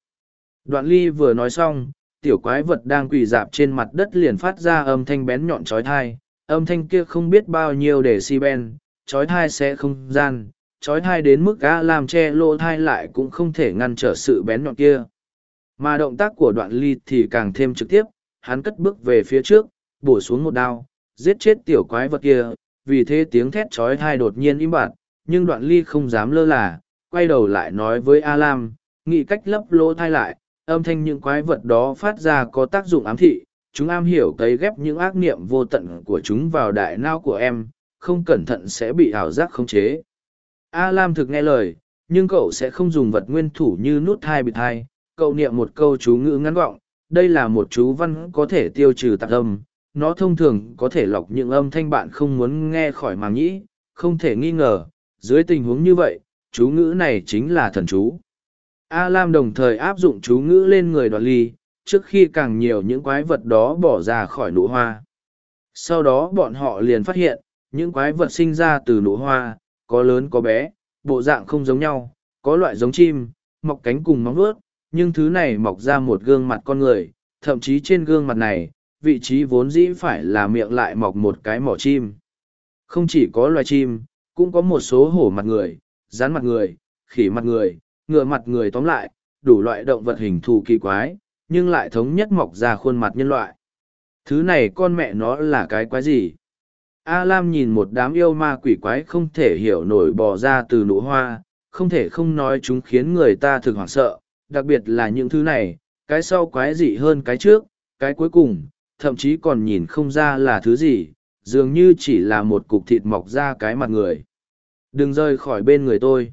Đoạn ly vừa nói xong, tiểu quái vật đang quỳ dạp trên mặt đất liền phát ra âm thanh bén nhọn trói thai, âm thanh kia không biết bao nhiêu để si ben, trói thai sẽ không gian, trói thai đến mức gã làm che lỗ thai lại cũng không thể ngăn trở sự bén nhọn kia. Mà động tác của đoạn ly thì càng thêm trực tiếp, hắn cất bước về phía trước, bổ xuống một đao, giết chết tiểu quái vật kia, vì thế tiếng thét trói thai đột nhiên im bặt, nhưng đoạn ly không dám lơ là, quay đầu lại nói với A Lam, nghĩ cách lấp lỗ thai lại, âm thanh những quái vật đó phát ra có tác dụng ám thị, chúng am hiểu cấy ghép những ác niệm vô tận của chúng vào đại não của em, không cẩn thận sẽ bị ảo giác khống chế. A Lam thực nghe lời, nhưng cậu sẽ không dùng vật nguyên thủ như nút thai bịt thai, cậu niệm một câu chú ngữ ngắn gọn, đây là một chú văn có thể tiêu trừ tạc âm, nó thông thường có thể lọc những âm thanh bạn không muốn nghe khỏi màng nhĩ, không thể nghi ngờ, dưới tình huống như vậy, chú ngữ này chính là thần chú. A Lam đồng thời áp dụng chú ngữ lên người đoạt ly, trước khi càng nhiều những quái vật đó bỏ ra khỏi nụ hoa. Sau đó bọn họ liền phát hiện, những quái vật sinh ra từ nụ hoa, có lớn có bé, bộ dạng không giống nhau, có loại giống chim, mọc cánh cùng móng vuốt, nhưng thứ này mọc ra một gương mặt con người, thậm chí trên gương mặt này, vị trí vốn dĩ phải là miệng lại mọc một cái mỏ chim. Không chỉ có loài chim, cũng có một số hổ mặt người, rắn mặt người, khỉ mặt người, ngựa mặt người tóm lại, đủ loại động vật hình thù kỳ quái, nhưng lại thống nhất mọc ra khuôn mặt nhân loại. Thứ này con mẹ nó là cái quái gì? A Lam nhìn một đám yêu ma quỷ quái không thể hiểu nổi bò ra từ nụ hoa, không thể không nói chúng khiến người ta thực hoảng sợ, đặc biệt là những thứ này, cái sau quái dị hơn cái trước, cái cuối cùng, thậm chí còn nhìn không ra là thứ gì, dường như chỉ là một cục thịt mọc ra cái mặt người. Đừng rời khỏi bên người tôi.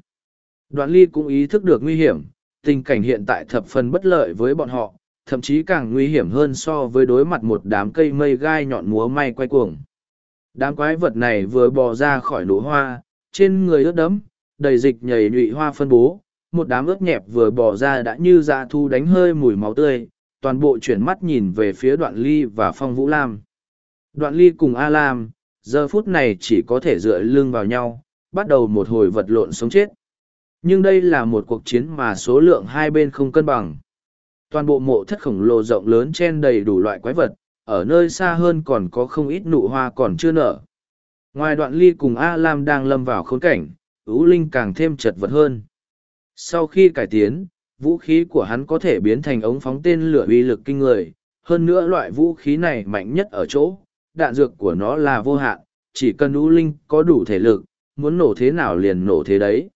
Đoạn ly cũng ý thức được nguy hiểm, tình cảnh hiện tại thập phần bất lợi với bọn họ, thậm chí càng nguy hiểm hơn so với đối mặt một đám cây mây gai nhọn múa may quay cuồng. Đám quái vật này vừa bò ra khỏi nụ hoa, trên người ướt đẫm, đầy dịch nhảy nhụy hoa phân bố, một đám ướt nhẹp vừa bò ra đã như dạ thu đánh hơi mùi máu tươi, toàn bộ chuyển mắt nhìn về phía đoạn ly và phong vũ lam. Đoạn ly cùng A Lam, giờ phút này chỉ có thể dựa lưng vào nhau, bắt đầu một hồi vật lộn sống chết. Nhưng đây là một cuộc chiến mà số lượng hai bên không cân bằng. Toàn bộ mộ thất khổng lồ rộng lớn chen đầy đủ loại quái vật, ở nơi xa hơn còn có không ít nụ hoa còn chưa nở. Ngoài đoạn ly cùng A Lam đang lâm vào khốn cảnh, ưu linh càng thêm chật vật hơn. Sau khi cải tiến, vũ khí của hắn có thể biến thành ống phóng tên lửa uy lực kinh người, hơn nữa loại vũ khí này mạnh nhất ở chỗ, đạn dược của nó là vô hạn, chỉ cần U linh có đủ thể lực, muốn nổ thế nào liền nổ thế đấy.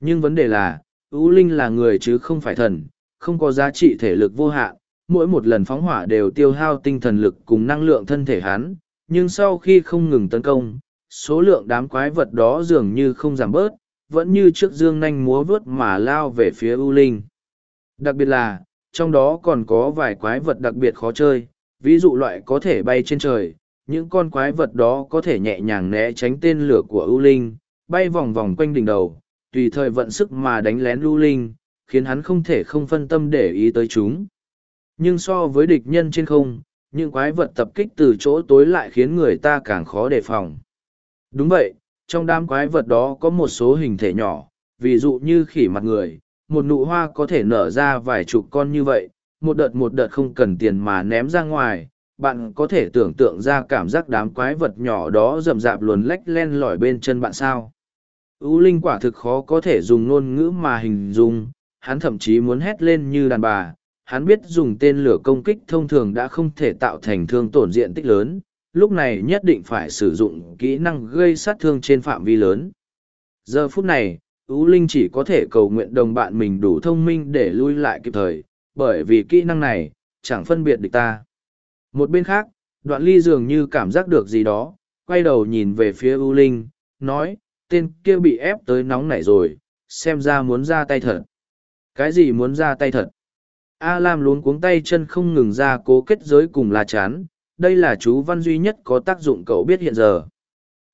Nhưng vấn đề là, U linh là người chứ không phải thần, không có giá trị thể lực vô hạn, mỗi một lần phóng hỏa đều tiêu hao tinh thần lực cùng năng lượng thân thể hắn, nhưng sau khi không ngừng tấn công, số lượng đám quái vật đó dường như không giảm bớt, vẫn như trước dương nanh múa vớt mà lao về phía ưu linh. Đặc biệt là, trong đó còn có vài quái vật đặc biệt khó chơi, ví dụ loại có thể bay trên trời, những con quái vật đó có thể nhẹ nhàng né tránh tên lửa của ưu linh, bay vòng vòng quanh đỉnh đầu, tùy thời vận sức mà đánh lén ưu linh, khiến hắn không thể không phân tâm để ý tới chúng. Nhưng so với địch nhân trên không, những quái vật tập kích từ chỗ tối lại khiến người ta càng khó đề phòng. Đúng vậy, trong đám quái vật đó có một số hình thể nhỏ, ví dụ như khỉ mặt người, một nụ hoa có thể nở ra vài chục con như vậy, một đợt một đợt không cần tiền mà ném ra ngoài, bạn có thể tưởng tượng ra cảm giác đám quái vật nhỏ đó rầm rạp luồn lách len lỏi bên chân bạn sao. U Linh quả thực khó có thể dùng ngôn ngữ mà hình dung, hắn thậm chí muốn hét lên như đàn bà, hắn biết dùng tên lửa công kích thông thường đã không thể tạo thành thương tổn diện tích lớn, lúc này nhất định phải sử dụng kỹ năng gây sát thương trên phạm vi lớn. Giờ phút này, Ú Linh chỉ có thể cầu nguyện đồng bạn mình đủ thông minh để lui lại kịp thời, bởi vì kỹ năng này, chẳng phân biệt địch ta. Một bên khác, đoạn ly dường như cảm giác được gì đó, quay đầu nhìn về phía U Linh, nói, tên kia bị ép tới nóng nảy rồi, xem ra muốn ra tay thật. Cái gì muốn ra tay thật? A Lam luống cuống tay chân không ngừng ra cố kết giới cùng la chán, đây là chú văn duy nhất có tác dụng cậu biết hiện giờ.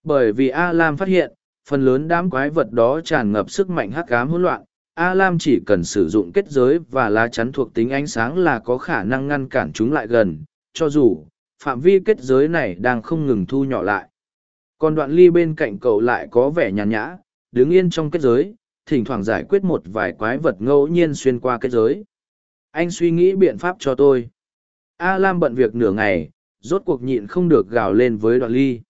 Bởi vì A Lam phát hiện, phần lớn đám quái vật đó tràn ngập sức mạnh hắc ám hỗn loạn, A Lam chỉ cần sử dụng kết giới và lá chắn thuộc tính ánh sáng là có khả năng ngăn cản chúng lại gần, cho dù phạm vi kết giới này đang không ngừng thu nhỏ lại. Còn đoạn ly bên cạnh cậu lại có vẻ nhàn nhã, đứng yên trong kết giới, thỉnh thoảng giải quyết một vài quái vật ngẫu nhiên xuyên qua kết giới. Anh suy nghĩ biện pháp cho tôi. A Lam bận việc nửa ngày, rốt cuộc nhịn không được gào lên với đoạn ly.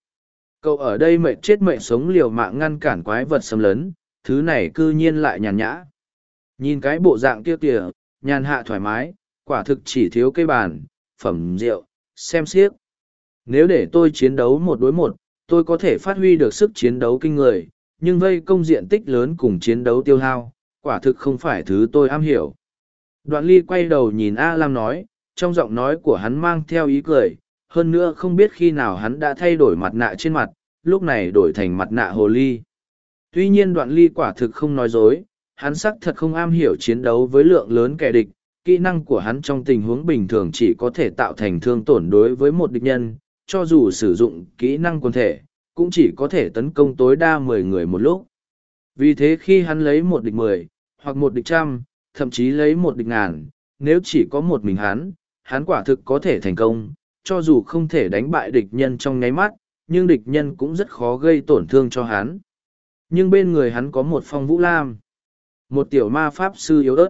Cậu ở đây mệt chết mệt sống liều mạng ngăn cản quái vật xâm lấn, thứ này cư nhiên lại nhàn nhã. Nhìn cái bộ dạng kia kìa, nhàn hạ thoải mái, quả thực chỉ thiếu cây bàn, phẩm rượu, xem xiếc. Nếu để tôi chiến đấu một đối một, tôi có thể phát huy được sức chiến đấu kinh người, nhưng vây công diện tích lớn cùng chiến đấu tiêu hao, quả thực không phải thứ tôi am hiểu. Đoạn ly quay đầu nhìn A Lam nói, trong giọng nói của hắn mang theo ý cười, hơn nữa không biết khi nào hắn đã thay đổi mặt nạ trên mặt, lúc này đổi thành mặt nạ hồ ly. Tuy nhiên đoạn ly quả thực không nói dối, hắn sắc thật không am hiểu chiến đấu với lượng lớn kẻ địch, kỹ năng của hắn trong tình huống bình thường chỉ có thể tạo thành thương tổn đối với một địch nhân, cho dù sử dụng kỹ năng quân thể, cũng chỉ có thể tấn công tối đa mười người một lúc. Vì thế khi hắn lấy một địch mười, hoặc một địch trăm, thậm chí lấy một địch ngàn, nếu chỉ có một mình hắn, hắn quả thực có thể thành công, cho dù không thể đánh bại địch nhân trong nháy mắt, nhưng địch nhân cũng rất khó gây tổn thương cho hắn. Nhưng bên người hắn có một phong vũ lam, một tiểu ma pháp sư yếu ớt.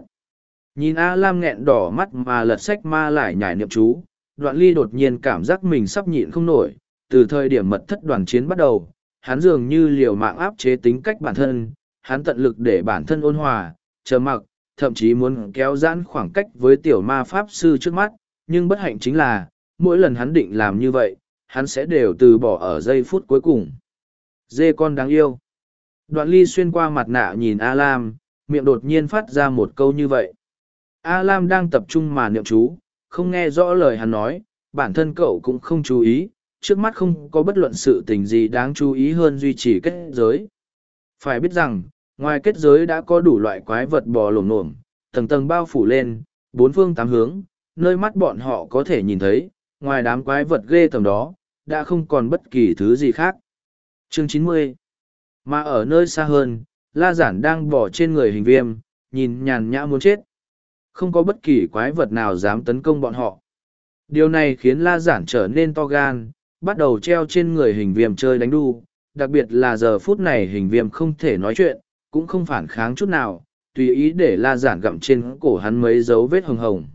Nhìn A Lam nghẹn đỏ mắt mà lật sách ma lại nhảy niệm chú, đoạn ly đột nhiên cảm giác mình sắp nhịn không nổi, từ thời điểm mật thất đoàn chiến bắt đầu, hắn dường như liều mạng áp chế tính cách bản thân, hắn tận lực để bản thân ôn hòa, chờ mặc, thậm chí muốn kéo giãn khoảng cách với tiểu ma pháp sư trước mắt, nhưng bất hạnh chính là, mỗi lần hắn định làm như vậy, hắn sẽ đều từ bỏ ở giây phút cuối cùng. Dê con đáng yêu. Đoạn ly xuyên qua mặt nạ nhìn A Lam, miệng đột nhiên phát ra một câu như vậy. A Lam đang tập trung mà niệm chú, không nghe rõ lời hắn nói, bản thân cậu cũng không chú ý, trước mắt không có bất luận sự tình gì đáng chú ý hơn duy trì kết giới. Phải biết rằng, ngoài kết giới đã có đủ loại quái vật bò lổm lồm, tầng tầng bao phủ lên, bốn phương tám hướng, nơi mắt bọn họ có thể nhìn thấy, ngoài đám quái vật ghê tầm đó, đã không còn bất kỳ thứ gì khác. Chương chín mươi Mà ở nơi xa hơn, La Giản đang bỏ trên người hình viêm, nhìn nhàn nhã muốn chết. Không có bất kỳ quái vật nào dám tấn công bọn họ. Điều này khiến La Giản trở nên to gan, bắt đầu treo trên người hình viêm chơi đánh đu. Đặc biệt là giờ phút này hình viêm không thể nói chuyện, cũng không phản kháng chút nào, tùy ý để La Giản gặm trên cổ hắn mấy dấu vết hồng hồng.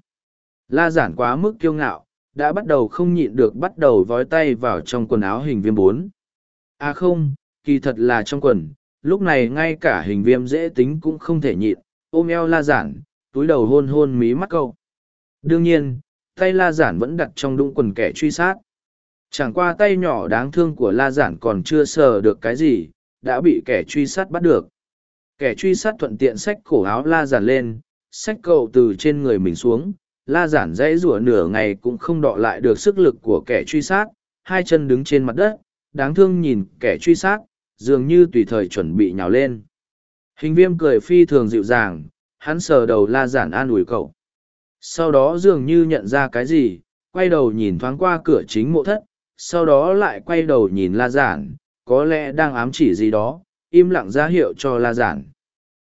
La Giản quá mức kiêu ngạo, đã bắt đầu không nhịn được bắt đầu vói tay vào trong quần áo hình viêm bốn. À không, kỳ thật là trong quần, lúc này ngay cả hình viêm dễ tính cũng không thể nhịn, ôm eo La Giản, túi đầu hôn hôn mí mắt câu. Đương nhiên, tay La Giản vẫn đặt trong đũng quần kẻ truy sát. Chẳng qua tay nhỏ đáng thương của La Giản còn chưa sờ được cái gì, đã bị kẻ truy sát bắt được. Kẻ truy sát thuận tiện xách cổ áo La Giản lên, xách cậu từ trên người mình xuống. La Giản dãy rủa nửa ngày cũng không đọ lại được sức lực của kẻ truy sát, hai chân đứng trên mặt đất, đáng thương nhìn kẻ truy sát, dường như tùy thời chuẩn bị nhào lên. Hình viêm cười phi thường dịu dàng, hắn sờ đầu La Giản an ủi cậu. Sau đó dường như nhận ra cái gì, quay đầu nhìn thoáng qua cửa chính mộ thất, sau đó lại quay đầu nhìn La Giản, có lẽ đang ám chỉ gì đó, im lặng ra hiệu cho La Giản.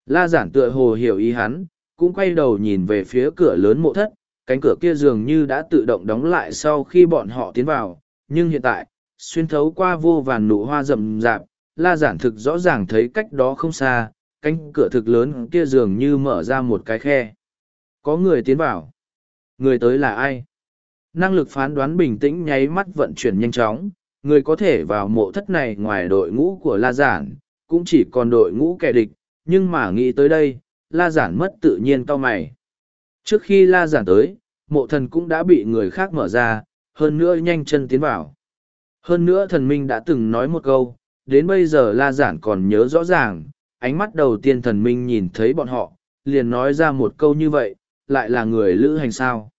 La Giản tựa hồ hiểu ý hắn, cũng quay đầu nhìn về phía cửa lớn mộ thất, cánh cửa kia dường như đã tự động đóng lại sau khi bọn họ tiến vào, nhưng hiện tại, xuyên thấu qua vô vàn nụ hoa rậm rạp, La Giản thực rõ ràng thấy cách đó không xa, cánh cửa thực lớn kia dường như mở ra một cái khe. Có người tiến vào. Người tới là ai? Năng lực phán đoán bình tĩnh nháy mắt vận chuyển nhanh chóng, người có thể vào mộ thất này ngoài đội ngũ của La Giản, cũng chỉ còn đội ngũ kẻ địch, nhưng mà nghĩ tới đây, La Giản mất tự nhiên to mày. Trước khi la giản tới, mộ thần cũng đã bị người khác mở ra, hơn nữa nhanh chân tiến vào. Hơn nữa thần minh đã từng nói một câu, đến bây giờ la giản còn nhớ rõ ràng, ánh mắt đầu tiên thần minh nhìn thấy bọn họ, liền nói ra một câu như vậy, lại là người lữ hành sao.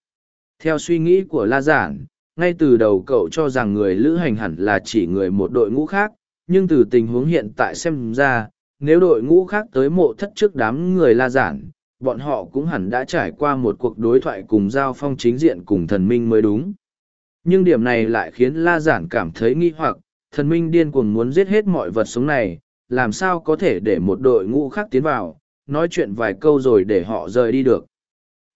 Theo suy nghĩ của la giản, ngay từ đầu cậu cho rằng người lữ hành hẳn là chỉ người một đội ngũ khác, nhưng từ tình huống hiện tại xem ra, nếu đội ngũ khác tới mộ thất trước đám người la giản, bọn họ cũng hẳn đã trải qua một cuộc đối thoại cùng giao phong chính diện cùng thần minh mới đúng. Nhưng điểm này lại khiến la giản cảm thấy nghi hoặc, thần minh điên cuồng muốn giết hết mọi vật sống này, làm sao có thể để một đội ngũ khác tiến vào, nói chuyện vài câu rồi để họ rời đi được.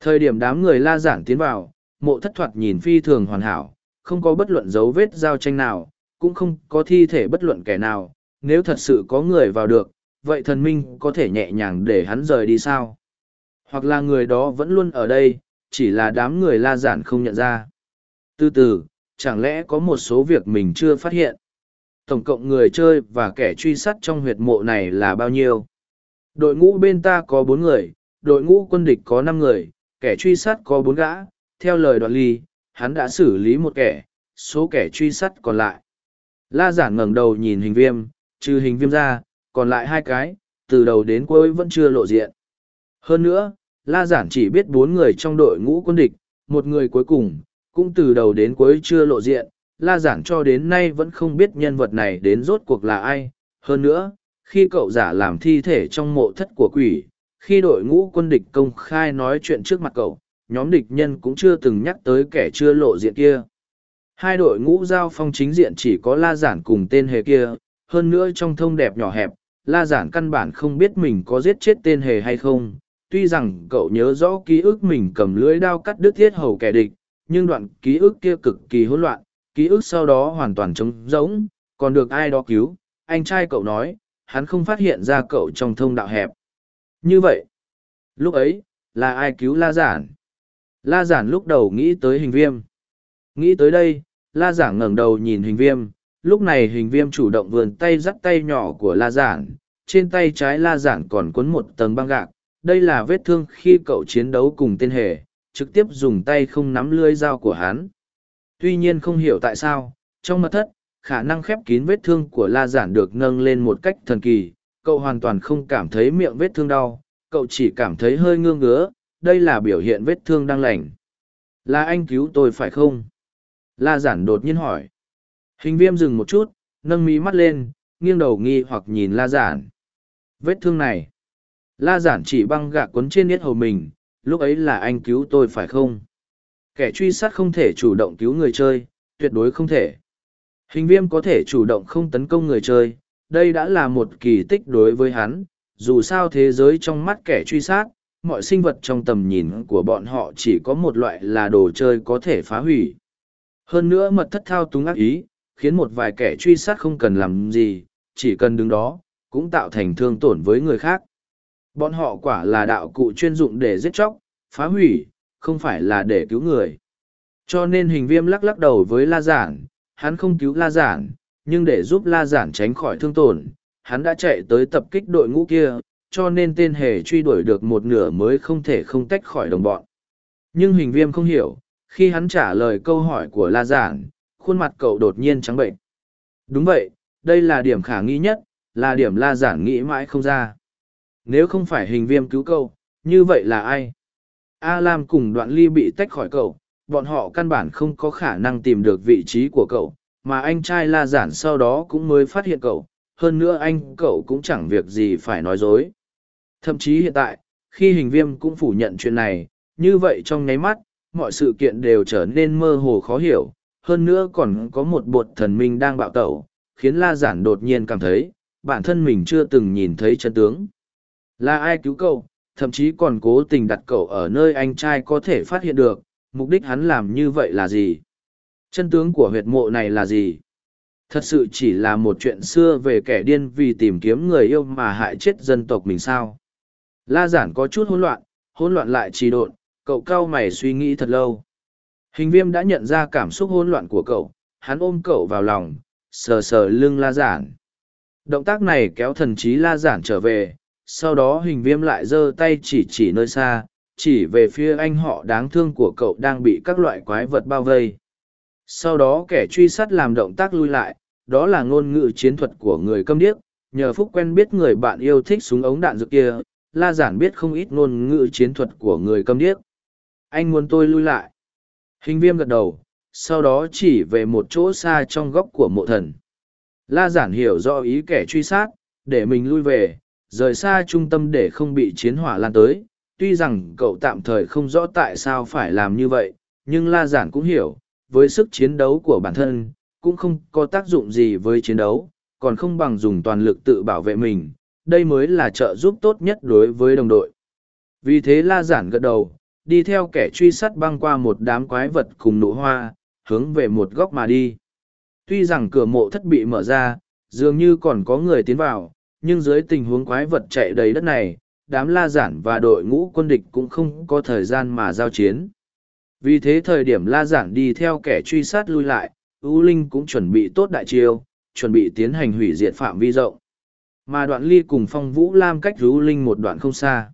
Thời điểm đám người la giản tiến vào, mộ thất thoạt nhìn phi thường hoàn hảo, không có bất luận dấu vết giao tranh nào, cũng không có thi thể bất luận kẻ nào, nếu thật sự có người vào được, vậy thần minh có thể nhẹ nhàng để hắn rời đi sao? Hoặc là người đó vẫn luôn ở đây, chỉ là đám người la giản không nhận ra. Từ từ, chẳng lẽ có một số việc mình chưa phát hiện? Tổng cộng người chơi và kẻ truy sát trong huyệt mộ này là bao nhiêu? Đội ngũ bên ta có bốn người, đội ngũ quân địch có năm người, kẻ truy sát có bốn gã. Theo lời đoạn ly, hắn đã xử lý một kẻ, số kẻ truy sát còn lại. La giản ngẩng đầu nhìn hình viêm, trừ hình viêm ra, còn lại hai cái, từ đầu đến cuối vẫn chưa lộ diện. Hơn nữa, La giản chỉ biết bốn người trong đội ngũ quân địch, một người cuối cùng, cũng từ đầu đến cuối chưa lộ diện. La giản cho đến nay vẫn không biết nhân vật này đến rốt cuộc là ai. Hơn nữa, khi cậu giả làm thi thể trong mộ thất của quỷ, khi đội ngũ quân địch công khai nói chuyện trước mặt cậu, nhóm địch nhân cũng chưa từng nhắc tới kẻ chưa lộ diện kia. Hai đội ngũ giao phong chính diện chỉ có la giản cùng tên hề kia, hơn nữa trong thông đẹp nhỏ hẹp, la giản căn bản không biết mình có giết chết tên hề hay không. Tuy rằng cậu nhớ rõ ký ức mình cầm lưới đao cắt đứt thiết hầu kẻ địch, nhưng đoạn ký ức kia cực kỳ hỗn loạn, ký ức sau đó hoàn toàn trống rỗng, còn được ai đó cứu. Anh trai cậu nói, hắn không phát hiện ra cậu trong thông đạo hẹp. Như vậy, lúc ấy, là ai cứu la giản? La giản lúc đầu nghĩ tới hình viêm. Nghĩ tới đây, la giản ngẩng đầu nhìn hình viêm, lúc này hình viêm chủ động vườn tay dắt tay nhỏ của la giản, trên tay trái la giản còn cuốn một tầng băng gạc, đây là vết thương khi cậu chiến đấu cùng tên hề, trực tiếp dùng tay không nắm lưới dao của hắn. Tuy nhiên không hiểu tại sao, trong mật thất, khả năng khép kín vết thương của la giản được nâng lên một cách thần kỳ, cậu hoàn toàn không cảm thấy miệng vết thương đau, cậu chỉ cảm thấy hơi ngương ngứa, đây là biểu hiện vết thương đang lành. Là anh cứu tôi phải không? La giản đột nhiên hỏi. Hình viêm dừng một chút, nâng mí mắt lên, nghiêng đầu nghi hoặc nhìn la giản. Vết thương này. La giản chỉ băng gạc cuốn trên niết hầu mình, lúc ấy là anh cứu tôi phải không? Kẻ truy sát không thể chủ động cứu người chơi, tuyệt đối không thể. Hình viêm có thể chủ động không tấn công người chơi, đây đã là một kỳ tích đối với hắn, dù sao thế giới trong mắt kẻ truy sát, mọi sinh vật trong tầm nhìn của bọn họ chỉ có một loại là đồ chơi có thể phá hủy. Hơn nữa mật thất thao túng ác ý, khiến một vài kẻ truy sát không cần làm gì, chỉ cần đứng đó, cũng tạo thành thương tổn với người khác. Bọn họ quả là đạo cụ chuyên dụng để giết chóc, phá hủy, không phải là để cứu người. Cho nên hình viêm lắc lắc đầu với La Giản, hắn không cứu La Giản, nhưng để giúp La Giản tránh khỏi thương tổn, hắn đã chạy tới tập kích đội ngũ kia, cho nên tên hề truy đuổi được một nửa mới không thể không tách khỏi đồng bọn. Nhưng hình viêm không hiểu, khi hắn trả lời câu hỏi của La Giản, khuôn mặt cậu đột nhiên trắng bệnh. Đúng vậy, đây là điểm khả nghi nhất, là điểm La Giản nghĩ mãi không ra. Nếu không phải hình viêm cứu cậu, như vậy là ai? A Lam cùng đoạn ly bị tách khỏi cậu, bọn họ căn bản không có khả năng tìm được vị trí của cậu, mà anh trai La Giản sau đó cũng mới phát hiện cậu, hơn nữa anh cậu cũng chẳng việc gì phải nói dối. Thậm chí hiện tại, khi hình viêm cũng phủ nhận chuyện này, như vậy trong nháy mắt, mọi sự kiện đều trở nên mơ hồ khó hiểu, hơn nữa còn có một bột thần minh đang bạo tẩu, khiến La Giản đột nhiên cảm thấy, bản thân mình chưa từng nhìn thấy chân tướng. Là ai cứu cậu, thậm chí còn cố tình đặt cậu ở nơi anh trai có thể phát hiện được, mục đích hắn làm như vậy là gì? Chân tướng của huyệt mộ này là gì? Thật sự chỉ là một chuyện xưa về kẻ điên vì tìm kiếm người yêu mà hại chết dân tộc mình sao? La giản có chút hỗn loạn, hỗn loạn lại trì độn, cậu cao mày suy nghĩ thật lâu. Hình viêm đã nhận ra cảm xúc hỗn loạn của cậu, hắn ôm cậu vào lòng, sờ sờ lưng la giản. Động tác này kéo thần trí la giản trở về, sau đó hình viêm lại giơ tay chỉ chỉ nơi xa, chỉ về phía anh họ đáng thương của cậu đang bị các loại quái vật bao vây. Sau đó kẻ truy sát làm động tác lui lại đó là ngôn ngữ chiến thuật của người câm điếc nhờ phúc quen biết người bạn yêu thích súng ống đạn dược kia la giản biết không ít ngôn ngữ chiến thuật của người câm điếc. Anh muốn tôi lui lại. Hình viêm gật đầu sau đó chỉ về một chỗ xa trong góc của mộ thần. La giản hiểu rõ ý kẻ truy sát để mình lui về rời xa trung tâm để không bị chiến hỏa lan tới. Tuy rằng cậu tạm thời không rõ tại sao phải làm như vậy, nhưng la giản cũng hiểu, với sức chiến đấu của bản thân, cũng không có tác dụng gì với chiến đấu, còn không bằng dùng toàn lực tự bảo vệ mình. Đây mới là trợ giúp tốt nhất đối với đồng đội. Vì thế la giản gật đầu, đi theo kẻ truy sát băng qua một đám quái vật cùng nụ hoa, hướng về một góc mà đi. Tuy rằng cửa mộ thất bị mở ra, dường như còn có người tiến vào nhưng dưới tình huống quái vật chạy đầy đất này, đám la giản và đội ngũ quân địch cũng không có thời gian mà giao chiến. Vì thế thời điểm la giản đi theo kẻ truy sát lui lại, U linh cũng chuẩn bị tốt đại chiêu, chuẩn bị tiến hành hủy diệt phạm vi rộng. Mà đoạn ly cùng phong vũ lam cách U linh một đoạn không xa.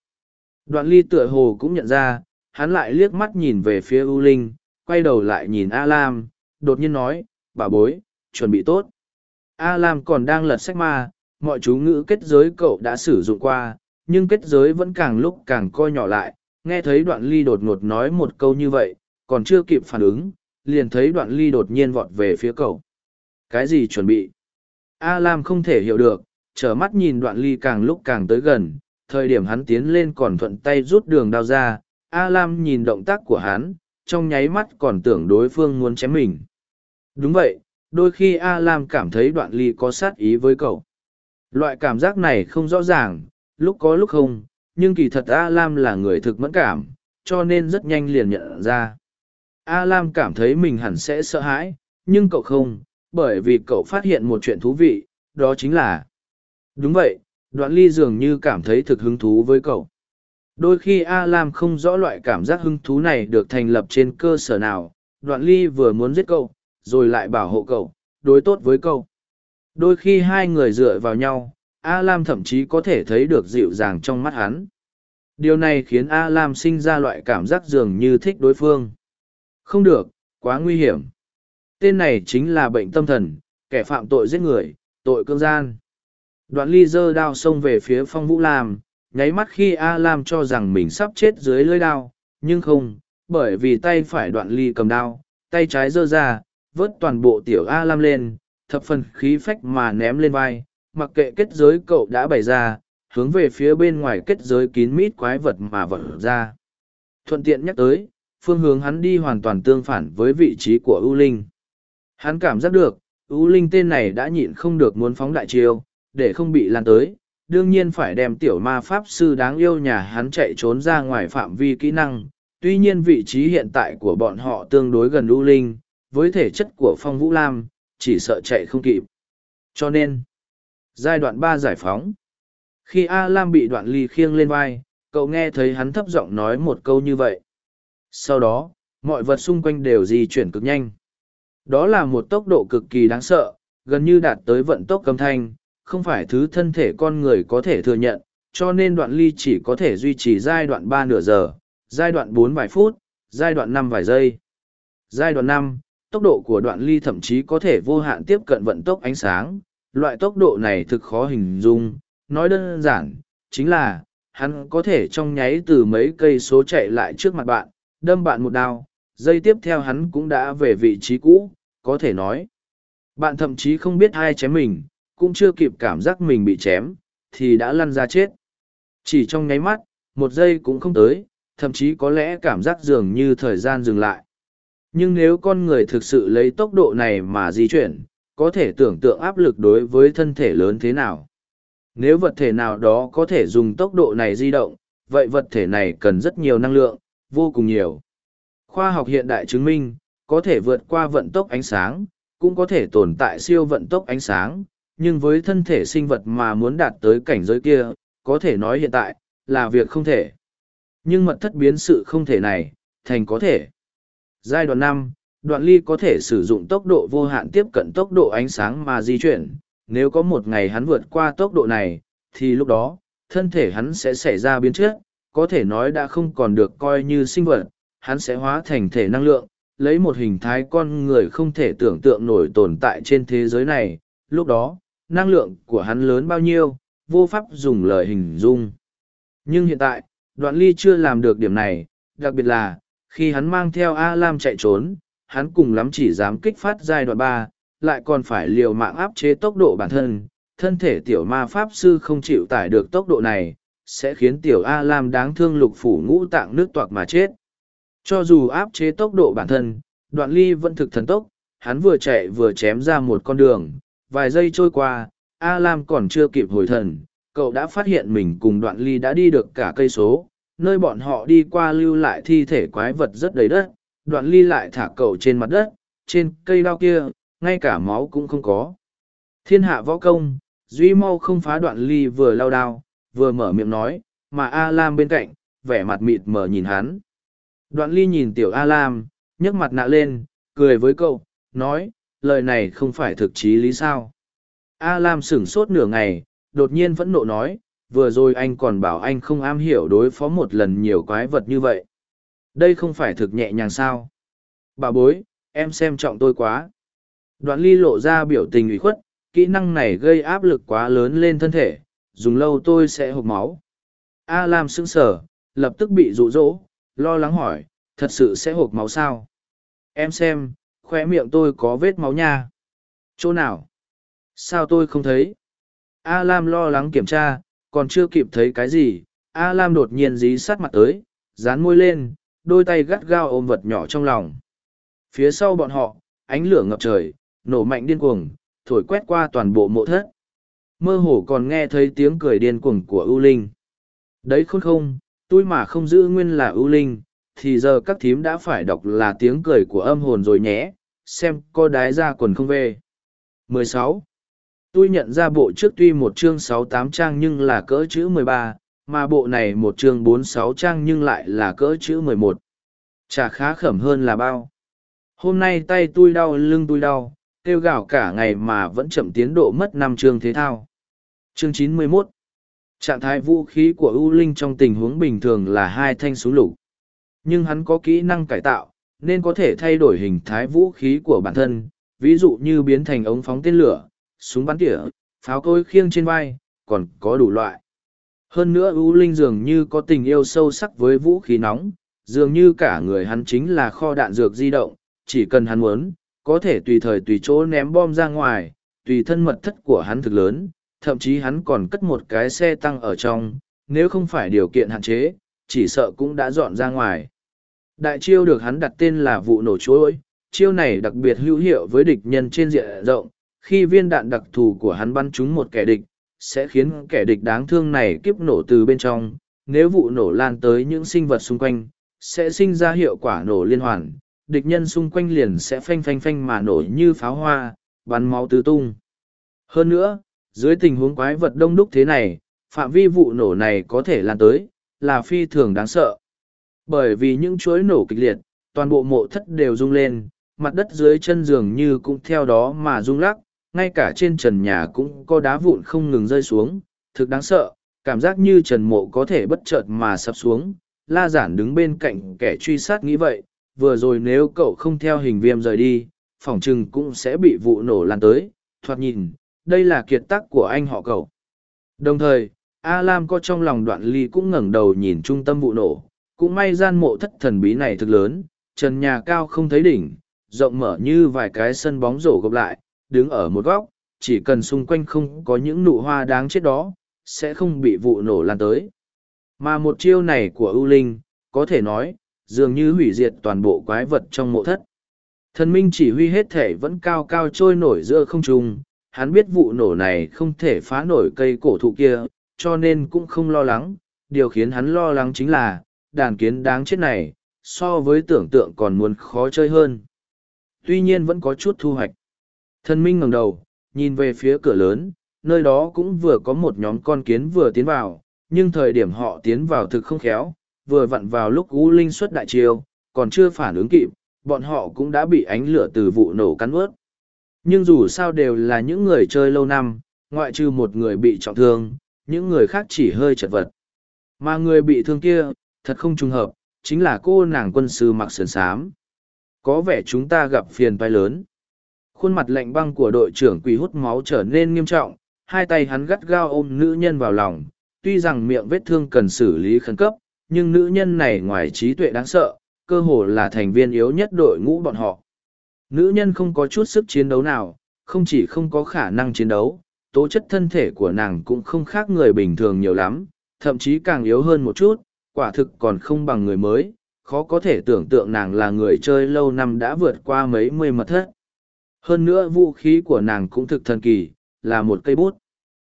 Đoạn ly tựa hồ cũng nhận ra, hắn lại liếc mắt nhìn về phía U linh, quay đầu lại nhìn a lam, đột nhiên nói bà bối, chuẩn bị tốt. A lam còn đang lật sách ma mọi chú ngữ kết giới cậu đã sử dụng qua, nhưng kết giới vẫn càng lúc càng co nhỏ lại. Nghe thấy đoạn ly đột ngột nói một câu như vậy, còn chưa kịp phản ứng, liền thấy đoạn ly đột nhiên vọt về phía cậu. Cái gì chuẩn bị? A lam không thể hiểu được, trở mắt nhìn đoạn ly càng lúc càng tới gần. Thời điểm hắn tiến lên còn thuận tay rút đường đao ra a lam nhìn động tác của hắn, trong nháy mắt còn tưởng đối phương muốn chém mình. Đúng vậy, đôi khi a lam cảm thấy đoạn ly có sát ý với cậu loại cảm giác này không rõ ràng, lúc có lúc không, nhưng kỳ thật a lam là người thực mẫn cảm, cho nên rất nhanh liền nhận ra. A lam cảm thấy mình hẳn sẽ sợ hãi, nhưng cậu không, bởi vì cậu phát hiện một chuyện thú vị, đó chính là, đúng vậy, đoạn ly dường như cảm thấy thực hứng thú với cậu. Đôi khi a lam không rõ loại cảm giác hứng thú này được thành lập trên cơ sở nào, đoạn ly vừa muốn giết cậu, rồi lại bảo hộ cậu, đối tốt với cậu đôi khi hai người dựa vào nhau a lam thậm chí có thể thấy được dịu dàng trong mắt hắn. Điều này khiến a lam sinh ra loại cảm giác dường như thích đối phương. Không được, quá nguy hiểm. Tên này chính là bệnh tâm thần, kẻ phạm tội giết người, tội cương gian. Đoạn ly giơ đao xông về phía phong vũ lam, nháy mắt khi a lam cho rằng mình sắp chết dưới lưới đao, nhưng không, bởi vì tay phải đoạn ly cầm đao, tay trái giơ ra, vớt toàn bộ tiểu a lam lên thập phần khí phách mà ném lên vai, mặc kệ kết giới cậu đã bày ra, hướng về phía bên ngoài kết giới kín mít quái vật mà vật ra. Thuận tiện nhắc tới, phương hướng hắn đi hoàn toàn tương phản với vị trí của U linh. Hắn cảm giác được, U linh tên này đã nhịn không được muốn phóng đại chiêu, để không bị lan tới, đương nhiên phải đem tiểu ma pháp sư đáng yêu nhà hắn chạy trốn ra ngoài phạm vi kỹ năng. Tuy nhiên vị trí hiện tại của bọn họ tương đối gần U linh, với thể chất của phong vũ lam chỉ sợ chạy không kịp. Cho nên, giai đoạn ba giải phóng. Khi a lam bị đoạn ly khiêng lên vai, cậu nghe thấy hắn thấp giọng nói một câu như vậy. Sau đó, mọi vật xung quanh đều di chuyển cực nhanh. Đó là một tốc độ cực kỳ đáng sợ, gần như đạt tới vận tốc âm thanh, không phải thứ thân thể con người có thể thừa nhận, cho nên đoạn ly chỉ có thể duy trì giai đoạn ba nửa giờ, giai đoạn bốn vài phút, giai đoạn năm vài giây. Giai đoạn năm tốc độ của đoạn ly thậm chí có thể vô hạn tiếp cận vận tốc ánh sáng. Loại tốc độ này thực khó hình dung. Nói đơn giản, chính là, hắn có thể trong nháy từ mấy cây số chạy lại trước mặt bạn, đâm bạn một đao. Giây tiếp theo hắn cũng đã về vị trí cũ, có thể nói. Bạn thậm chí không biết ai chém mình, cũng chưa kịp cảm giác mình bị chém, thì đã lăn ra chết. Chỉ trong nháy mắt, một giây cũng không tới, thậm chí có lẽ cảm giác dường như thời gian dừng lại nhưng nếu con người thực sự lấy tốc độ này mà di chuyển, có thể tưởng tượng áp lực đối với thân thể lớn thế nào. Nếu vật thể nào đó có thể dùng tốc độ này di động, vậy vật thể này cần rất nhiều năng lượng, vô cùng nhiều. Khoa học hiện đại chứng minh, có thể vượt qua vận tốc ánh sáng, cũng có thể tồn tại siêu vận tốc ánh sáng, nhưng với thân thể sinh vật mà muốn đạt tới cảnh giới kia, có thể nói hiện tại là việc không thể. Nhưng mật thất biến sự không thể này, thành có thể giai đoạn năm đoạn ly có thể sử dụng tốc độ vô hạn tiếp cận tốc độ ánh sáng mà di chuyển nếu có một ngày hắn vượt qua tốc độ này thì lúc đó thân thể hắn sẽ xảy ra biến chất có thể nói đã không còn được coi như sinh vật, hắn sẽ hóa thành thể năng lượng, lấy một hình thái con người không thể tưởng tượng nổi tồn tại trên thế giới này. Lúc đó, năng lượng của hắn lớn bao nhiêu, vô pháp dùng lời hình dung. Nhưng hiện tại, đoạn ly chưa làm được điểm này, đặc biệt là, khi hắn mang theo A Lam chạy trốn, hắn cùng lắm chỉ dám kích phát giai đoạn ba, lại còn phải liều mạng áp chế tốc độ bản thân. Thân thể tiểu ma pháp sư không chịu tải được tốc độ này, sẽ khiến tiểu A Lam đáng thương lục phủ ngũ tạng nước toạc mà chết. Cho dù áp chế tốc độ bản thân, đoạn ly vẫn thực thần tốc, hắn vừa chạy vừa chém ra một con đường, vài giây trôi qua, A Lam còn chưa kịp hồi thần, cậu đã phát hiện mình cùng đoạn ly đã đi được cả cây số, nơi bọn họ đi qua lưu lại thi thể quái vật rất đầy đất, đoạn ly lại thả cậu trên mặt đất, trên cây đao kia, ngay cả máu cũng không có. Thiên hạ võ công, Duy mau không phá đoạn ly vừa lao đao, vừa mở miệng nói, mà A Lam bên cạnh, vẻ mặt mịt mờ nhìn hắn. Đoạn ly nhìn tiểu A Lam, nhấc mặt nạ lên, cười với cậu, nói, lời này không phải thực chí lý sao. A Lam sửng sốt nửa ngày, đột nhiên vẫn nộ nói, vừa rồi anh còn bảo anh không am hiểu đối phó một lần nhiều quái vật như vậy. Đây không phải thực nhẹ nhàng sao. Bà bối, em xem trọng tôi quá. Đoạn ly lộ ra biểu tình ủy khuất, kỹ năng này gây áp lực quá lớn lên thân thể, dùng lâu tôi sẽ hộp máu. A Lam sững sờ, lập tức bị rụ rỗ, lo lắng hỏi, thật sự sẽ hộp máu sao? Em xem, khoe miệng tôi có vết máu nha. Chỗ nào? Sao tôi không thấy? A Lam lo lắng kiểm tra, còn chưa kịp thấy cái gì. A Lam đột nhiên dí sát mặt tới, dán môi lên, đôi tay gắt gao ôm vật nhỏ trong lòng. Phía sau bọn họ, ánh lửa ngập trời, nổ mạnh điên cuồng, thổi quét qua toàn bộ mộ thất. Mơ hồ còn nghe thấy tiếng cười điên cuồng của ưu linh. Đấy khôn không, tôi mà không giữ nguyên là ưu linh, thì giờ các thím đã phải đọc là tiếng cười của âm hồn rồi nhé, xem có đái ra quần không về. 16. Tôi nhận ra bộ trước tuy một chương sáu tám trang nhưng là cỡ chữ 13, mà bộ này một chương bốn sáu trang nhưng lại là cỡ chữ 11. Chả khá khẩm hơn là bao. Hôm nay tay tôi đau lưng tôi đau, kêu gào cả ngày mà vẫn chậm tiến độ mất năm chương thế thao. Chương 91 Trạng thái vũ khí của U Linh trong tình huống bình thường là hai thanh súng lục. Nhưng hắn có kỹ năng cải tạo, nên có thể thay đổi hình thái vũ khí của bản thân, ví dụ như biến thành ống phóng tên lửa, súng bắn tỉa, pháo cối khiêng trên vai, còn có đủ loại. Hơn nữa U Linh dường như có tình yêu sâu sắc với vũ khí nóng, dường như cả người hắn chính là kho đạn dược di động, chỉ cần hắn muốn, có thể tùy thời tùy chỗ ném bom ra ngoài, tùy thân mật thất của hắn thực lớn, thậm chí hắn còn cất một cái xe tăng ở trong, nếu không phải điều kiện hạn chế, chỉ sợ cũng đã dọn ra ngoài. Đại chiêu được hắn đặt tên là vụ nổ chuối, chiêu này đặc biệt hữu hiệu với địch nhân trên diện rộng, khi viên đạn đặc thù của hắn bắn trúng một kẻ địch, sẽ khiến kẻ địch đáng thương này kiếp nổ từ bên trong, nếu vụ nổ lan tới những sinh vật xung quanh, sẽ sinh ra hiệu quả nổ liên hoàn, địch nhân xung quanh liền sẽ phanh phanh phanh mà nổ như pháo hoa, bắn máu tứ tung. Hơn nữa, dưới tình huống quái vật đông đúc thế này, phạm vi vụ nổ này có thể lan tới, là phi thường đáng sợ. Bởi vì những chuỗi nổ kịch liệt, toàn bộ mộ thất đều rung lên, mặt đất dưới chân giường như cũng theo đó mà rung lắc, ngay cả trên trần nhà cũng có đá vụn không ngừng rơi xuống, thực đáng sợ, cảm giác như trần mộ có thể bất chợt mà sập xuống. La giản đứng bên cạnh kẻ truy sát nghĩ vậy, vừa rồi nếu cậu không theo hình viêm rời đi, phỏng chừng cũng sẽ bị vụ nổ lan tới, thoạt nhìn, đây là kiệt tác của anh họ cậu. Đồng thời, A Lam có trong lòng đoạn ly cũng ngẩng đầu nhìn trung tâm vụ nổ, cũng may gian mộ thất thần bí này thực lớn, trần nhà cao không thấy đỉnh, rộng mở như vài cái sân bóng rổ gộp lại, đứng ở một góc, chỉ cần xung quanh không có những nụ hoa đáng chết đó, sẽ không bị vụ nổ lan tới. Mà một chiêu này của ưu linh, có thể nói, dường như hủy diệt toàn bộ quái vật trong mộ thất. Thần minh chỉ huy hết thể vẫn cao cao trôi nổi giữa không trung, hắn biết vụ nổ này không thể phá nổi cây cổ thụ kia, cho nên cũng không lo lắng. Điều khiến hắn lo lắng chính là, đàn kiến đáng chết này, so với tưởng tượng còn muốn khó chơi hơn. Tuy nhiên vẫn có chút thu hoạch. Thần minh ngẩng đầu, nhìn về phía cửa lớn, nơi đó cũng vừa có một nhóm con kiến vừa tiến vào, nhưng thời điểm họ tiến vào thực không khéo, vừa vặn vào lúc U Linh xuất đại chiêu, còn chưa phản ứng kịp, bọn họ cũng đã bị ánh lửa từ vụ nổ cắn ướt. Nhưng dù sao đều là những người chơi lâu năm, ngoại trừ một người bị trọng thương, những người khác chỉ hơi chật vật. Mà người bị thương kia, thật không trùng hợp, chính là cô nàng quân sư mặc sườn sám. Có vẻ chúng ta gặp phiền toái lớn. Khuôn mặt lạnh băng của đội trưởng quỳ hút máu trở nên nghiêm trọng, hai tay hắn gắt gao ôm nữ nhân vào lòng. Tuy rằng miệng vết thương cần xử lý khẩn cấp, nhưng nữ nhân này ngoài trí tuệ đáng sợ, cơ hồ là thành viên yếu nhất đội ngũ bọn họ. Nữ nhân không có chút sức chiến đấu nào, không chỉ không có khả năng chiến đấu, tố chất thân thể của nàng cũng không khác người bình thường nhiều lắm, thậm chí càng yếu hơn một chút, quả thực còn không bằng người mới, khó có thể tưởng tượng nàng là người chơi lâu năm đã vượt qua mấy mươi mật thất. Hơn nữa vũ khí của nàng cũng thực thần kỳ, là một cây bút.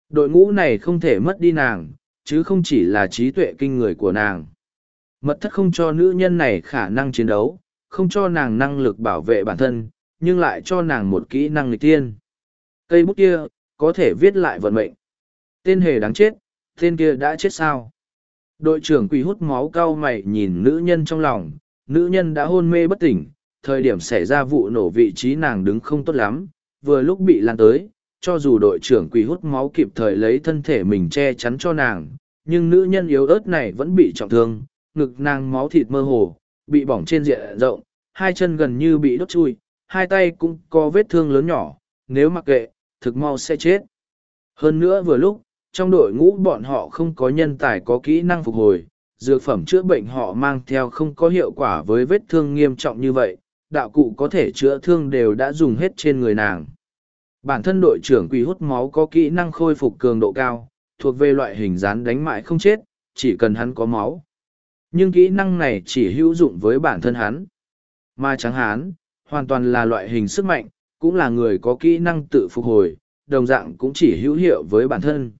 Đội ngũ này không thể mất đi nàng, chứ không chỉ là trí tuệ kinh người của nàng. Mật thất không cho nữ nhân này khả năng chiến đấu, không cho nàng năng lực bảo vệ bản thân, nhưng lại cho nàng một kỹ năng lịch tiên. Cây bút kia, có thể viết lại vận mệnh. Tên hề đáng chết, tên kia đã chết sao? Đội trưởng quỳ hút máu cao mày nhìn nữ nhân trong lòng, nữ nhân đã hôn mê bất tỉnh, thời điểm xảy ra vụ nổ vị trí nàng đứng không tốt lắm, vừa lúc bị lan tới, cho dù đội trưởng quỷ hút máu kịp thời lấy thân thể mình che chắn cho nàng, nhưng nữ nhân yếu ớt này vẫn bị trọng thương, ngực nàng máu thịt mơ hồ, bị bỏng trên diện rộng, hai chân gần như bị đốt chui, hai tay cũng có vết thương lớn nhỏ, nếu mặc kệ, thực mau sẽ chết. Hơn nữa vừa lúc, trong đội ngũ bọn họ không có nhân tài có kỹ năng phục hồi, dược phẩm chữa bệnh họ mang theo không có hiệu quả với vết thương nghiêm trọng như vậy, đạo cụ có thể chữa thương đều đã dùng hết trên người nàng. Bản thân đội trưởng quỷ hút máu có kỹ năng khôi phục cường độ cao, thuộc về loại hình rán đánh mãi không chết, chỉ cần hắn có máu. Nhưng kỹ năng này chỉ hữu dụng với bản thân hắn. Ma trắng hán, hoàn toàn là loại hình sức mạnh, cũng là người có kỹ năng tự phục hồi, đồng dạng cũng chỉ hữu hiệu với bản thân.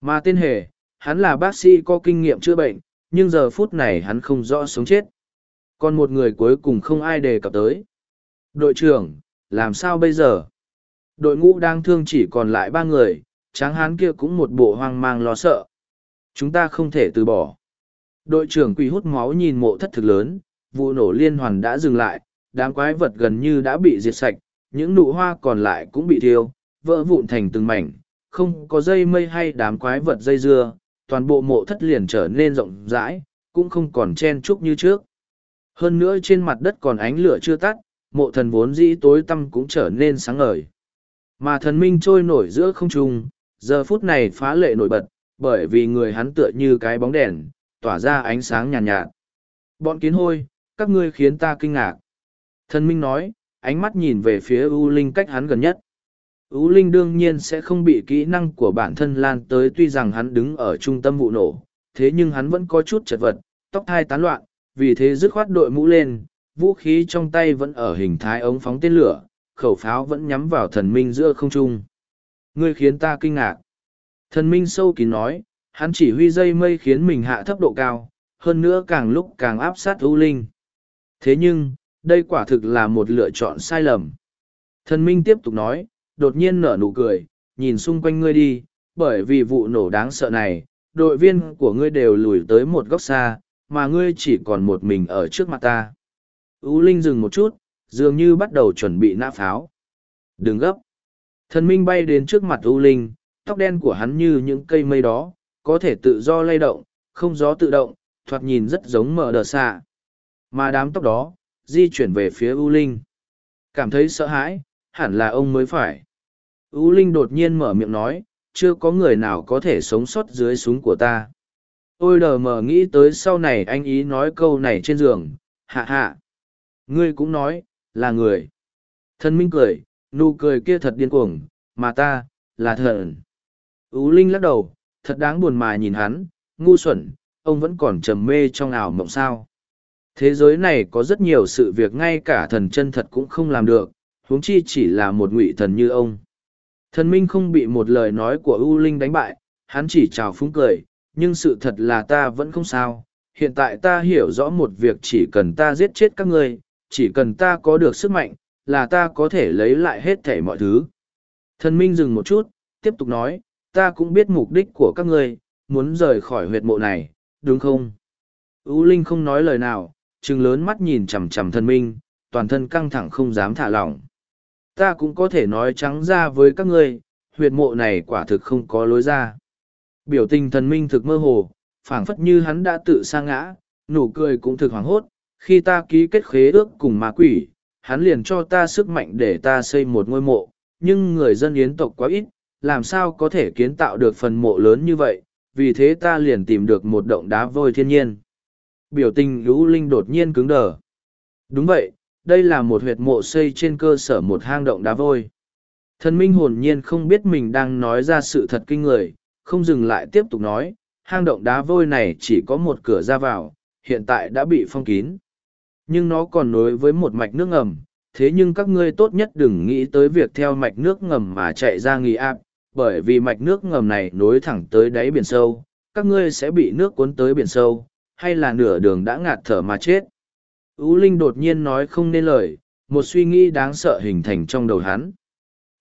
Mà tên hề, hắn là bác sĩ có kinh nghiệm chữa bệnh, nhưng giờ phút này hắn không rõ sống chết. Còn một người cuối cùng không ai đề cập tới. Đội trưởng, làm sao bây giờ? Đội ngũ đang thương chỉ còn lại ba người, tráng hán kia cũng một bộ hoang mang lo sợ. Chúng ta không thể từ bỏ. Đội trưởng quỷ hút máu nhìn mộ thất thực lớn, vụ nổ liên hoàn đã dừng lại, đám quái vật gần như đã bị diệt sạch, những nụ hoa còn lại cũng bị thiêu, vỡ vụn thành từng mảnh, không có dây mây hay đám quái vật dây dưa, toàn bộ mộ thất liền trở nên rộng rãi, cũng không còn chen chúc như trước. Hơn nữa trên mặt đất còn ánh lửa chưa tắt, mộ thần vốn dĩ tối tăm cũng trở nên sáng ngời. Mà thần minh trôi nổi giữa không trung, giờ phút này phá lệ nổi bật, bởi vì người hắn tựa như cái bóng đèn, tỏa ra ánh sáng nhàn nhạt, nhạt. Bọn kiến hôi, các ngươi khiến ta kinh ngạc. Thần minh nói, ánh mắt nhìn về phía U Linh cách hắn gần nhất. U Linh đương nhiên sẽ không bị kỹ năng của bản thân lan tới tuy rằng hắn đứng ở trung tâm vụ nổ, thế nhưng hắn vẫn có chút chật vật, tóc thai tán loạn, vì thế dứt khoát đội mũ lên, vũ khí trong tay vẫn ở hình thái ống phóng tên lửa, khẩu pháo vẫn nhắm vào thần minh giữa không trung. Ngươi khiến ta kinh ngạc. Thần minh sâu kín nói, hắn chỉ huy dây mây khiến mình hạ thấp độ cao, hơn nữa càng lúc càng áp sát ưu Linh. Thế nhưng, đây quả thực là một lựa chọn sai lầm. Thần minh tiếp tục nói, đột nhiên nở nụ cười, nhìn xung quanh ngươi đi, bởi vì vụ nổ đáng sợ này, đội viên của ngươi đều lùi tới một góc xa, mà ngươi chỉ còn một mình ở trước mặt ta. U Linh dừng một chút, dường như bắt đầu chuẩn bị nã pháo. Đừng gấp. Thần minh bay đến trước mặt U Linh, tóc đen của hắn như những cây mây đó, có thể tự do lay động, không gió tự động, thoạt nhìn rất giống mở đờ xạ. Mà đám tóc đó, di chuyển về phía U Linh. Cảm thấy sợ hãi, hẳn là ông mới phải. U Linh đột nhiên mở miệng nói, chưa có người nào có thể sống sót dưới súng của ta. Ôi đờ mờ nghĩ tới sau này anh ý nói câu này trên giường, hạ hạ. Ngươi cũng nói, là người. Thân minh cười, nụ cười kia thật điên cuồng, mà ta, là thần. U Linh lắc đầu, thật đáng buồn mà nhìn hắn, ngu xuẩn, ông vẫn còn trầm mê trong ảo mộng sao. Thế giới này có rất nhiều sự việc ngay cả thần chân thật cũng không làm được, huống chi chỉ là một ngụy thần như ông. Thần minh không bị một lời nói của U Linh đánh bại, hắn chỉ chào phúng cười, nhưng sự thật là ta vẫn không sao. Hiện tại ta hiểu rõ một việc chỉ cần ta giết chết các ngươi, chỉ cần ta có được sức mạnh, là ta có thể lấy lại hết thể mọi thứ. Thần minh dừng một chút, tiếp tục nói, ta cũng biết mục đích của các ngươi, muốn rời khỏi huyệt mộ này, đúng không? U Linh không nói lời nào, trừng lớn mắt nhìn chằm chằm thần minh, toàn thân căng thẳng không dám thả lỏng. Ta cũng có thể nói trắng ra với các ngươi, huyệt mộ này quả thực không có lối ra. Biểu tình thần minh thực mơ hồ, phảng phất như hắn đã tự sa ngã, nụ cười cũng thực hoảng hốt, khi ta ký kết khế ước cùng ma quỷ, hắn liền cho ta sức mạnh để ta xây một ngôi mộ, nhưng người dân yến tộc quá ít, làm sao có thể kiến tạo được phần mộ lớn như vậy, vì thế ta liền tìm được một động đá vôi thiên nhiên. Biểu tình lũ linh đột nhiên cứng đờ. Đúng vậy, đây là một huyệt mộ xây trên cơ sở một hang động đá vôi. Thần minh hồn nhiên không biết mình đang nói ra sự thật kinh người, không dừng lại tiếp tục nói, hang động đá vôi này chỉ có một cửa ra vào, hiện tại đã bị phong kín. Nhưng nó còn nối với một mạch nước ngầm, thế nhưng các ngươi tốt nhất đừng nghĩ tới việc theo mạch nước ngầm mà chạy ra nghi áp, bởi vì mạch nước ngầm này nối thẳng tới đáy biển sâu, các ngươi sẽ bị nước cuốn tới biển sâu, hay là nửa đường đã ngạt thở mà chết. Ú Linh đột nhiên nói không nên lời, một suy nghĩ đáng sợ hình thành trong đầu hắn.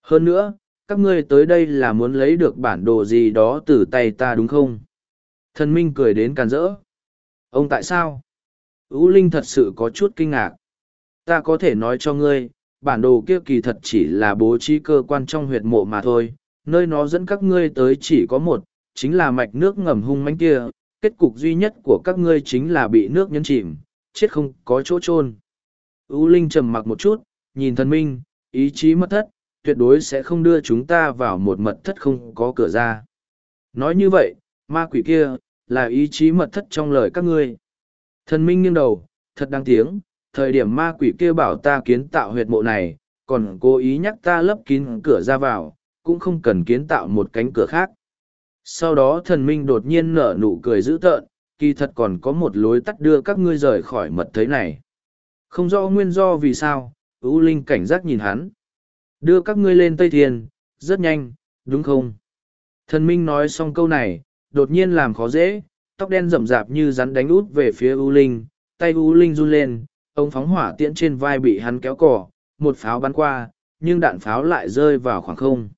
Hơn nữa, các ngươi tới đây là muốn lấy được bản đồ gì đó từ tay ta đúng không? Thần Minh cười đến càn rỡ. Ông tại sao? Ú Linh thật sự có chút kinh ngạc. Ta có thể nói cho ngươi, bản đồ kia kỳ thật chỉ là bố trí cơ quan trong huyệt mộ mà thôi, nơi nó dẫn các ngươi tới chỉ có một, chính là mạch nước ngầm hung mãnh kia, kết cục duy nhất của các ngươi chính là bị nước nhấn chìm, chết không có chỗ chôn. U Linh trầm mặc một chút, nhìn thần minh, ý chí mất thất, tuyệt đối sẽ không đưa chúng ta vào một mật thất không có cửa ra. Nói như vậy, ma quỷ kia, là ý chí mật thất trong lời các ngươi. Thần minh nghiêng đầu, thật đáng tiếng, thời điểm ma quỷ kia bảo ta kiến tạo huyệt mộ này, còn cố ý nhắc ta lấp kín cửa ra vào, cũng không cần kiến tạo một cánh cửa khác. Sau đó thần minh đột nhiên nở nụ cười dữ tợn, kỳ thật còn có một lối tắt đưa các ngươi rời khỏi mật thế này. Không rõ nguyên do vì sao, ưu linh cảnh giác nhìn hắn. Đưa các ngươi lên Tây Thiên, rất nhanh, đúng không? Thần minh nói xong câu này, đột nhiên làm khó dễ, tóc đen rậm rạp như rắn đánh út về phía U linh, tay U linh run lên, ông phóng hỏa tiễn trên vai bị hắn kéo cỏ, một pháo bắn qua, nhưng đạn pháo lại rơi vào khoảng không.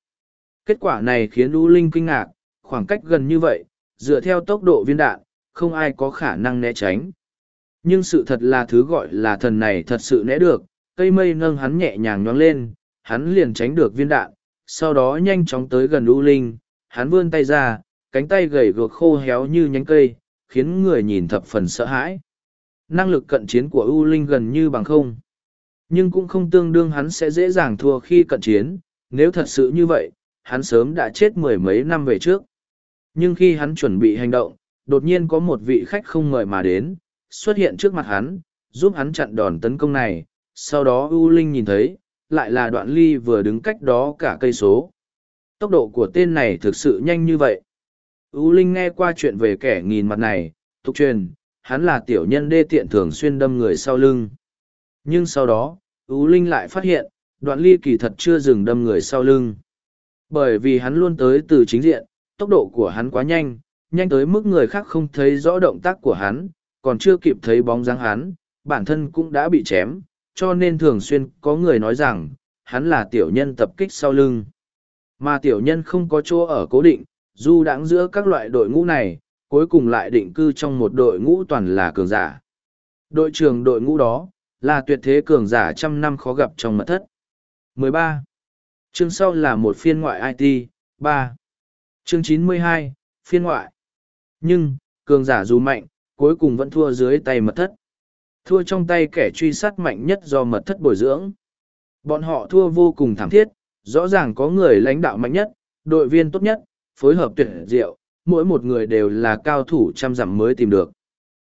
Kết quả này khiến U linh kinh ngạc, khoảng cách gần như vậy, dựa theo tốc độ viên đạn, không ai có khả năng né tránh. Nhưng sự thật là thứ gọi là thần này thật sự né được, cây mây nâng hắn nhẹ nhàng nhoáng lên, hắn liền tránh được viên đạn, sau đó nhanh chóng tới gần U Linh, hắn vươn tay ra, cánh tay gầy guộc khô héo như nhánh cây, khiến người nhìn thập phần sợ hãi. Năng lực cận chiến của U Linh gần như bằng không. Nhưng cũng không tương đương hắn sẽ dễ dàng thua khi cận chiến, nếu thật sự như vậy, hắn sớm đã chết mười mấy năm về trước. Nhưng khi hắn chuẩn bị hành động, đột nhiên có một vị khách không mời mà đến, xuất hiện trước mặt hắn, giúp hắn chặn đòn tấn công này. Sau đó U Linh nhìn thấy, lại là đoạn ly vừa đứng cách đó cả cây số. Tốc độ của tên này thực sự nhanh như vậy. U Linh nghe qua chuyện về kẻ nghìn mặt này, tục truyền, hắn là tiểu nhân đê tiện thường xuyên đâm người sau lưng. Nhưng sau đó, U Linh lại phát hiện, đoạn ly kỳ thật chưa dừng đâm người sau lưng. Bởi vì hắn luôn tới từ chính diện, tốc độ của hắn quá nhanh, nhanh tới mức người khác không thấy rõ động tác của hắn, còn chưa kịp thấy bóng dáng hắn, bản thân cũng đã bị chém, cho nên thường xuyên có người nói rằng, hắn là tiểu nhân tập kích sau lưng. Mà tiểu nhân không có chỗ ở cố định, dù đáng giữa các loại đội ngũ này, cuối cùng lại định cư trong một đội ngũ toàn là cường giả. Đội trưởng đội ngũ đó, là tuyệt thế cường giả trăm năm khó gặp trong mật thất. 13. Chương sau là một phiên ngoại IT, 3. Chương 92, phiên ngoại. Nhưng, cường giả dù mạnh, cuối cùng vẫn thua dưới tay mật thất. Thua trong tay kẻ truy sát mạnh nhất do mật thất bồi dưỡng. Bọn họ thua vô cùng thảm thiết, rõ ràng có người lãnh đạo mạnh nhất, đội viên tốt nhất, phối hợp tuyệt diệu, mỗi một người đều là cao thủ trăm dặm mới tìm được.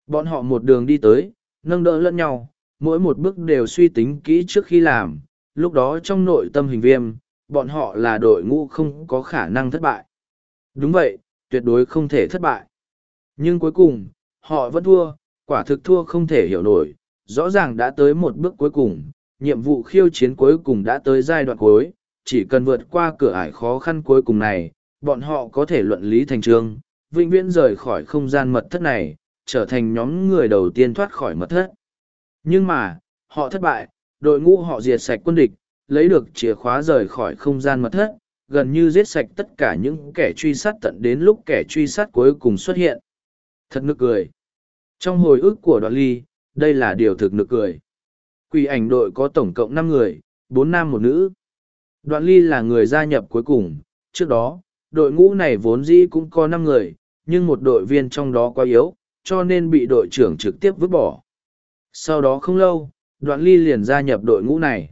Bọn họ một đường đi tới, nâng đỡ lẫn nhau, mỗi một bước đều suy tính kỹ trước khi làm, lúc đó trong nội tâm hình viêm, bọn họ là đội ngũ không có khả năng thất bại. Đúng vậy, tuyệt đối không thể thất bại. Nhưng cuối cùng, họ vẫn thua, quả thực thua không thể hiểu nổi, rõ ràng đã tới một bước cuối cùng, nhiệm vụ khiêu chiến cuối cùng đã tới giai đoạn cuối, chỉ cần vượt qua cửa ải khó khăn cuối cùng này, bọn họ có thể luận lý thành trương, vĩnh viễn rời khỏi không gian mật thất này, trở thành nhóm người đầu tiên thoát khỏi mật thất. Nhưng mà, họ thất bại, đội ngũ họ diệt sạch quân địch, lấy được chìa khóa rời khỏi không gian mật thất, gần như giết sạch tất cả những kẻ truy sát tận đến lúc kẻ truy sát cuối cùng xuất hiện. Thật nực cười. Trong hồi ức của đoạn ly, đây là điều thực nực cười. Quỷ ảnh đội có tổng cộng năm người, bốn nam một nữ. Đoạn ly là người gia nhập cuối cùng, trước đó, đội ngũ này vốn dĩ cũng có năm người, nhưng một đội viên trong đó quá yếu, cho nên bị đội trưởng trực tiếp vứt bỏ. Sau đó không lâu, đoạn ly liền gia nhập đội ngũ này.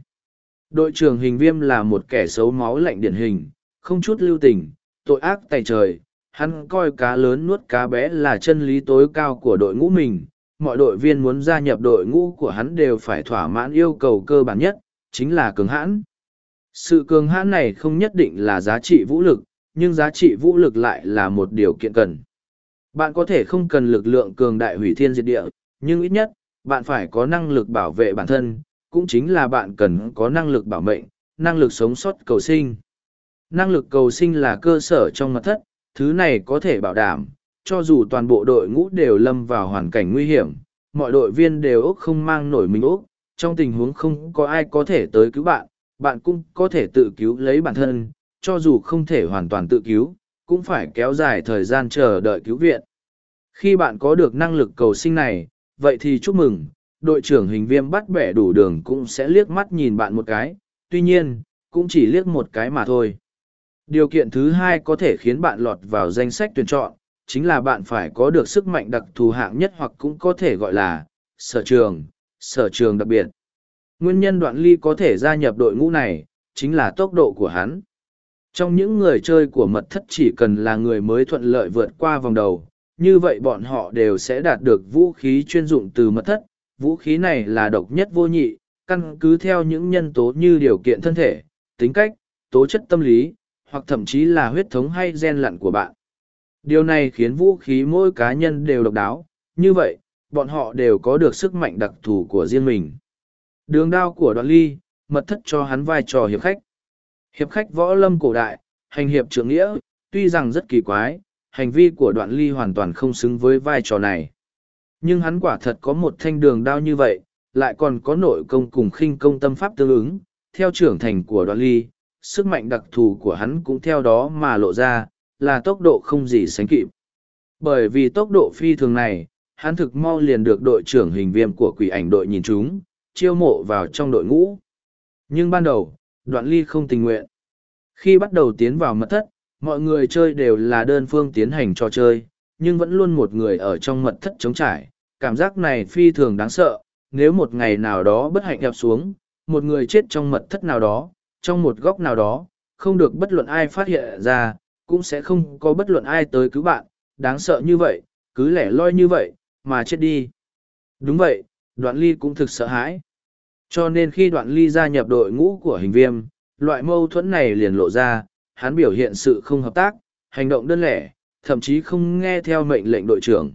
Đội trưởng hình viêm là một kẻ xấu máu lạnh điển hình, không chút lưu tình, tội ác tày trời. Hắn coi cá lớn nuốt cá bé là chân lý tối cao của đội ngũ mình. Mọi đội viên muốn gia nhập đội ngũ của hắn đều phải thỏa mãn yêu cầu cơ bản nhất, chính là cường hãn. Sự cường hãn này không nhất định là giá trị vũ lực, nhưng giá trị vũ lực lại là một điều kiện cần. Bạn có thể không cần lực lượng cường đại hủy thiên diệt địa, nhưng ít nhất, bạn phải có năng lực bảo vệ bản thân, cũng chính là bạn cần có năng lực bảo mệnh, năng lực sống sót cầu sinh. Năng lực cầu sinh là cơ sở trong mật thất, thứ này có thể bảo đảm, cho dù toàn bộ đội ngũ đều lâm vào hoàn cảnh nguy hiểm, mọi đội viên đều ốc không mang nổi mình ốc, trong tình huống không có ai có thể tới cứu bạn, bạn cũng có thể tự cứu lấy bản thân, cho dù không thể hoàn toàn tự cứu, cũng phải kéo dài thời gian chờ đợi cứu viện. Khi bạn có được năng lực cầu sinh này, vậy thì chúc mừng, đội trưởng hình viêm bắt bẻ đủ đường cũng sẽ liếc mắt nhìn bạn một cái, tuy nhiên, cũng chỉ liếc một cái mà thôi. Điều kiện thứ hai có thể khiến bạn lọt vào danh sách tuyển chọn, chính là bạn phải có được sức mạnh đặc thù hạng nhất hoặc cũng có thể gọi là sở trường, sở trường đặc biệt. Nguyên nhân đoạn ly có thể gia nhập đội ngũ này, chính là tốc độ của hắn. Trong những người chơi của mật thất chỉ cần là người mới thuận lợi vượt qua vòng đầu, như vậy bọn họ đều sẽ đạt được vũ khí chuyên dụng từ mật thất. Vũ khí này là độc nhất vô nhị, căn cứ theo những nhân tố như điều kiện thân thể, tính cách, tố chất tâm lý, hoặc thậm chí là huyết thống hay gen lặn của bạn. Điều này khiến vũ khí mỗi cá nhân đều độc đáo, như vậy, bọn họ đều có được sức mạnh đặc thù của riêng mình. Đường đao của đoạn ly, mật thất cho hắn vai trò hiệp khách. Hiệp khách võ lâm cổ đại, hành hiệp trưởng nghĩa, tuy rằng rất kỳ quái, hành vi của đoạn ly hoàn toàn không xứng với vai trò này. Nhưng hắn quả thật có một thanh đường đao như vậy, lại còn có nội công cùng khinh công tâm pháp tương ứng, theo trưởng thành của đoạn ly, sức mạnh đặc thù của hắn cũng theo đó mà lộ ra, là tốc độ không gì sánh kịp. Bởi vì tốc độ phi thường này, hắn thực mau liền được đội trưởng hình viêm của quỷ ảnh đội nhìn chúng, chiêu mộ vào trong đội ngũ. Nhưng ban đầu, đoạn ly không tình nguyện. Khi bắt đầu tiến vào mật thất, mọi người chơi đều là đơn phương tiến hành trò chơi, nhưng vẫn luôn một người ở trong mật thất chống trải. Cảm giác này phi thường đáng sợ, nếu một ngày nào đó bất hạnh gặp xuống, một người chết trong mật thất nào đó, trong một góc nào đó, không được bất luận ai phát hiện ra, cũng sẽ không có bất luận ai tới cứu bạn, đáng sợ như vậy, cứ lẻ loi như vậy, mà chết đi. Đúng vậy, đoạn ly cũng thực sợ hãi. Cho nên khi đoạn ly gia nhập đội ngũ của hình viêm, loại mâu thuẫn này liền lộ ra, hắn biểu hiện sự không hợp tác, hành động đơn lẻ, thậm chí không nghe theo mệnh lệnh đội trưởng.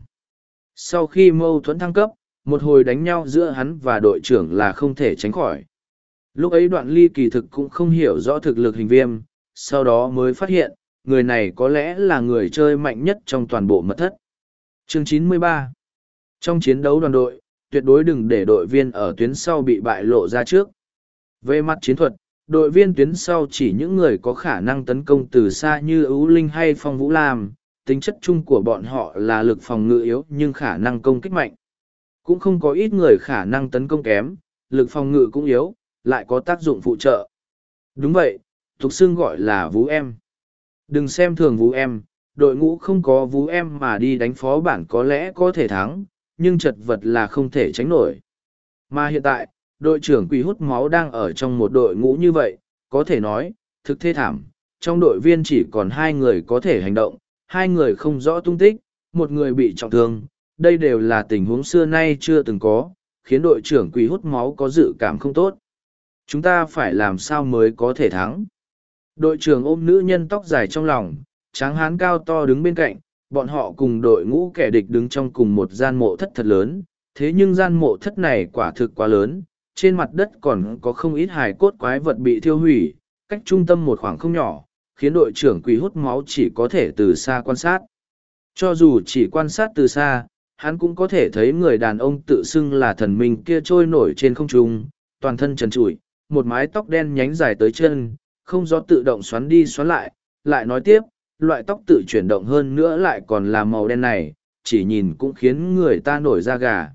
Sau khi mâu thuẫn thăng cấp, một hồi đánh nhau giữa hắn và đội trưởng là không thể tránh khỏi. Lúc ấy đoạn ly kỳ thực cũng không hiểu rõ thực lực hình viêm, sau đó mới phát hiện, người này có lẽ là người chơi mạnh nhất trong toàn bộ mật thất. Chương 93 Trong chiến đấu đoàn đội, tuyệt đối đừng để đội viên ở tuyến sau bị bại lộ ra trước. Về mặt chiến thuật, đội viên tuyến sau chỉ những người có khả năng tấn công từ xa như ưu linh hay phong vũ lam tính chất chung của bọn họ là lực phòng ngự yếu nhưng khả năng công kích mạnh cũng không có ít người khả năng tấn công kém lực phòng ngự cũng yếu lại có tác dụng phụ trợ. Đúng vậy tục xưng gọi là vú em. Đừng xem thường vú em đội ngũ không có vú em mà đi đánh phó bản có lẽ có thể thắng nhưng chật vật là không thể tránh nổi. Mà hiện tại đội trưởng quỷ hút máu đang ở trong một đội ngũ như vậy, có thể nói, thực thê thảm, trong đội viên chỉ còn hai người có thể hành động, hai người không rõ tung tích, một người bị trọng thương, đây đều là tình huống xưa nay chưa từng có, khiến đội trưởng quỷ hút máu có dự cảm không tốt. Chúng ta phải làm sao mới có thể thắng? Đội trưởng ôm nữ nhân tóc dài trong lòng, tráng hán cao to đứng bên cạnh, bọn họ cùng đội ngũ kẻ địch đứng trong cùng một gian mộ thất thật lớn, thế nhưng gian mộ thất này quả thực quá lớn, trên mặt đất còn có không ít hài cốt quái vật bị thiêu hủy, cách trung tâm một khoảng không nhỏ, khiến đội trưởng quỳ hút máu chỉ có thể từ xa quan sát. Cho dù chỉ quan sát từ xa, hắn cũng có thể thấy người đàn ông tự xưng là thần minh kia trôi nổi trên không trung, toàn thân trần trụi, một mái tóc đen nhánh dài tới chân, không gió tự động xoắn đi xoắn lại, lại nói tiếp, loại tóc tự chuyển động hơn nữa lại còn là màu đen này, chỉ nhìn cũng khiến người ta nổi da gà.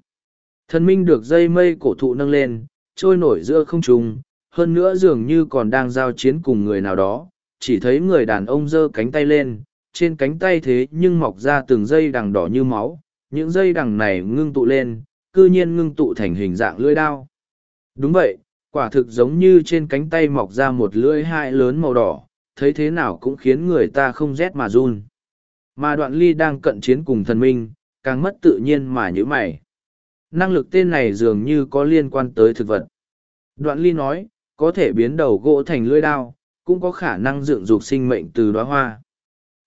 Thần minh được dây mây cổ thụ nâng lên, trôi nổi giữa không trung, hơn nữa dường như còn đang giao chiến cùng người nào đó, chỉ thấy người đàn ông giơ cánh tay lên, trên cánh tay thế nhưng mọc ra từng dây đằng đỏ như máu, những dây đằng này ngưng tụ lên, cư nhiên ngưng tụ thành hình dạng lưỡi đao. Đúng vậy, quả thực giống như trên cánh tay mọc ra một lưỡi hai lớn màu đỏ, thấy thế nào cũng khiến người ta không rét mà run. Mà đoạn ly đang cận chiến cùng thần minh, càng mất tự nhiên mà như mày. Năng lực tên này dường như có liên quan tới thực vật. Đoạn ly nói, có thể biến đầu gỗ thành lưỡi đao, cũng có khả năng dựng dục sinh mệnh từ đóa hoa.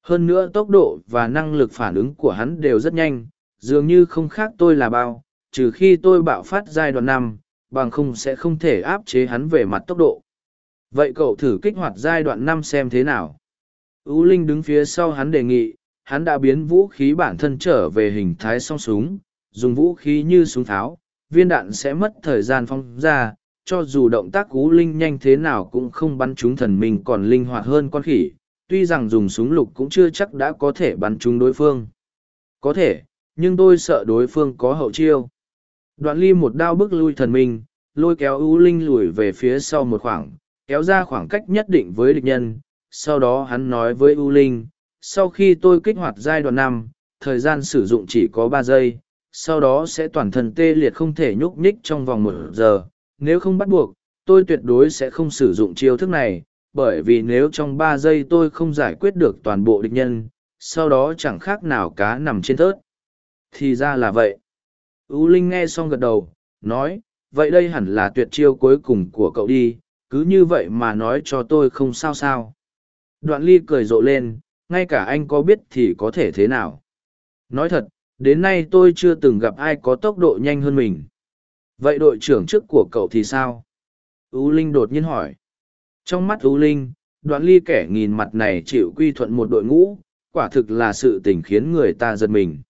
Hơn nữa tốc độ và năng lực phản ứng của hắn đều rất nhanh, dường như không khác tôi là bao, trừ khi tôi bạo phát giai đoạn năm, bằng không sẽ không thể áp chế hắn về mặt tốc độ. Vậy cậu thử kích hoạt giai đoạn năm xem thế nào. U Linh đứng phía sau hắn đề nghị, hắn đã biến vũ khí bản thân trở về hình thái song súng, dùng vũ khí như súng tháo, viên đạn sẽ mất thời gian phong ra, cho dù động tác cú linh nhanh thế nào cũng không bắn trúng thần mình còn linh hoạt hơn con khỉ, tuy rằng dùng súng lục cũng chưa chắc đã có thể bắn trúng đối phương. Có thể, nhưng tôi sợ đối phương có hậu chiêu. Đoạn ly một đao bước lui thần minh, lôi kéo ưu linh lùi về phía sau một khoảng, kéo ra khoảng cách nhất định với địch nhân. Sau đó hắn nói với ưu linh, sau khi tôi kích hoạt giai đoạn năm, thời gian sử dụng chỉ có ba giây, sau đó sẽ toàn thân tê liệt không thể nhúc nhích trong vòng một giờ. Nếu không bắt buộc, tôi tuyệt đối sẽ không sử dụng chiêu thức này, bởi vì nếu trong ba giây tôi không giải quyết được toàn bộ địch nhân, sau đó chẳng khác nào cá nằm trên thớt. Thì ra là vậy. U Linh nghe xong gật đầu, nói, vậy đây hẳn là tuyệt chiêu cuối cùng của cậu đi, cứ như vậy mà nói cho tôi không sao sao. Đoạn ly cười rộ lên, ngay cả anh có biết thì có thể thế nào. Nói thật, đến nay tôi chưa từng gặp ai có tốc độ nhanh hơn mình. Vậy đội trưởng trước của cậu thì sao? U Linh đột nhiên hỏi. Trong mắt U Linh, đoạn ly kẻ nghìn mặt này chịu quy thuận một đội ngũ, quả thực là sự tình khiến người ta giật mình.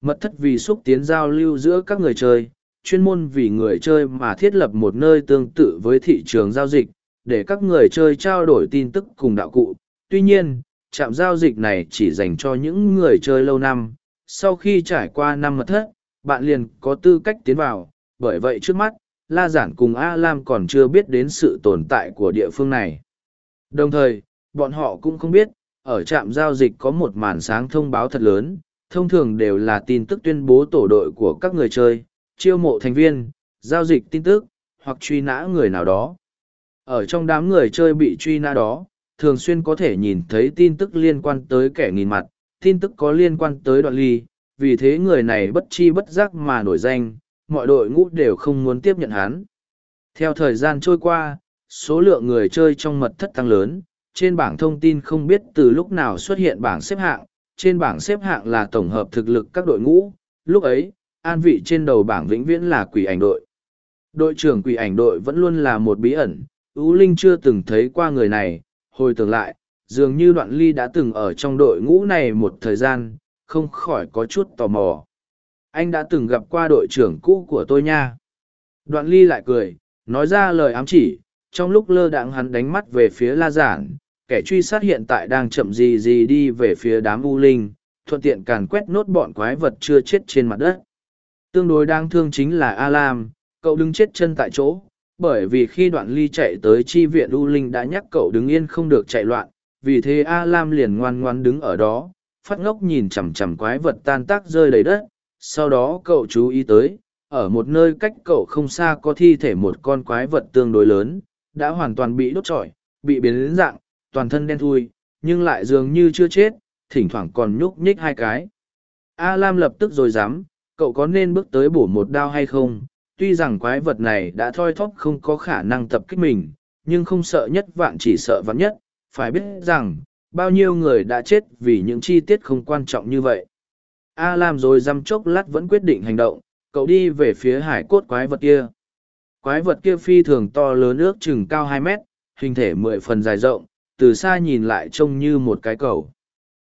Mật thất vì xúc tiến giao lưu giữa các người chơi, chuyên môn vì người chơi mà thiết lập một nơi tương tự với thị trường giao dịch, để các người chơi trao đổi tin tức cùng đạo cụ. Tuy nhiên, trạm giao dịch này chỉ dành cho những người chơi lâu năm. Sau khi trải qua năm mật thất, bạn liền có tư cách tiến vào, bởi vậy trước mắt, La Giản cùng A Lam còn chưa biết đến sự tồn tại của địa phương này. Đồng thời, bọn họ cũng không biết, ở trạm giao dịch có một màn sáng thông báo thật lớn, thông thường đều là tin tức tuyên bố tổ đội của các người chơi, chiêu mộ thành viên, giao dịch tin tức, hoặc truy nã người nào đó. Ở trong đám người chơi bị truy nã đó, thường xuyên có thể nhìn thấy tin tức liên quan tới kẻ nghìn mặt, tin tức có liên quan tới đoạn ly, vì thế người này bất chi bất giác mà nổi danh, mọi đội ngũ đều không muốn tiếp nhận hắn. Theo thời gian trôi qua, số lượng người chơi trong mật thất tăng lớn, trên bảng thông tin không biết từ lúc nào xuất hiện bảng xếp hạng, trên bảng xếp hạng là tổng hợp thực lực các đội ngũ, lúc ấy, an vị trên đầu bảng vĩnh viễn là quỷ ảnh đội. Đội trưởng quỷ ảnh đội vẫn luôn là một bí ẩn, Ú Linh chưa từng thấy qua người này, hồi tưởng lại, dường như đoạn ly đã từng ở trong đội ngũ này một thời gian, không khỏi có chút tò mò. Anh đã từng gặp qua đội trưởng cũ của tôi nha. Đoạn ly lại cười, nói ra lời ám chỉ, trong lúc lơ đãng hắn đánh mắt về phía la giản, kẻ truy sát hiện tại đang chậm gì gì đi về phía đám u linh, thuận tiện càn quét nốt bọn quái vật chưa chết trên mặt đất. Tương đối đáng thương chính là A Lam, cậu đứng chết chân tại chỗ, bởi vì khi đoạn ly chạy tới chi viện u linh đã nhắc cậu đứng yên không được chạy loạn, vì thế A Lam liền ngoan ngoan đứng ở đó, phát ngốc nhìn chằm chằm quái vật tan tác rơi đầy đất, sau đó cậu chú ý tới, ở một nơi cách cậu không xa có thi thể một con quái vật tương đối lớn, đã hoàn toàn bị đốt trọi, bị biến dạng, toàn thân đen thui, nhưng lại dường như chưa chết, thỉnh thoảng còn nhúc nhích hai cái. A Lam lập tức rồi dám, cậu có nên bước tới bổ một đao hay không? Tuy rằng quái vật này đã thoi thóp không có khả năng tập kích mình, nhưng không sợ nhất vạn chỉ sợ vạn nhất, phải biết rằng, bao nhiêu người đã chết vì những chi tiết không quan trọng như vậy. A Lam rồi dăm chốc lát vẫn quyết định hành động, cậu đi về phía hải cốt quái vật kia. Quái vật kia phi thường to lớn ước chừng cao hai mét, hình thể mười phần dài rộng, từ xa nhìn lại trông như một cái cầu.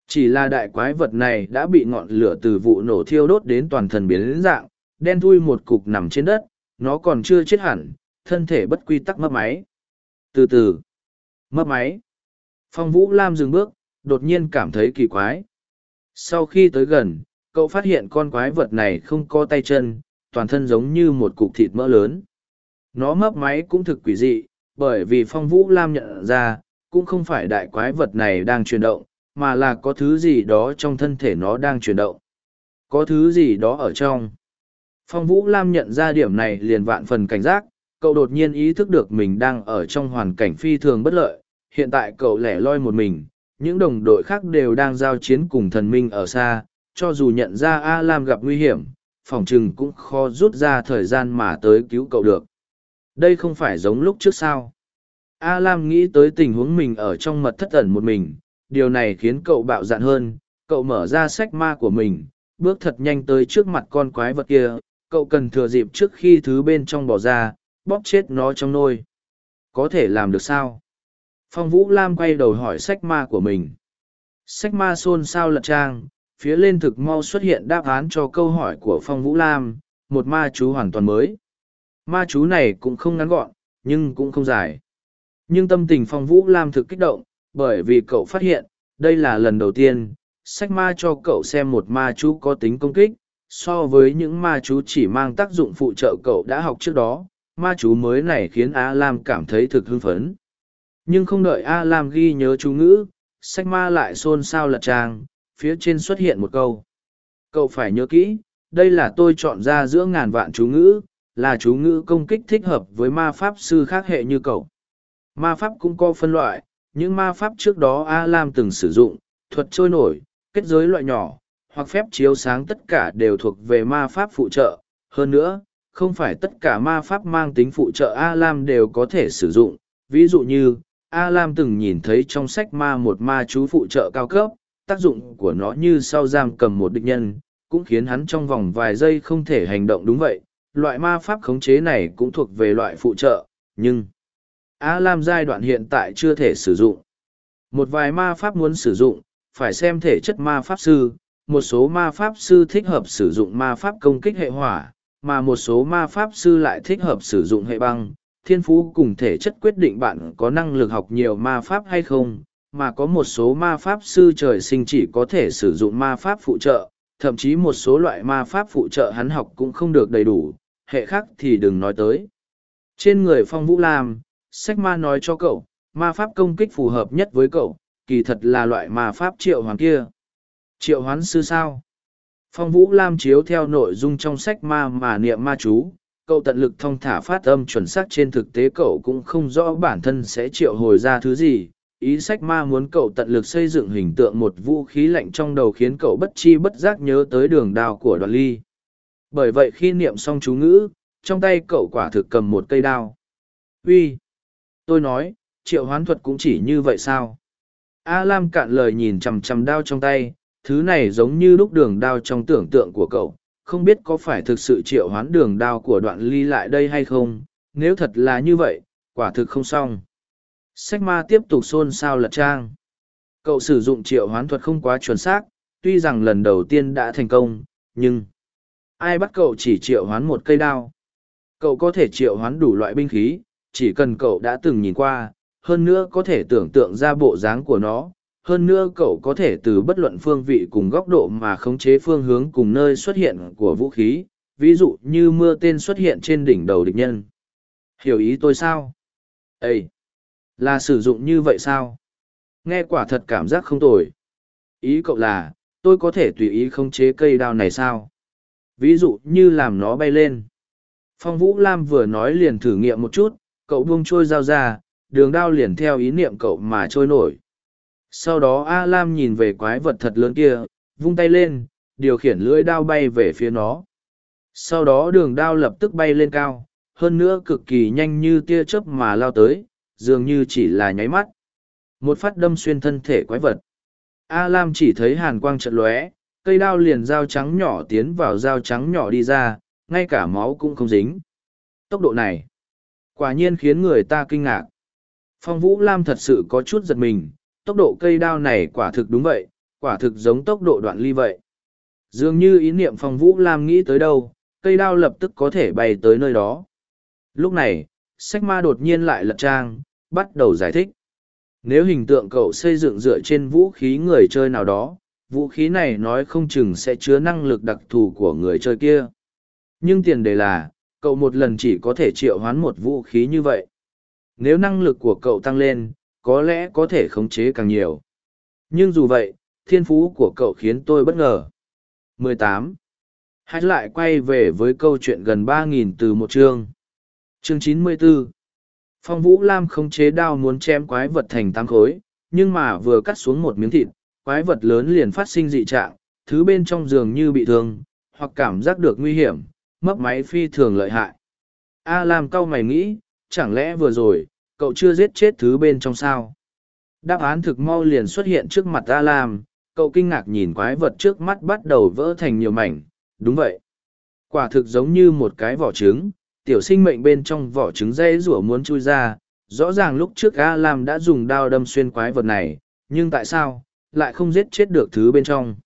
Chỉ là đại quái vật này đã bị ngọn lửa từ vụ nổ thiêu đốt đến toàn thân biến dạng, đen thui một cục nằm trên đất, nó còn chưa chết hẳn, thân thể bất quy tắc mất máy. Từ từ, mất máy. Phong Vũ Lam dừng bước, đột nhiên cảm thấy kỳ quái. Sau khi tới gần, cậu phát hiện con quái vật này không có tay chân, toàn thân giống như một cục thịt mỡ lớn. Nó mấp máy cũng thực quỷ dị, bởi vì Phong Vũ Lam nhận ra, cũng không phải đại quái vật này đang chuyển động, mà là có thứ gì đó trong thân thể nó đang chuyển động. Có thứ gì đó ở trong. Phong Vũ Lam nhận ra điểm này liền vạn phần cảnh giác, cậu đột nhiên ý thức được mình đang ở trong hoàn cảnh phi thường bất lợi. Hiện tại cậu lẻ loi một mình, những đồng đội khác đều đang giao chiến cùng thần minh ở xa, cho dù nhận ra A Lam gặp nguy hiểm, phòng trừng cũng khó rút ra thời gian mà tới cứu cậu được. Đây không phải giống lúc trước sao. A Lam nghĩ tới tình huống mình ở trong mật thất ẩn một mình, điều này khiến cậu bạo dạn hơn, cậu mở ra sách ma của mình, bước thật nhanh tới trước mặt con quái vật kia, cậu cần thừa dịp trước khi thứ bên trong bỏ ra, bóp chết nó trong nôi. Có thể làm được sao? Phong Vũ Lam quay đầu hỏi sách ma của mình. Sách ma xôn xao lật trang, phía lên thực mau xuất hiện đáp án cho câu hỏi của Phong Vũ Lam, một ma chú hoàn toàn mới. Ma chú này cũng không ngắn gọn, nhưng cũng không dài. Nhưng tâm tình Phong Vũ Lam thực kích động, bởi vì cậu phát hiện, đây là lần đầu tiên, sách ma cho cậu xem một ma chú có tính công kích, so với những ma chú chỉ mang tác dụng phụ trợ cậu đã học trước đó, ma chú mới này khiến A Lam cảm thấy thực hưng phấn. Nhưng không đợi A Lam ghi nhớ chú ngữ, sách ma lại xôn xao lật trang, phía trên xuất hiện một câu. Cậu phải nhớ kỹ, đây là tôi chọn ra giữa ngàn vạn chú ngữ, là chú ngữ công kích thích hợp với ma pháp sư khác hệ như cậu. Ma pháp cũng có phân loại, những ma pháp trước đó A Lam từng sử dụng, thuật trôi nổi, kết giới loại nhỏ, hoặc phép chiếu sáng tất cả đều thuộc về ma pháp phụ trợ. Hơn nữa, không phải tất cả ma pháp mang tính phụ trợ A Lam đều có thể sử dụng. Ví dụ như, A Lam từng nhìn thấy trong sách ma một ma chú phụ trợ cao cấp, tác dụng của nó như sau giam cầm một địch nhân, cũng khiến hắn trong vòng vài giây không thể hành động đúng vậy. Loại ma pháp khống chế này cũng thuộc về loại phụ trợ, nhưng A Lam giai đoạn hiện tại chưa thể sử dụng. Một vài ma pháp muốn sử dụng, phải xem thể chất ma pháp sư, một số ma pháp sư thích hợp sử dụng ma pháp công kích hệ hỏa, mà một số ma pháp sư lại thích hợp sử dụng hệ băng. Thiên phú cùng thể chất quyết định bạn có năng lực học nhiều ma pháp hay không, mà có một số ma pháp sư trời sinh chỉ có thể sử dụng ma pháp phụ trợ, thậm chí một số loại ma pháp phụ trợ hắn học cũng không được đầy đủ, hệ khác thì đừng nói tới. Trên người Phong Vũ Lam, sách ma nói cho cậu, ma pháp công kích phù hợp nhất với cậu, kỳ thật là loại ma pháp triệu hoán kia. Triệu hoán sư sao? Phong Vũ Lam chiếu theo nội dung trong sách ma mà niệm ma chú, cậu tận lực thông thả phát âm chuẩn xác trên thực tế cậu cũng không rõ bản thân sẽ triệu hồi ra thứ gì. Ý sách ma muốn cậu tận lực xây dựng hình tượng một vũ khí lạnh trong đầu khiến cậu bất chi bất giác nhớ tới đường đao của đoạn ly. Bởi vậy khi niệm xong chú ngữ, trong tay cậu quả thực cầm một cây đao. Uy, Tôi nói, triệu hoán thuật cũng chỉ như vậy sao? A Lam cạn lời nhìn chằm chằm đao trong tay, thứ này giống như lúc đường đao trong tưởng tượng của cậu, không biết có phải thực sự triệu hoán đường đao của đoạn ly lại đây hay không, nếu thật là như vậy, quả thực không xong. Sách ma tiếp tục xôn xao lật trang. Cậu sử dụng triệu hoán thuật không quá chuẩn xác, tuy rằng lần đầu tiên đã thành công, nhưng ai bắt cậu chỉ triệu hoán một cây đao. Cậu có thể triệu hoán đủ loại binh khí, chỉ cần cậu đã từng nhìn qua, hơn nữa có thể tưởng tượng ra bộ dáng của nó, hơn nữa cậu có thể từ bất luận phương vị cùng góc độ mà khống chế phương hướng cùng nơi xuất hiện của vũ khí, ví dụ như mưa tên xuất hiện trên đỉnh đầu địch nhân. Hiểu ý tôi sao? Ê! Là sử dụng như vậy sao? Nghe quả thật cảm giác không tồi. Ý cậu là, tôi có thể tùy ý khống chế cây đao này sao? Ví dụ như làm nó bay lên. Phong Vũ Lam vừa nói liền thử nghiệm một chút, cậu buông trôi dao ra, đường đao liền theo ý niệm cậu mà trôi nổi. Sau đó A Lam nhìn về quái vật thật lớn kia, vung tay lên, điều khiển lưỡi đao bay về phía nó. Sau đó đường đao lập tức bay lên cao, hơn nữa cực kỳ nhanh như tia chớp mà lao tới, dường như chỉ là nháy mắt. Một phát đâm xuyên thân thể quái vật. A Lam chỉ thấy hàn quang trận lóe, cây đao liền dao trắng nhỏ tiến vào dao trắng nhỏ đi ra, ngay cả máu cũng không dính. Tốc độ này, quả nhiên khiến người ta kinh ngạc. Phong Vũ Lam thật sự có chút giật mình, tốc độ cây đao này quả thực đúng vậy, quả thực giống tốc độ đoạn ly vậy. Dường như ý niệm Phong Vũ Lam nghĩ tới đâu, cây đao lập tức có thể bay tới nơi đó. Lúc này, sách ma đột nhiên lại lật trang, bắt đầu giải thích. Nếu hình tượng cậu xây dựng dựa trên vũ khí người chơi nào đó, vũ khí này nói không chừng sẽ chứa năng lực đặc thù của người chơi kia. Nhưng tiền đề là, cậu một lần chỉ có thể triệu hoán một vũ khí như vậy. Nếu năng lực của cậu tăng lên, có lẽ có thể khống chế càng nhiều. Nhưng dù vậy, thiên phú của cậu khiến tôi bất ngờ. 18. Hãy lại quay về với câu chuyện gần 3.000 từ một chương. Chương 94. Phong Vũ Lam khống chế đao muốn chém quái vật thành tám khối, nhưng mà vừa cắt xuống một miếng thịt, quái vật lớn liền phát sinh dị trạng, thứ bên trong giường như bị thương, hoặc cảm giác được nguy hiểm, mấp máy phi thường lợi hại. A Lam cau mày nghĩ, chẳng lẽ vừa rồi, cậu chưa giết chết thứ bên trong sao? Đáp án thực mau liền xuất hiện trước mặt A Lam, cậu kinh ngạc nhìn quái vật trước mắt bắt đầu vỡ thành nhiều mảnh, đúng vậy. Quả thực giống như một cái vỏ trứng, tiểu sinh mệnh bên trong vỏ trứng dây rủa muốn chui ra, rõ ràng lúc trước A Lam đã dùng đao đâm xuyên quái vật này, nhưng tại sao, lại không giết chết được thứ bên trong?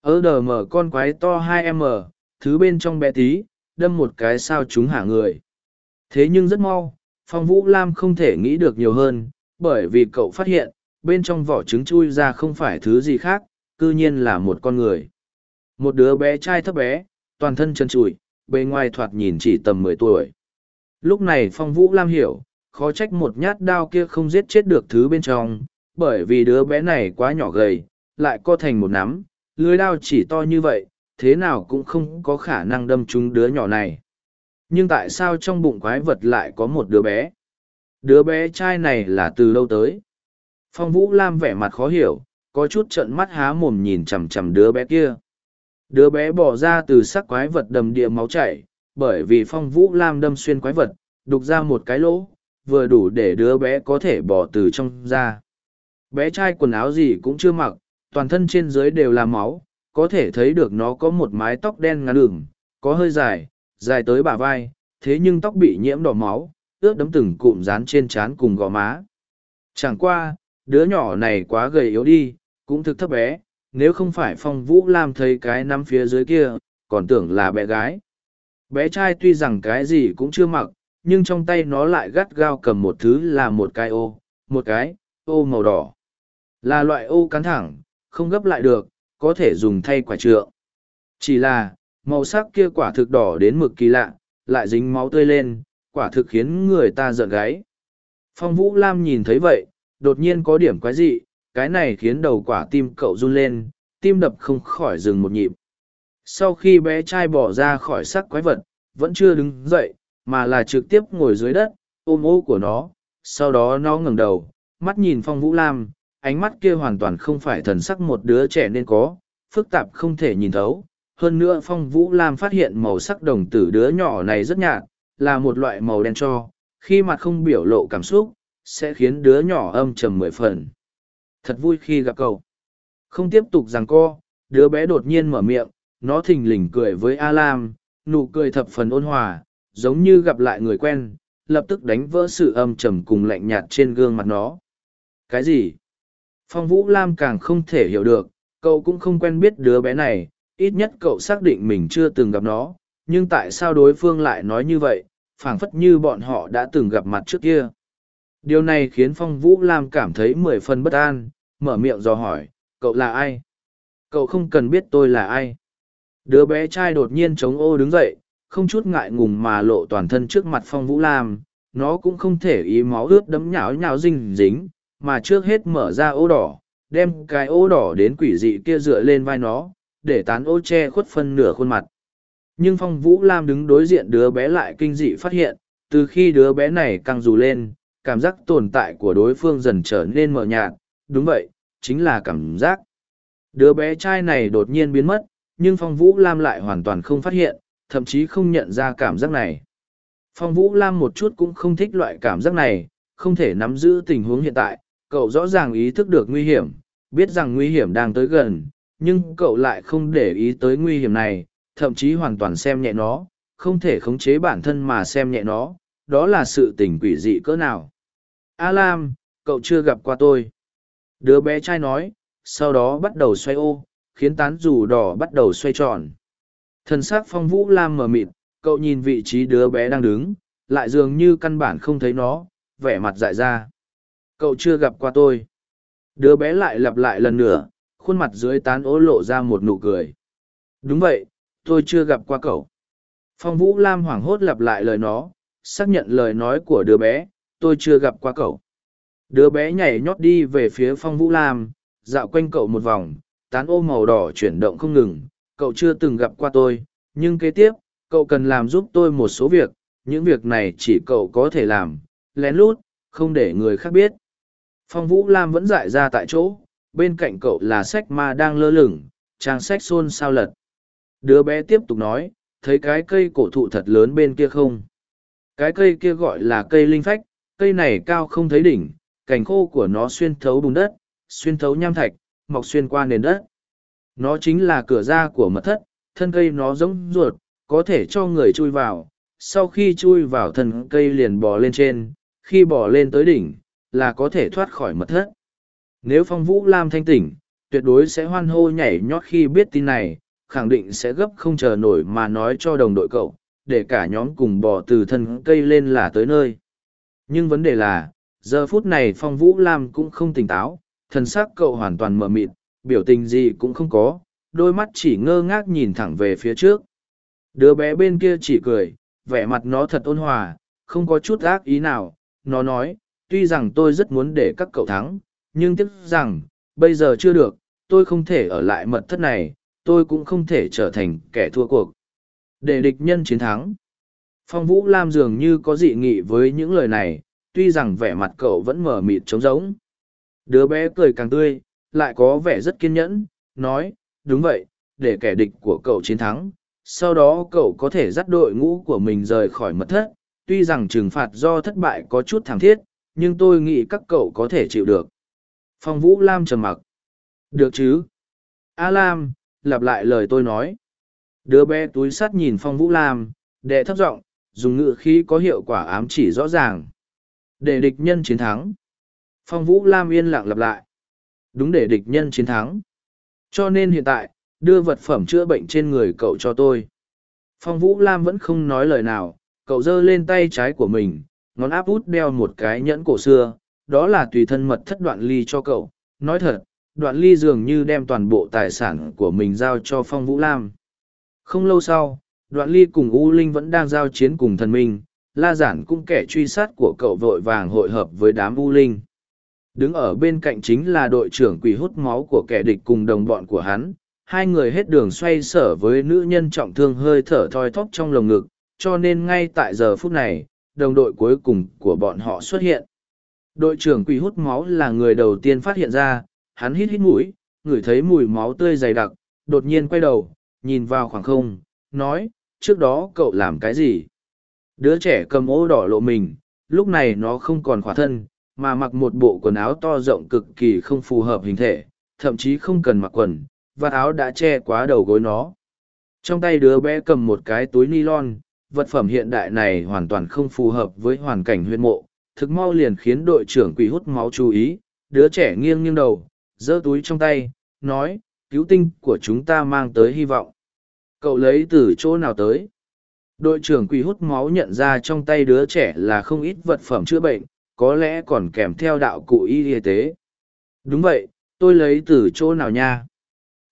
Ơ đờ mở con quái to 2M, thứ bên trong bé tí, đâm một cái sao chúng hả người. Thế nhưng rất mau, Phong Vũ Lam không thể nghĩ được nhiều hơn, bởi vì cậu phát hiện, bên trong vỏ trứng chui ra không phải thứ gì khác, cư nhiên là một con người. Một đứa bé trai thấp bé, toàn thân chân trụi, bề ngoài thoạt nhìn chỉ tầm mười tuổi. Lúc này Phong Vũ Lam hiểu, khó trách một nhát đao kia không giết chết được thứ bên trong, bởi vì đứa bé này quá nhỏ gầy, lại co thành một nắm, lưới đao chỉ to như vậy, thế nào cũng không có khả năng đâm trúng đứa nhỏ này. Nhưng tại sao trong bụng quái vật lại có một đứa bé? Đứa bé trai này là từ lâu tới. Phong Vũ Lam vẻ mặt khó hiểu, có chút trận mắt há mồm nhìn chằm chằm đứa bé kia. Đứa bé bỏ ra từ sắc quái vật đầm địa máu chảy, bởi vì Phong Vũ Lam đâm xuyên quái vật, đục ra một cái lỗ, vừa đủ để đứa bé có thể bỏ từ trong ra. Bé trai quần áo gì cũng chưa mặc, toàn thân trên dưới đều là máu, có thể thấy được nó có một mái tóc đen ngắn đường, có hơi dài, dài tới bả vai, thế nhưng tóc bị nhiễm đỏ máu, ướt đấm từng cụm dán trên trán cùng gò má. Chẳng qua, đứa nhỏ này quá gầy yếu đi, cũng thực thấp bé, nếu không phải phong vũ lam thấy cái nắm phía dưới kia, còn tưởng là bé gái. Bé trai tuy rằng cái gì cũng chưa mặc, nhưng trong tay nó lại gắt gao cầm một thứ là một cái ô, một cái, ô màu đỏ. Là loại ô cắn thẳng, không gấp lại được, có thể dùng thay quả trượng. Chỉ là, màu sắc kia quả thực đỏ đến mực kỳ lạ, lại dính máu tươi lên, quả thực khiến người ta giận gáy. Phong Vũ Lam nhìn thấy vậy, đột nhiên có điểm quái dị, cái này khiến đầu quả tim cậu run lên, tim đập không khỏi dừng một nhịp. Sau khi bé trai bỏ ra khỏi sắc quái vật, vẫn chưa đứng dậy, mà là trực tiếp ngồi dưới đất, ôm ô của nó, sau đó nó ngẩng đầu, mắt nhìn Phong Vũ Lam, ánh mắt kia hoàn toàn không phải thần sắc một đứa trẻ nên có, phức tạp không thể nhìn thấu. Hơn nữa Phong Vũ Lam phát hiện màu sắc đồng tử đứa nhỏ này rất nhạt, là một loại màu đen cho, khi mặt không biểu lộ cảm xúc, sẽ khiến đứa nhỏ âm trầm mười phần. Thật vui khi gặp cậu. Không tiếp tục rằng co, đứa bé đột nhiên mở miệng, nó thình lình cười với A Lam, nụ cười thập phần ôn hòa, giống như gặp lại người quen, lập tức đánh vỡ sự âm trầm cùng lạnh nhạt trên gương mặt nó. Cái gì? Phong Vũ Lam càng không thể hiểu được, cậu cũng không quen biết đứa bé này, ít nhất cậu xác định mình chưa từng gặp nó, nhưng tại sao đối phương lại nói như vậy, phảng phất như bọn họ đã từng gặp mặt trước kia. Điều này khiến Phong Vũ Lam cảm thấy mười phần bất an, mở miệng dò hỏi, cậu là ai? Cậu không cần biết tôi là ai. Đứa bé trai đột nhiên chống ô đứng dậy, không chút ngại ngùng mà lộ toàn thân trước mặt Phong Vũ Lam, nó cũng không thể ý máu ướt đấm nhão nhão dinh dính, mà trước hết mở ra ô đỏ, đem cái ô đỏ đến quỷ dị kia dựa lên vai nó, để tán ô che khuất phân nửa khuôn mặt. Nhưng Phong Vũ Lam đứng đối diện đứa bé lại kinh dị phát hiện, từ khi đứa bé này căng dù lên, cảm giác tồn tại của đối phương dần trở nên mờ nhạt, đúng vậy, chính là cảm giác. Đứa bé trai này đột nhiên biến mất, nhưng Phong Vũ Lam lại hoàn toàn không phát hiện, thậm chí không nhận ra cảm giác này. Phong Vũ Lam một chút cũng không thích loại cảm giác này, không thể nắm giữ tình huống hiện tại, cậu rõ ràng ý thức được nguy hiểm, biết rằng nguy hiểm đang tới gần, nhưng cậu lại không để ý tới nguy hiểm này, thậm chí hoàn toàn xem nhẹ nó, không thể khống chế bản thân mà xem nhẹ nó, đó là sự tình quỷ dị cỡ nào. A Lam, cậu chưa gặp qua tôi. Đứa bé trai nói, sau đó bắt đầu xoay ô, khiến tán dù đỏ bắt đầu xoay tròn. Thần sắc phong vũ Lam mờ mịt, cậu nhìn vị trí đứa bé đang đứng, lại dường như căn bản không thấy nó, vẻ mặt dại ra. Cậu chưa gặp qua tôi. Đứa bé lại lặp lại lần nữa, khuôn mặt dưới tán ố lộ ra một nụ cười. Đúng vậy, tôi chưa gặp qua cậu. Phong Vũ Lam hoảng hốt lặp lại lời nó, xác nhận lời nói của đứa bé, tôi chưa gặp qua cậu. Đứa bé nhảy nhót đi về phía Phong Vũ Lam, dạo quanh cậu một vòng, tán ô màu đỏ chuyển động không ngừng, cậu chưa từng gặp qua tôi, nhưng kế tiếp, cậu cần làm giúp tôi một số việc, những việc này chỉ cậu có thể làm, lén lút, không để người khác biết. Phong Vũ Lam vẫn dại ra tại chỗ, bên cạnh cậu là sách ma đang lơ lửng, trang sách xôn sao lật. Đứa bé tiếp tục nói, thấy cái cây cổ thụ thật lớn bên kia không? Cái cây kia gọi là cây linh phách, cây này cao không thấy đỉnh, cành khô của nó xuyên thấu bùn đất, xuyên thấu nham thạch, mọc xuyên qua nền đất. Nó chính là cửa ra của mật thất, thân cây nó giống ruột, có thể cho người chui vào. Sau khi chui vào thân cây liền bò lên trên, khi bò lên tới đỉnh, là có thể thoát khỏi mật thất. Nếu phong vũ lam thanh tỉnh, tuyệt đối sẽ hoan hô nhảy nhót khi biết tin này, khẳng định sẽ gấp không chờ nổi mà nói cho đồng đội cậu, để cả nhóm cùng bò từ thân cây lên là tới nơi. Nhưng vấn đề là, giờ phút này phong vũ lam cũng không tỉnh táo, thân xác cậu hoàn toàn mờ mịt, biểu tình gì cũng không có, đôi mắt chỉ ngơ ngác nhìn thẳng về phía trước. Đứa bé bên kia chỉ cười, vẻ mặt nó thật ôn hòa, không có chút ác ý nào, nó nói, tuy rằng tôi rất muốn để các cậu thắng, nhưng tiếc rằng, bây giờ chưa được, tôi không thể ở lại mật thất này, tôi cũng không thể trở thành kẻ thua cuộc. Để địch nhân chiến thắng. Phong Vũ Lam dường như có dị nghị với những lời này, tuy rằng vẻ mặt cậu vẫn mở mịt trống rỗng. Đứa bé cười càng tươi, lại có vẻ rất kiên nhẫn, nói, đúng vậy, để kẻ địch của cậu chiến thắng. Sau đó cậu có thể dắt đội ngũ của mình rời khỏi mật thất, tuy rằng trừng phạt do thất bại có chút thảm thiết, nhưng tôi nghĩ các cậu có thể chịu được. Phong Vũ Lam trầm mặc. Được chứ? A Lam, lặp lại lời tôi nói. Đứa bé túi sắt nhìn Phong Vũ Lam, đệ thấp giọng, dùng ngữ khí có hiệu quả ám chỉ rõ ràng. Để địch nhân chiến thắng. Phong Vũ Lam yên lặng lặp lại. Đúng để địch nhân chiến thắng. Cho nên hiện tại, đưa vật phẩm chữa bệnh trên người cậu cho tôi. Phong Vũ Lam vẫn không nói lời nào, cậu giơ lên tay trái của mình, ngón áp út đeo một cái nhẫn cổ xưa, đó là tùy thân mật thất đoạn ly cho cậu. Nói thật, đoạn ly dường như đem toàn bộ tài sản của mình giao cho Phong Vũ Lam. Không lâu sau, đoạn ly cùng U Linh vẫn đang giao chiến cùng thần minh, la giản cũng kẻ truy sát của cậu vội vàng hội hợp với đám U Linh. Đứng ở bên cạnh chính là đội trưởng quỷ hút máu của kẻ địch cùng đồng bọn của hắn, hai người hết đường xoay sở với nữ nhân trọng thương hơi thở thoi thóp trong lồng ngực, cho nên ngay tại giờ phút này, đồng đội cuối cùng của bọn họ xuất hiện. Đội trưởng quỷ hút máu là người đầu tiên phát hiện ra, hắn hít hít mũi, ngửi thấy mùi máu tươi dày đặc, đột nhiên quay đầu, nhìn vào khoảng không, nói, trước đó cậu làm cái gì? Đứa trẻ cầm ô đỏ lộ mình, lúc này nó không còn khỏa thân, mà mặc một bộ quần áo to rộng cực kỳ không phù hợp hình thể, thậm chí không cần mặc quần, và áo đã che quá đầu gối nó. Trong tay đứa bé cầm một cái túi nylon, vật phẩm hiện đại này hoàn toàn không phù hợp với hoàn cảnh huyên mộ, thực mau liền khiến đội trưởng quỷ hút máu chú ý, đứa trẻ nghiêng nghiêng đầu, giơ túi trong tay, nói, cứu tinh của chúng ta mang tới hy vọng. Cậu lấy từ chỗ nào tới? Đội trưởng quỷ hút máu nhận ra trong tay đứa trẻ là không ít vật phẩm chữa bệnh, có lẽ còn kèm theo đạo cụ y y tế. Đúng vậy, tôi lấy từ chỗ nào nha?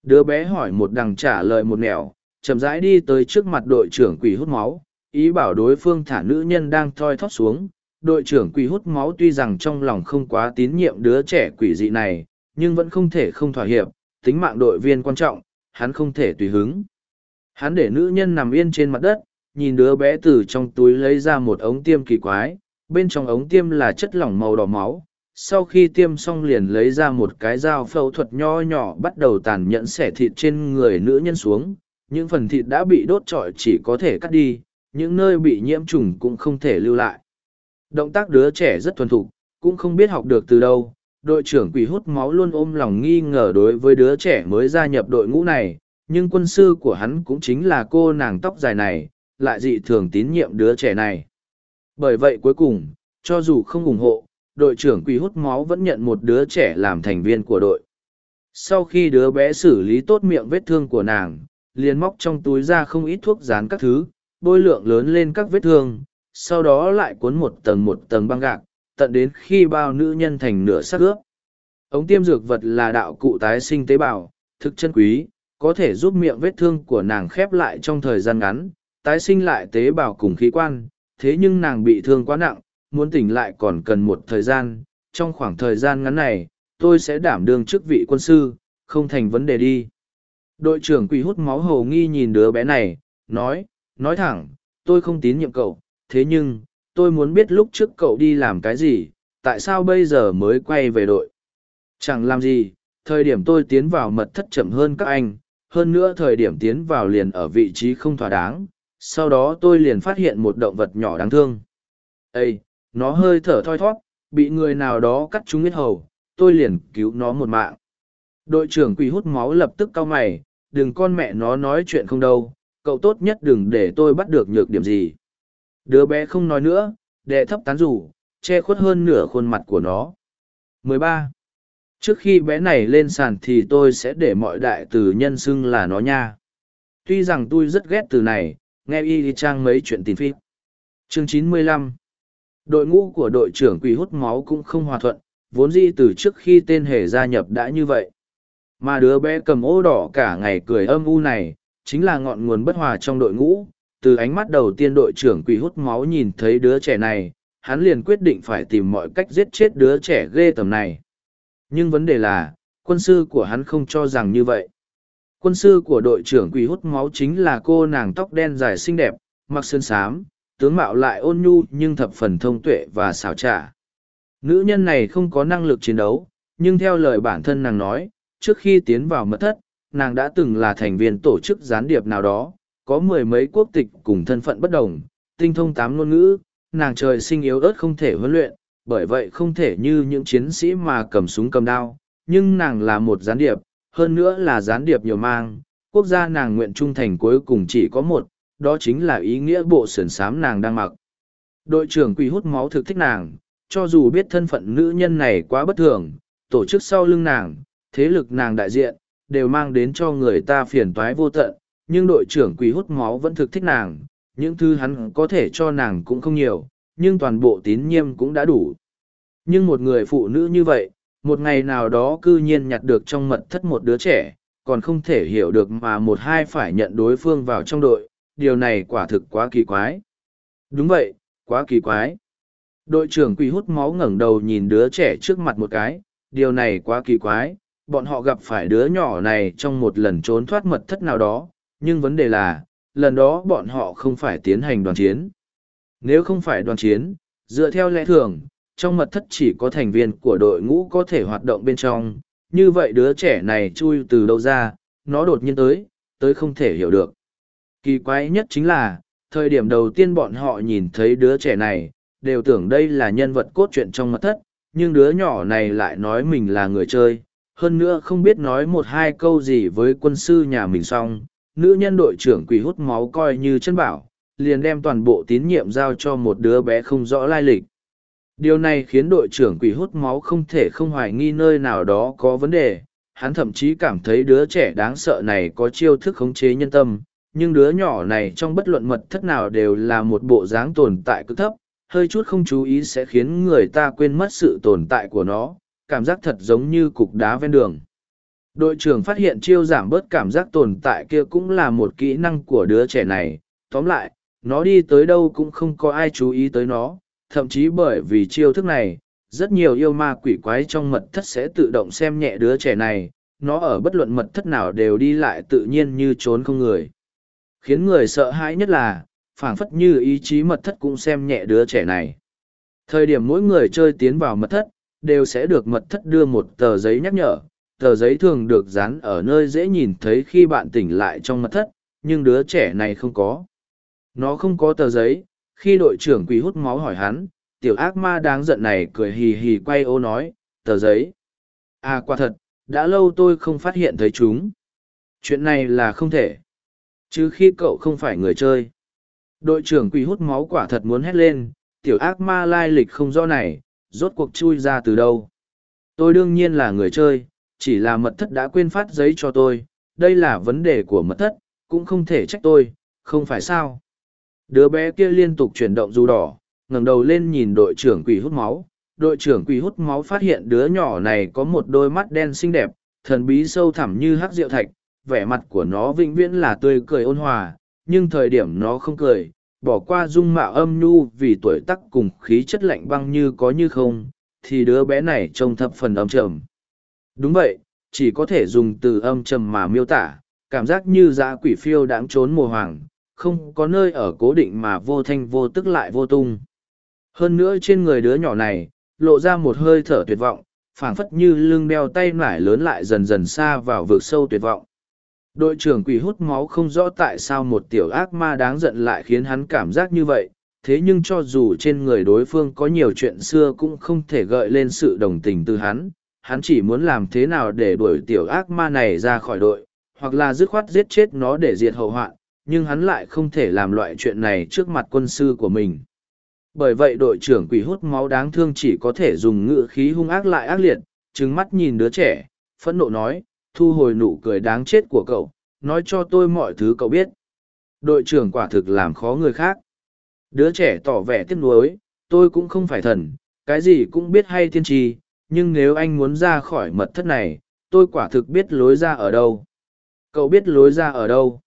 Đứa bé hỏi một đằng trả lời một nẻo, chậm rãi đi tới trước mặt đội trưởng quỷ hút máu, ý bảo đối phương thả nữ nhân đang thoi thóp xuống. Đội trưởng quỷ hút máu tuy rằng trong lòng không quá tín nhiệm đứa trẻ quỷ dị này, nhưng vẫn không thể không thỏa hiệp, tính mạng đội viên quan trọng, hắn không thể tùy hứng. Hắn để nữ nhân nằm yên trên mặt đất, nhìn đứa bé từ trong túi lấy ra một ống tiêm kỳ quái, bên trong ống tiêm là chất lỏng màu đỏ máu. Sau khi tiêm xong liền lấy ra một cái dao phẫu thuật nho nhỏ bắt đầu tàn nhẫn xẻ thịt trên người nữ nhân xuống. Những phần thịt đã bị đốt trọi chỉ có thể cắt đi, những nơi bị nhiễm trùng cũng không thể lưu lại. Động tác đứa trẻ rất thuần thục, cũng không biết học được từ đâu. Đội trưởng quỷ hút máu luôn ôm lòng nghi ngờ đối với đứa trẻ mới gia nhập đội ngũ này, nhưng quân sư của hắn cũng chính là cô nàng tóc dài này, lại dị thường tín nhiệm đứa trẻ này. Bởi vậy cuối cùng, cho dù không ủng hộ, đội trưởng quỷ hút máu vẫn nhận một đứa trẻ làm thành viên của đội. Sau khi đứa bé xử lý tốt miệng vết thương của nàng, liền móc trong túi ra không ít thuốc dán các thứ, bôi lượng lớn lên các vết thương, sau đó lại cuốn một tầng một tầng băng gạc, tận đến khi bao nữ nhân thành nửa sắc ướp. Ống tiêm dược vật là đạo cụ tái sinh tế bào, thực chân quý, có thể giúp miệng vết thương của nàng khép lại trong thời gian ngắn, tái sinh lại tế bào cùng khí quan, thế nhưng nàng bị thương quá nặng, muốn tỉnh lại còn cần một thời gian, trong khoảng thời gian ngắn này, tôi sẽ đảm đương chức vị quân sư, không thành vấn đề đi. Đội trưởng quỷ hút máu hầu nghi nhìn đứa bé này, nói, nói thẳng, tôi không tín nhiệm cậu, thế nhưng, tôi muốn biết lúc trước cậu đi làm cái gì, tại sao bây giờ mới quay về đội. Chẳng làm gì, thời điểm tôi tiến vào mật thất chậm hơn các anh, hơn nữa thời điểm tiến vào liền ở vị trí không thỏa đáng, sau đó tôi liền phát hiện một động vật nhỏ đáng thương. Ê, nó hơi thở thoi thoát, bị người nào đó cắt trúng huyết hầu, tôi liền cứu nó một mạng. Đội trưởng quỷ hút máu lập tức cau mày, đừng con mẹ nó nói chuyện không đâu, cậu tốt nhất đừng để tôi bắt được nhược điểm gì. Đứa bé không nói nữa, đệ thấp tán rủ, che khuất hơn nửa khuôn mặt của nó. 13. Trước khi bé này lên sàn thì tôi sẽ để mọi đại từ nhân xưng là nó nha. Tuy rằng tôi rất ghét từ này, nghe y đi trang mấy chuyện tin phim. Chương 95 Đội ngũ của đội trưởng quỷ hút máu cũng không hòa thuận, vốn dĩ từ trước khi tên hề gia nhập đã như vậy. Mà đứa bé cầm ô đỏ cả ngày cười âm u này, chính là ngọn nguồn bất hòa trong đội ngũ. Từ ánh mắt đầu tiên đội trưởng quỷ hút máu nhìn thấy đứa trẻ này, hắn liền quyết định phải tìm mọi cách giết chết đứa trẻ ghê tầm này. Nhưng vấn đề là, quân sư của hắn không cho rằng như vậy. Quân sư của đội trưởng quỷ hút máu chính là cô nàng tóc đen dài xinh đẹp, mặc sơn xám, tướng mạo lại ôn nhu nhưng thập phần thông tuệ và xảo trả. Nữ nhân này không có năng lực chiến đấu, nhưng theo lời bản thân nàng nói, trước khi tiến vào mật thất, nàng đã từng là thành viên tổ chức gián điệp nào đó, có mười mấy quốc tịch cùng thân phận bất đồng, tinh thông tám ngôn ngữ, nàng trời sinh yếu ớt không thể huấn luyện, bởi vậy không thể như những chiến sĩ mà cầm súng cầm đao, nhưng nàng là một gián điệp, hơn nữa là gián điệp nhiều mang, quốc gia nàng nguyện trung thành cuối cùng chỉ có một, đó chính là ý nghĩa bộ sườn sám nàng đang mặc. Đội trưởng quỷ hút máu thực thích nàng, cho dù biết thân phận nữ nhân này quá bất thường, tổ chức sau lưng nàng, thế lực nàng đại diện, đều mang đến cho người ta phiền toái vô tận, nhưng đội trưởng quỷ hút máu vẫn thực thích nàng, những thứ hắn có thể cho nàng cũng không nhiều, nhưng toàn bộ tín nhiệm cũng đã đủ. Nhưng một người phụ nữ như vậy, một ngày nào đó cư nhiên nhặt được trong mật thất một đứa trẻ, còn không thể hiểu được mà một hai phải nhận đối phương vào trong đội, điều này quả thực quá kỳ quái. Đúng vậy, quá kỳ quái. Đội trưởng quỷ hút máu ngẩng đầu nhìn đứa trẻ trước mặt một cái, điều này quá kỳ quái, bọn họ gặp phải đứa nhỏ này trong một lần trốn thoát mật thất nào đó, nhưng vấn đề là, lần đó bọn họ không phải tiến hành đoàn chiến. Nếu không phải đoàn chiến, dựa theo lẽ thường, trong mật thất chỉ có thành viên của đội ngũ có thể hoạt động bên trong, như vậy đứa trẻ này chui từ đâu ra, nó đột nhiên tới, tới không thể hiểu được. Kỳ quái nhất chính là, thời điểm đầu tiên bọn họ nhìn thấy đứa trẻ này, đều tưởng đây là nhân vật cốt truyện trong mật thất, nhưng đứa nhỏ này lại nói mình là người chơi, hơn nữa không biết nói một hai câu gì với quân sư nhà mình xong, nữ nhân đội trưởng quỷ hút máu coi như chân bảo, liền đem toàn bộ tín nhiệm giao cho một đứa bé không rõ lai lịch. Điều này khiến đội trưởng quỷ hút máu không thể không hoài nghi nơi nào đó có vấn đề, hắn thậm chí cảm thấy đứa trẻ đáng sợ này có chiêu thức khống chế nhân tâm, nhưng đứa nhỏ này trong bất luận mật thất nào đều là một bộ dáng tồn tại cực thấp, hơi chút không chú ý sẽ khiến người ta quên mất sự tồn tại của nó, cảm giác thật giống như cục đá ven đường. Đội trưởng phát hiện chiêu giảm bớt cảm giác tồn tại kia cũng là một kỹ năng của đứa trẻ này, tóm lại, nó đi tới đâu cũng không có ai chú ý tới nó, thậm chí bởi vì chiêu thức này, rất nhiều yêu ma quỷ quái trong mật thất sẽ tự động xem nhẹ đứa trẻ này, nó ở bất luận mật thất nào đều đi lại tự nhiên như trốn không người. Khiến người sợ hãi nhất là, phảng phất như ý chí mật thất cũng xem nhẹ đứa trẻ này. Thời điểm mỗi người chơi tiến vào mật thất, đều sẽ được mật thất đưa một tờ giấy nhắc nhở. Tờ giấy thường được dán ở nơi dễ nhìn thấy khi bạn tỉnh lại trong mật thất, nhưng đứa trẻ này không có. Nó không có tờ giấy, khi đội trưởng quỷ hút máu hỏi hắn, tiểu ác ma đáng giận này cười hì hì quay ô nói, tờ giấy. À quả thật, đã lâu tôi không phát hiện thấy chúng. Chuyện này là không thể. Chứ khi cậu không phải người chơi. Đội trưởng quỷ hút máu quả thật muốn hét lên, tiểu ác ma lai lịch không do này, rốt cuộc chui ra từ đâu. Tôi đương nhiên là người chơi, chỉ là mật thất đã quên phát giấy cho tôi, đây là vấn đề của mật thất, cũng không thể trách tôi, không phải sao. Đứa bé kia liên tục chuyển động dù đỏ, ngẩng đầu lên nhìn đội trưởng quỷ hút máu. Đội trưởng quỷ hút máu phát hiện đứa nhỏ này có một đôi mắt đen xinh đẹp, thần bí sâu thẳm như hắc rượu thạch, vẻ mặt của nó vĩnh viễn là tươi cười ôn hòa, nhưng thời điểm nó không cười, bỏ qua dung mạo âm nhu vì tuổi tắc cùng khí chất lạnh băng như có như không, thì đứa bé này trông thập phần âm trầm. Đúng vậy, chỉ có thể dùng từ âm trầm mà miêu tả, cảm giác như dã quỷ phiêu đáng trốn mùa hoàng, không có nơi ở cố định mà vô thanh vô tức lại vô tung. Hơn nữa trên người đứa nhỏ này, lộ ra một hơi thở tuyệt vọng, phảng phất như lưng đeo tay nải lớn lại dần dần xa vào vực sâu tuyệt vọng. Đội trưởng quỷ hút máu không rõ tại sao một tiểu ác ma đáng giận lại khiến hắn cảm giác như vậy, thế nhưng cho dù trên người đối phương có nhiều chuyện xưa cũng không thể gợi lên sự đồng tình từ hắn, hắn chỉ muốn làm thế nào để đuổi tiểu ác ma này ra khỏi đội, hoặc là dứt khoát giết chết nó để diệt hậu hoạn, nhưng hắn lại không thể làm loại chuyện này trước mặt quân sư của mình. Bởi vậy đội trưởng quỷ hút máu đáng thương chỉ có thể dùng ngự khí hung ác lại ác liệt, trừng mắt nhìn đứa trẻ, phẫn nộ nói, thu hồi nụ cười đáng chết của cậu, nói cho tôi mọi thứ cậu biết. Đội trưởng quả thực làm khó người khác. Đứa trẻ tỏ vẻ tiếc nuối, tôi cũng không phải thần, cái gì cũng biết hay tiên tri, nhưng nếu anh muốn ra khỏi mật thất này, tôi quả thực biết lối ra ở đâu. Cậu biết lối ra ở đâu?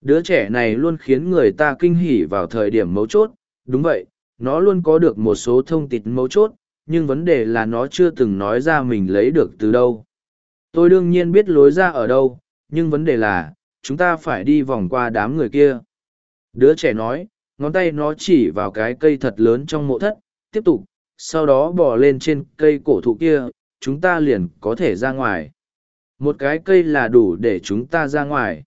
Đứa trẻ này luôn khiến người ta kinh hỉ vào thời điểm mấu chốt, đúng vậy, nó luôn có được một số thông tin mấu chốt, nhưng vấn đề là nó chưa từng nói ra mình lấy được từ đâu. Tôi đương nhiên biết lối ra ở đâu, nhưng vấn đề là, chúng ta phải đi vòng qua đám người kia. Đứa trẻ nói, ngón tay nó chỉ vào cái cây thật lớn trong mộ thất, tiếp tục, sau đó bò lên trên cây cổ thụ kia, chúng ta liền có thể ra ngoài. Một cái cây là đủ để chúng ta ra ngoài.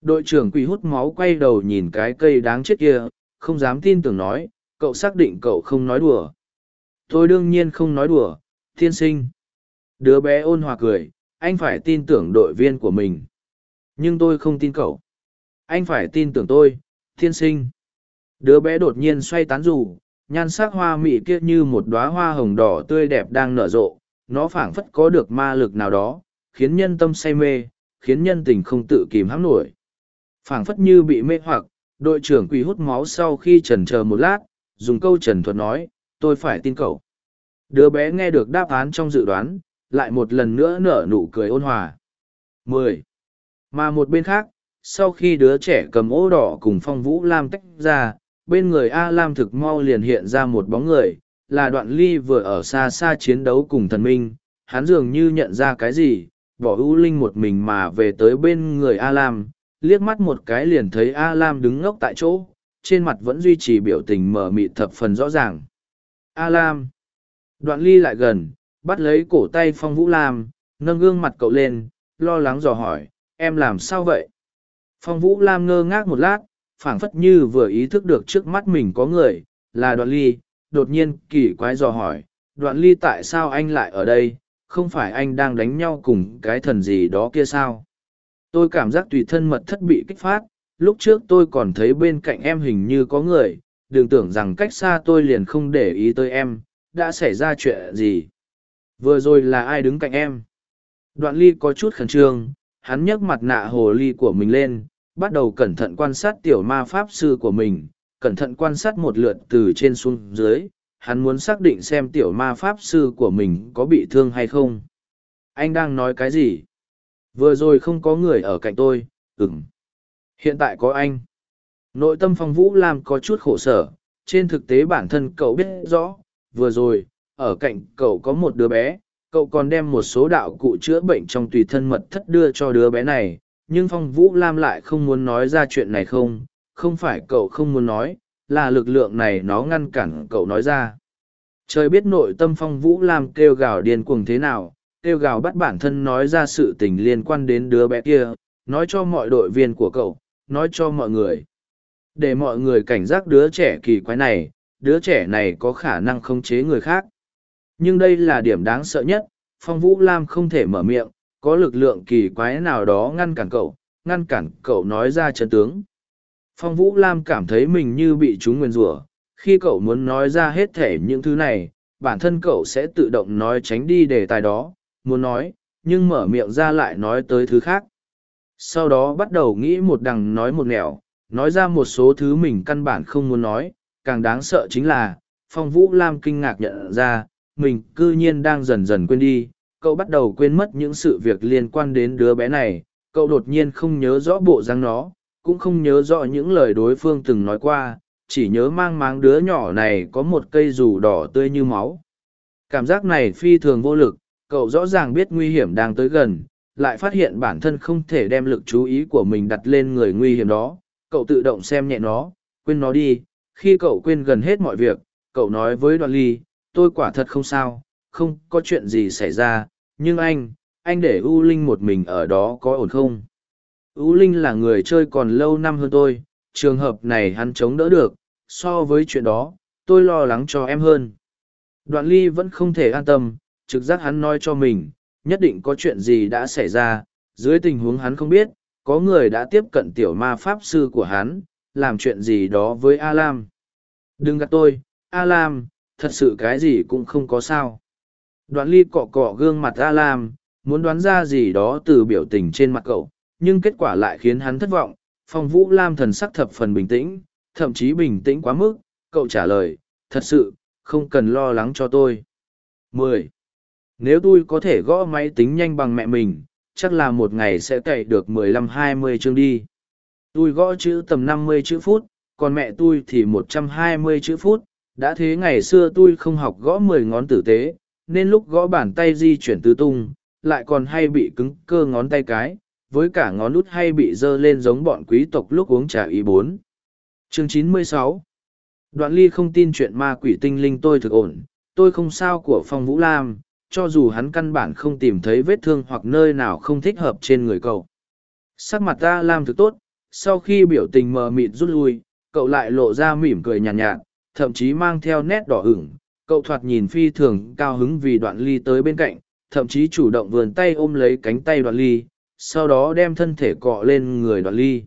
Đội trưởng quỷ hút máu quay đầu nhìn cái cây đáng chết kia, không dám tin tưởng nói, cậu xác định cậu không nói đùa. Tôi đương nhiên không nói đùa, thiên sinh. Đứa bé ôn hòa cười, anh phải tin tưởng đội viên của mình. Nhưng tôi không tin cậu. Anh phải tin tưởng tôi, thiên sinh. Đứa bé đột nhiên xoay tán rủ, nhan sắc hoa mị kia như một đóa hoa hồng đỏ tươi đẹp đang nở rộ, nó phảng phất có được ma lực nào đó, khiến nhân tâm say mê, khiến nhân tình không tự kìm hãm nổi. phảng phất như bị mê hoặc, đội trưởng quỳ hút máu sau khi trần chờ một lát, dùng câu trần thuật nói, tôi phải tin cậu. Đứa bé nghe được đáp án trong dự đoán, lại một lần nữa nở nụ cười ôn hòa. mười Mà một bên khác, sau khi đứa trẻ cầm ô đỏ cùng phong vũ lam tách ra, bên người A Lam thực mau liền hiện ra một bóng người, là đoạn ly vừa ở xa xa chiến đấu cùng thần minh, hắn dường như nhận ra cái gì, bỏ ưu linh một mình mà về tới bên người A Lam, liếc mắt một cái liền thấy A Lam đứng ngốc tại chỗ, trên mặt vẫn duy trì biểu tình mở mịt thập phần rõ ràng. A Lam. Đoạn ly lại gần, bắt lấy cổ tay Phong Vũ Lam, nâng gương mặt cậu lên, lo lắng dò hỏi, em làm sao vậy? Phong Vũ Lam ngơ ngác một lát, phảng phất như vừa ý thức được trước mắt mình có người, là đoạn ly, đột nhiên kỳ quái dò hỏi, đoạn ly tại sao anh lại ở đây, không phải anh đang đánh nhau cùng cái thần gì đó kia sao? Tôi cảm giác tùy thân mật thất bị kích phát, lúc trước tôi còn thấy bên cạnh em hình như có người, đừng tưởng rằng cách xa tôi liền không để ý tới em, đã xảy ra chuyện gì? Vừa rồi là ai đứng cạnh em? Đoạn ly có chút khẩn trương, hắn nhấc mặt nạ hồ ly của mình lên, bắt đầu cẩn thận quan sát tiểu ma pháp sư của mình, cẩn thận quan sát một lượt từ trên xuống dưới, hắn muốn xác định xem tiểu ma pháp sư của mình có bị thương hay không. Anh đang nói cái gì? Vừa rồi không có người ở cạnh tôi, ừng Hiện tại có anh. Nội tâm phong vũ lam có chút khổ sở, trên thực tế bản thân cậu biết rõ, vừa rồi, ở cạnh cậu có một đứa bé, cậu còn đem một số đạo cụ chữa bệnh trong tùy thân mật thất đưa cho đứa bé này, nhưng phong vũ lam lại không muốn nói ra chuyện này không, không phải cậu không muốn nói, là lực lượng này nó ngăn cản cậu nói ra. Trời biết nội tâm phong vũ lam kêu gào điên cuồng thế nào, kêu gào bắt bản thân nói ra sự tình liên quan đến đứa bé kia, nói cho mọi đội viên của cậu, nói cho mọi người. Để mọi người cảnh giác đứa trẻ kỳ quái này, đứa trẻ này có khả năng khống chế người khác. Nhưng đây là điểm đáng sợ nhất, Phong Vũ Lam không thể mở miệng, có lực lượng kỳ quái nào đó ngăn cản cậu, ngăn cản cậu nói ra chân tướng. Phong Vũ Lam cảm thấy mình như bị chúng nguyền rủa khi cậu muốn nói ra hết thể những thứ này, bản thân cậu sẽ tự động nói tránh đi đề tài đó, muốn nói, nhưng mở miệng ra lại nói tới thứ khác. Sau đó bắt đầu nghĩ một đằng nói một nẻo, nói ra một số thứ mình căn bản không muốn nói, càng đáng sợ chính là, Phong Vũ Lam kinh ngạc nhận ra, mình cư nhiên đang dần dần quên đi, cậu bắt đầu quên mất những sự việc liên quan đến đứa bé này, cậu đột nhiên không nhớ rõ bộ dáng nó, cũng không nhớ rõ những lời đối phương từng nói qua, chỉ nhớ mang máng đứa nhỏ này có một cây dù đỏ tươi như máu. Cảm giác này phi thường vô lực, cậu rõ ràng biết nguy hiểm đang tới gần, lại phát hiện bản thân không thể đem lực chú ý của mình đặt lên người nguy hiểm đó. Cậu tự động xem nhẹ nó, quên nó đi. Khi cậu quên gần hết mọi việc, cậu nói với đoạn ly, tôi quả thật không sao, không có chuyện gì xảy ra, nhưng anh, anh để U Linh một mình ở đó có ổn không? U Linh là người chơi còn lâu năm hơn tôi, trường hợp này hắn chống đỡ được, so với chuyện đó, tôi lo lắng cho em hơn. Đoạn ly vẫn không thể an tâm, trực giác hắn nói cho mình, nhất định có chuyện gì đã xảy ra, dưới tình huống hắn không biết, có người đã tiếp cận tiểu ma pháp sư của hắn, làm chuyện gì đó với A Lam. Đừng gạt tôi, A Lam, thật sự cái gì cũng không có sao. Đoạn ly cọ cọ gương mặt A Lam, muốn đoán ra gì đó từ biểu tình trên mặt cậu, nhưng kết quả lại khiến hắn thất vọng. Phong Vũ Lam thần sắc thập phần bình tĩnh, thậm chí bình tĩnh quá mức, cậu trả lời, thật sự, không cần lo lắng cho tôi. Mười. Nếu tôi có thể gõ máy tính nhanh bằng mẹ mình, chắc là một ngày sẽ cậy được mười lăm hai mươi chương đi. Tôi gõ chữ tầm năm mươi chữ phút, còn mẹ tôi thì một trăm hai mươi chữ phút. Đã thế ngày xưa tôi không học gõ mười ngón tử tế, nên lúc gõ bàn tay di chuyển tứ tung, lại còn hay bị cứng cơ ngón tay cái, với cả ngón út hay bị dơ lên giống bọn quý tộc lúc uống trà ý bốn. Chương chín mươi sáu Đoạn ly không tin chuyện ma quỷ tinh linh tôi thực ổn, tôi không sao của Phong Vũ Lam, cho dù hắn căn bản không tìm thấy vết thương hoặc nơi nào không thích hợp trên người cậu. Sắc mặt ta Lam thực tốt, sau khi biểu tình mờ mịt rút lui, cậu lại lộ ra mỉm cười nhàn nhạt, nhạt, thậm chí mang theo nét đỏ ửng. Cậu thoạt nhìn phi thường cao hứng vì đoạn ly tới bên cạnh, thậm chí chủ động vườn tay ôm lấy cánh tay đoạn ly, sau đó đem thân thể cọ lên người đoạn ly.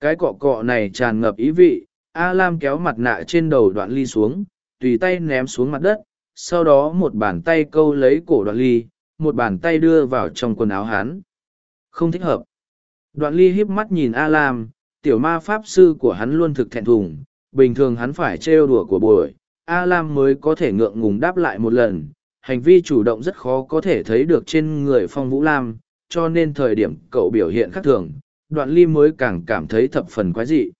Cái cọ cọ này tràn ngập ý vị, A Lam kéo mặt nạ trên đầu đoạn ly xuống, tùy tay ném xuống mặt đất, sau đó một bàn tay câu lấy cổ đoạn ly, một bàn tay đưa vào trong quần áo hắn. Không thích hợp. Đoạn ly híp mắt nhìn A Lam, tiểu ma pháp sư của hắn luôn thực thẹn thùng, bình thường hắn phải trêu đùa của buổi, A Lam mới có thể ngượng ngùng đáp lại một lần. Hành vi chủ động rất khó có thể thấy được trên người Phong Vũ Lam, cho nên thời điểm cậu biểu hiện khác thường, đoạn ly mới càng cảm thấy thập phần quái dị.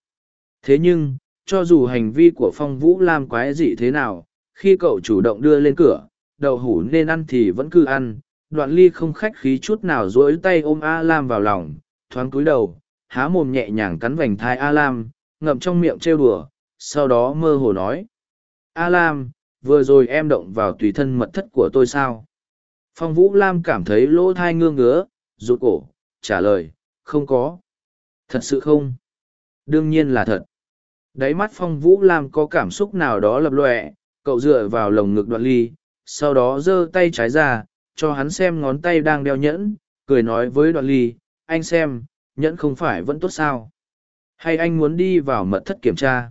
Thế nhưng, cho dù hành vi của Phong Vũ Lam quái dị thế nào, khi cậu chủ động đưa lên cửa, đậu hủ nên ăn thì vẫn cứ ăn, đoạn ly không khách khí chút nào dỗi tay ôm A Lam vào lòng, thoáng cúi đầu, há mồm nhẹ nhàng cắn vành thai A Lam, ngậm trong miệng trêu đùa, sau đó mơ hồ nói. A Lam, vừa rồi em động vào tùy thân mật thất của tôi sao? Phong Vũ Lam cảm thấy lỗ thai ngương ngứa, rụt cổ, trả lời, không có. Thật sự không? Đương nhiên là thật. Đáy mắt Phong Vũ Lam có cảm xúc nào đó lập lọe, cậu dựa vào lồng ngực đoạn ly, sau đó giơ tay trái ra, cho hắn xem ngón tay đang đeo nhẫn, cười nói với đoạn ly, anh xem, nhẫn không phải vẫn tốt sao? Hay anh muốn đi vào mật thất kiểm tra?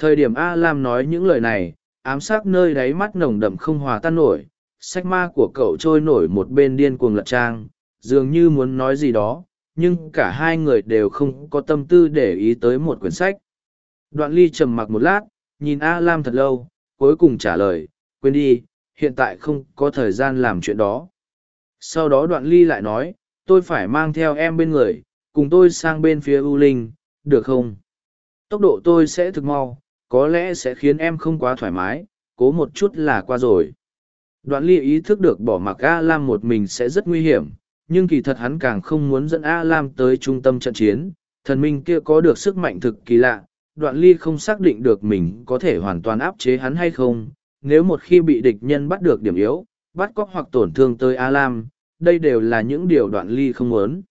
Thời điểm A Lam nói những lời này, ám sát nơi đáy mắt nồng đậm không hòa tan nổi, sách ma của cậu trôi nổi một bên điên cuồng lật trang, dường như muốn nói gì đó, nhưng cả hai người đều không có tâm tư để ý tới một quyển sách. Đoạn ly trầm mặc một lát, nhìn A Lam thật lâu, cuối cùng trả lời, quên đi, hiện tại không có thời gian làm chuyện đó. Sau đó đoạn ly lại nói, tôi phải mang theo em bên người, cùng tôi sang bên phía U Linh, được không? Tốc độ tôi sẽ thực mau, có lẽ sẽ khiến em không quá thoải mái, cố một chút là qua rồi. Đoạn ly ý thức được bỏ mặc A Lam một mình sẽ rất nguy hiểm, nhưng kỳ thật hắn càng không muốn dẫn A Lam tới trung tâm trận chiến, thần minh kia có được sức mạnh thực kỳ lạ, đoạn ly không xác định được mình có thể hoàn toàn áp chế hắn hay không, nếu một khi bị địch nhân bắt được điểm yếu, bắt cóc hoặc tổn thương tới A Lam, đây đều là những điều đoạn ly không muốn.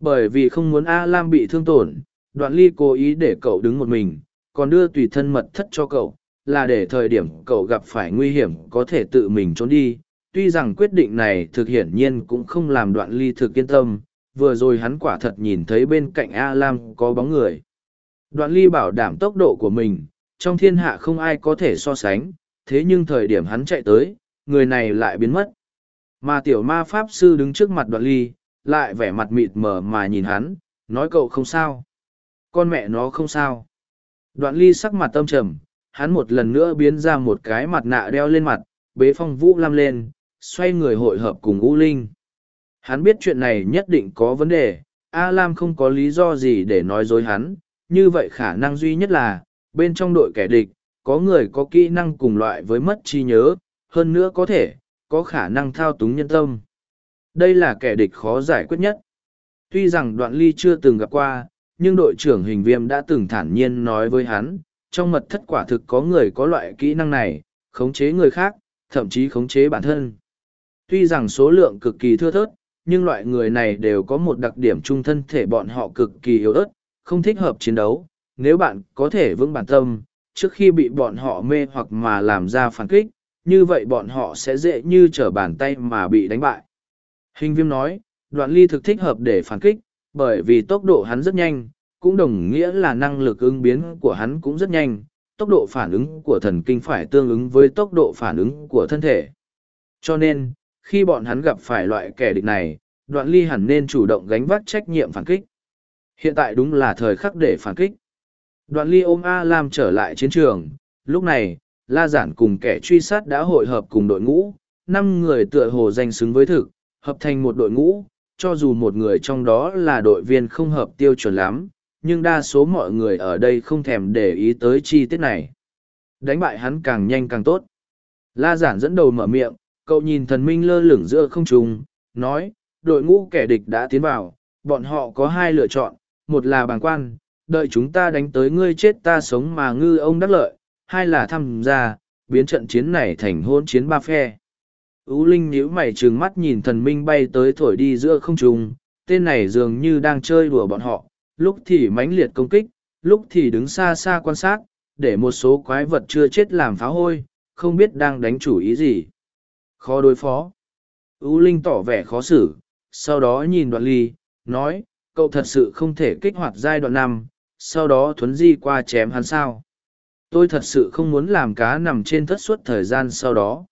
Bởi vì không muốn A Lam bị thương tổn, đoạn ly cố ý để cậu đứng một mình, còn đưa tùy thân mật thất cho cậu, là để thời điểm cậu gặp phải nguy hiểm có thể tự mình trốn đi. Tuy rằng quyết định này thực hiển nhiên cũng không làm đoạn ly thực yên tâm, vừa rồi hắn quả thật nhìn thấy bên cạnh A Lam có bóng người. Đoạn ly bảo đảm tốc độ của mình, trong thiên hạ không ai có thể so sánh, thế nhưng thời điểm hắn chạy tới, người này lại biến mất. Mà tiểu ma pháp sư đứng trước mặt đoạn ly, lại vẻ mặt mịt mờ mà nhìn hắn, nói cậu không sao. Con mẹ nó không sao. Đoạn ly sắc mặt tâm trầm, hắn một lần nữa biến ra một cái mặt nạ đeo lên mặt, bế phong vũ lam lên, xoay người hội hợp cùng U Linh. Hắn biết chuyện này nhất định có vấn đề, A Lam không có lý do gì để nói dối hắn, như vậy khả năng duy nhất là, bên trong đội kẻ địch, có người có kỹ năng cùng loại với mất trí nhớ, hơn nữa có thể, có khả năng thao túng nhân tâm. Đây là kẻ địch khó giải quyết nhất. Tuy rằng đoạn ly chưa từng gặp qua, nhưng đội trưởng hình viêm đã từng thản nhiên nói với hắn, trong mật thất quả thực có người có loại kỹ năng này, khống chế người khác, thậm chí khống chế bản thân. Tuy rằng số lượng cực kỳ thưa thớt, nhưng loại người này đều có một đặc điểm chung thân thể bọn họ cực kỳ yếu ớt, không thích hợp chiến đấu. Nếu bạn có thể vững bản tâm, trước khi bị bọn họ mê hoặc mà làm ra phản kích, như vậy bọn họ sẽ dễ như trở bàn tay mà bị đánh bại. Hình viêm nói, đoạn ly thực thích hợp để phản kích, bởi vì tốc độ hắn rất nhanh, cũng đồng nghĩa là năng lực ứng biến của hắn cũng rất nhanh, tốc độ phản ứng của thần kinh phải tương ứng với tốc độ phản ứng của thân thể. Cho nên, khi bọn hắn gặp phải loại kẻ địch này, đoạn ly hẳn nên chủ động gánh vác trách nhiệm phản kích. Hiện tại đúng là thời khắc để phản kích. Đoạn ly ôm A Lam trở lại chiến trường, lúc này, La Giản cùng kẻ truy sát đã hội hợp cùng đội ngũ, năm người tựa hồ danh xứng với thực, hợp thành một đội ngũ, cho dù một người trong đó là đội viên không hợp tiêu chuẩn lắm, nhưng đa số mọi người ở đây không thèm để ý tới chi tiết này. Đánh bại hắn càng nhanh càng tốt. La Giản dẫn đầu mở miệng, cậu nhìn thần minh lơ lửng giữa không trung, nói, đội ngũ kẻ địch đã tiến vào, bọn họ có hai lựa chọn, một là bàng quan, đợi chúng ta đánh tới ngươi chết ta sống mà ngư ông đắc lợi, hai là tham gia, biến trận chiến này thành hôn chiến ba phe. Ú Linh nhíu mày trừng mắt nhìn thần minh bay tới thổi đi giữa không trung, tên này dường như đang chơi đùa bọn họ, lúc thì mãnh liệt công kích, lúc thì đứng xa xa quan sát, để một số quái vật chưa chết làm phá hôi, không biết đang đánh chủ ý gì. Khó đối phó. Ú Linh tỏ vẻ khó xử, sau đó nhìn đoạn ly, nói, cậu thật sự không thể kích hoạt giai đoạn năm, sau đó thuấn di qua chém hắn sao. Tôi thật sự không muốn làm cá nằm trên thất suốt thời gian sau đó.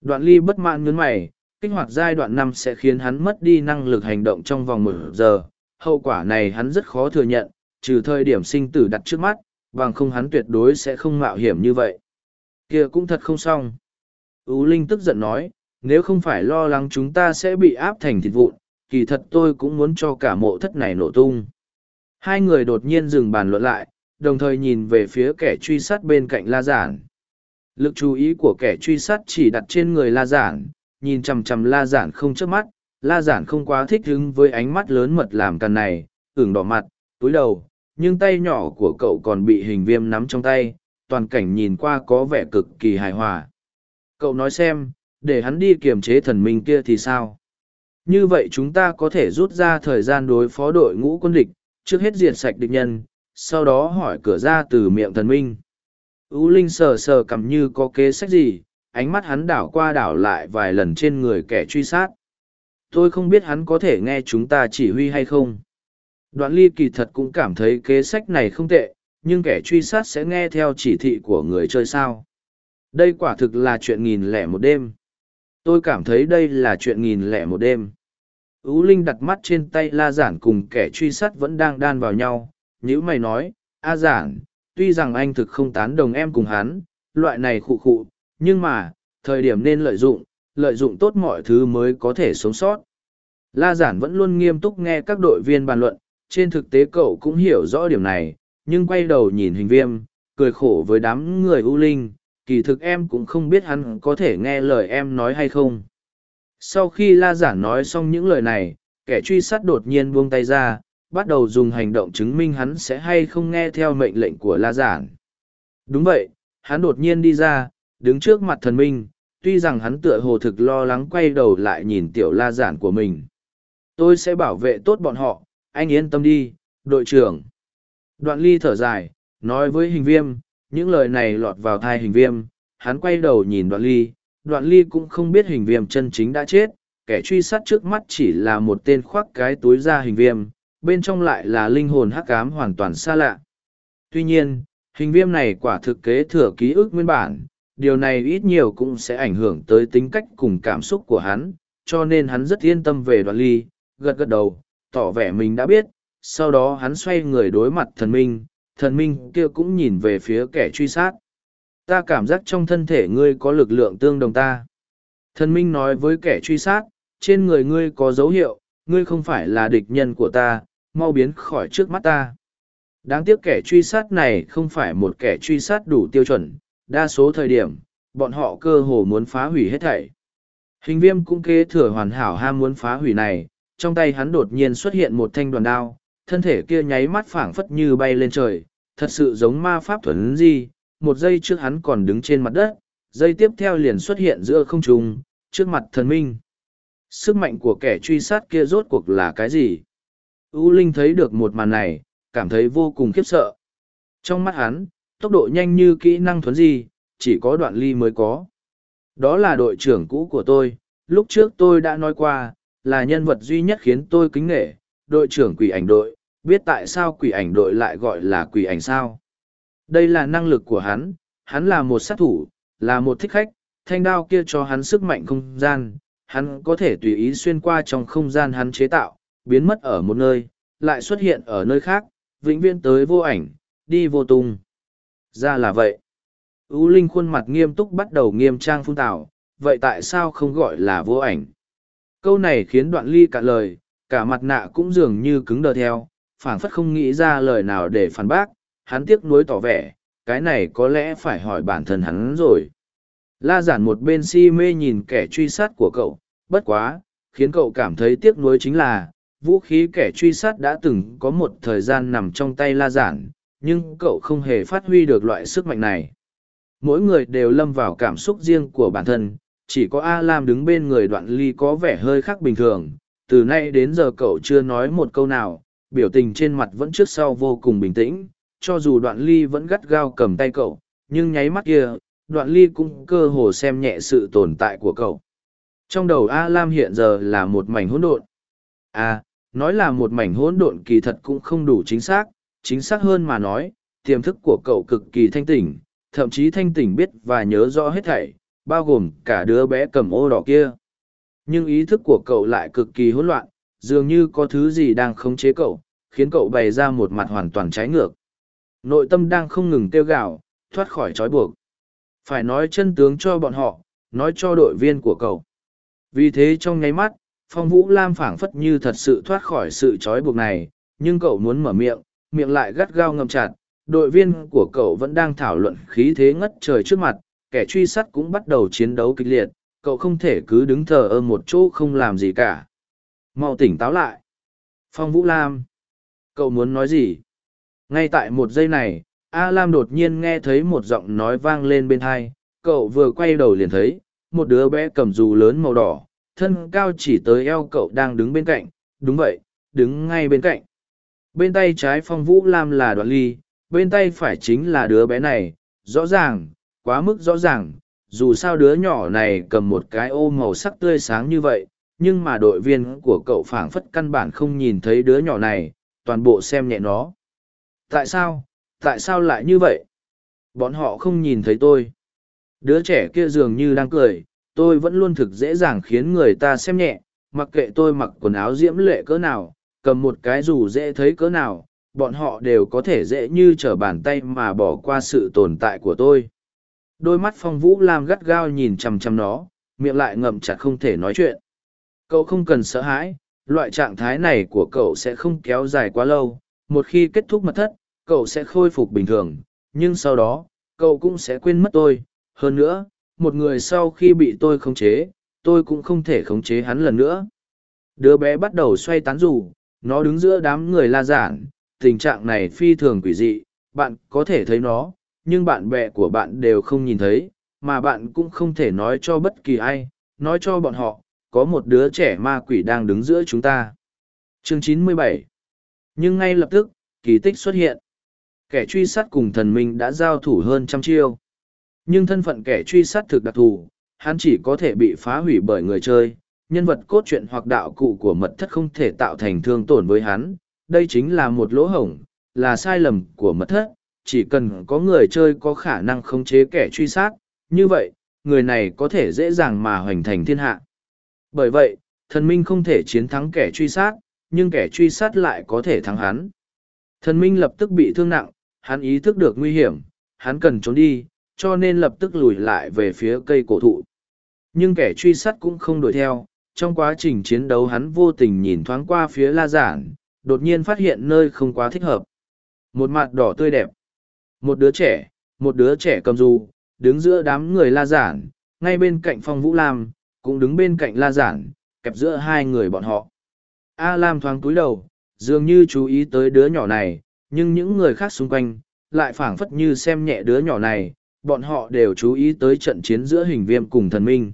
Đoạn ly bất mãn nhấn mày, kích hoạt giai đoạn năm sẽ khiến hắn mất đi năng lực hành động trong vòng một giờ. Hậu quả này hắn rất khó thừa nhận, trừ thời điểm sinh tử đặt trước mắt, bằng không hắn tuyệt đối sẽ không mạo hiểm như vậy. kia cũng thật không xong. Ú Linh tức giận nói, nếu không phải lo lắng chúng ta sẽ bị áp thành thịt vụn, kỳ thật tôi cũng muốn cho cả mộ thất này nổ tung. Hai người đột nhiên dừng bàn luận lại, đồng thời nhìn về phía kẻ truy sát bên cạnh La Giản. Lực chú ý của kẻ truy sát chỉ đặt trên người La Giản, nhìn chằm chằm La Giản không chớp mắt, La Giản không quá thích hứng với ánh mắt lớn mật làm càn này, ửng đỏ mặt, túi đầu, nhưng tay nhỏ của cậu còn bị hình viêm nắm trong tay, toàn cảnh nhìn qua có vẻ cực kỳ hài hòa. Cậu nói xem, để hắn đi kiềm chế thần minh kia thì sao? Như vậy chúng ta có thể rút ra thời gian đối phó đội ngũ quân địch, trước hết diệt sạch địch nhân, sau đó hỏi cửa ra từ miệng thần minh. U Linh sờ sờ cầm như có kế sách gì, ánh mắt hắn đảo qua đảo lại vài lần trên người kẻ truy sát. Tôi không biết hắn có thể nghe chúng ta chỉ huy hay không. Đoạn ly kỳ thật cũng cảm thấy kế sách này không tệ, nhưng kẻ truy sát sẽ nghe theo chỉ thị của người chơi sao. Đây quả thực là chuyện nghìn lẻ một đêm. Tôi cảm thấy đây là chuyện nghìn lẻ một đêm. ứ Linh đặt mắt trên tay La Giản cùng kẻ truy sát vẫn đang đan vào nhau. Nhữ mày nói, A Giản, tuy rằng anh thực không tán đồng em cùng hắn, loại này khụ khụ, nhưng mà, thời điểm nên lợi dụng, lợi dụng tốt mọi thứ mới có thể sống sót. La Giản vẫn luôn nghiêm túc nghe các đội viên bàn luận, trên thực tế cậu cũng hiểu rõ điểm này, nhưng quay đầu nhìn hình viêm, cười khổ với đám người U Linh, kỳ thực em cũng không biết hắn có thể nghe lời em nói hay không. Sau khi La Giản nói xong những lời này, kẻ truy sát đột nhiên buông tay ra, bắt đầu dùng hành động chứng minh hắn sẽ hay không nghe theo mệnh lệnh của La Giản. Đúng vậy, hắn đột nhiên đi ra, đứng trước mặt thần minh, tuy rằng hắn tựa hồ thực lo lắng quay đầu lại nhìn tiểu La Giản của mình. Tôi sẽ bảo vệ tốt bọn họ, anh yên tâm đi, đội trưởng. Đoạn ly thở dài, nói với hình viêm, những lời này lọt vào thai hình viêm, hắn quay đầu nhìn đoạn ly, đoạn ly cũng không biết hình viêm chân chính đã chết, kẻ truy sát trước mắt chỉ là một tên khoác cái túi ra hình viêm, bên trong lại là linh hồn hắc ám hoàn toàn xa lạ. Tuy nhiên, hình viêm này quả thực kế thừa ký ức nguyên bản, điều này ít nhiều cũng sẽ ảnh hưởng tới tính cách cùng cảm xúc của hắn, cho nên hắn rất yên tâm về đoạn ly, gật gật đầu, tỏ vẻ mình đã biết, sau đó hắn xoay người đối mặt thần minh, thần minh kia cũng nhìn về phía kẻ truy sát. Ta cảm giác trong thân thể ngươi có lực lượng tương đồng ta. Thần minh nói với kẻ truy sát, trên người ngươi có dấu hiệu, ngươi không phải là địch nhân của ta, mau biến khỏi trước mắt ta. Đáng tiếc kẻ truy sát này không phải một kẻ truy sát đủ tiêu chuẩn, đa số thời điểm, bọn họ cơ hồ muốn phá hủy hết thảy. Hình viêm cũng kế thừa hoàn hảo ham muốn phá hủy này, trong tay hắn đột nhiên xuất hiện một thanh đoàn đao, thân thể kia nháy mắt phảng phất như bay lên trời, thật sự giống ma pháp thuần gì, một giây trước hắn còn đứng trên mặt đất, giây tiếp theo liền xuất hiện giữa không trung, trước mặt thần minh. Sức mạnh của kẻ truy sát kia rốt cuộc là cái gì? U Linh thấy được một màn này, cảm thấy vô cùng khiếp sợ. Trong mắt hắn, tốc độ nhanh như kỹ năng thuấn di, chỉ có đoạn ly mới có. Đó là đội trưởng cũ của tôi, lúc trước tôi đã nói qua, là nhân vật duy nhất khiến tôi kính nghệ, đội trưởng quỷ ảnh đội, biết tại sao quỷ ảnh đội lại gọi là quỷ ảnh sao. Đây là năng lực của hắn, hắn là một sát thủ, là một thích khách, thanh đao kia cho hắn sức mạnh không gian, hắn có thể tùy ý xuyên qua trong không gian hắn chế tạo, biến mất ở một nơi, lại xuất hiện ở nơi khác, vĩnh viễn tới vô ảnh, đi vô tung. Ra là vậy. U Linh khuôn mặt nghiêm túc bắt đầu nghiêm trang phun tảo, vậy tại sao không gọi là vô ảnh? Câu này khiến đoạn ly cạn lời, cả mặt nạ cũng dường như cứng đờ theo, phảng phất không nghĩ ra lời nào để phản bác, hắn tiếc nuối tỏ vẻ, cái này có lẽ phải hỏi bản thân hắn rồi. La giản một bên si mê nhìn kẻ truy sát của cậu, bất quá, khiến cậu cảm thấy tiếc nuối chính là, vũ khí kẻ truy sát đã từng có một thời gian nằm trong tay la giản, nhưng cậu không hề phát huy được loại sức mạnh này. Mỗi người đều lâm vào cảm xúc riêng của bản thân, chỉ có A Lam đứng bên người đoạn ly có vẻ hơi khác bình thường, từ nay đến giờ cậu chưa nói một câu nào, biểu tình trên mặt vẫn trước sau vô cùng bình tĩnh, cho dù đoạn ly vẫn gắt gao cầm tay cậu, nhưng nháy mắt kia, đoạn ly cũng cơ hồ xem nhẹ sự tồn tại của cậu. Trong đầu A Lam hiện giờ là một mảnh hỗn độn. À, nói là một mảnh hỗn độn kỳ thật cũng không đủ chính xác, chính xác hơn mà nói, tiềm thức của cậu cực kỳ thanh tỉnh, thậm chí thanh tỉnh biết và nhớ rõ hết thảy, bao gồm cả đứa bé cầm ô đỏ kia. Nhưng ý thức của cậu lại cực kỳ hỗn loạn, dường như có thứ gì đang khống chế cậu, khiến cậu bày ra một mặt hoàn toàn trái ngược. Nội tâm đang không ngừng tiêu gạo, thoát khỏi trói buộc. Phải nói chân tướng cho bọn họ, nói cho đội viên của cậu. Vì thế trong nháy mắt, Phong Vũ Lam phảng phất như thật sự thoát khỏi sự trói buộc này, nhưng cậu muốn mở miệng, miệng lại gắt gao ngậm chặt. Đội viên của cậu vẫn đang thảo luận khí thế ngất trời trước mặt, kẻ truy sát cũng bắt đầu chiến đấu kịch liệt, cậu không thể cứ đứng thờ ơ một chỗ không làm gì cả. Mau tỉnh táo lại. Phong Vũ Lam. Cậu muốn nói gì? Ngay tại một giây này, A Lam đột nhiên nghe thấy một giọng nói vang lên bên thai, cậu vừa quay đầu liền thấy, một đứa bé cầm dù lớn màu đỏ, thân cao chỉ tới eo cậu đang đứng bên cạnh, đúng vậy, đứng ngay bên cạnh. Bên tay trái phong vũ lam là đoạn ly, bên tay phải chính là đứa bé này, rõ ràng, quá mức rõ ràng, dù sao đứa nhỏ này cầm một cái ô màu sắc tươi sáng như vậy, nhưng mà đội viên của cậu phảng phất căn bản không nhìn thấy đứa nhỏ này, toàn bộ xem nhẹ nó. Tại sao? Tại sao lại như vậy? Bọn họ không nhìn thấy tôi. Đứa trẻ kia dường như đang cười, tôi vẫn luôn thực dễ dàng khiến người ta xem nhẹ, mặc kệ tôi mặc quần áo diễm lệ cỡ nào, cầm một cái dù dễ thấy cỡ nào, bọn họ đều có thể dễ như trở bàn tay mà bỏ qua sự tồn tại của tôi. Đôi mắt phong vũ lam gắt gao nhìn chằm chằm nó, miệng lại ngậm chặt không thể nói chuyện. Cậu không cần sợ hãi, loại trạng thái này của cậu sẽ không kéo dài quá lâu, một khi kết thúc mật thất, cậu sẽ khôi phục bình thường, nhưng sau đó, cậu cũng sẽ quên mất tôi. Hơn nữa, một người sau khi bị tôi khống chế, tôi cũng không thể khống chế hắn lần nữa. Đứa bé bắt đầu xoay tán rủ, nó đứng giữa đám người la giản, tình trạng này phi thường quỷ dị, bạn có thể thấy nó, nhưng bạn bè của bạn đều không nhìn thấy, mà bạn cũng không thể nói cho bất kỳ ai, nói cho bọn họ, có một đứa trẻ ma quỷ đang đứng giữa chúng ta. Chương 97 Nhưng ngay lập tức, kỳ tích xuất hiện. Kẻ truy sát cùng thần minh đã giao thủ hơn trăm chiêu. Nhưng thân phận kẻ truy sát thực đặc thù, hắn chỉ có thể bị phá hủy bởi người chơi, nhân vật cốt truyện hoặc đạo cụ của mật thất không thể tạo thành thương tổn với hắn. Đây chính là một lỗ hổng, là sai lầm của mật thất, chỉ cần có người chơi có khả năng khống chế kẻ truy sát, như vậy, người này có thể dễ dàng mà hoành thành thiên hạ. Bởi vậy, thần minh không thể chiến thắng kẻ truy sát, nhưng kẻ truy sát lại có thể thắng hắn. Thần minh lập tức bị thương nặng, hắn ý thức được nguy hiểm, hắn cần trốn đi, cho nên lập tức lùi lại về phía cây cổ thụ. Nhưng kẻ truy sát cũng không đuổi theo, trong quá trình chiến đấu hắn vô tình nhìn thoáng qua phía la giản, đột nhiên phát hiện nơi không quá thích hợp. Một mặt đỏ tươi đẹp. Một đứa trẻ, một đứa trẻ cầm dù, đứng giữa đám người la giản, ngay bên cạnh phong vũ lam, cũng đứng bên cạnh la giản, kẹp giữa hai người bọn họ. A Lam thoáng túi đầu, dường như chú ý tới đứa nhỏ này, nhưng những người khác xung quanh, lại phảng phất như xem nhẹ đứa nhỏ này, bọn họ đều chú ý tới trận chiến giữa hình viêm cùng thần minh.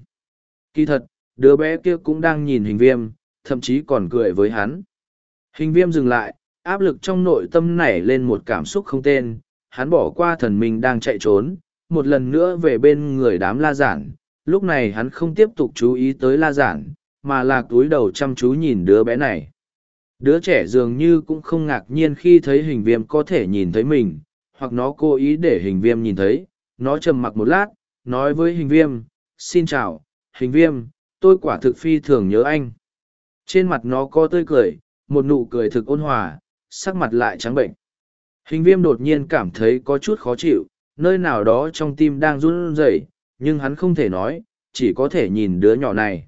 Kỳ thật, đứa bé kia cũng đang nhìn hình viêm, thậm chí còn cười với hắn. Hình viêm dừng lại, áp lực trong nội tâm nảy lên một cảm xúc không tên, hắn bỏ qua thần minh đang chạy trốn, một lần nữa về bên người đám la giản, lúc này hắn không tiếp tục chú ý tới la giản, mà là túi đầu chăm chú nhìn đứa bé này. Đứa trẻ dường như cũng không ngạc nhiên khi thấy hình viêm có thể nhìn thấy mình, hoặc nó cố ý để hình viêm nhìn thấy, nó trầm mặc một lát, nói với hình viêm, xin chào, hình viêm, tôi quả thực phi thường nhớ anh. Trên mặt nó có tươi cười, một nụ cười thực ôn hòa, sắc mặt lại trắng bệnh. Hình viêm đột nhiên cảm thấy có chút khó chịu, nơi nào đó trong tim đang run rẩy, nhưng hắn không thể nói, chỉ có thể nhìn đứa nhỏ này.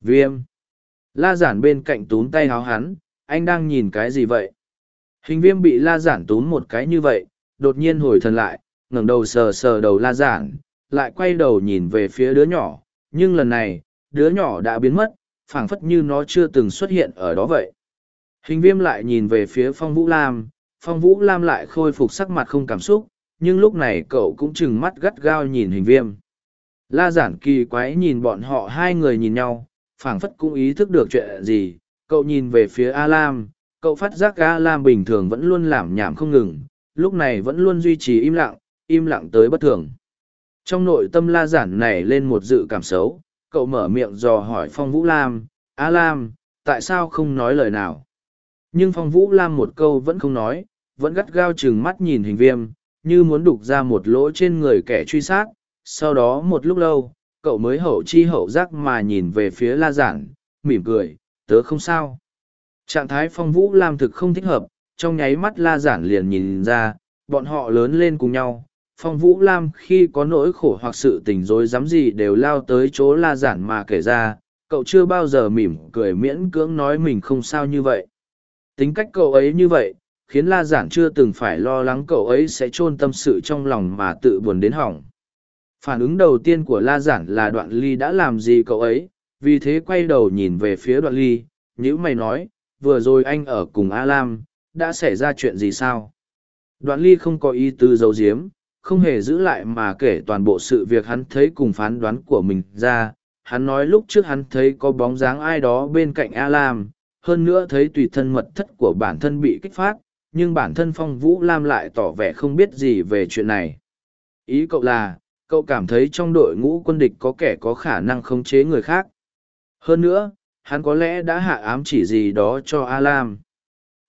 Viêm. La giản bên cạnh túm tay háo hắn, anh đang nhìn cái gì vậy? Hình viêm bị la giản túm một cái như vậy, đột nhiên hồi thần lại, ngẩng đầu sờ sờ đầu la giản, lại quay đầu nhìn về phía đứa nhỏ, nhưng lần này, đứa nhỏ đã biến mất, phảng phất như nó chưa từng xuất hiện ở đó vậy. Hình viêm lại nhìn về phía phong vũ lam, phong vũ lam lại khôi phục sắc mặt không cảm xúc, nhưng lúc này cậu cũng chừng mắt gắt gao nhìn hình viêm. La giản kỳ quái nhìn bọn họ hai người nhìn nhau, phảng phất cũng ý thức được chuyện gì, cậu nhìn về phía A Lam, cậu phát giác A Lam bình thường vẫn luôn làm nhảm không ngừng, lúc này vẫn luôn duy trì im lặng, im lặng tới bất thường. Trong nội tâm la giản này lên một dự cảm xấu, cậu mở miệng dò hỏi Phong Vũ Lam, A Lam, tại sao không nói lời nào? Nhưng Phong Vũ Lam một câu vẫn không nói, vẫn gắt gao chừng mắt nhìn hình viêm, như muốn đục ra một lỗ trên người kẻ truy sát. Sau đó một lúc lâu, cậu mới hậu chi hậu giác mà nhìn về phía la giản, mỉm cười, tớ không sao. Trạng thái Phong Vũ Lam thực không thích hợp, trong nháy mắt la giản liền nhìn ra, bọn họ lớn lên cùng nhau. Phong Vũ Lam khi có nỗi khổ hoặc sự tình rối dám gì đều lao tới chỗ la giản mà kể ra, cậu chưa bao giờ mỉm cười miễn cưỡng nói mình không sao như vậy. Tính cách cậu ấy như vậy, khiến la giản chưa từng phải lo lắng cậu ấy sẽ chôn tâm sự trong lòng mà tự buồn đến hỏng. Phản ứng đầu tiên của la giản là đoạn ly đã làm gì cậu ấy, vì thế quay đầu nhìn về phía đoạn ly, nhữ mày nói, vừa rồi anh ở cùng A Lam, đã xảy ra chuyện gì sao? Đoạn ly không có ý tư giấu giếm, không hề giữ lại mà kể toàn bộ sự việc hắn thấy cùng phán đoán của mình ra. Hắn nói lúc trước hắn thấy có bóng dáng ai đó bên cạnh A Lam, hơn nữa thấy tùy thân mật thất của bản thân bị kích phát, nhưng bản thân Phong Vũ Lam lại tỏ vẻ không biết gì về chuyện này. Ý cậu là, cậu cảm thấy trong đội ngũ quân địch có kẻ có khả năng khống chế người khác. Hơn nữa, hắn có lẽ đã hạ ám chỉ gì đó cho A Lam.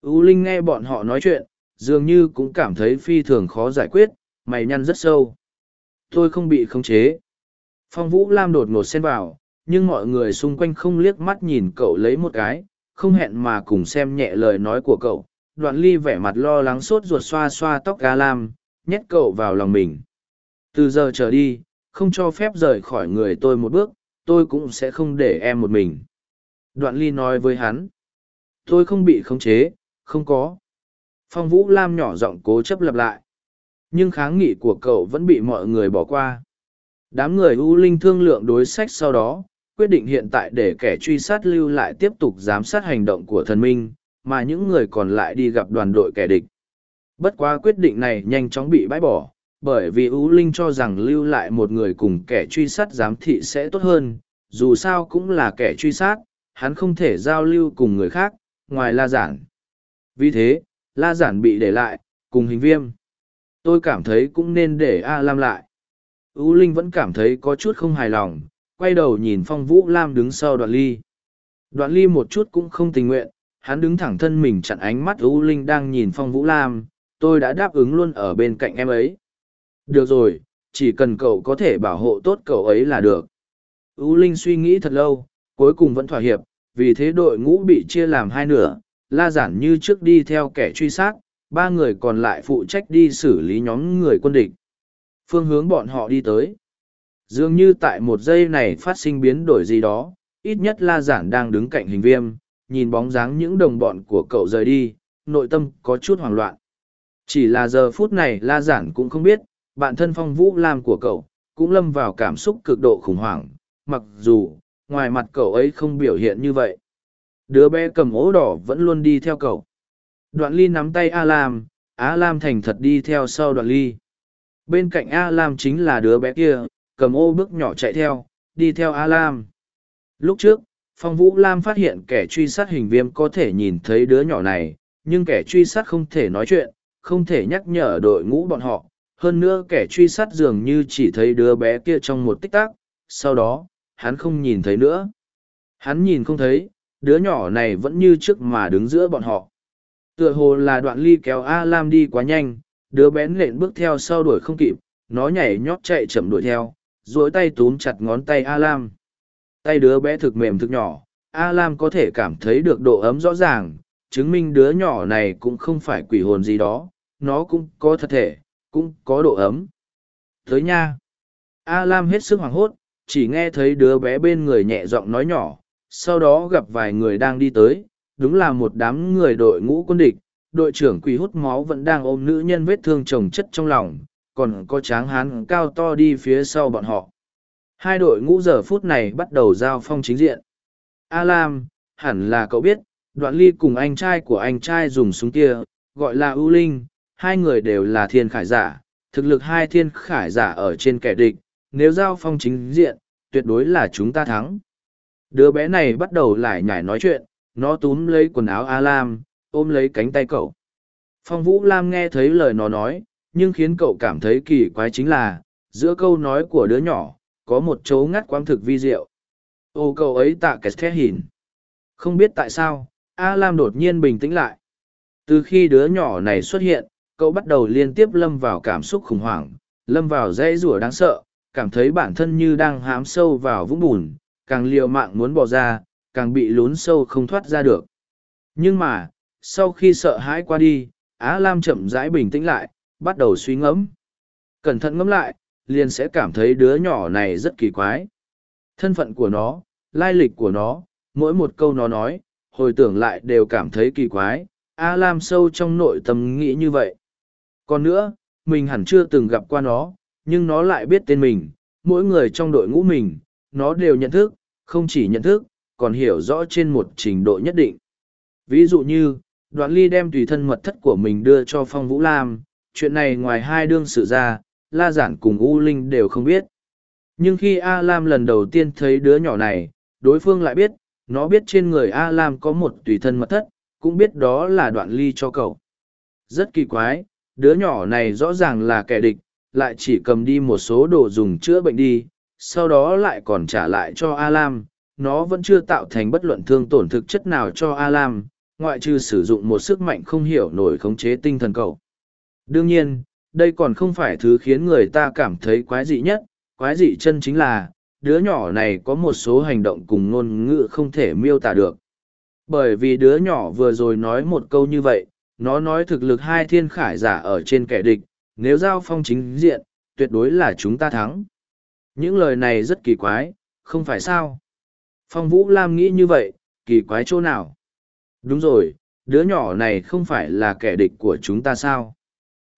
U Linh nghe bọn họ nói chuyện, dường như cũng cảm thấy phi thường khó giải quyết, mày nhăn rất sâu. Tôi không bị khống chế. Phong Vũ Lam đột ngột xen vào, nhưng mọi người xung quanh không liếc mắt nhìn cậu lấy một cái, không hẹn mà cùng xem nhẹ lời nói của cậu. Đoạn ly vẻ mặt lo lắng sốt ruột xoa xoa tóc ga Lam, nhét cậu vào lòng mình. Từ giờ trở đi, không cho phép rời khỏi người tôi một bước, tôi cũng sẽ không để em một mình. Đoạn ly nói với hắn. Tôi không bị khống chế, không có. Phong Vũ Lam nhỏ giọng cố chấp lập lại. Nhưng kháng nghị của cậu vẫn bị mọi người bỏ qua. Đám người U Linh thương lượng đối sách sau đó, quyết định hiện tại để kẻ truy sát lưu lại tiếp tục giám sát hành động của thần minh, mà những người còn lại đi gặp đoàn đội kẻ địch. Bất quá quyết định này nhanh chóng bị bãi bỏ, bởi vì U Linh cho rằng lưu lại một người cùng kẻ truy sát giám thị sẽ tốt hơn, dù sao cũng là kẻ truy sát, hắn không thể giao lưu cùng người khác, ngoài La Giản. Vì thế, La Giản bị để lại, cùng hình viêm. Tôi cảm thấy cũng nên để A Lam lại. U Linh vẫn cảm thấy có chút không hài lòng, quay đầu nhìn Phong Vũ Lam đứng sau đoạn ly. Đoạn ly một chút cũng không tình nguyện, hắn đứng thẳng thân mình chặn ánh mắt U Linh đang nhìn Phong Vũ Lam, tôi đã đáp ứng luôn ở bên cạnh em ấy. Được rồi, chỉ cần cậu có thể bảo hộ tốt cậu ấy là được. U Linh suy nghĩ thật lâu, cuối cùng vẫn thỏa hiệp, vì thế đội ngũ bị chia làm hai nửa, la giản như trước đi theo kẻ truy sát, ba người còn lại phụ trách đi xử lý nhóm người quân địch. Phương hướng bọn họ đi tới. Dường như tại một giây này phát sinh biến đổi gì đó, ít nhất la giản đang đứng cạnh hình viêm, nhìn bóng dáng những đồng bọn của cậu rời đi, nội tâm có chút hoảng loạn. Chỉ là giờ phút này la giản cũng không biết, bạn thân phong vũ lam của cậu, cũng lâm vào cảm xúc cực độ khủng hoảng, mặc dù, ngoài mặt cậu ấy không biểu hiện như vậy. Đứa bé cầm ố đỏ vẫn luôn đi theo cậu. Đoạn ly nắm tay A Lam, A Lam thành thật đi theo sau đoạn ly. Bên cạnh A Lam chính là đứa bé kia, cầm ô bước nhỏ chạy theo, đi theo A Lam. Lúc trước, Phong Vũ Lam phát hiện kẻ truy sát hình viêm có thể nhìn thấy đứa nhỏ này, nhưng kẻ truy sát không thể nói chuyện, không thể nhắc nhở đội ngũ bọn họ. Hơn nữa kẻ truy sát dường như chỉ thấy đứa bé kia trong một tích tắc, sau đó, hắn không nhìn thấy nữa. Hắn nhìn không thấy, đứa nhỏ này vẫn như trước mà đứng giữa bọn họ. Tựa hồ là đoạn ly kéo A Lam đi quá nhanh, đứa bé lện bước theo sau đuổi không kịp, nó nhảy nhót chạy chậm đuổi theo, dỗi tay túm chặt ngón tay A Lam. Tay đứa bé thực mềm thực nhỏ, A Lam có thể cảm thấy được độ ấm rõ ràng, chứng minh đứa nhỏ này cũng không phải quỷ hồn gì đó, nó cũng có thật thể, cũng có độ ấm. Tới nha! A Lam hết sức hoảng hốt, chỉ nghe thấy đứa bé bên người nhẹ giọng nói nhỏ, sau đó gặp vài người đang đi tới, đúng là một đám người đội ngũ quân địch, đội trưởng quỷ hút máu vẫn đang ôm nữ nhân vết thương chồng chất trong lòng, còn có tráng hán cao to đi phía sau bọn họ. Hai đội ngũ giờ phút này bắt đầu giao phong chính diện. A Lam, hẳn là cậu biết, đoạn ly cùng anh trai của anh trai dùng súng kia, gọi là ưu linh, hai người đều là thiên khải giả, thực lực hai thiên khải giả ở trên kẻ địch, nếu giao phong chính diện, tuyệt đối là chúng ta thắng. Đứa bé này bắt đầu lại nhảy nói chuyện, nó túm lấy quần áo A Lam, ôm lấy cánh tay cậu. Phong Vũ Lam nghe thấy lời nó nói, nhưng khiến cậu cảm thấy kỳ quái chính là, giữa câu nói của đứa nhỏ, có một chỗ ngắt quang thực vi diệu. Ô cậu ấy tạ kẹt thét hìn. Không biết tại sao, A Lam đột nhiên bình tĩnh lại. Từ khi đứa nhỏ này xuất hiện, cậu bắt đầu liên tiếp lâm vào cảm xúc khủng hoảng, lâm vào dãy rủa đáng sợ, cảm thấy bản thân như đang hám sâu vào vũng bùn, càng liều mạng muốn bỏ ra, càng bị lún sâu không thoát ra được. Nhưng mà, sau khi sợ hãi qua đi, Á Lam chậm rãi bình tĩnh lại, bắt đầu suy ngẫm. Cẩn thận ngẫm lại, liền sẽ cảm thấy đứa nhỏ này rất kỳ quái. Thân phận của nó, lai lịch của nó, mỗi một câu nó nói, hồi tưởng lại đều cảm thấy kỳ quái. A Lam sâu trong nội tâm nghĩ như vậy. Còn nữa, mình hẳn chưa từng gặp qua nó, nhưng nó lại biết tên mình, mỗi người trong đội ngũ mình, nó đều nhận thức, không chỉ nhận thức, còn hiểu rõ trên một trình độ nhất định. Ví dụ như, đoạn ly đem tùy thân mật thất của mình đưa cho Phong Vũ Lam, chuyện này ngoài hai đương sự ra, La Giản cùng U Linh đều không biết. Nhưng khi A Lam lần đầu tiên thấy đứa nhỏ này, đối phương lại biết, nó biết trên người A Lam có một tùy thân mật thất, cũng biết đó là đoạn ly cho cậu. Rất kỳ quái, đứa nhỏ này rõ ràng là kẻ địch, lại chỉ cầm đi một số đồ dùng chữa bệnh đi, sau đó lại còn trả lại cho A Lam, nó vẫn chưa tạo thành bất luận thương tổn thực chất nào cho A Lam, ngoại trừ sử dụng một sức mạnh không hiểu nổi khống chế tinh thần cậu. Đương nhiên, đây còn không phải thứ khiến người ta cảm thấy quái dị nhất, quái dị chân chính là, đứa nhỏ này có một số hành động cùng ngôn ngữ không thể miêu tả được. Bởi vì đứa nhỏ vừa rồi nói một câu như vậy, nó nói thực lực hai thiên khải giả ở trên kẻ địch, nếu giao phong chính diện, tuyệt đối là chúng ta thắng. Những lời này rất kỳ quái, không phải sao? Phong Vũ Lam nghĩ như vậy, kỳ quái chỗ nào? Đúng rồi, đứa nhỏ này không phải là kẻ địch của chúng ta sao?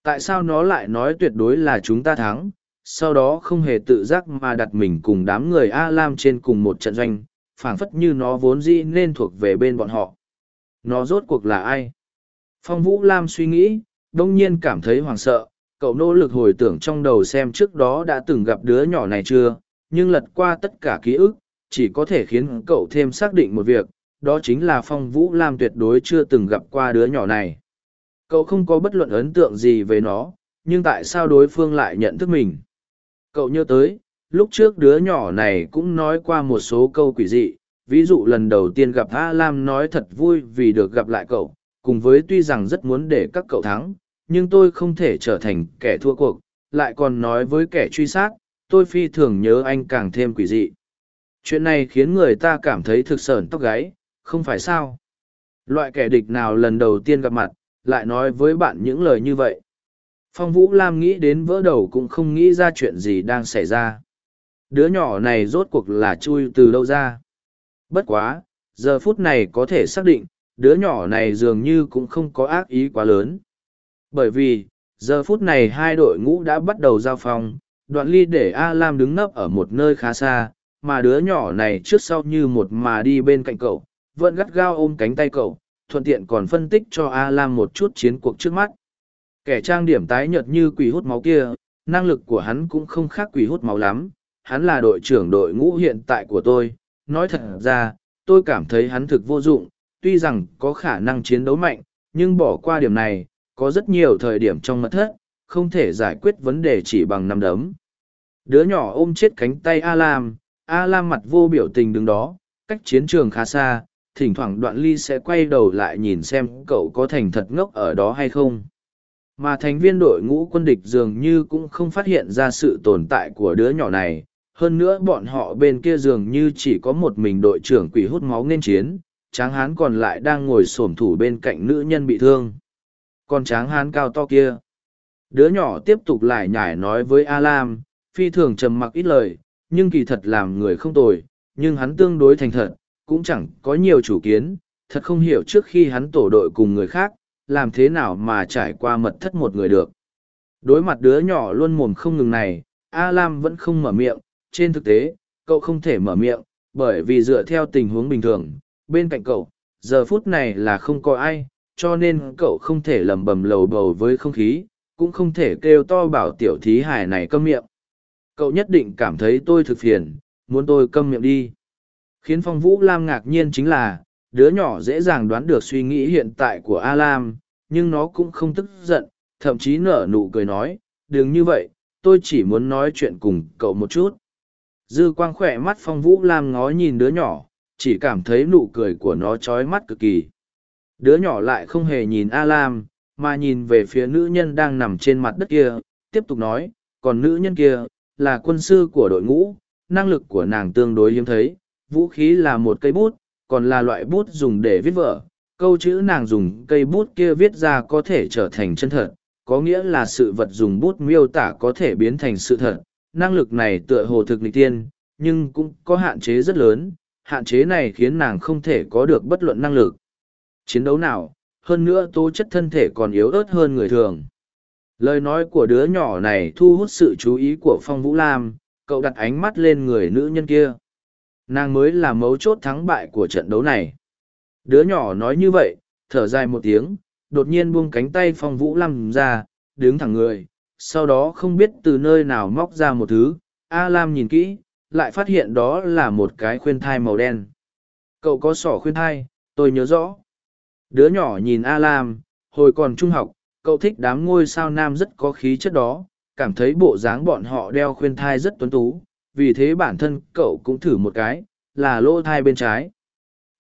Tại sao nó lại nói tuyệt đối là chúng ta thắng, sau đó không hề tự giác mà đặt mình cùng đám người A Lam trên cùng một trận doanh, phảng phất như nó vốn dĩ nên thuộc về bên bọn họ. Nó rốt cuộc là ai? Phong Vũ Lam suy nghĩ, đông nhiên cảm thấy hoảng sợ, cậu nỗ lực hồi tưởng trong đầu xem trước đó đã từng gặp đứa nhỏ này chưa, nhưng lật qua tất cả ký ức, chỉ có thể khiến cậu thêm xác định một việc, đó chính là Phong Vũ Lam tuyệt đối chưa từng gặp qua đứa nhỏ này. Cậu không có bất luận ấn tượng gì về nó, nhưng tại sao đối phương lại nhận thức mình? Cậu nhớ tới, lúc trước đứa nhỏ này cũng nói qua một số câu quỷ dị, ví dụ lần đầu tiên gặp A Lam nói thật vui vì được gặp lại cậu, cùng với tuy rằng rất muốn để các cậu thắng, nhưng tôi không thể trở thành kẻ thua cuộc, lại còn nói với kẻ truy sát, tôi phi thường nhớ anh càng thêm quỷ dị. Chuyện này khiến người ta cảm thấy thực sởn tóc gáy, không phải sao? Loại kẻ địch nào lần đầu tiên gặp mặt, lại nói với bạn những lời như vậy? Phong Vũ Lam nghĩ đến vỡ đầu cũng không nghĩ ra chuyện gì đang xảy ra. Đứa nhỏ này rốt cuộc là chui từ đâu ra. Bất quá, giờ phút này có thể xác định, đứa nhỏ này dường như cũng không có ác ý quá lớn. Bởi vì, giờ phút này hai đội ngũ đã bắt đầu giao phong, đoạn ly để A Lam đứng nấp ở một nơi khá xa, mà đứa nhỏ này trước sau như một mà đi bên cạnh cậu, vẫn gắt gao ôm cánh tay cậu, thuận tiện còn phân tích cho A Lam một chút chiến cuộc trước mắt. Kẻ trang điểm tái nhợt như quỷ hút máu kia, năng lực của hắn cũng không khác quỷ hút máu lắm, hắn là đội trưởng đội ngũ hiện tại của tôi. Nói thật ra, tôi cảm thấy hắn thực vô dụng, tuy rằng có khả năng chiến đấu mạnh, nhưng bỏ qua điểm này, có rất nhiều thời điểm trong mật thất, không thể giải quyết vấn đề chỉ bằng năm đấm. Đứa nhỏ ôm chết cánh tay A Lam, A Lam mặt vô biểu tình đứng đó, cách chiến trường khá xa, thỉnh thoảng đoạn ly sẽ quay đầu lại nhìn xem cậu có thành thật ngốc ở đó hay không. Mà thành viên đội ngũ quân địch dường như cũng không phát hiện ra sự tồn tại của đứa nhỏ này, hơn nữa bọn họ bên kia dường như chỉ có một mình đội trưởng quỷ hút máu nên chiến, tráng hán còn lại đang ngồi xổm thủ bên cạnh nữ nhân bị thương. Còn tráng hán cao to kia. Đứa nhỏ tiếp tục lại nhải nói với A Lam, phi thường trầm mặc ít lời, nhưng kỳ thật làm người không tồi, nhưng hắn tương đối thành thật, cũng chẳng có nhiều chủ kiến, thật không hiểu trước khi hắn tổ đội cùng người khác, làm thế nào mà trải qua mật thất một người được. Đối mặt đứa nhỏ luôn mồm không ngừng này, A Lam vẫn không mở miệng, trên thực tế, cậu không thể mở miệng, bởi vì dựa theo tình huống bình thường, bên cạnh cậu, giờ phút này là không có ai, cho nên cậu không thể lầm bầm lầu bầu với không khí, cũng không thể kêu to bảo tiểu thí hải này câm miệng. Cậu nhất định cảm thấy tôi thực phiền, muốn tôi câm miệng đi. Khiến Phong Vũ Lam ngạc nhiên chính là, đứa nhỏ dễ dàng đoán được suy nghĩ hiện tại của A Lam, nhưng nó cũng không tức giận, thậm chí nở nụ cười nói, đừng như vậy, tôi chỉ muốn nói chuyện cùng cậu một chút. Dư quang khỏe mắt Phong Vũ Lam ngó nhìn đứa nhỏ, chỉ cảm thấy nụ cười của nó trói mắt cực kỳ. Đứa nhỏ lại không hề nhìn A Lam, mà nhìn về phía nữ nhân đang nằm trên mặt đất kia, tiếp tục nói, còn nữ nhân kia, là quân sư của đội ngũ, năng lực của nàng tương đối hiếm thấy, vũ khí là một cây bút, còn là loại bút dùng để viết vở. Câu chữ nàng dùng cây bút kia viết ra có thể trở thành chân thật, có nghĩa là sự vật dùng bút miêu tả có thể biến thành sự thật. Năng lực này tựa hồ thực nghịch tiên, nhưng cũng có hạn chế rất lớn, hạn chế này khiến nàng không thể có được bất luận năng lực. Chiến đấu nào, hơn nữa tố chất thân thể còn yếu ớt hơn người thường. Lời nói của đứa nhỏ này thu hút sự chú ý của Phong Vũ Lam, cậu đặt ánh mắt lên người nữ nhân kia. Nàng mới là mấu chốt thắng bại của trận đấu này. Đứa nhỏ nói như vậy, thở dài một tiếng, đột nhiên buông cánh tay Phong Vũ Lam ra, đứng thẳng người, sau đó không biết từ nơi nào móc ra một thứ, A Lam nhìn kỹ, lại phát hiện đó là một cái khuyên thai màu đen. Cậu có sỏ khuyên thai, tôi nhớ rõ. Đứa nhỏ nhìn A Lam, hồi còn trung học, cậu thích đám ngôi sao nam rất có khí chất đó, cảm thấy bộ dáng bọn họ đeo khuyên thai rất tuấn tú, vì thế bản thân cậu cũng thử một cái, là lỗ thai bên trái.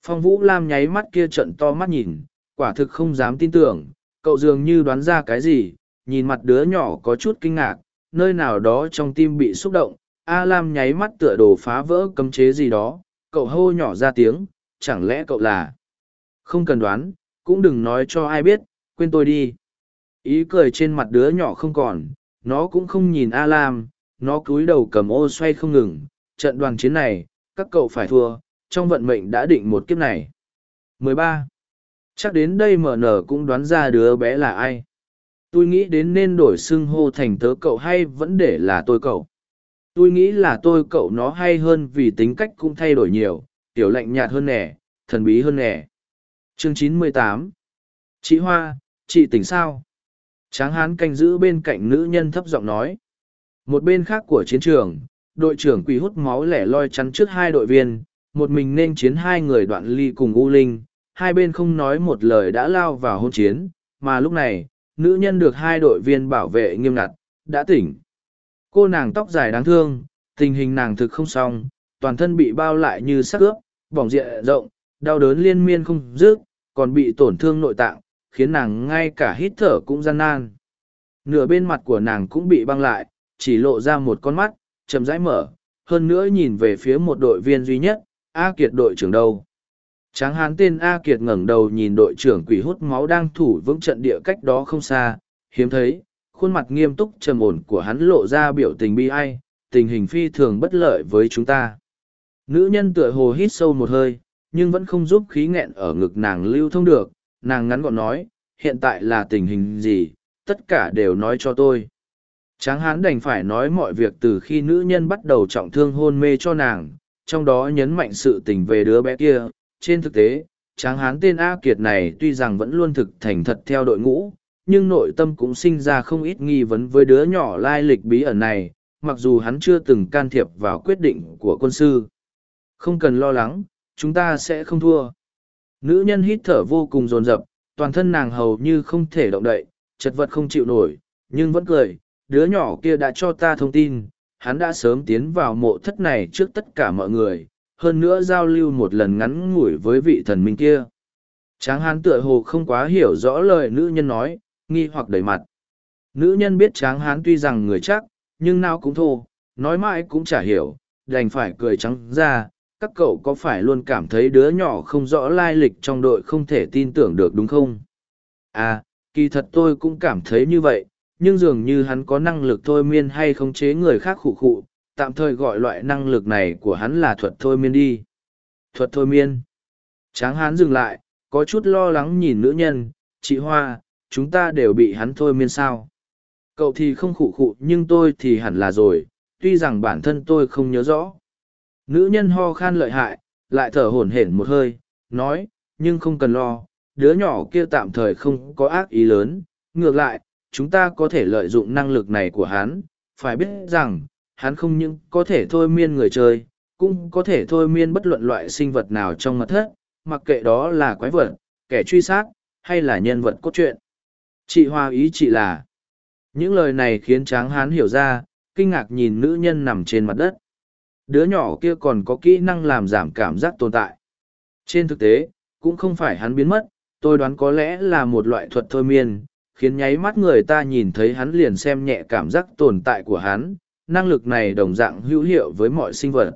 Phong Vũ Lam nháy mắt kia trận to mắt nhìn, quả thực không dám tin tưởng, cậu dường như đoán ra cái gì, nhìn mặt đứa nhỏ có chút kinh ngạc, nơi nào đó trong tim bị xúc động, A Lam nháy mắt tựa đồ phá vỡ cấm chế gì đó, cậu hô nhỏ ra tiếng, chẳng lẽ cậu là... Không cần đoán, cũng đừng nói cho ai biết, quên tôi đi. Ý cười trên mặt đứa nhỏ không còn, nó cũng không nhìn A Lam, nó cúi đầu cầm ô xoay không ngừng. Trận đoàn chiến này, các cậu phải thua, trong vận mệnh đã định một kiếp này. 13. Chắc đến đây MN cũng đoán ra đứa bé là ai. Tôi nghĩ đến nên đổi xưng hô thành tớ cậu hay vẫn để là tôi cậu. Tôi nghĩ là tôi cậu nó hay hơn vì tính cách cũng thay đổi nhiều, tiểu lạnh nhạt hơn nè, thần bí hơn nè. Chương 98 Chị Hoa, chị tỉnh sao? Tráng hán canh giữ bên cạnh nữ nhân thấp giọng nói. Một bên khác của chiến trường, đội trưởng quỷ hút máu lẻ loi chắn trước hai đội viên, một mình nên chiến hai người đoạn ly cùng U Linh, hai bên không nói một lời đã lao vào hôn chiến, mà lúc này, nữ nhân được hai đội viên bảo vệ nghiêm ngặt, đã tỉnh. Cô nàng tóc dài đáng thương, tình hình nàng thực không xong, toàn thân bị bao lại như sắc ướp, bỏng diện rộng, đau đớn liên miên không dứt, còn bị tổn thương nội tạng, khiến nàng ngay cả hít thở cũng gian nan. Nửa bên mặt của nàng cũng bị băng lại, chỉ lộ ra một con mắt, chậm rãi mở, hơn nữa nhìn về phía một đội viên duy nhất, A Kiệt đội trưởng đâu. Tráng hán tên A Kiệt ngẩng đầu nhìn đội trưởng quỷ hút máu đang thủ vững trận địa cách đó không xa, hiếm thấy, khuôn mặt nghiêm túc trầm ổn của hắn lộ ra biểu tình bi ai, tình hình phi thường bất lợi với chúng ta. Nữ nhân tựa hồ hít sâu một hơi, nhưng vẫn không giúp khí nghẹn ở ngực nàng lưu thông được, nàng ngắn gọn nói, hiện tại là tình hình gì, tất cả đều nói cho tôi. Tráng hán đành phải nói mọi việc từ khi nữ nhân bắt đầu trọng thương hôn mê cho nàng, trong đó nhấn mạnh sự tình về đứa bé kia. Trên thực tế, tráng hán tên A Kiệt này tuy rằng vẫn luôn thực thành thật theo đội ngũ, nhưng nội tâm cũng sinh ra không ít nghi vấn với đứa nhỏ lai lịch bí ẩn này, mặc dù hắn chưa từng can thiệp vào quyết định của quân sư. Không cần lo lắng, chúng ta sẽ không thua. Nữ nhân hít thở vô cùng dồn dập, toàn thân nàng hầu như không thể động đậy, chật vật không chịu nổi, nhưng vẫn cười. Đứa nhỏ kia đã cho ta thông tin, hắn đã sớm tiến vào mộ thất này trước tất cả mọi người, hơn nữa giao lưu một lần ngắn ngủi với vị thần minh kia. Tráng hán tựa hồ không quá hiểu rõ lời nữ nhân nói, nghi hoặc đầy mặt. Nữ nhân biết tráng hán tuy rằng người chắc, nhưng nào cũng thô, nói mãi cũng chả hiểu, đành phải cười trắng ra. Các cậu có phải luôn cảm thấy đứa nhỏ không rõ lai lịch trong đội không thể tin tưởng được đúng không? À, kỳ thật tôi cũng cảm thấy như vậy, nhưng dường như hắn có năng lực thôi miên hay khống chế người khác khụ khụ, tạm thời gọi loại năng lực này của hắn là thuật thôi miên đi. Thuật thôi miên. Tráng hán dừng lại, có chút lo lắng nhìn nữ nhân, chị Hoa, chúng ta đều bị hắn thôi miên sao. Cậu thì không khụ khụ nhưng tôi thì hẳn là rồi, tuy rằng bản thân tôi không nhớ rõ. Nữ nhân ho khan lợi hại, lại thở hổn hển một hơi, nói, nhưng không cần lo, đứa nhỏ kia tạm thời không có ác ý lớn, ngược lại, chúng ta có thể lợi dụng năng lực này của hắn, phải biết rằng, hắn không những có thể thôi miên người chơi, cũng có thể thôi miên bất luận loại sinh vật nào trong mật thất, mặc kệ đó là quái vật, kẻ truy sát, hay là nhân vật cốt truyện. Chị Hoa ý chị là, những lời này khiến tráng hán hiểu ra, kinh ngạc nhìn nữ nhân nằm trên mặt đất. Đứa nhỏ kia còn có kỹ năng làm giảm cảm giác tồn tại. Trên thực tế, cũng không phải hắn biến mất, tôi đoán có lẽ là một loại thuật thôi miên, khiến nháy mắt người ta nhìn thấy hắn liền xem nhẹ cảm giác tồn tại của hắn, năng lực này đồng dạng hữu hiệu với mọi sinh vật.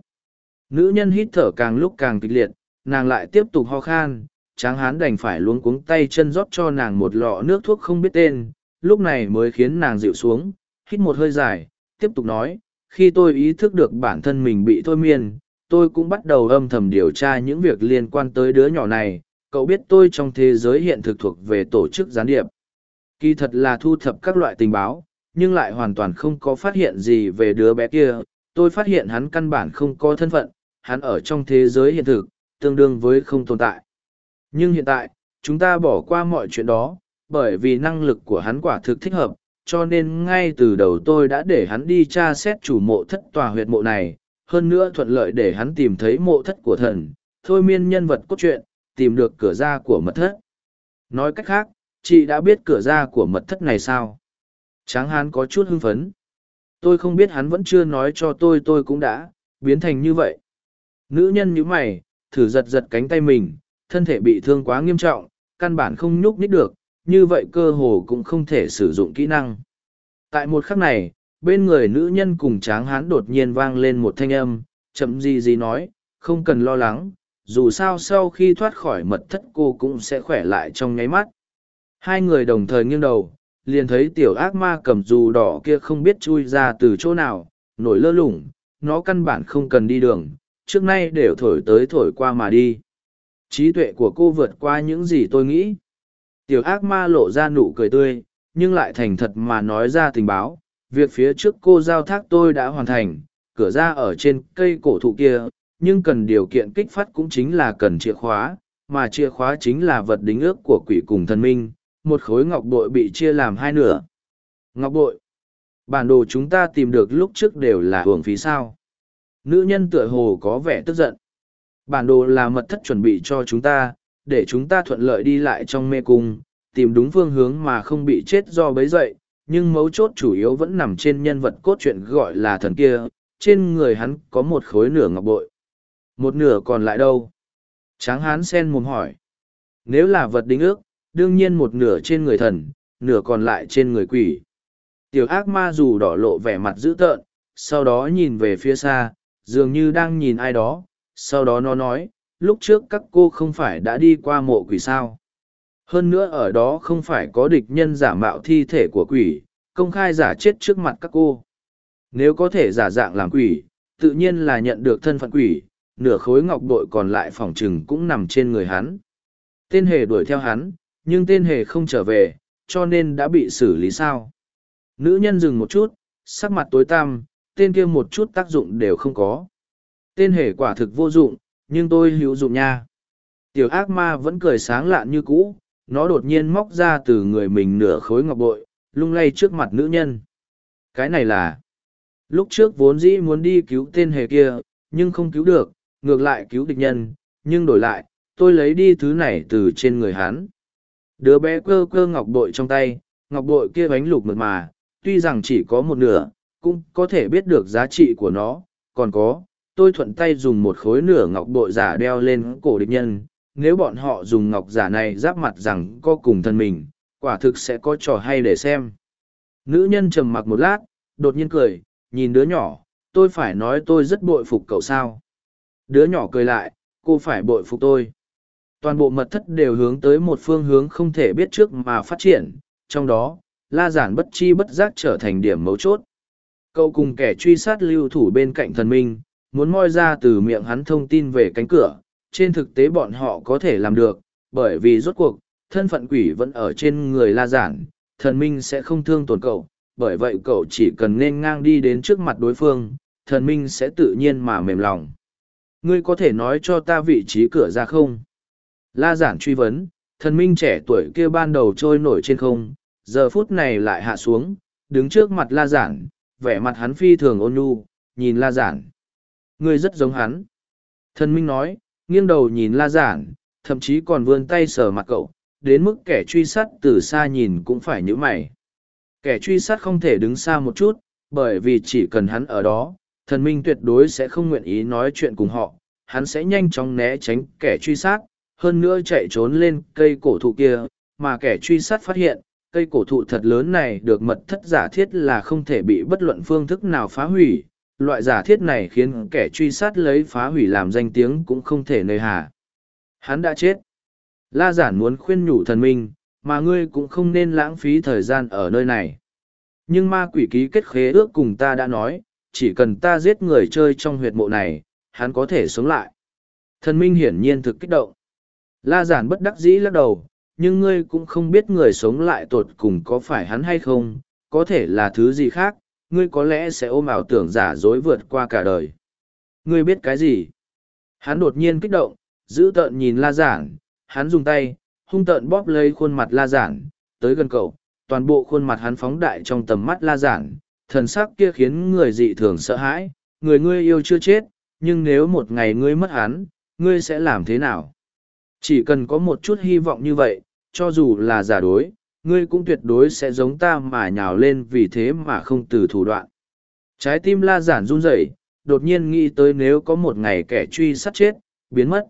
Nữ nhân hít thở càng lúc càng kịch liệt, nàng lại tiếp tục ho khan, tráng hán đành phải luống cuống tay chân rót cho nàng một lọ nước thuốc không biết tên, lúc này mới khiến nàng dịu xuống, hít một hơi dài, tiếp tục nói, khi tôi ý thức được bản thân mình bị thôi miên, tôi cũng bắt đầu âm thầm điều tra những việc liên quan tới đứa nhỏ này, cậu biết tôi trong thế giới hiện thực thuộc về tổ chức gián điệp. Kỳ thật là thu thập các loại tình báo, nhưng lại hoàn toàn không có phát hiện gì về đứa bé kia. Tôi phát hiện hắn căn bản không có thân phận, hắn ở trong thế giới hiện thực, tương đương với không tồn tại. Nhưng hiện tại, chúng ta bỏ qua mọi chuyện đó, bởi vì năng lực của hắn quả thực thích hợp, cho nên ngay từ đầu tôi đã để hắn đi tra xét chủ mộ thất tòa huyệt mộ này, hơn nữa thuận lợi để hắn tìm thấy mộ thất của thần, thôi miên nhân vật cốt truyện, tìm được cửa ra của mật thất. Nói cách khác, chị đã biết cửa ra của mật thất này sao? Tráng hán có chút hưng phấn. Tôi không biết hắn vẫn chưa nói cho tôi tôi cũng đã, biến thành như vậy. Nữ nhân như mày, thử giật giật cánh tay mình, thân thể bị thương quá nghiêm trọng, căn bản không nhúc nhích được, như vậy cơ hồ cũng không thể sử dụng kỹ năng. Tại một khắc này, bên người nữ nhân cùng tráng hán đột nhiên vang lên một thanh âm, chậm gì gì nói, không cần lo lắng, dù sao sau khi thoát khỏi mật thất cô cũng sẽ khỏe lại trong nháy mắt. Hai người đồng thời nghiêng đầu, liền thấy tiểu ác ma cầm dù đỏ kia không biết chui ra từ chỗ nào, nổi lơ lủng, nó căn bản không cần đi đường, trước nay đều thổi tới thổi qua mà đi. Trí tuệ của cô vượt qua những gì tôi nghĩ. Tiểu ác ma lộ ra nụ cười tươi, nhưng lại thành thật mà nói ra tình báo. Việc phía trước cô giao thác tôi đã hoàn thành, cửa ra ở trên cây cổ thụ kia, nhưng cần điều kiện kích phát cũng chính là cần chìa khóa, mà chìa khóa chính là vật đính ước của quỷ cùng thần minh, một khối ngọc bội bị chia làm hai nửa. Ngọc bội. Bản đồ chúng ta tìm được lúc trước đều là hưởng phí sao. Nữ nhân tựa hồ có vẻ tức giận. Bản đồ là mật thất chuẩn bị cho chúng ta, để chúng ta thuận lợi đi lại trong mê cung, tìm đúng phương hướng mà không bị chết do bấy dậy. Nhưng mấu chốt chủ yếu vẫn nằm trên nhân vật cốt truyện gọi là thần kia, trên người hắn có một khối nửa ngọc bội. Một nửa còn lại đâu? Tráng hán sen mồm hỏi. Nếu là vật đính ước, đương nhiên một nửa trên người thần, nửa còn lại trên người quỷ. Tiểu ác ma dù đỏ lộ vẻ mặt dữ tợn, sau đó nhìn về phía xa, dường như đang nhìn ai đó, sau đó nó nói, lúc trước các cô không phải đã đi qua mộ quỷ sao. Hơn nữa ở đó không phải có địch nhân giả mạo thi thể của quỷ, công khai giả chết trước mặt các cô. Nếu có thể giả dạng làm quỷ, tự nhiên là nhận được thân phận quỷ, nửa khối ngọc bội còn lại phòng chừng cũng nằm trên người hắn. Tên hề đuổi theo hắn, nhưng tên hề không trở về, cho nên đã bị xử lý sao. Nữ nhân dừng một chút, sắc mặt tối tăm, tên kia một chút tác dụng đều không có. Tên hề quả thực vô dụng, nhưng tôi hữu dụng nha. Tiểu ác ma vẫn cười sáng lạn như cũ, nó đột nhiên móc ra từ người mình nửa khối ngọc bội, lung lay trước mặt nữ nhân. Cái này là... Lúc trước vốn dĩ muốn đi cứu tên hề kia, nhưng không cứu được, ngược lại cứu địch nhân, nhưng đổi lại, tôi lấy đi thứ này từ trên người hắn. Đứa bé cơ cơ ngọc bội trong tay, ngọc bội kia bánh lục mượt mà, tuy rằng chỉ có một nửa, cũng có thể biết được giá trị của nó, còn có, tôi thuận tay dùng một khối nửa ngọc bội giả đeo lên cổ địch nhân, nếu bọn họ dùng ngọc giả này giáp mặt rằng có cùng thân mình, quả thực sẽ có trò hay để xem. Nữ nhân trầm mặc một lát, đột nhiên cười, nhìn đứa nhỏ, tôi phải nói tôi rất bội phục cậu sao. Đứa nhỏ cười lại, cô phải bội phục tôi. Toàn bộ mật thất đều hướng tới một phương hướng không thể biết trước mà phát triển, trong đó, la giản bất chi bất giác trở thành điểm mấu chốt. Cậu cùng kẻ truy sát lưu thủ bên cạnh thần minh, muốn moi ra từ miệng hắn thông tin về cánh cửa, trên thực tế bọn họ có thể làm được, bởi vì rốt cuộc, thân phận quỷ vẫn ở trên người la giản, thần minh sẽ không thương tổn cậu, bởi vậy cậu chỉ cần nên ngang đi đến trước mặt đối phương, thần minh sẽ tự nhiên mà mềm lòng. Ngươi có thể nói cho ta vị trí cửa ra không? La giản truy vấn, thần minh trẻ tuổi kia ban đầu trôi nổi trên không, giờ phút này lại hạ xuống, đứng trước mặt la giản, vẻ mặt hắn phi thường ôn nhu, nhìn la giản. Ngươi rất giống hắn. Thần minh nói, nghiêng đầu nhìn la giản, thậm chí còn vươn tay sờ mặt cậu, đến mức kẻ truy sát từ xa nhìn cũng phải nhíu mày. Kẻ truy sát không thể đứng xa một chút, bởi vì chỉ cần hắn ở đó, thần minh tuyệt đối sẽ không nguyện ý nói chuyện cùng họ, hắn sẽ nhanh chóng né tránh kẻ truy sát, hơn nữa chạy trốn lên cây cổ thụ kia, mà kẻ truy sát phát hiện, cây cổ thụ thật lớn này được mật thất giả thiết là không thể bị bất luận phương thức nào phá hủy. Loại giả thiết này khiến kẻ truy sát lấy phá hủy làm danh tiếng cũng không thể nơi hà. Hắn đã chết. La giản muốn khuyên nhủ thần minh, mà ngươi cũng không nên lãng phí thời gian ở nơi này. Nhưng ma quỷ ký kết khế ước cùng ta đã nói, chỉ cần ta giết người chơi trong huyệt mộ này, hắn có thể sống lại. Thần minh hiển nhiên thực kích động. La giản bất đắc dĩ lắc đầu, nhưng ngươi cũng không biết người sống lại tột cùng có phải hắn hay không, có thể là thứ gì khác, ngươi có lẽ sẽ ôm ảo tưởng giả dối vượt qua cả đời. Ngươi biết cái gì? Hắn đột nhiên kích động, giữ tợn nhìn la giản, hắn dùng tay, hung tợn bóp lấy khuôn mặt la giản, tới gần cậu, toàn bộ khuôn mặt hắn phóng đại trong tầm mắt la giản, thần sắc kia khiến người dị thường sợ hãi, người ngươi yêu chưa chết, nhưng nếu một ngày ngươi mất hắn, ngươi sẽ làm thế nào? Chỉ cần có một chút hy vọng như vậy, cho dù là giả đối, ngươi cũng tuyệt đối sẽ giống ta mà nhào lên vì thế mà không từ thủ đoạn. Trái tim la giản run rẩy, đột nhiên nghĩ tới nếu có một ngày kẻ truy sát chết, biến mất.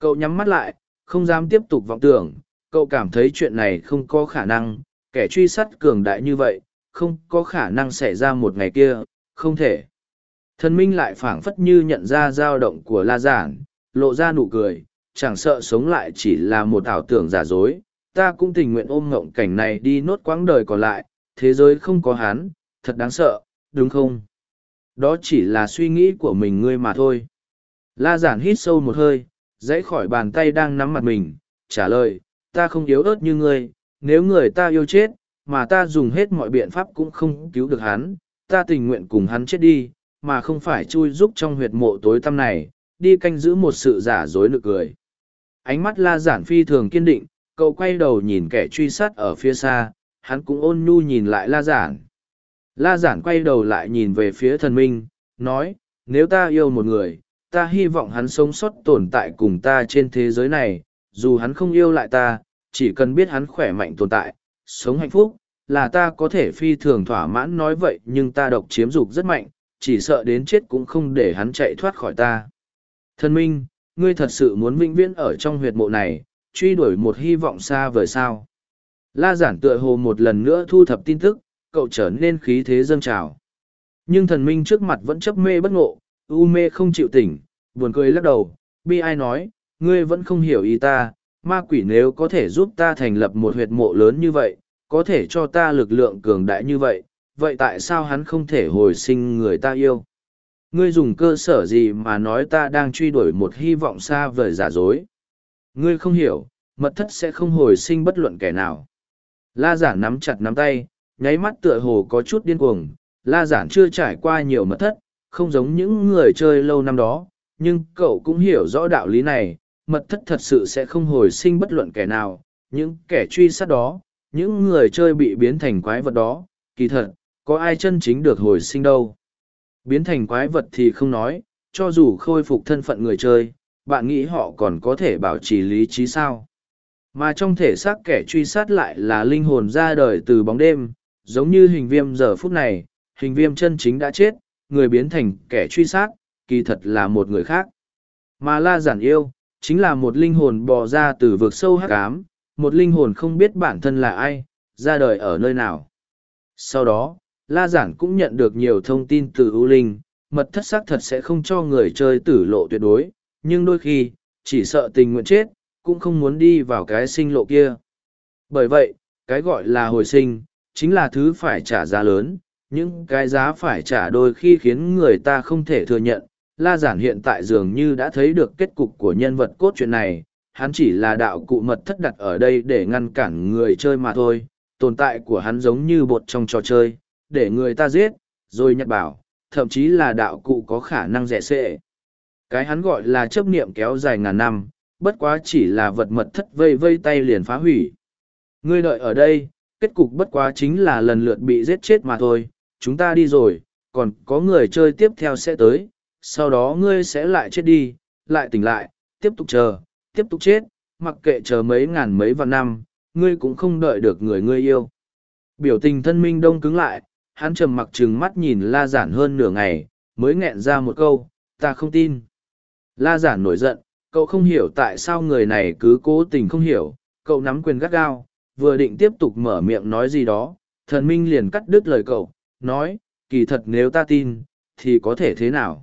Cậu nhắm mắt lại, không dám tiếp tục vọng tưởng, cậu cảm thấy chuyện này không có khả năng, kẻ truy sát cường đại như vậy, không có khả năng xảy ra một ngày kia, không thể. Thần minh lại phảng phất như nhận ra dao động của la giản, lộ ra nụ cười, chẳng sợ sống lại chỉ là một ảo tưởng giả dối, ta cũng tình nguyện ôm ngộng cảnh này đi nốt quãng đời còn lại, thế giới không có hắn, thật đáng sợ, đúng không? Đó chỉ là suy nghĩ của mình ngươi mà thôi. La giản hít sâu một hơi, dãy khỏi bàn tay đang nắm mặt mình, trả lời, ta không yếu ớt như ngươi, nếu người ta yêu chết, mà ta dùng hết mọi biện pháp cũng không cứu được hắn, ta tình nguyện cùng hắn chết đi, mà không phải chui rúc trong huyệt mộ tối tăm này, đi canh giữ một sự giả dối nực cười. Ánh mắt la giản phi thường kiên định, cậu quay đầu nhìn kẻ truy sát ở phía xa, hắn cũng ôn nhu nhìn lại la giản. La giản quay đầu lại nhìn về phía thần minh, nói, nếu ta yêu một người, ta hy vọng hắn sống sót tồn tại cùng ta trên thế giới này, dù hắn không yêu lại ta, chỉ cần biết hắn khỏe mạnh tồn tại, sống hạnh phúc, là ta có thể phi thường thỏa mãn nói vậy nhưng ta độc chiếm dục rất mạnh, chỉ sợ đến chết cũng không để hắn chạy thoát khỏi ta. Thần minh, ngươi thật sự muốn vĩnh viễn ở trong huyệt mộ này, truy đuổi một hy vọng xa vời sao. La giản tựa hồ một lần nữa thu thập tin tức, cậu trở nên khí thế dâng trào. Nhưng thần minh trước mặt vẫn chấp mê bất ngộ, u mê không chịu tỉnh, buồn cười lắc đầu, bi ai nói, ngươi vẫn không hiểu ý ta, ma quỷ nếu có thể giúp ta thành lập một huyệt mộ lớn như vậy, có thể cho ta lực lượng cường đại như vậy, vậy tại sao hắn không thể hồi sinh người ta yêu? Ngươi dùng cơ sở gì mà nói ta đang truy đuổi một hy vọng xa vời giả dối? Ngươi không hiểu, mật thất sẽ không hồi sinh bất luận kẻ nào. La giản nắm chặt nắm tay, nháy mắt tựa hồ có chút điên cuồng. La giản chưa trải qua nhiều mật thất, không giống những người chơi lâu năm đó, nhưng cậu cũng hiểu rõ đạo lý này, mật thất thật sự sẽ không hồi sinh bất luận kẻ nào, những kẻ truy sát đó, những người chơi bị biến thành quái vật đó, kỳ thật, có ai chân chính được hồi sinh đâu. Biến thành quái vật thì không nói, cho dù khôi phục thân phận người chơi, bạn nghĩ họ còn có thể bảo trì lý trí sao? Mà trong thể xác kẻ truy sát lại là linh hồn ra đời từ bóng đêm, giống như hình viêm giờ phút này, hình viêm chân chính đã chết, người biến thành kẻ truy sát, kỳ thật là một người khác. Mà la giản yêu, chính là một linh hồn bò ra từ vực sâu hắc ám, một linh hồn không biết bản thân là ai, ra đời ở nơi nào. Sau đó, La Giản cũng nhận được nhiều thông tin từ ưu linh, mật thất xác thật sẽ không cho người chơi tử lộ tuyệt đối, nhưng đôi khi, chỉ sợ tình nguyện chết, cũng không muốn đi vào cái sinh lộ kia. Bởi vậy, cái gọi là hồi sinh, chính là thứ phải trả giá lớn, những cái giá phải trả đôi khi khiến người ta không thể thừa nhận. La giản hiện tại dường như đã thấy được kết cục của nhân vật cốt truyện này, hắn chỉ là đạo cụ mật thất đặt ở đây để ngăn cản người chơi mà thôi, tồn tại của hắn giống như bột trong trò chơi, để người ta giết, rồi nhặt bảo, thậm chí là đạo cụ có khả năng rẻ xệ. Cái hắn gọi là chấp niệm kéo dài ngàn năm, bất quá chỉ là vật mật thất vây vây tay liền phá hủy. Ngươi đợi ở đây, kết cục bất quá chính là lần lượt bị giết chết mà thôi, chúng ta đi rồi, còn có người chơi tiếp theo sẽ tới, sau đó ngươi sẽ lại chết đi, lại tỉnh lại, tiếp tục chờ, tiếp tục chết, mặc kệ chờ mấy ngàn mấy vạn năm, ngươi cũng không đợi được người ngươi yêu. Biểu tình thân minh đông cứng lại, hắn trầm mặc trừng mắt nhìn la giản hơn nửa ngày, mới nghẹn ra một câu, ta không tin. La giản nổi giận, cậu không hiểu tại sao người này cứ cố tình không hiểu, cậu nắm quyền gắt gao, vừa định tiếp tục mở miệng nói gì đó, thần minh liền cắt đứt lời cậu, nói, kỳ thật nếu ta tin, thì có thể thế nào?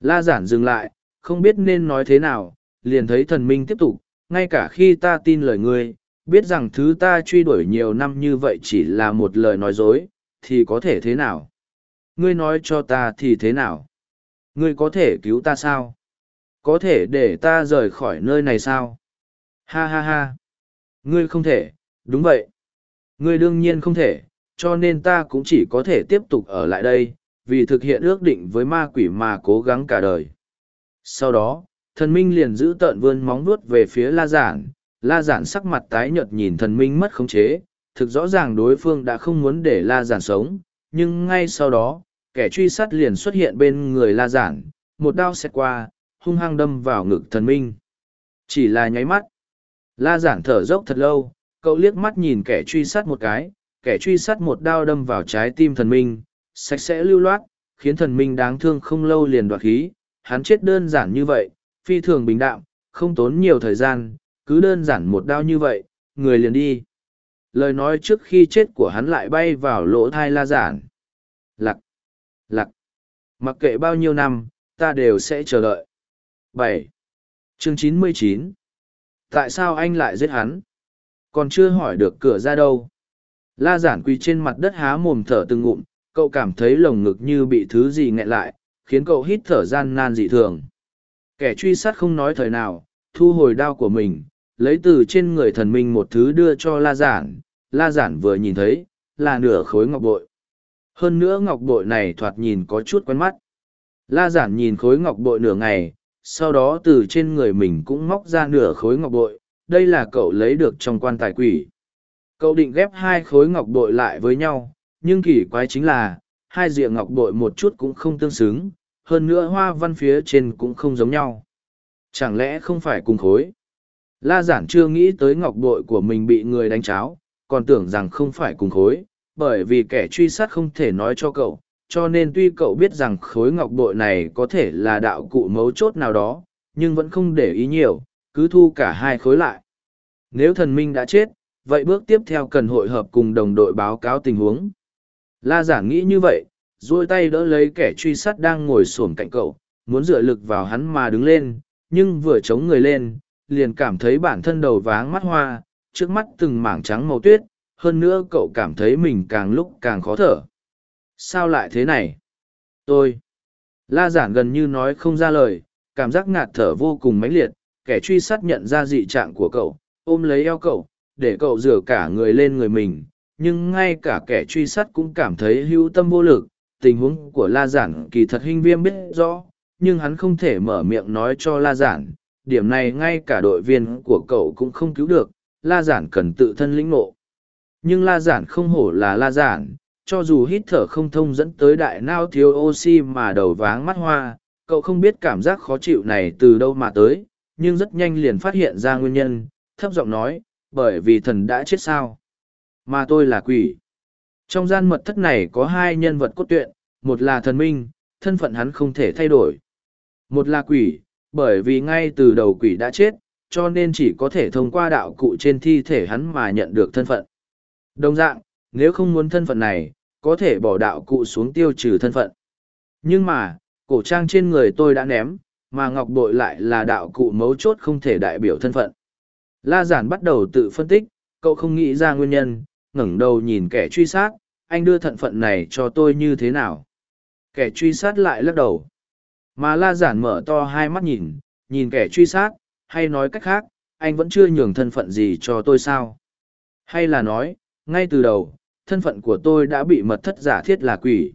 La giản dừng lại, không biết nên nói thế nào, liền thấy thần minh tiếp tục, ngay cả khi ta tin lời ngươi, biết rằng thứ ta truy đuổi nhiều năm như vậy chỉ là một lời nói dối, thì có thể thế nào? Ngươi nói cho ta thì thế nào? Ngươi có thể cứu ta sao? Có thể để ta rời khỏi nơi này sao? Ha ha ha! Ngươi không thể, đúng vậy. Ngươi đương nhiên không thể, cho nên ta cũng chỉ có thể tiếp tục ở lại đây, vì thực hiện ước định với ma quỷ mà cố gắng cả đời. Sau đó, thần minh liền giữ tợn vươn móng vuốt về phía la giản, la giản sắc mặt tái nhợt nhìn thần minh mất khống chế, thực rõ ràng đối phương đã không muốn để la giản sống, nhưng ngay sau đó, kẻ truy sát liền xuất hiện bên người la giản, một đao xẹt qua, hung hăng đâm vào ngực thần minh. Chỉ là nháy mắt. La giản thở dốc thật lâu, cậu liếc mắt nhìn kẻ truy sát một cái, kẻ truy sát một đao đâm vào trái tim thần minh, sạch sẽ lưu loát, khiến thần minh đáng thương không lâu liền đoạt khí, hắn chết đơn giản như vậy, phi thường bình đạm, không tốn nhiều thời gian, cứ đơn giản một đao như vậy, người liền đi. Lời nói trước khi chết của hắn lại bay vào lỗ thai la giản. Lặc, lặc, mặc kệ bao nhiêu năm, ta đều sẽ chờ đợi bảy Chương chín mươi chín Tại sao anh lại giết hắn? Còn chưa hỏi được cửa ra đâu. La giản quỳ trên mặt đất há mồm thở từng ngụm, cậu cảm thấy lồng ngực như bị thứ gì nghẹn lại, khiến cậu hít thở gian nan dị thường. Kẻ truy sát không nói thời nào, thu hồi đao của mình, lấy từ trên người thần minh một thứ đưa cho La giản, La giản vừa nhìn thấy, là nửa khối ngọc bội. Hơn nữa ngọc bội này thoạt nhìn có chút quen mắt. La giản nhìn khối ngọc bội nửa ngày, sau đó từ trên người mình cũng móc ra nửa khối ngọc bội, đây là cậu lấy được trong quan tài quỷ. Cậu định ghép hai khối ngọc bội lại với nhau, nhưng kỳ quái chính là, hai rìa ngọc bội một chút cũng không tương xứng, hơn nữa hoa văn phía trên cũng không giống nhau. Chẳng lẽ không phải cùng khối? La giản chưa nghĩ tới ngọc bội của mình bị người đánh cháo, còn tưởng rằng không phải cùng khối, bởi vì kẻ truy sát không thể nói cho cậu, cho nên tuy cậu biết rằng khối ngọc bội này có thể là đạo cụ mấu chốt nào đó, nhưng vẫn không để ý nhiều, cứ thu cả hai khối lại. Nếu thần minh đã chết, vậy bước tiếp theo cần hội hợp cùng đồng đội báo cáo tình huống. La giản nghĩ như vậy, duỗi tay đỡ lấy kẻ truy sát đang ngồi xổm cạnh cậu, muốn dựa lực vào hắn mà đứng lên, nhưng vừa chống người lên, liền cảm thấy bản thân đầu váng mắt hoa, trước mắt từng mảng trắng màu tuyết, hơn nữa cậu cảm thấy mình càng lúc càng khó thở. Sao lại thế này? Tôi. La giản gần như nói không ra lời, cảm giác ngạt thở vô cùng mãnh liệt, kẻ truy sát nhận ra dị trạng của cậu, ôm lấy eo cậu, để cậu rửa cả người lên người mình. Nhưng ngay cả kẻ truy sát cũng cảm thấy hữu tâm vô lực, tình huống của la giản kỳ thật hình viêm biết rõ, nhưng hắn không thể mở miệng nói cho la giản điểm này ngay cả đội viên của cậu cũng không cứu được la giản cần tự thân lĩnh ngộ nhưng la giản không hổ là la giản cho dù hít thở không thông dẫn tới đại nao thiếu oxy mà đầu váng mắt hoa, cậu không biết cảm giác khó chịu này từ đâu mà tới, nhưng rất nhanh liền phát hiện ra nguyên nhân, thấp giọng nói, bởi vì thần đã chết sao? Mà tôi là quỷ. Trong gian mật thất này có hai nhân vật cốt truyện, một là thần minh, thân phận hắn không thể thay đổi. Một là quỷ, bởi vì ngay từ đầu quỷ đã chết, cho nên chỉ có thể thông qua đạo cụ trên thi thể hắn mà nhận được thân phận. Đồng dạng nếu không muốn thân phận này, có thể bỏ đạo cụ xuống tiêu trừ thân phận. Nhưng mà, cổ trang trên người tôi đã ném, mà ngọc bội lại là đạo cụ mấu chốt không thể đại biểu thân phận. La giản bắt đầu tự phân tích, cậu không nghĩ ra nguyên nhân, ngẩng đầu nhìn kẻ truy sát, anh đưa thận phận này cho tôi như thế nào? Kẻ truy sát lại lắc đầu. Mà la giản mở to hai mắt nhìn nhìn kẻ truy sát, hay nói cách khác, anh vẫn chưa nhường thân phận gì cho tôi sao? Hay là nói, ngay từ đầu thân phận của tôi đã bị mật thất giả thiết là quỷ.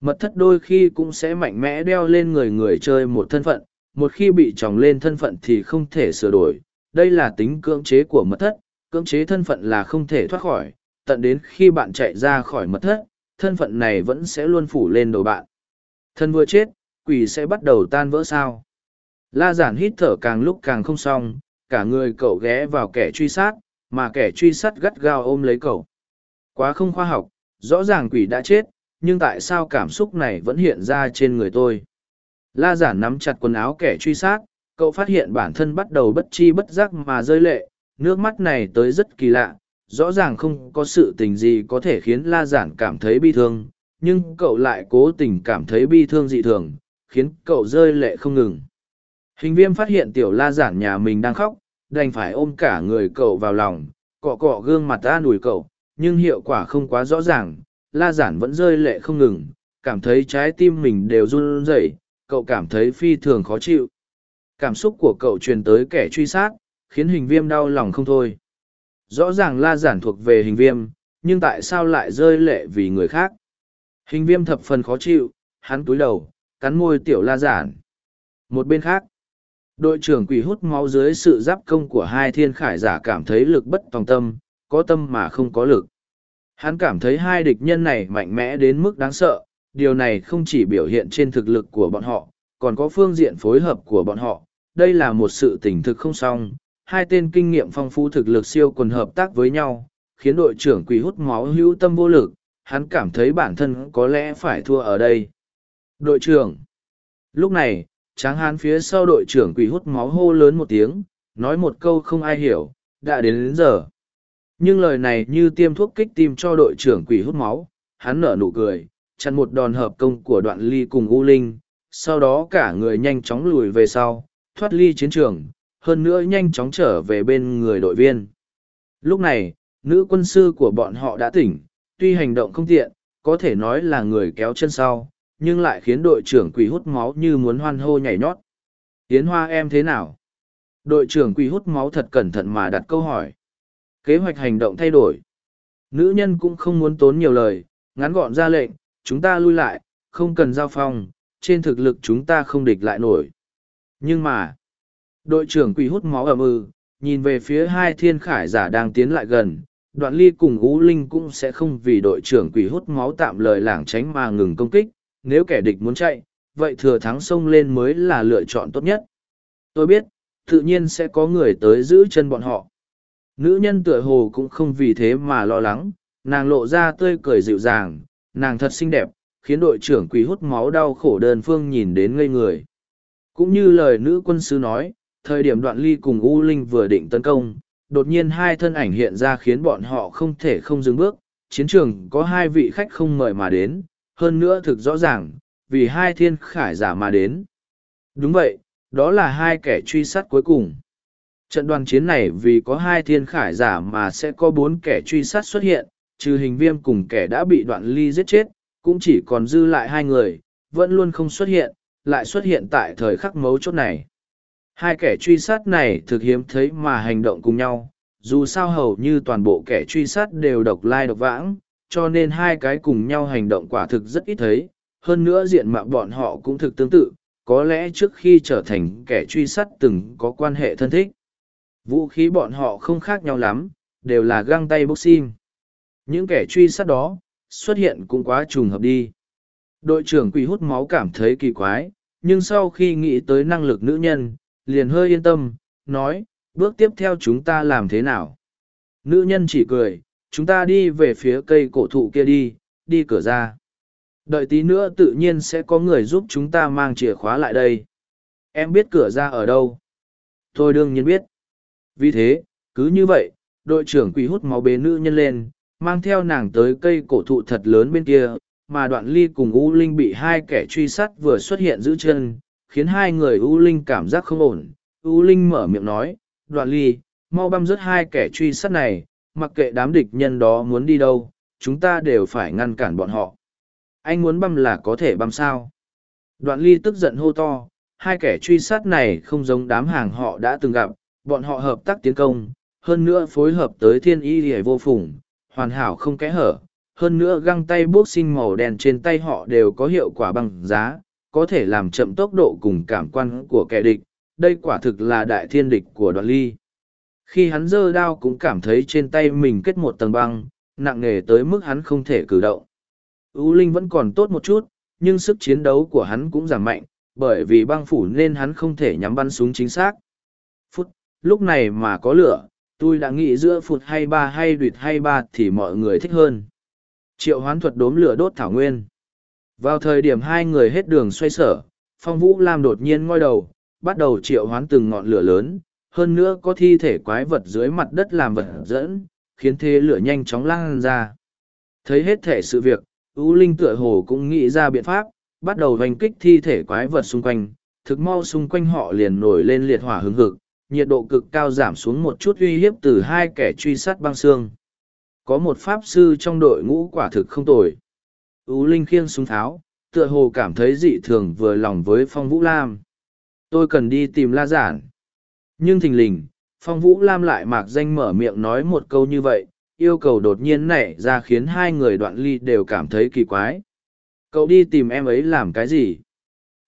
Mật thất đôi khi cũng sẽ mạnh mẽ đeo lên người người chơi một thân phận, một khi bị tròng lên thân phận thì không thể sửa đổi. Đây là tính cưỡng chế của mật thất, cưỡng chế thân phận là không thể thoát khỏi. Tận đến khi bạn chạy ra khỏi mật thất, thân phận này vẫn sẽ luôn phủ lên đầu bạn. Thân vừa chết, quỷ sẽ bắt đầu tan vỡ sao? La giản hít thở càng lúc càng không xong, cả người cậu ghé vào kẻ truy sát, mà kẻ truy sát gắt gao ôm lấy cậu quá không khoa học, rõ ràng quỷ đã chết, nhưng tại sao cảm xúc này vẫn hiện ra trên người tôi? La giản nắm chặt quần áo kẻ truy sát, cậu phát hiện bản thân bắt đầu bất chi bất giác mà rơi lệ, nước mắt này tới rất kỳ lạ, rõ ràng không có sự tình gì có thể khiến la giản cảm thấy bi thương, nhưng cậu lại cố tình cảm thấy bi thương dị thường, khiến cậu rơi lệ không ngừng. Hình viêm phát hiện tiểu la giản nhà mình đang khóc, đành phải ôm cả người cậu vào lòng, cọ cọ gương mặt an ủi cậu nhưng hiệu quả không quá rõ ràng, la giản vẫn rơi lệ không ngừng, cảm thấy trái tim mình đều run rẩy, cậu cảm thấy phi thường khó chịu. Cảm xúc của cậu truyền tới kẻ truy sát, khiến hình viêm đau lòng không thôi. Rõ ràng la giản thuộc về hình viêm, nhưng tại sao lại rơi lệ vì người khác? Hình viêm thập phần khó chịu, hắn túi đầu, cắn môi tiểu la giản. Một bên khác, đội trưởng quỷ hút máu dưới sự giáp công của hai thiên khải giả cảm thấy lực bất tòng tâm, có tâm mà không có lực hắn cảm thấy hai địch nhân này mạnh mẽ đến mức đáng sợ, điều này không chỉ biểu hiện trên thực lực của bọn họ, còn có phương diện phối hợp của bọn họ. Đây là một sự tỉnh thực không xong, hai tên kinh nghiệm phong phú thực lực siêu quần hợp tác với nhau, khiến đội trưởng quỷ hút máu hữu tâm vô lực, hắn cảm thấy bản thân có lẽ phải thua ở đây. Đội trưởng. Lúc này, tráng hán phía sau đội trưởng quỷ hút máu hô lớn một tiếng, nói một câu không ai hiểu, đã đến đến giờ nhưng lời này như tiêm thuốc kích tim cho đội trưởng quỷ hút máu, hắn nở nụ cười, chặn một đòn hợp công của đoạn ly cùng u linh, sau đó cả người nhanh chóng lùi về sau, thoát ly chiến trường, hơn nữa nhanh chóng trở về bên người đội viên. Lúc này, nữ quân sư của bọn họ đã tỉnh, tuy hành động không tiện, có thể nói là người kéo chân sau, nhưng lại khiến đội trưởng quỷ hút máu như muốn hoan hô nhảy nhót. Yến hoa, em thế nào? Đội trưởng quỷ hút máu thật cẩn thận mà đặt câu hỏi kế hoạch hành động thay đổi. Nữ nhân cũng không muốn tốn nhiều lời, ngắn gọn ra lệnh, chúng ta lui lại, không cần giao phong, trên thực lực chúng ta không địch lại nổi. Nhưng mà, đội trưởng quỷ hút máu ầm ư nhìn về phía hai thiên khải giả đang tiến lại gần, đoạn ly cùng ú linh cũng sẽ không vì đội trưởng quỷ hút máu tạm lời lảng tránh mà ngừng công kích, nếu kẻ địch muốn chạy, vậy thừa thắng xông lên mới là lựa chọn tốt nhất. Tôi biết, tự nhiên sẽ có người tới giữ chân bọn họ nữ nhân tựa hồ cũng không vì thế mà lo lắng, nàng lộ ra tươi cười dịu dàng, nàng thật xinh đẹp, khiến đội trưởng quỳ hút máu đau khổ đơn phương nhìn đến ngây người. Cũng như lời nữ quân sư nói, thời điểm đoạn ly cùng u linh vừa định tấn công, đột nhiên hai thân ảnh hiện ra khiến bọn họ không thể không dừng bước. Chiến trường có hai vị khách không mời mà đến, hơn nữa thực rõ ràng, vì hai thiên khải giả mà đến. Đúng vậy, đó là hai kẻ truy sát cuối cùng trận đoàn chiến này vì có hai thiên khải giả mà sẽ có bốn kẻ truy sát xuất hiện, trừ hình viêm cùng kẻ đã bị đoạn ly giết chết, cũng chỉ còn dư lại hai người, vẫn luôn không xuất hiện, lại xuất hiện tại thời khắc mấu chốt này hai kẻ truy sát này thực hiếm thấy mà hành động cùng nhau, dù sao hầu như toàn bộ kẻ truy sát đều độc lai độc vãng, cho nên hai cái cùng nhau hành động quả thực rất ít thấy, hơn nữa diện mạo bọn họ cũng thực tương tự, có lẽ trước khi trở thành kẻ truy sát từng có quan hệ thân thích. Vũ khí bọn họ không khác nhau lắm, đều là găng tay boxing. Những kẻ truy sát đó, xuất hiện cũng quá trùng hợp đi. Đội trưởng quỷ hút máu cảm thấy kỳ quái, nhưng sau khi nghĩ tới năng lực nữ nhân, liền hơi yên tâm, nói, bước tiếp theo chúng ta làm thế nào? Nữ nhân chỉ cười, chúng ta đi về phía cây cổ thụ kia đi, đi cửa ra. Đợi tí nữa tự nhiên sẽ có người giúp chúng ta mang chìa khóa lại đây. Em biết cửa ra ở đâu? Tôi đương nhiên biết. Vì thế, cứ như vậy, đội trưởng quỷ hút máu bế nữ nhân lên, mang theo nàng tới cây cổ thụ thật lớn bên kia, mà đoạn ly cùng U Linh bị hai kẻ truy sát vừa xuất hiện giữ chân, khiến hai người U Linh cảm giác không ổn. U Linh mở miệng nói, đoạn ly, mau băm rớt hai kẻ truy sát này, mặc kệ đám địch nhân đó muốn đi đâu, chúng ta đều phải ngăn cản bọn họ. Anh muốn băm là có thể băm sao? Đoạn ly tức giận hô to, hai kẻ truy sát này không giống đám hàng họ đã từng gặp, bọn họ hợp tác tiến công, hơn nữa phối hợp tới thiên y hề vô phùng, hoàn hảo không kẽ hở. Hơn nữa găng tay boxing màu đen trên tay họ đều có hiệu quả bằng giá, có thể làm chậm tốc độ cùng cảm quan của kẻ địch. Đây quả thực là đại thiên địch của đoạn ly. Khi hắn giơ đao cũng cảm thấy trên tay mình kết một tầng băng, nặng nề tới mức hắn không thể cử động. U Linh vẫn còn tốt một chút, nhưng sức chiến đấu của hắn cũng giảm mạnh, bởi vì băng phủ nên hắn không thể nhắm bắn súng chính xác. Lúc này mà có lửa, tôi đã nghĩ giữa phụt hay ba hay đuyệt hay ba thì mọi người thích hơn. Triệu hoán thuật đốm lửa đốt thảo nguyên. Vào thời điểm hai người hết đường xoay sở, phong vũ lam đột nhiên ngoi đầu, bắt đầu triệu hoán từng ngọn lửa lớn, hơn nữa có thi thể quái vật dưới mặt đất làm vật dẫn, khiến thế lửa nhanh chóng lan ra. Thấy hết thể sự việc, U Linh tựa hồ cũng nghĩ ra biện pháp, bắt đầu hoành kích thi thể quái vật xung quanh, thực mau xung quanh họ liền nổi lên liệt hỏa hứng hực, nhiệt độ cực cao giảm xuống một chút uy hiếp từ hai kẻ truy sát băng xương. Có một pháp sư trong đội ngũ quả thực không tồi. U Linh khiêng súng tháo, tựa hồ cảm thấy dị thường vừa lòng với Phong Vũ Lam. Tôi cần đi tìm La Giản. Nhưng thình lình, Phong Vũ Lam lại mạc danh mở miệng nói một câu như vậy, yêu cầu đột nhiên nảy ra khiến hai người đoạn ly đều cảm thấy kỳ quái. Cậu đi tìm em ấy làm cái gì?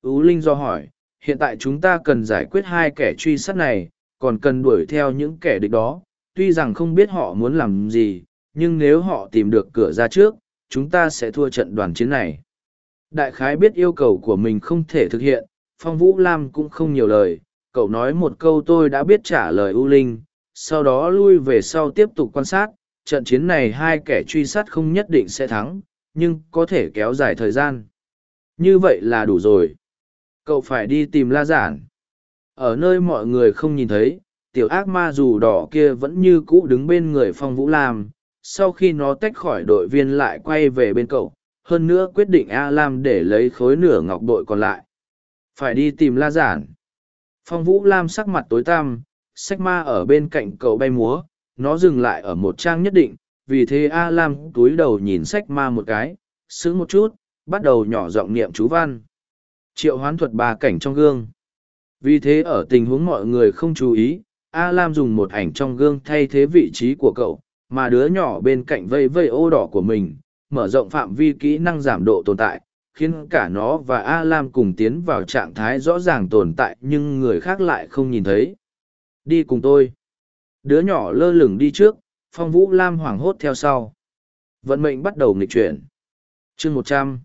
Ú Linh do hỏi, hiện tại chúng ta cần giải quyết hai kẻ truy sát này, còn cần đuổi theo những kẻ địch đó. Tuy rằng không biết họ muốn làm gì, nhưng nếu họ tìm được cửa ra trước, chúng ta sẽ thua trận đoàn chiến này. Đại khái biết yêu cầu của mình không thể thực hiện, Phong Vũ Lam cũng không nhiều lời, cậu nói một câu tôi đã biết trả lời U Linh, sau đó lui về sau tiếp tục quan sát, trận chiến này hai kẻ truy sát không nhất định sẽ thắng, nhưng có thể kéo dài thời gian. Như vậy là đủ rồi. Cậu phải đi tìm la giản. Ở nơi mọi người không nhìn thấy, tiểu ác ma dù đỏ kia vẫn như cũ đứng bên người phong vũ lam. Sau khi nó tách khỏi đội viên lại quay về bên cậu, hơn nữa quyết định A Lam để lấy khối nửa ngọc đội còn lại. Phải đi tìm la giản. Phong vũ lam sắc mặt tối tăm, sách ma ở bên cạnh cậu bay múa, nó dừng lại ở một trang nhất định, vì thế A Lam túi đầu nhìn sách ma một cái, sững một chút, bắt đầu nhỏ giọng niệm chú văn. Triệu hoán thuật ba cảnh trong gương. Vì thế ở tình huống mọi người không chú ý, A Lam dùng một ảnh trong gương thay thế vị trí của cậu, mà đứa nhỏ bên cạnh vây vây ô đỏ của mình, mở rộng phạm vi kỹ năng giảm độ tồn tại, khiến cả nó và A Lam cùng tiến vào trạng thái rõ ràng tồn tại nhưng người khác lại không nhìn thấy. Đi cùng tôi. Đứa nhỏ lơ lửng đi trước, phong vũ lam hoảng hốt theo sau. Vận mệnh bắt đầu nghịch chuyển. chương một trăm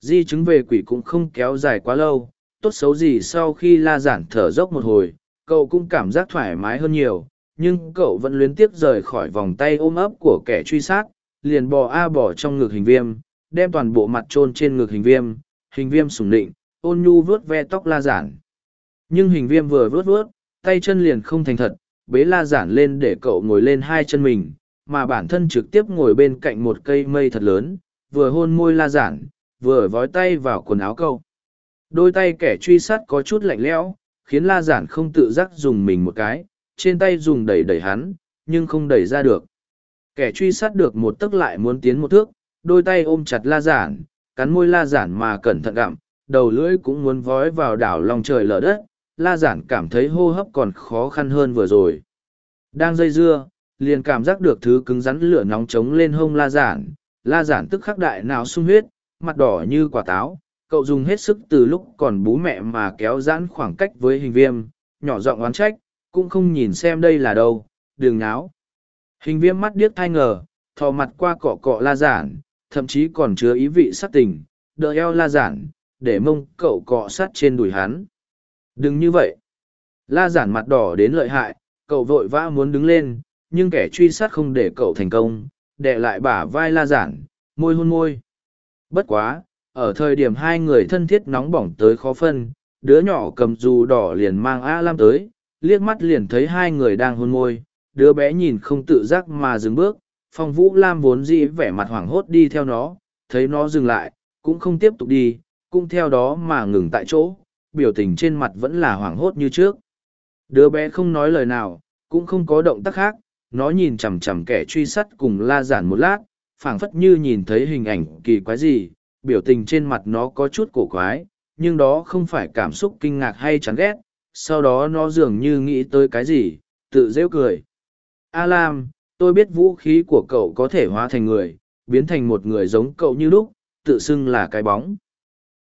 Di chứng về quỷ cũng không kéo dài quá lâu, tốt xấu gì sau khi la giản thở dốc một hồi, cậu cũng cảm giác thoải mái hơn nhiều, nhưng cậu vẫn luyến tiếp rời khỏi vòng tay ôm ấp của kẻ truy sát, liền bò a bỏ trong ngực hình viêm, đem toàn bộ mặt trôn trên ngực hình viêm, hình viêm sủng định, ôn nhu vớt ve tóc la giản. Nhưng hình viêm vừa vớt vớt, tay chân liền không thành thật, bế la giản lên để cậu ngồi lên hai chân mình, mà bản thân trực tiếp ngồi bên cạnh một cây mây thật lớn, vừa hôn môi la giản, vừa vói tay vào quần áo câu, Đôi tay kẻ truy sát có chút lạnh lẽo, khiến la giản không tự giác dùng mình một cái, trên tay dùng đẩy đẩy hắn, nhưng không đẩy ra được. Kẻ truy sát được một tức lại muốn tiến một thước, đôi tay ôm chặt la giản, cắn môi la giản mà cẩn thận gặm, đầu lưỡi cũng muốn vói vào đảo lòng trời lở đất, la giản cảm thấy hô hấp còn khó khăn hơn vừa rồi. Đang dây dưa, liền cảm giác được thứ cứng rắn lửa nóng trống lên hông la giản, la giản tức khắc đại nào sung huyết, mặt đỏ như quả táo, cậu dùng hết sức từ lúc còn bú mẹ mà kéo giãn khoảng cách với hình viêm, nhỏ giọng oán trách, cũng không nhìn xem đây là đâu, đường náo. Hình viêm mắt điếc thai ngờ, thò mặt qua cọ cọ la giản, thậm chí còn chứa ý vị sắc tình, đỡ eo la giản, để mông cậu cọ sát trên đùi hắn. Đừng như vậy. La giản mặt đỏ đến lợi hại, cậu vội vã muốn đứng lên, nhưng kẻ truy sát không để cậu thành công, đè lại bả vai la giản, môi hôn môi. Bất quá, ở thời điểm hai người thân thiết nóng bỏng tới khó phân, đứa nhỏ cầm dù đỏ liền mang A Lam tới, liếc mắt liền thấy hai người đang hôn môi, đứa bé nhìn không tự giác mà dừng bước, phong vũ lam vốn dĩ vẻ mặt hoảng hốt đi theo nó, thấy nó dừng lại, cũng không tiếp tục đi, cũng theo đó mà ngừng tại chỗ, biểu tình trên mặt vẫn là hoảng hốt như trước. Đứa bé không nói lời nào, cũng không có động tác khác, nó nhìn chằm chằm kẻ truy sát cùng la giản một lát, phảng phất như nhìn thấy hình ảnh kỳ quái gì, biểu tình trên mặt nó có chút cổ quái, nhưng đó không phải cảm xúc kinh ngạc hay chán ghét, sau đó nó dường như nghĩ tới cái gì, tự rêu cười. A Lam, tôi biết vũ khí của cậu có thể hóa thành người, biến thành một người giống cậu như lúc, tự xưng là cái bóng.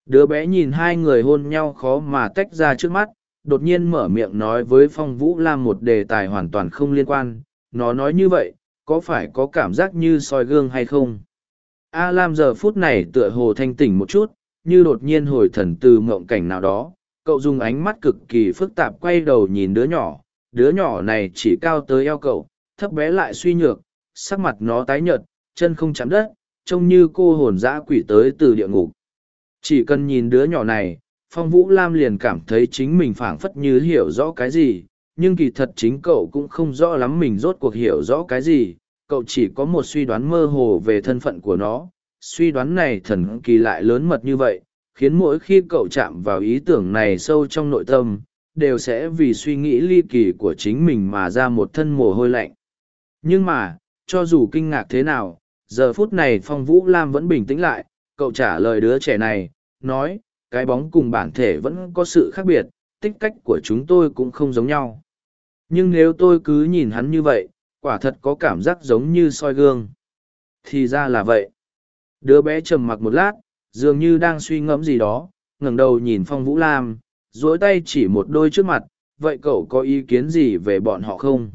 Đứa bé nhìn hai người hôn nhau khó mà tách ra trước mắt, đột nhiên mở miệng nói với Phong Vũ Lam một đề tài hoàn toàn không liên quan. Nó nói như vậy, có phải có cảm giác như soi gương hay không? A Lam giờ phút này tựa hồ thanh tỉnh một chút, như đột nhiên hồi thần từ mộng cảnh nào đó. Cậu dùng ánh mắt cực kỳ phức tạp quay đầu nhìn đứa nhỏ. Đứa nhỏ này chỉ cao tới eo cậu, thấp bé lại suy nhược, sắc mặt nó tái nhợt, chân không chạm đất, trông như cô hồn dã quỷ tới từ địa ngục. Chỉ cần nhìn đứa nhỏ này, Phong Vũ Lam liền cảm thấy chính mình phảng phất như hiểu rõ cái gì, nhưng kỳ thật chính cậu cũng không rõ lắm mình rốt cuộc hiểu rõ cái gì, cậu chỉ có một suy đoán mơ hồ về thân phận của nó. Suy đoán này thần kỳ lại lớn mật như vậy, khiến mỗi khi cậu chạm vào ý tưởng này sâu trong nội tâm, đều sẽ vì suy nghĩ ly kỳ của chính mình mà ra một thân mồ hôi lạnh. Nhưng mà, cho dù kinh ngạc thế nào, giờ phút này Phong Vũ Lam vẫn bình tĩnh lại, cậu trả lời đứa trẻ này, nói, cái bóng cùng bản thể vẫn có sự khác biệt, tích cách của chúng tôi cũng không giống nhau. Nhưng nếu tôi cứ nhìn hắn như vậy, quả thật có cảm giác giống như soi gương. Thì ra là vậy. Đứa bé trầm mặc một lát, dường như đang suy ngẫm gì đó, ngẩng đầu nhìn Phong Vũ Lam, dỗi tay chỉ một đôi trước mặt, vậy cậu có ý kiến gì về bọn họ không?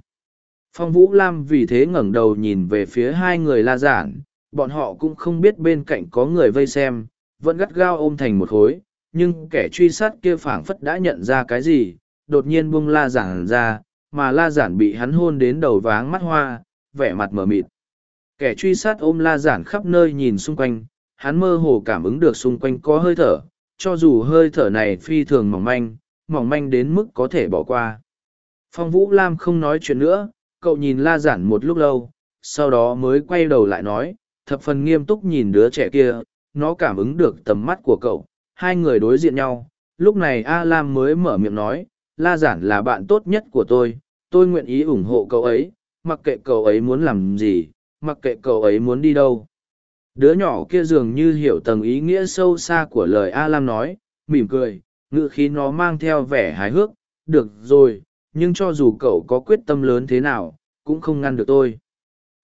Phong Vũ Lam vì thế ngẩng đầu nhìn về phía hai người la giản, bọn họ cũng không biết bên cạnh có người vây xem, vẫn gắt gao ôm thành một khối, nhưng kẻ truy sát kia phảng phất đã nhận ra cái gì, đột nhiên buông la giản ra, mà la giản bị hắn hôn đến đầu váng mắt hoa, vẻ mặt mở mịt. Kẻ truy sát ôm la giản khắp nơi nhìn xung quanh, hắn mơ hồ cảm ứng được xung quanh có hơi thở, cho dù hơi thở này phi thường mỏng manh, mỏng manh đến mức có thể bỏ qua. Phong Vũ Lam không nói chuyện nữa, cậu nhìn la giản một lúc lâu, sau đó mới quay đầu lại nói, thập phần nghiêm túc nhìn đứa trẻ kia, nó cảm ứng được tầm mắt của cậu, hai người đối diện nhau, lúc này A Lam mới mở miệng nói, La Giản là bạn tốt nhất của tôi, tôi nguyện ý ủng hộ cậu ấy, mặc kệ cậu ấy muốn làm gì, mặc kệ cậu ấy muốn đi đâu. Đứa nhỏ kia dường như hiểu tầng ý nghĩa sâu xa của lời A Lam nói, mỉm cười, ngự khí nó mang theo vẻ hài hước, được rồi, nhưng cho dù cậu có quyết tâm lớn thế nào, cũng không ngăn được tôi.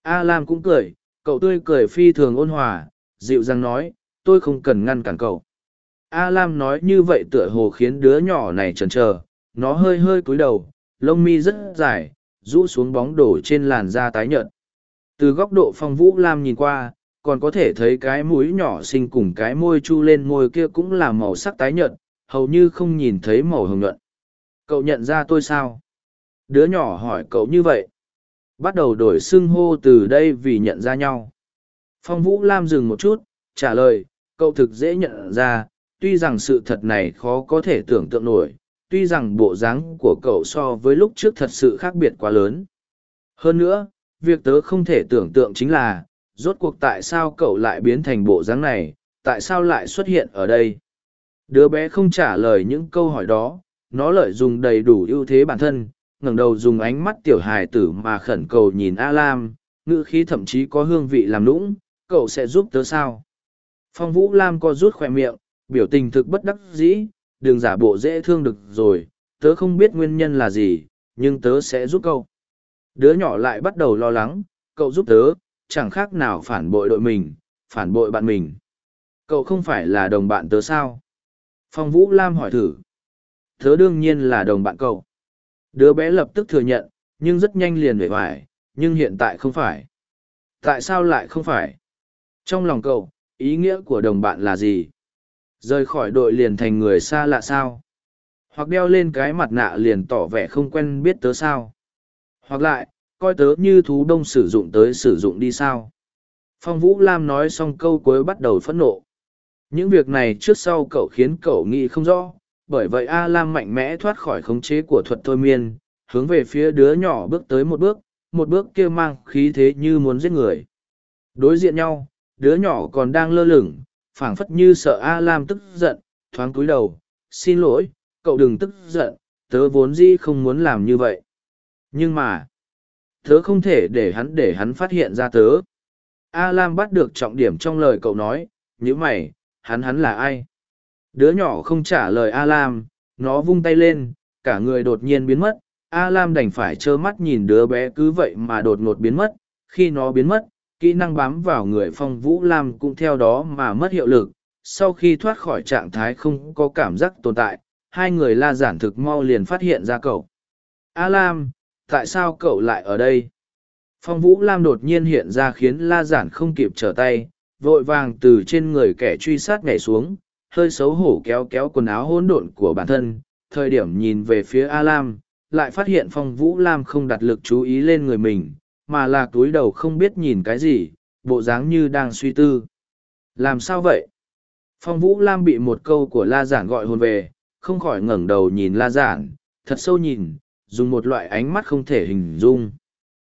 A Lam cũng cười, cậu tươi cười phi thường ôn hòa, dịu dàng nói, tôi không cần ngăn cản cậu. A Lam nói như vậy tựa hồ khiến đứa nhỏ này chần chờ, nó hơi hơi cúi đầu, lông mi rất dài, rũ xuống bóng đổ trên làn da tái nhợt. Từ góc độ phong vũ Lam nhìn qua, còn có thể thấy cái mũi nhỏ xinh cùng cái môi chu lên môi kia cũng là màu sắc tái nhợt, hầu như không nhìn thấy màu hồng nhuận. Cậu nhận ra tôi sao? Đứa nhỏ hỏi cậu như vậy. Bắt đầu đổi xưng hô từ đây vì nhận ra nhau. Phong Vũ Lam dừng một chút, trả lời, cậu thực dễ nhận ra, tuy rằng sự thật này khó có thể tưởng tượng nổi, tuy rằng bộ dáng của cậu so với lúc trước thật sự khác biệt quá lớn. Hơn nữa, việc tớ không thể tưởng tượng chính là, rốt cuộc tại sao cậu lại biến thành bộ dáng này, tại sao lại xuất hiện ở đây. Đứa bé không trả lời những câu hỏi đó, nó lợi dùng đầy đủ ưu thế bản thân, ngẩng đầu dùng ánh mắt tiểu hài tử mà khẩn cầu nhìn A Lam, ngữ khí thậm chí có hương vị làm lũng, cậu sẽ giúp tớ sao? Phong Vũ Lam co rút khỏe miệng, biểu tình thực bất đắc dĩ, đừng giả bộ dễ thương được rồi, tớ không biết nguyên nhân là gì, nhưng tớ sẽ giúp cậu. Đứa nhỏ lại bắt đầu lo lắng, cậu giúp tớ, chẳng khác nào phản bội đội mình, phản bội bạn mình. Cậu không phải là đồng bạn tớ sao? Phong Vũ Lam hỏi thử. Tớ đương nhiên là đồng bạn cậu. Đứa bé lập tức thừa nhận, nhưng rất nhanh liền về hoài, nhưng hiện tại không phải. Tại sao lại không phải? Trong lòng cậu, ý nghĩa của đồng bạn là gì? Rời khỏi đội liền thành người xa lạ sao? Hoặc đeo lên cái mặt nạ liền tỏ vẻ không quen biết tớ sao? Hoặc lại, coi tớ như thú đông sử dụng tới sử dụng đi sao? Phong Vũ Lam nói xong câu cuối bắt đầu phẫn nộ. Những việc này trước sau cậu khiến cậu nghĩ không rõ, bởi vậy A Lam mạnh mẽ thoát khỏi khống chế của thuật thôi miên, hướng về phía đứa nhỏ bước tới một bước, một bước kia mang khí thế như muốn giết người. Đối diện nhau, đứa nhỏ còn đang lơ lửng, phảng phất như sợ A Lam tức giận, thoáng cúi đầu, xin lỗi, cậu đừng tức giận, tớ vốn dĩ không muốn làm như vậy. Nhưng mà, tớ không thể để hắn để hắn phát hiện ra tớ. A Lam bắt được trọng điểm trong lời cậu nói, như mày, hắn hắn là ai? Đứa nhỏ không trả lời A Lam, nó vung tay lên, cả người đột nhiên biến mất. A Lam đành phải trơ mắt nhìn đứa bé cứ vậy mà đột ngột biến mất. Khi nó biến mất, kỹ năng bám vào người phong vũ lam cũng theo đó mà mất hiệu lực. Sau khi thoát khỏi trạng thái không có cảm giác tồn tại, hai người la giản thực mau liền phát hiện ra cậu. A lam, tại sao cậu lại ở đây? Phong vũ lam đột nhiên hiện ra khiến la giản không kịp trở tay, vội vàng từ trên người kẻ truy sát nhảy xuống, hơi xấu hổ kéo kéo quần áo hỗn độn của bản thân. Thời điểm nhìn về phía a lam, lại phát hiện phong vũ lam không đặt lực chú ý lên người mình mà là túi đầu không biết nhìn cái gì, bộ dáng như đang suy tư. Làm sao vậy? Phong Vũ Lam bị một câu của La Giản gọi hồn về, không khỏi ngẩng đầu nhìn La Giản, thật sâu nhìn, dùng một loại ánh mắt không thể hình dung.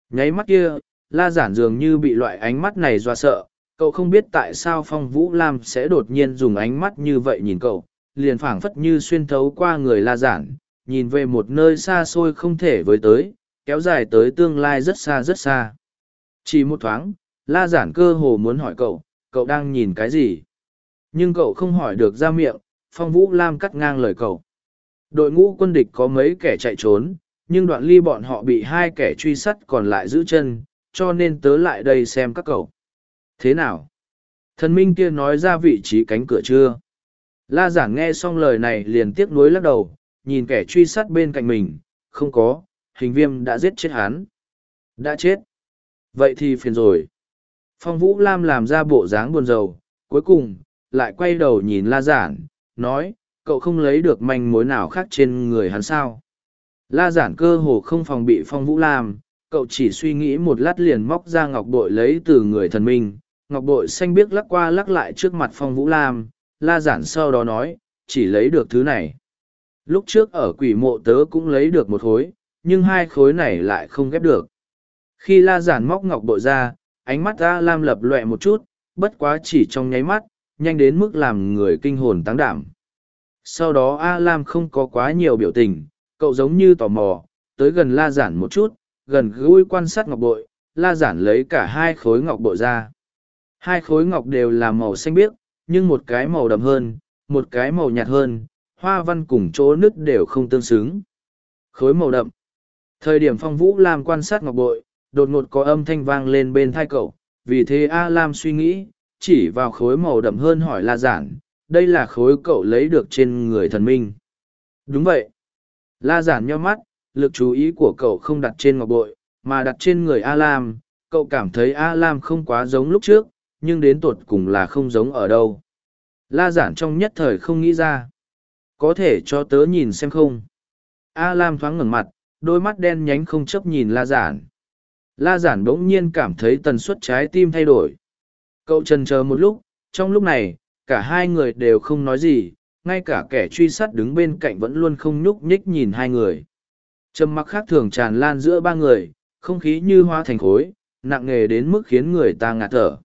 Nháy mắt kia, La Giản dường như bị loại ánh mắt này dọa sợ, cậu không biết tại sao Phong Vũ Lam sẽ đột nhiên dùng ánh mắt như vậy nhìn cậu, liền phảng phất như xuyên thấu qua người La Giản, nhìn về một nơi xa xôi không thể với tới, kéo dài tới tương lai rất xa rất xa. Chỉ một thoáng, la giản cơ hồ muốn hỏi cậu, cậu đang nhìn cái gì? Nhưng cậu không hỏi được ra miệng, phong vũ lam cắt ngang lời cậu. Đội ngũ quân địch có mấy kẻ chạy trốn, nhưng đoạn ly bọn họ bị hai kẻ truy sát còn lại giữ chân, cho nên tớ lại đây xem các cậu. Thế nào? Thần minh kia nói ra vị trí cánh cửa chưa? La giản nghe xong lời này liền tiếc nuối lắc đầu, nhìn kẻ truy sát bên cạnh mình, không có, hình viêm đã giết chết hắn. Đã chết. Vậy thì phiền rồi. Phong Vũ Lam làm ra bộ dáng buồn rầu, cuối cùng, lại quay đầu nhìn La Giản, nói, cậu không lấy được manh mối nào khác trên người hắn sao. La Giản cơ hồ không phòng bị Phong Vũ Lam, cậu chỉ suy nghĩ một lát liền móc ra ngọc bội lấy từ người thần minh. Ngọc bội xanh biếc lắc qua lắc lại trước mặt Phong Vũ Lam, La Giản sau đó nói, chỉ lấy được thứ này. Lúc trước ở quỷ mộ tớ cũng lấy được một hối, nhưng hai khối này lại không ghép được. Khi la giản móc ngọc bội ra, ánh mắt A Lam lập lệ một chút, bất quá chỉ trong nháy mắt, nhanh đến mức làm người kinh hồn tăng đảm. Sau đó A Lam không có quá nhiều biểu tình, cậu giống như tò mò, tới gần la giản một chút, gần gũi quan sát ngọc bội, la giản lấy cả hai khối ngọc bội ra. Hai khối ngọc đều là màu xanh biếc, nhưng một cái màu đậm hơn, một cái màu nhạt hơn, hoa văn cùng chỗ nứt đều không tương xứng. Khối màu đậm, Thời điểm phong vũ Lam quan sát ngọc bội, đột ngột có âm thanh vang lên bên thai cậu, vì thế A Lam suy nghĩ, chỉ vào khối màu đậm hơn hỏi La Giản, đây là khối cậu lấy được trên người thần minh. Đúng vậy. La Giản nheo mắt, lực chú ý của cậu không đặt trên ngọc bội, mà đặt trên người A Lam, cậu cảm thấy A Lam không quá giống lúc trước, nhưng đến tột cùng là không giống ở đâu. La Giản trong nhất thời không nghĩ ra. Có thể cho tớ nhìn xem không? A Lam thoáng ngẩng mặt, đôi mắt đen nhánh không chấp nhìn la giản. La giản bỗng nhiên cảm thấy tần suất trái tim thay đổi. Cậu trần chờ một lúc, trong lúc này, cả hai người đều không nói gì, ngay cả kẻ truy sát đứng bên cạnh vẫn luôn không nhúc nhích nhìn hai người. Trầm mặc khác thường tràn lan giữa ba người, không khí như hoa thành khối, nặng nề đến mức khiến người ta ngạt thở.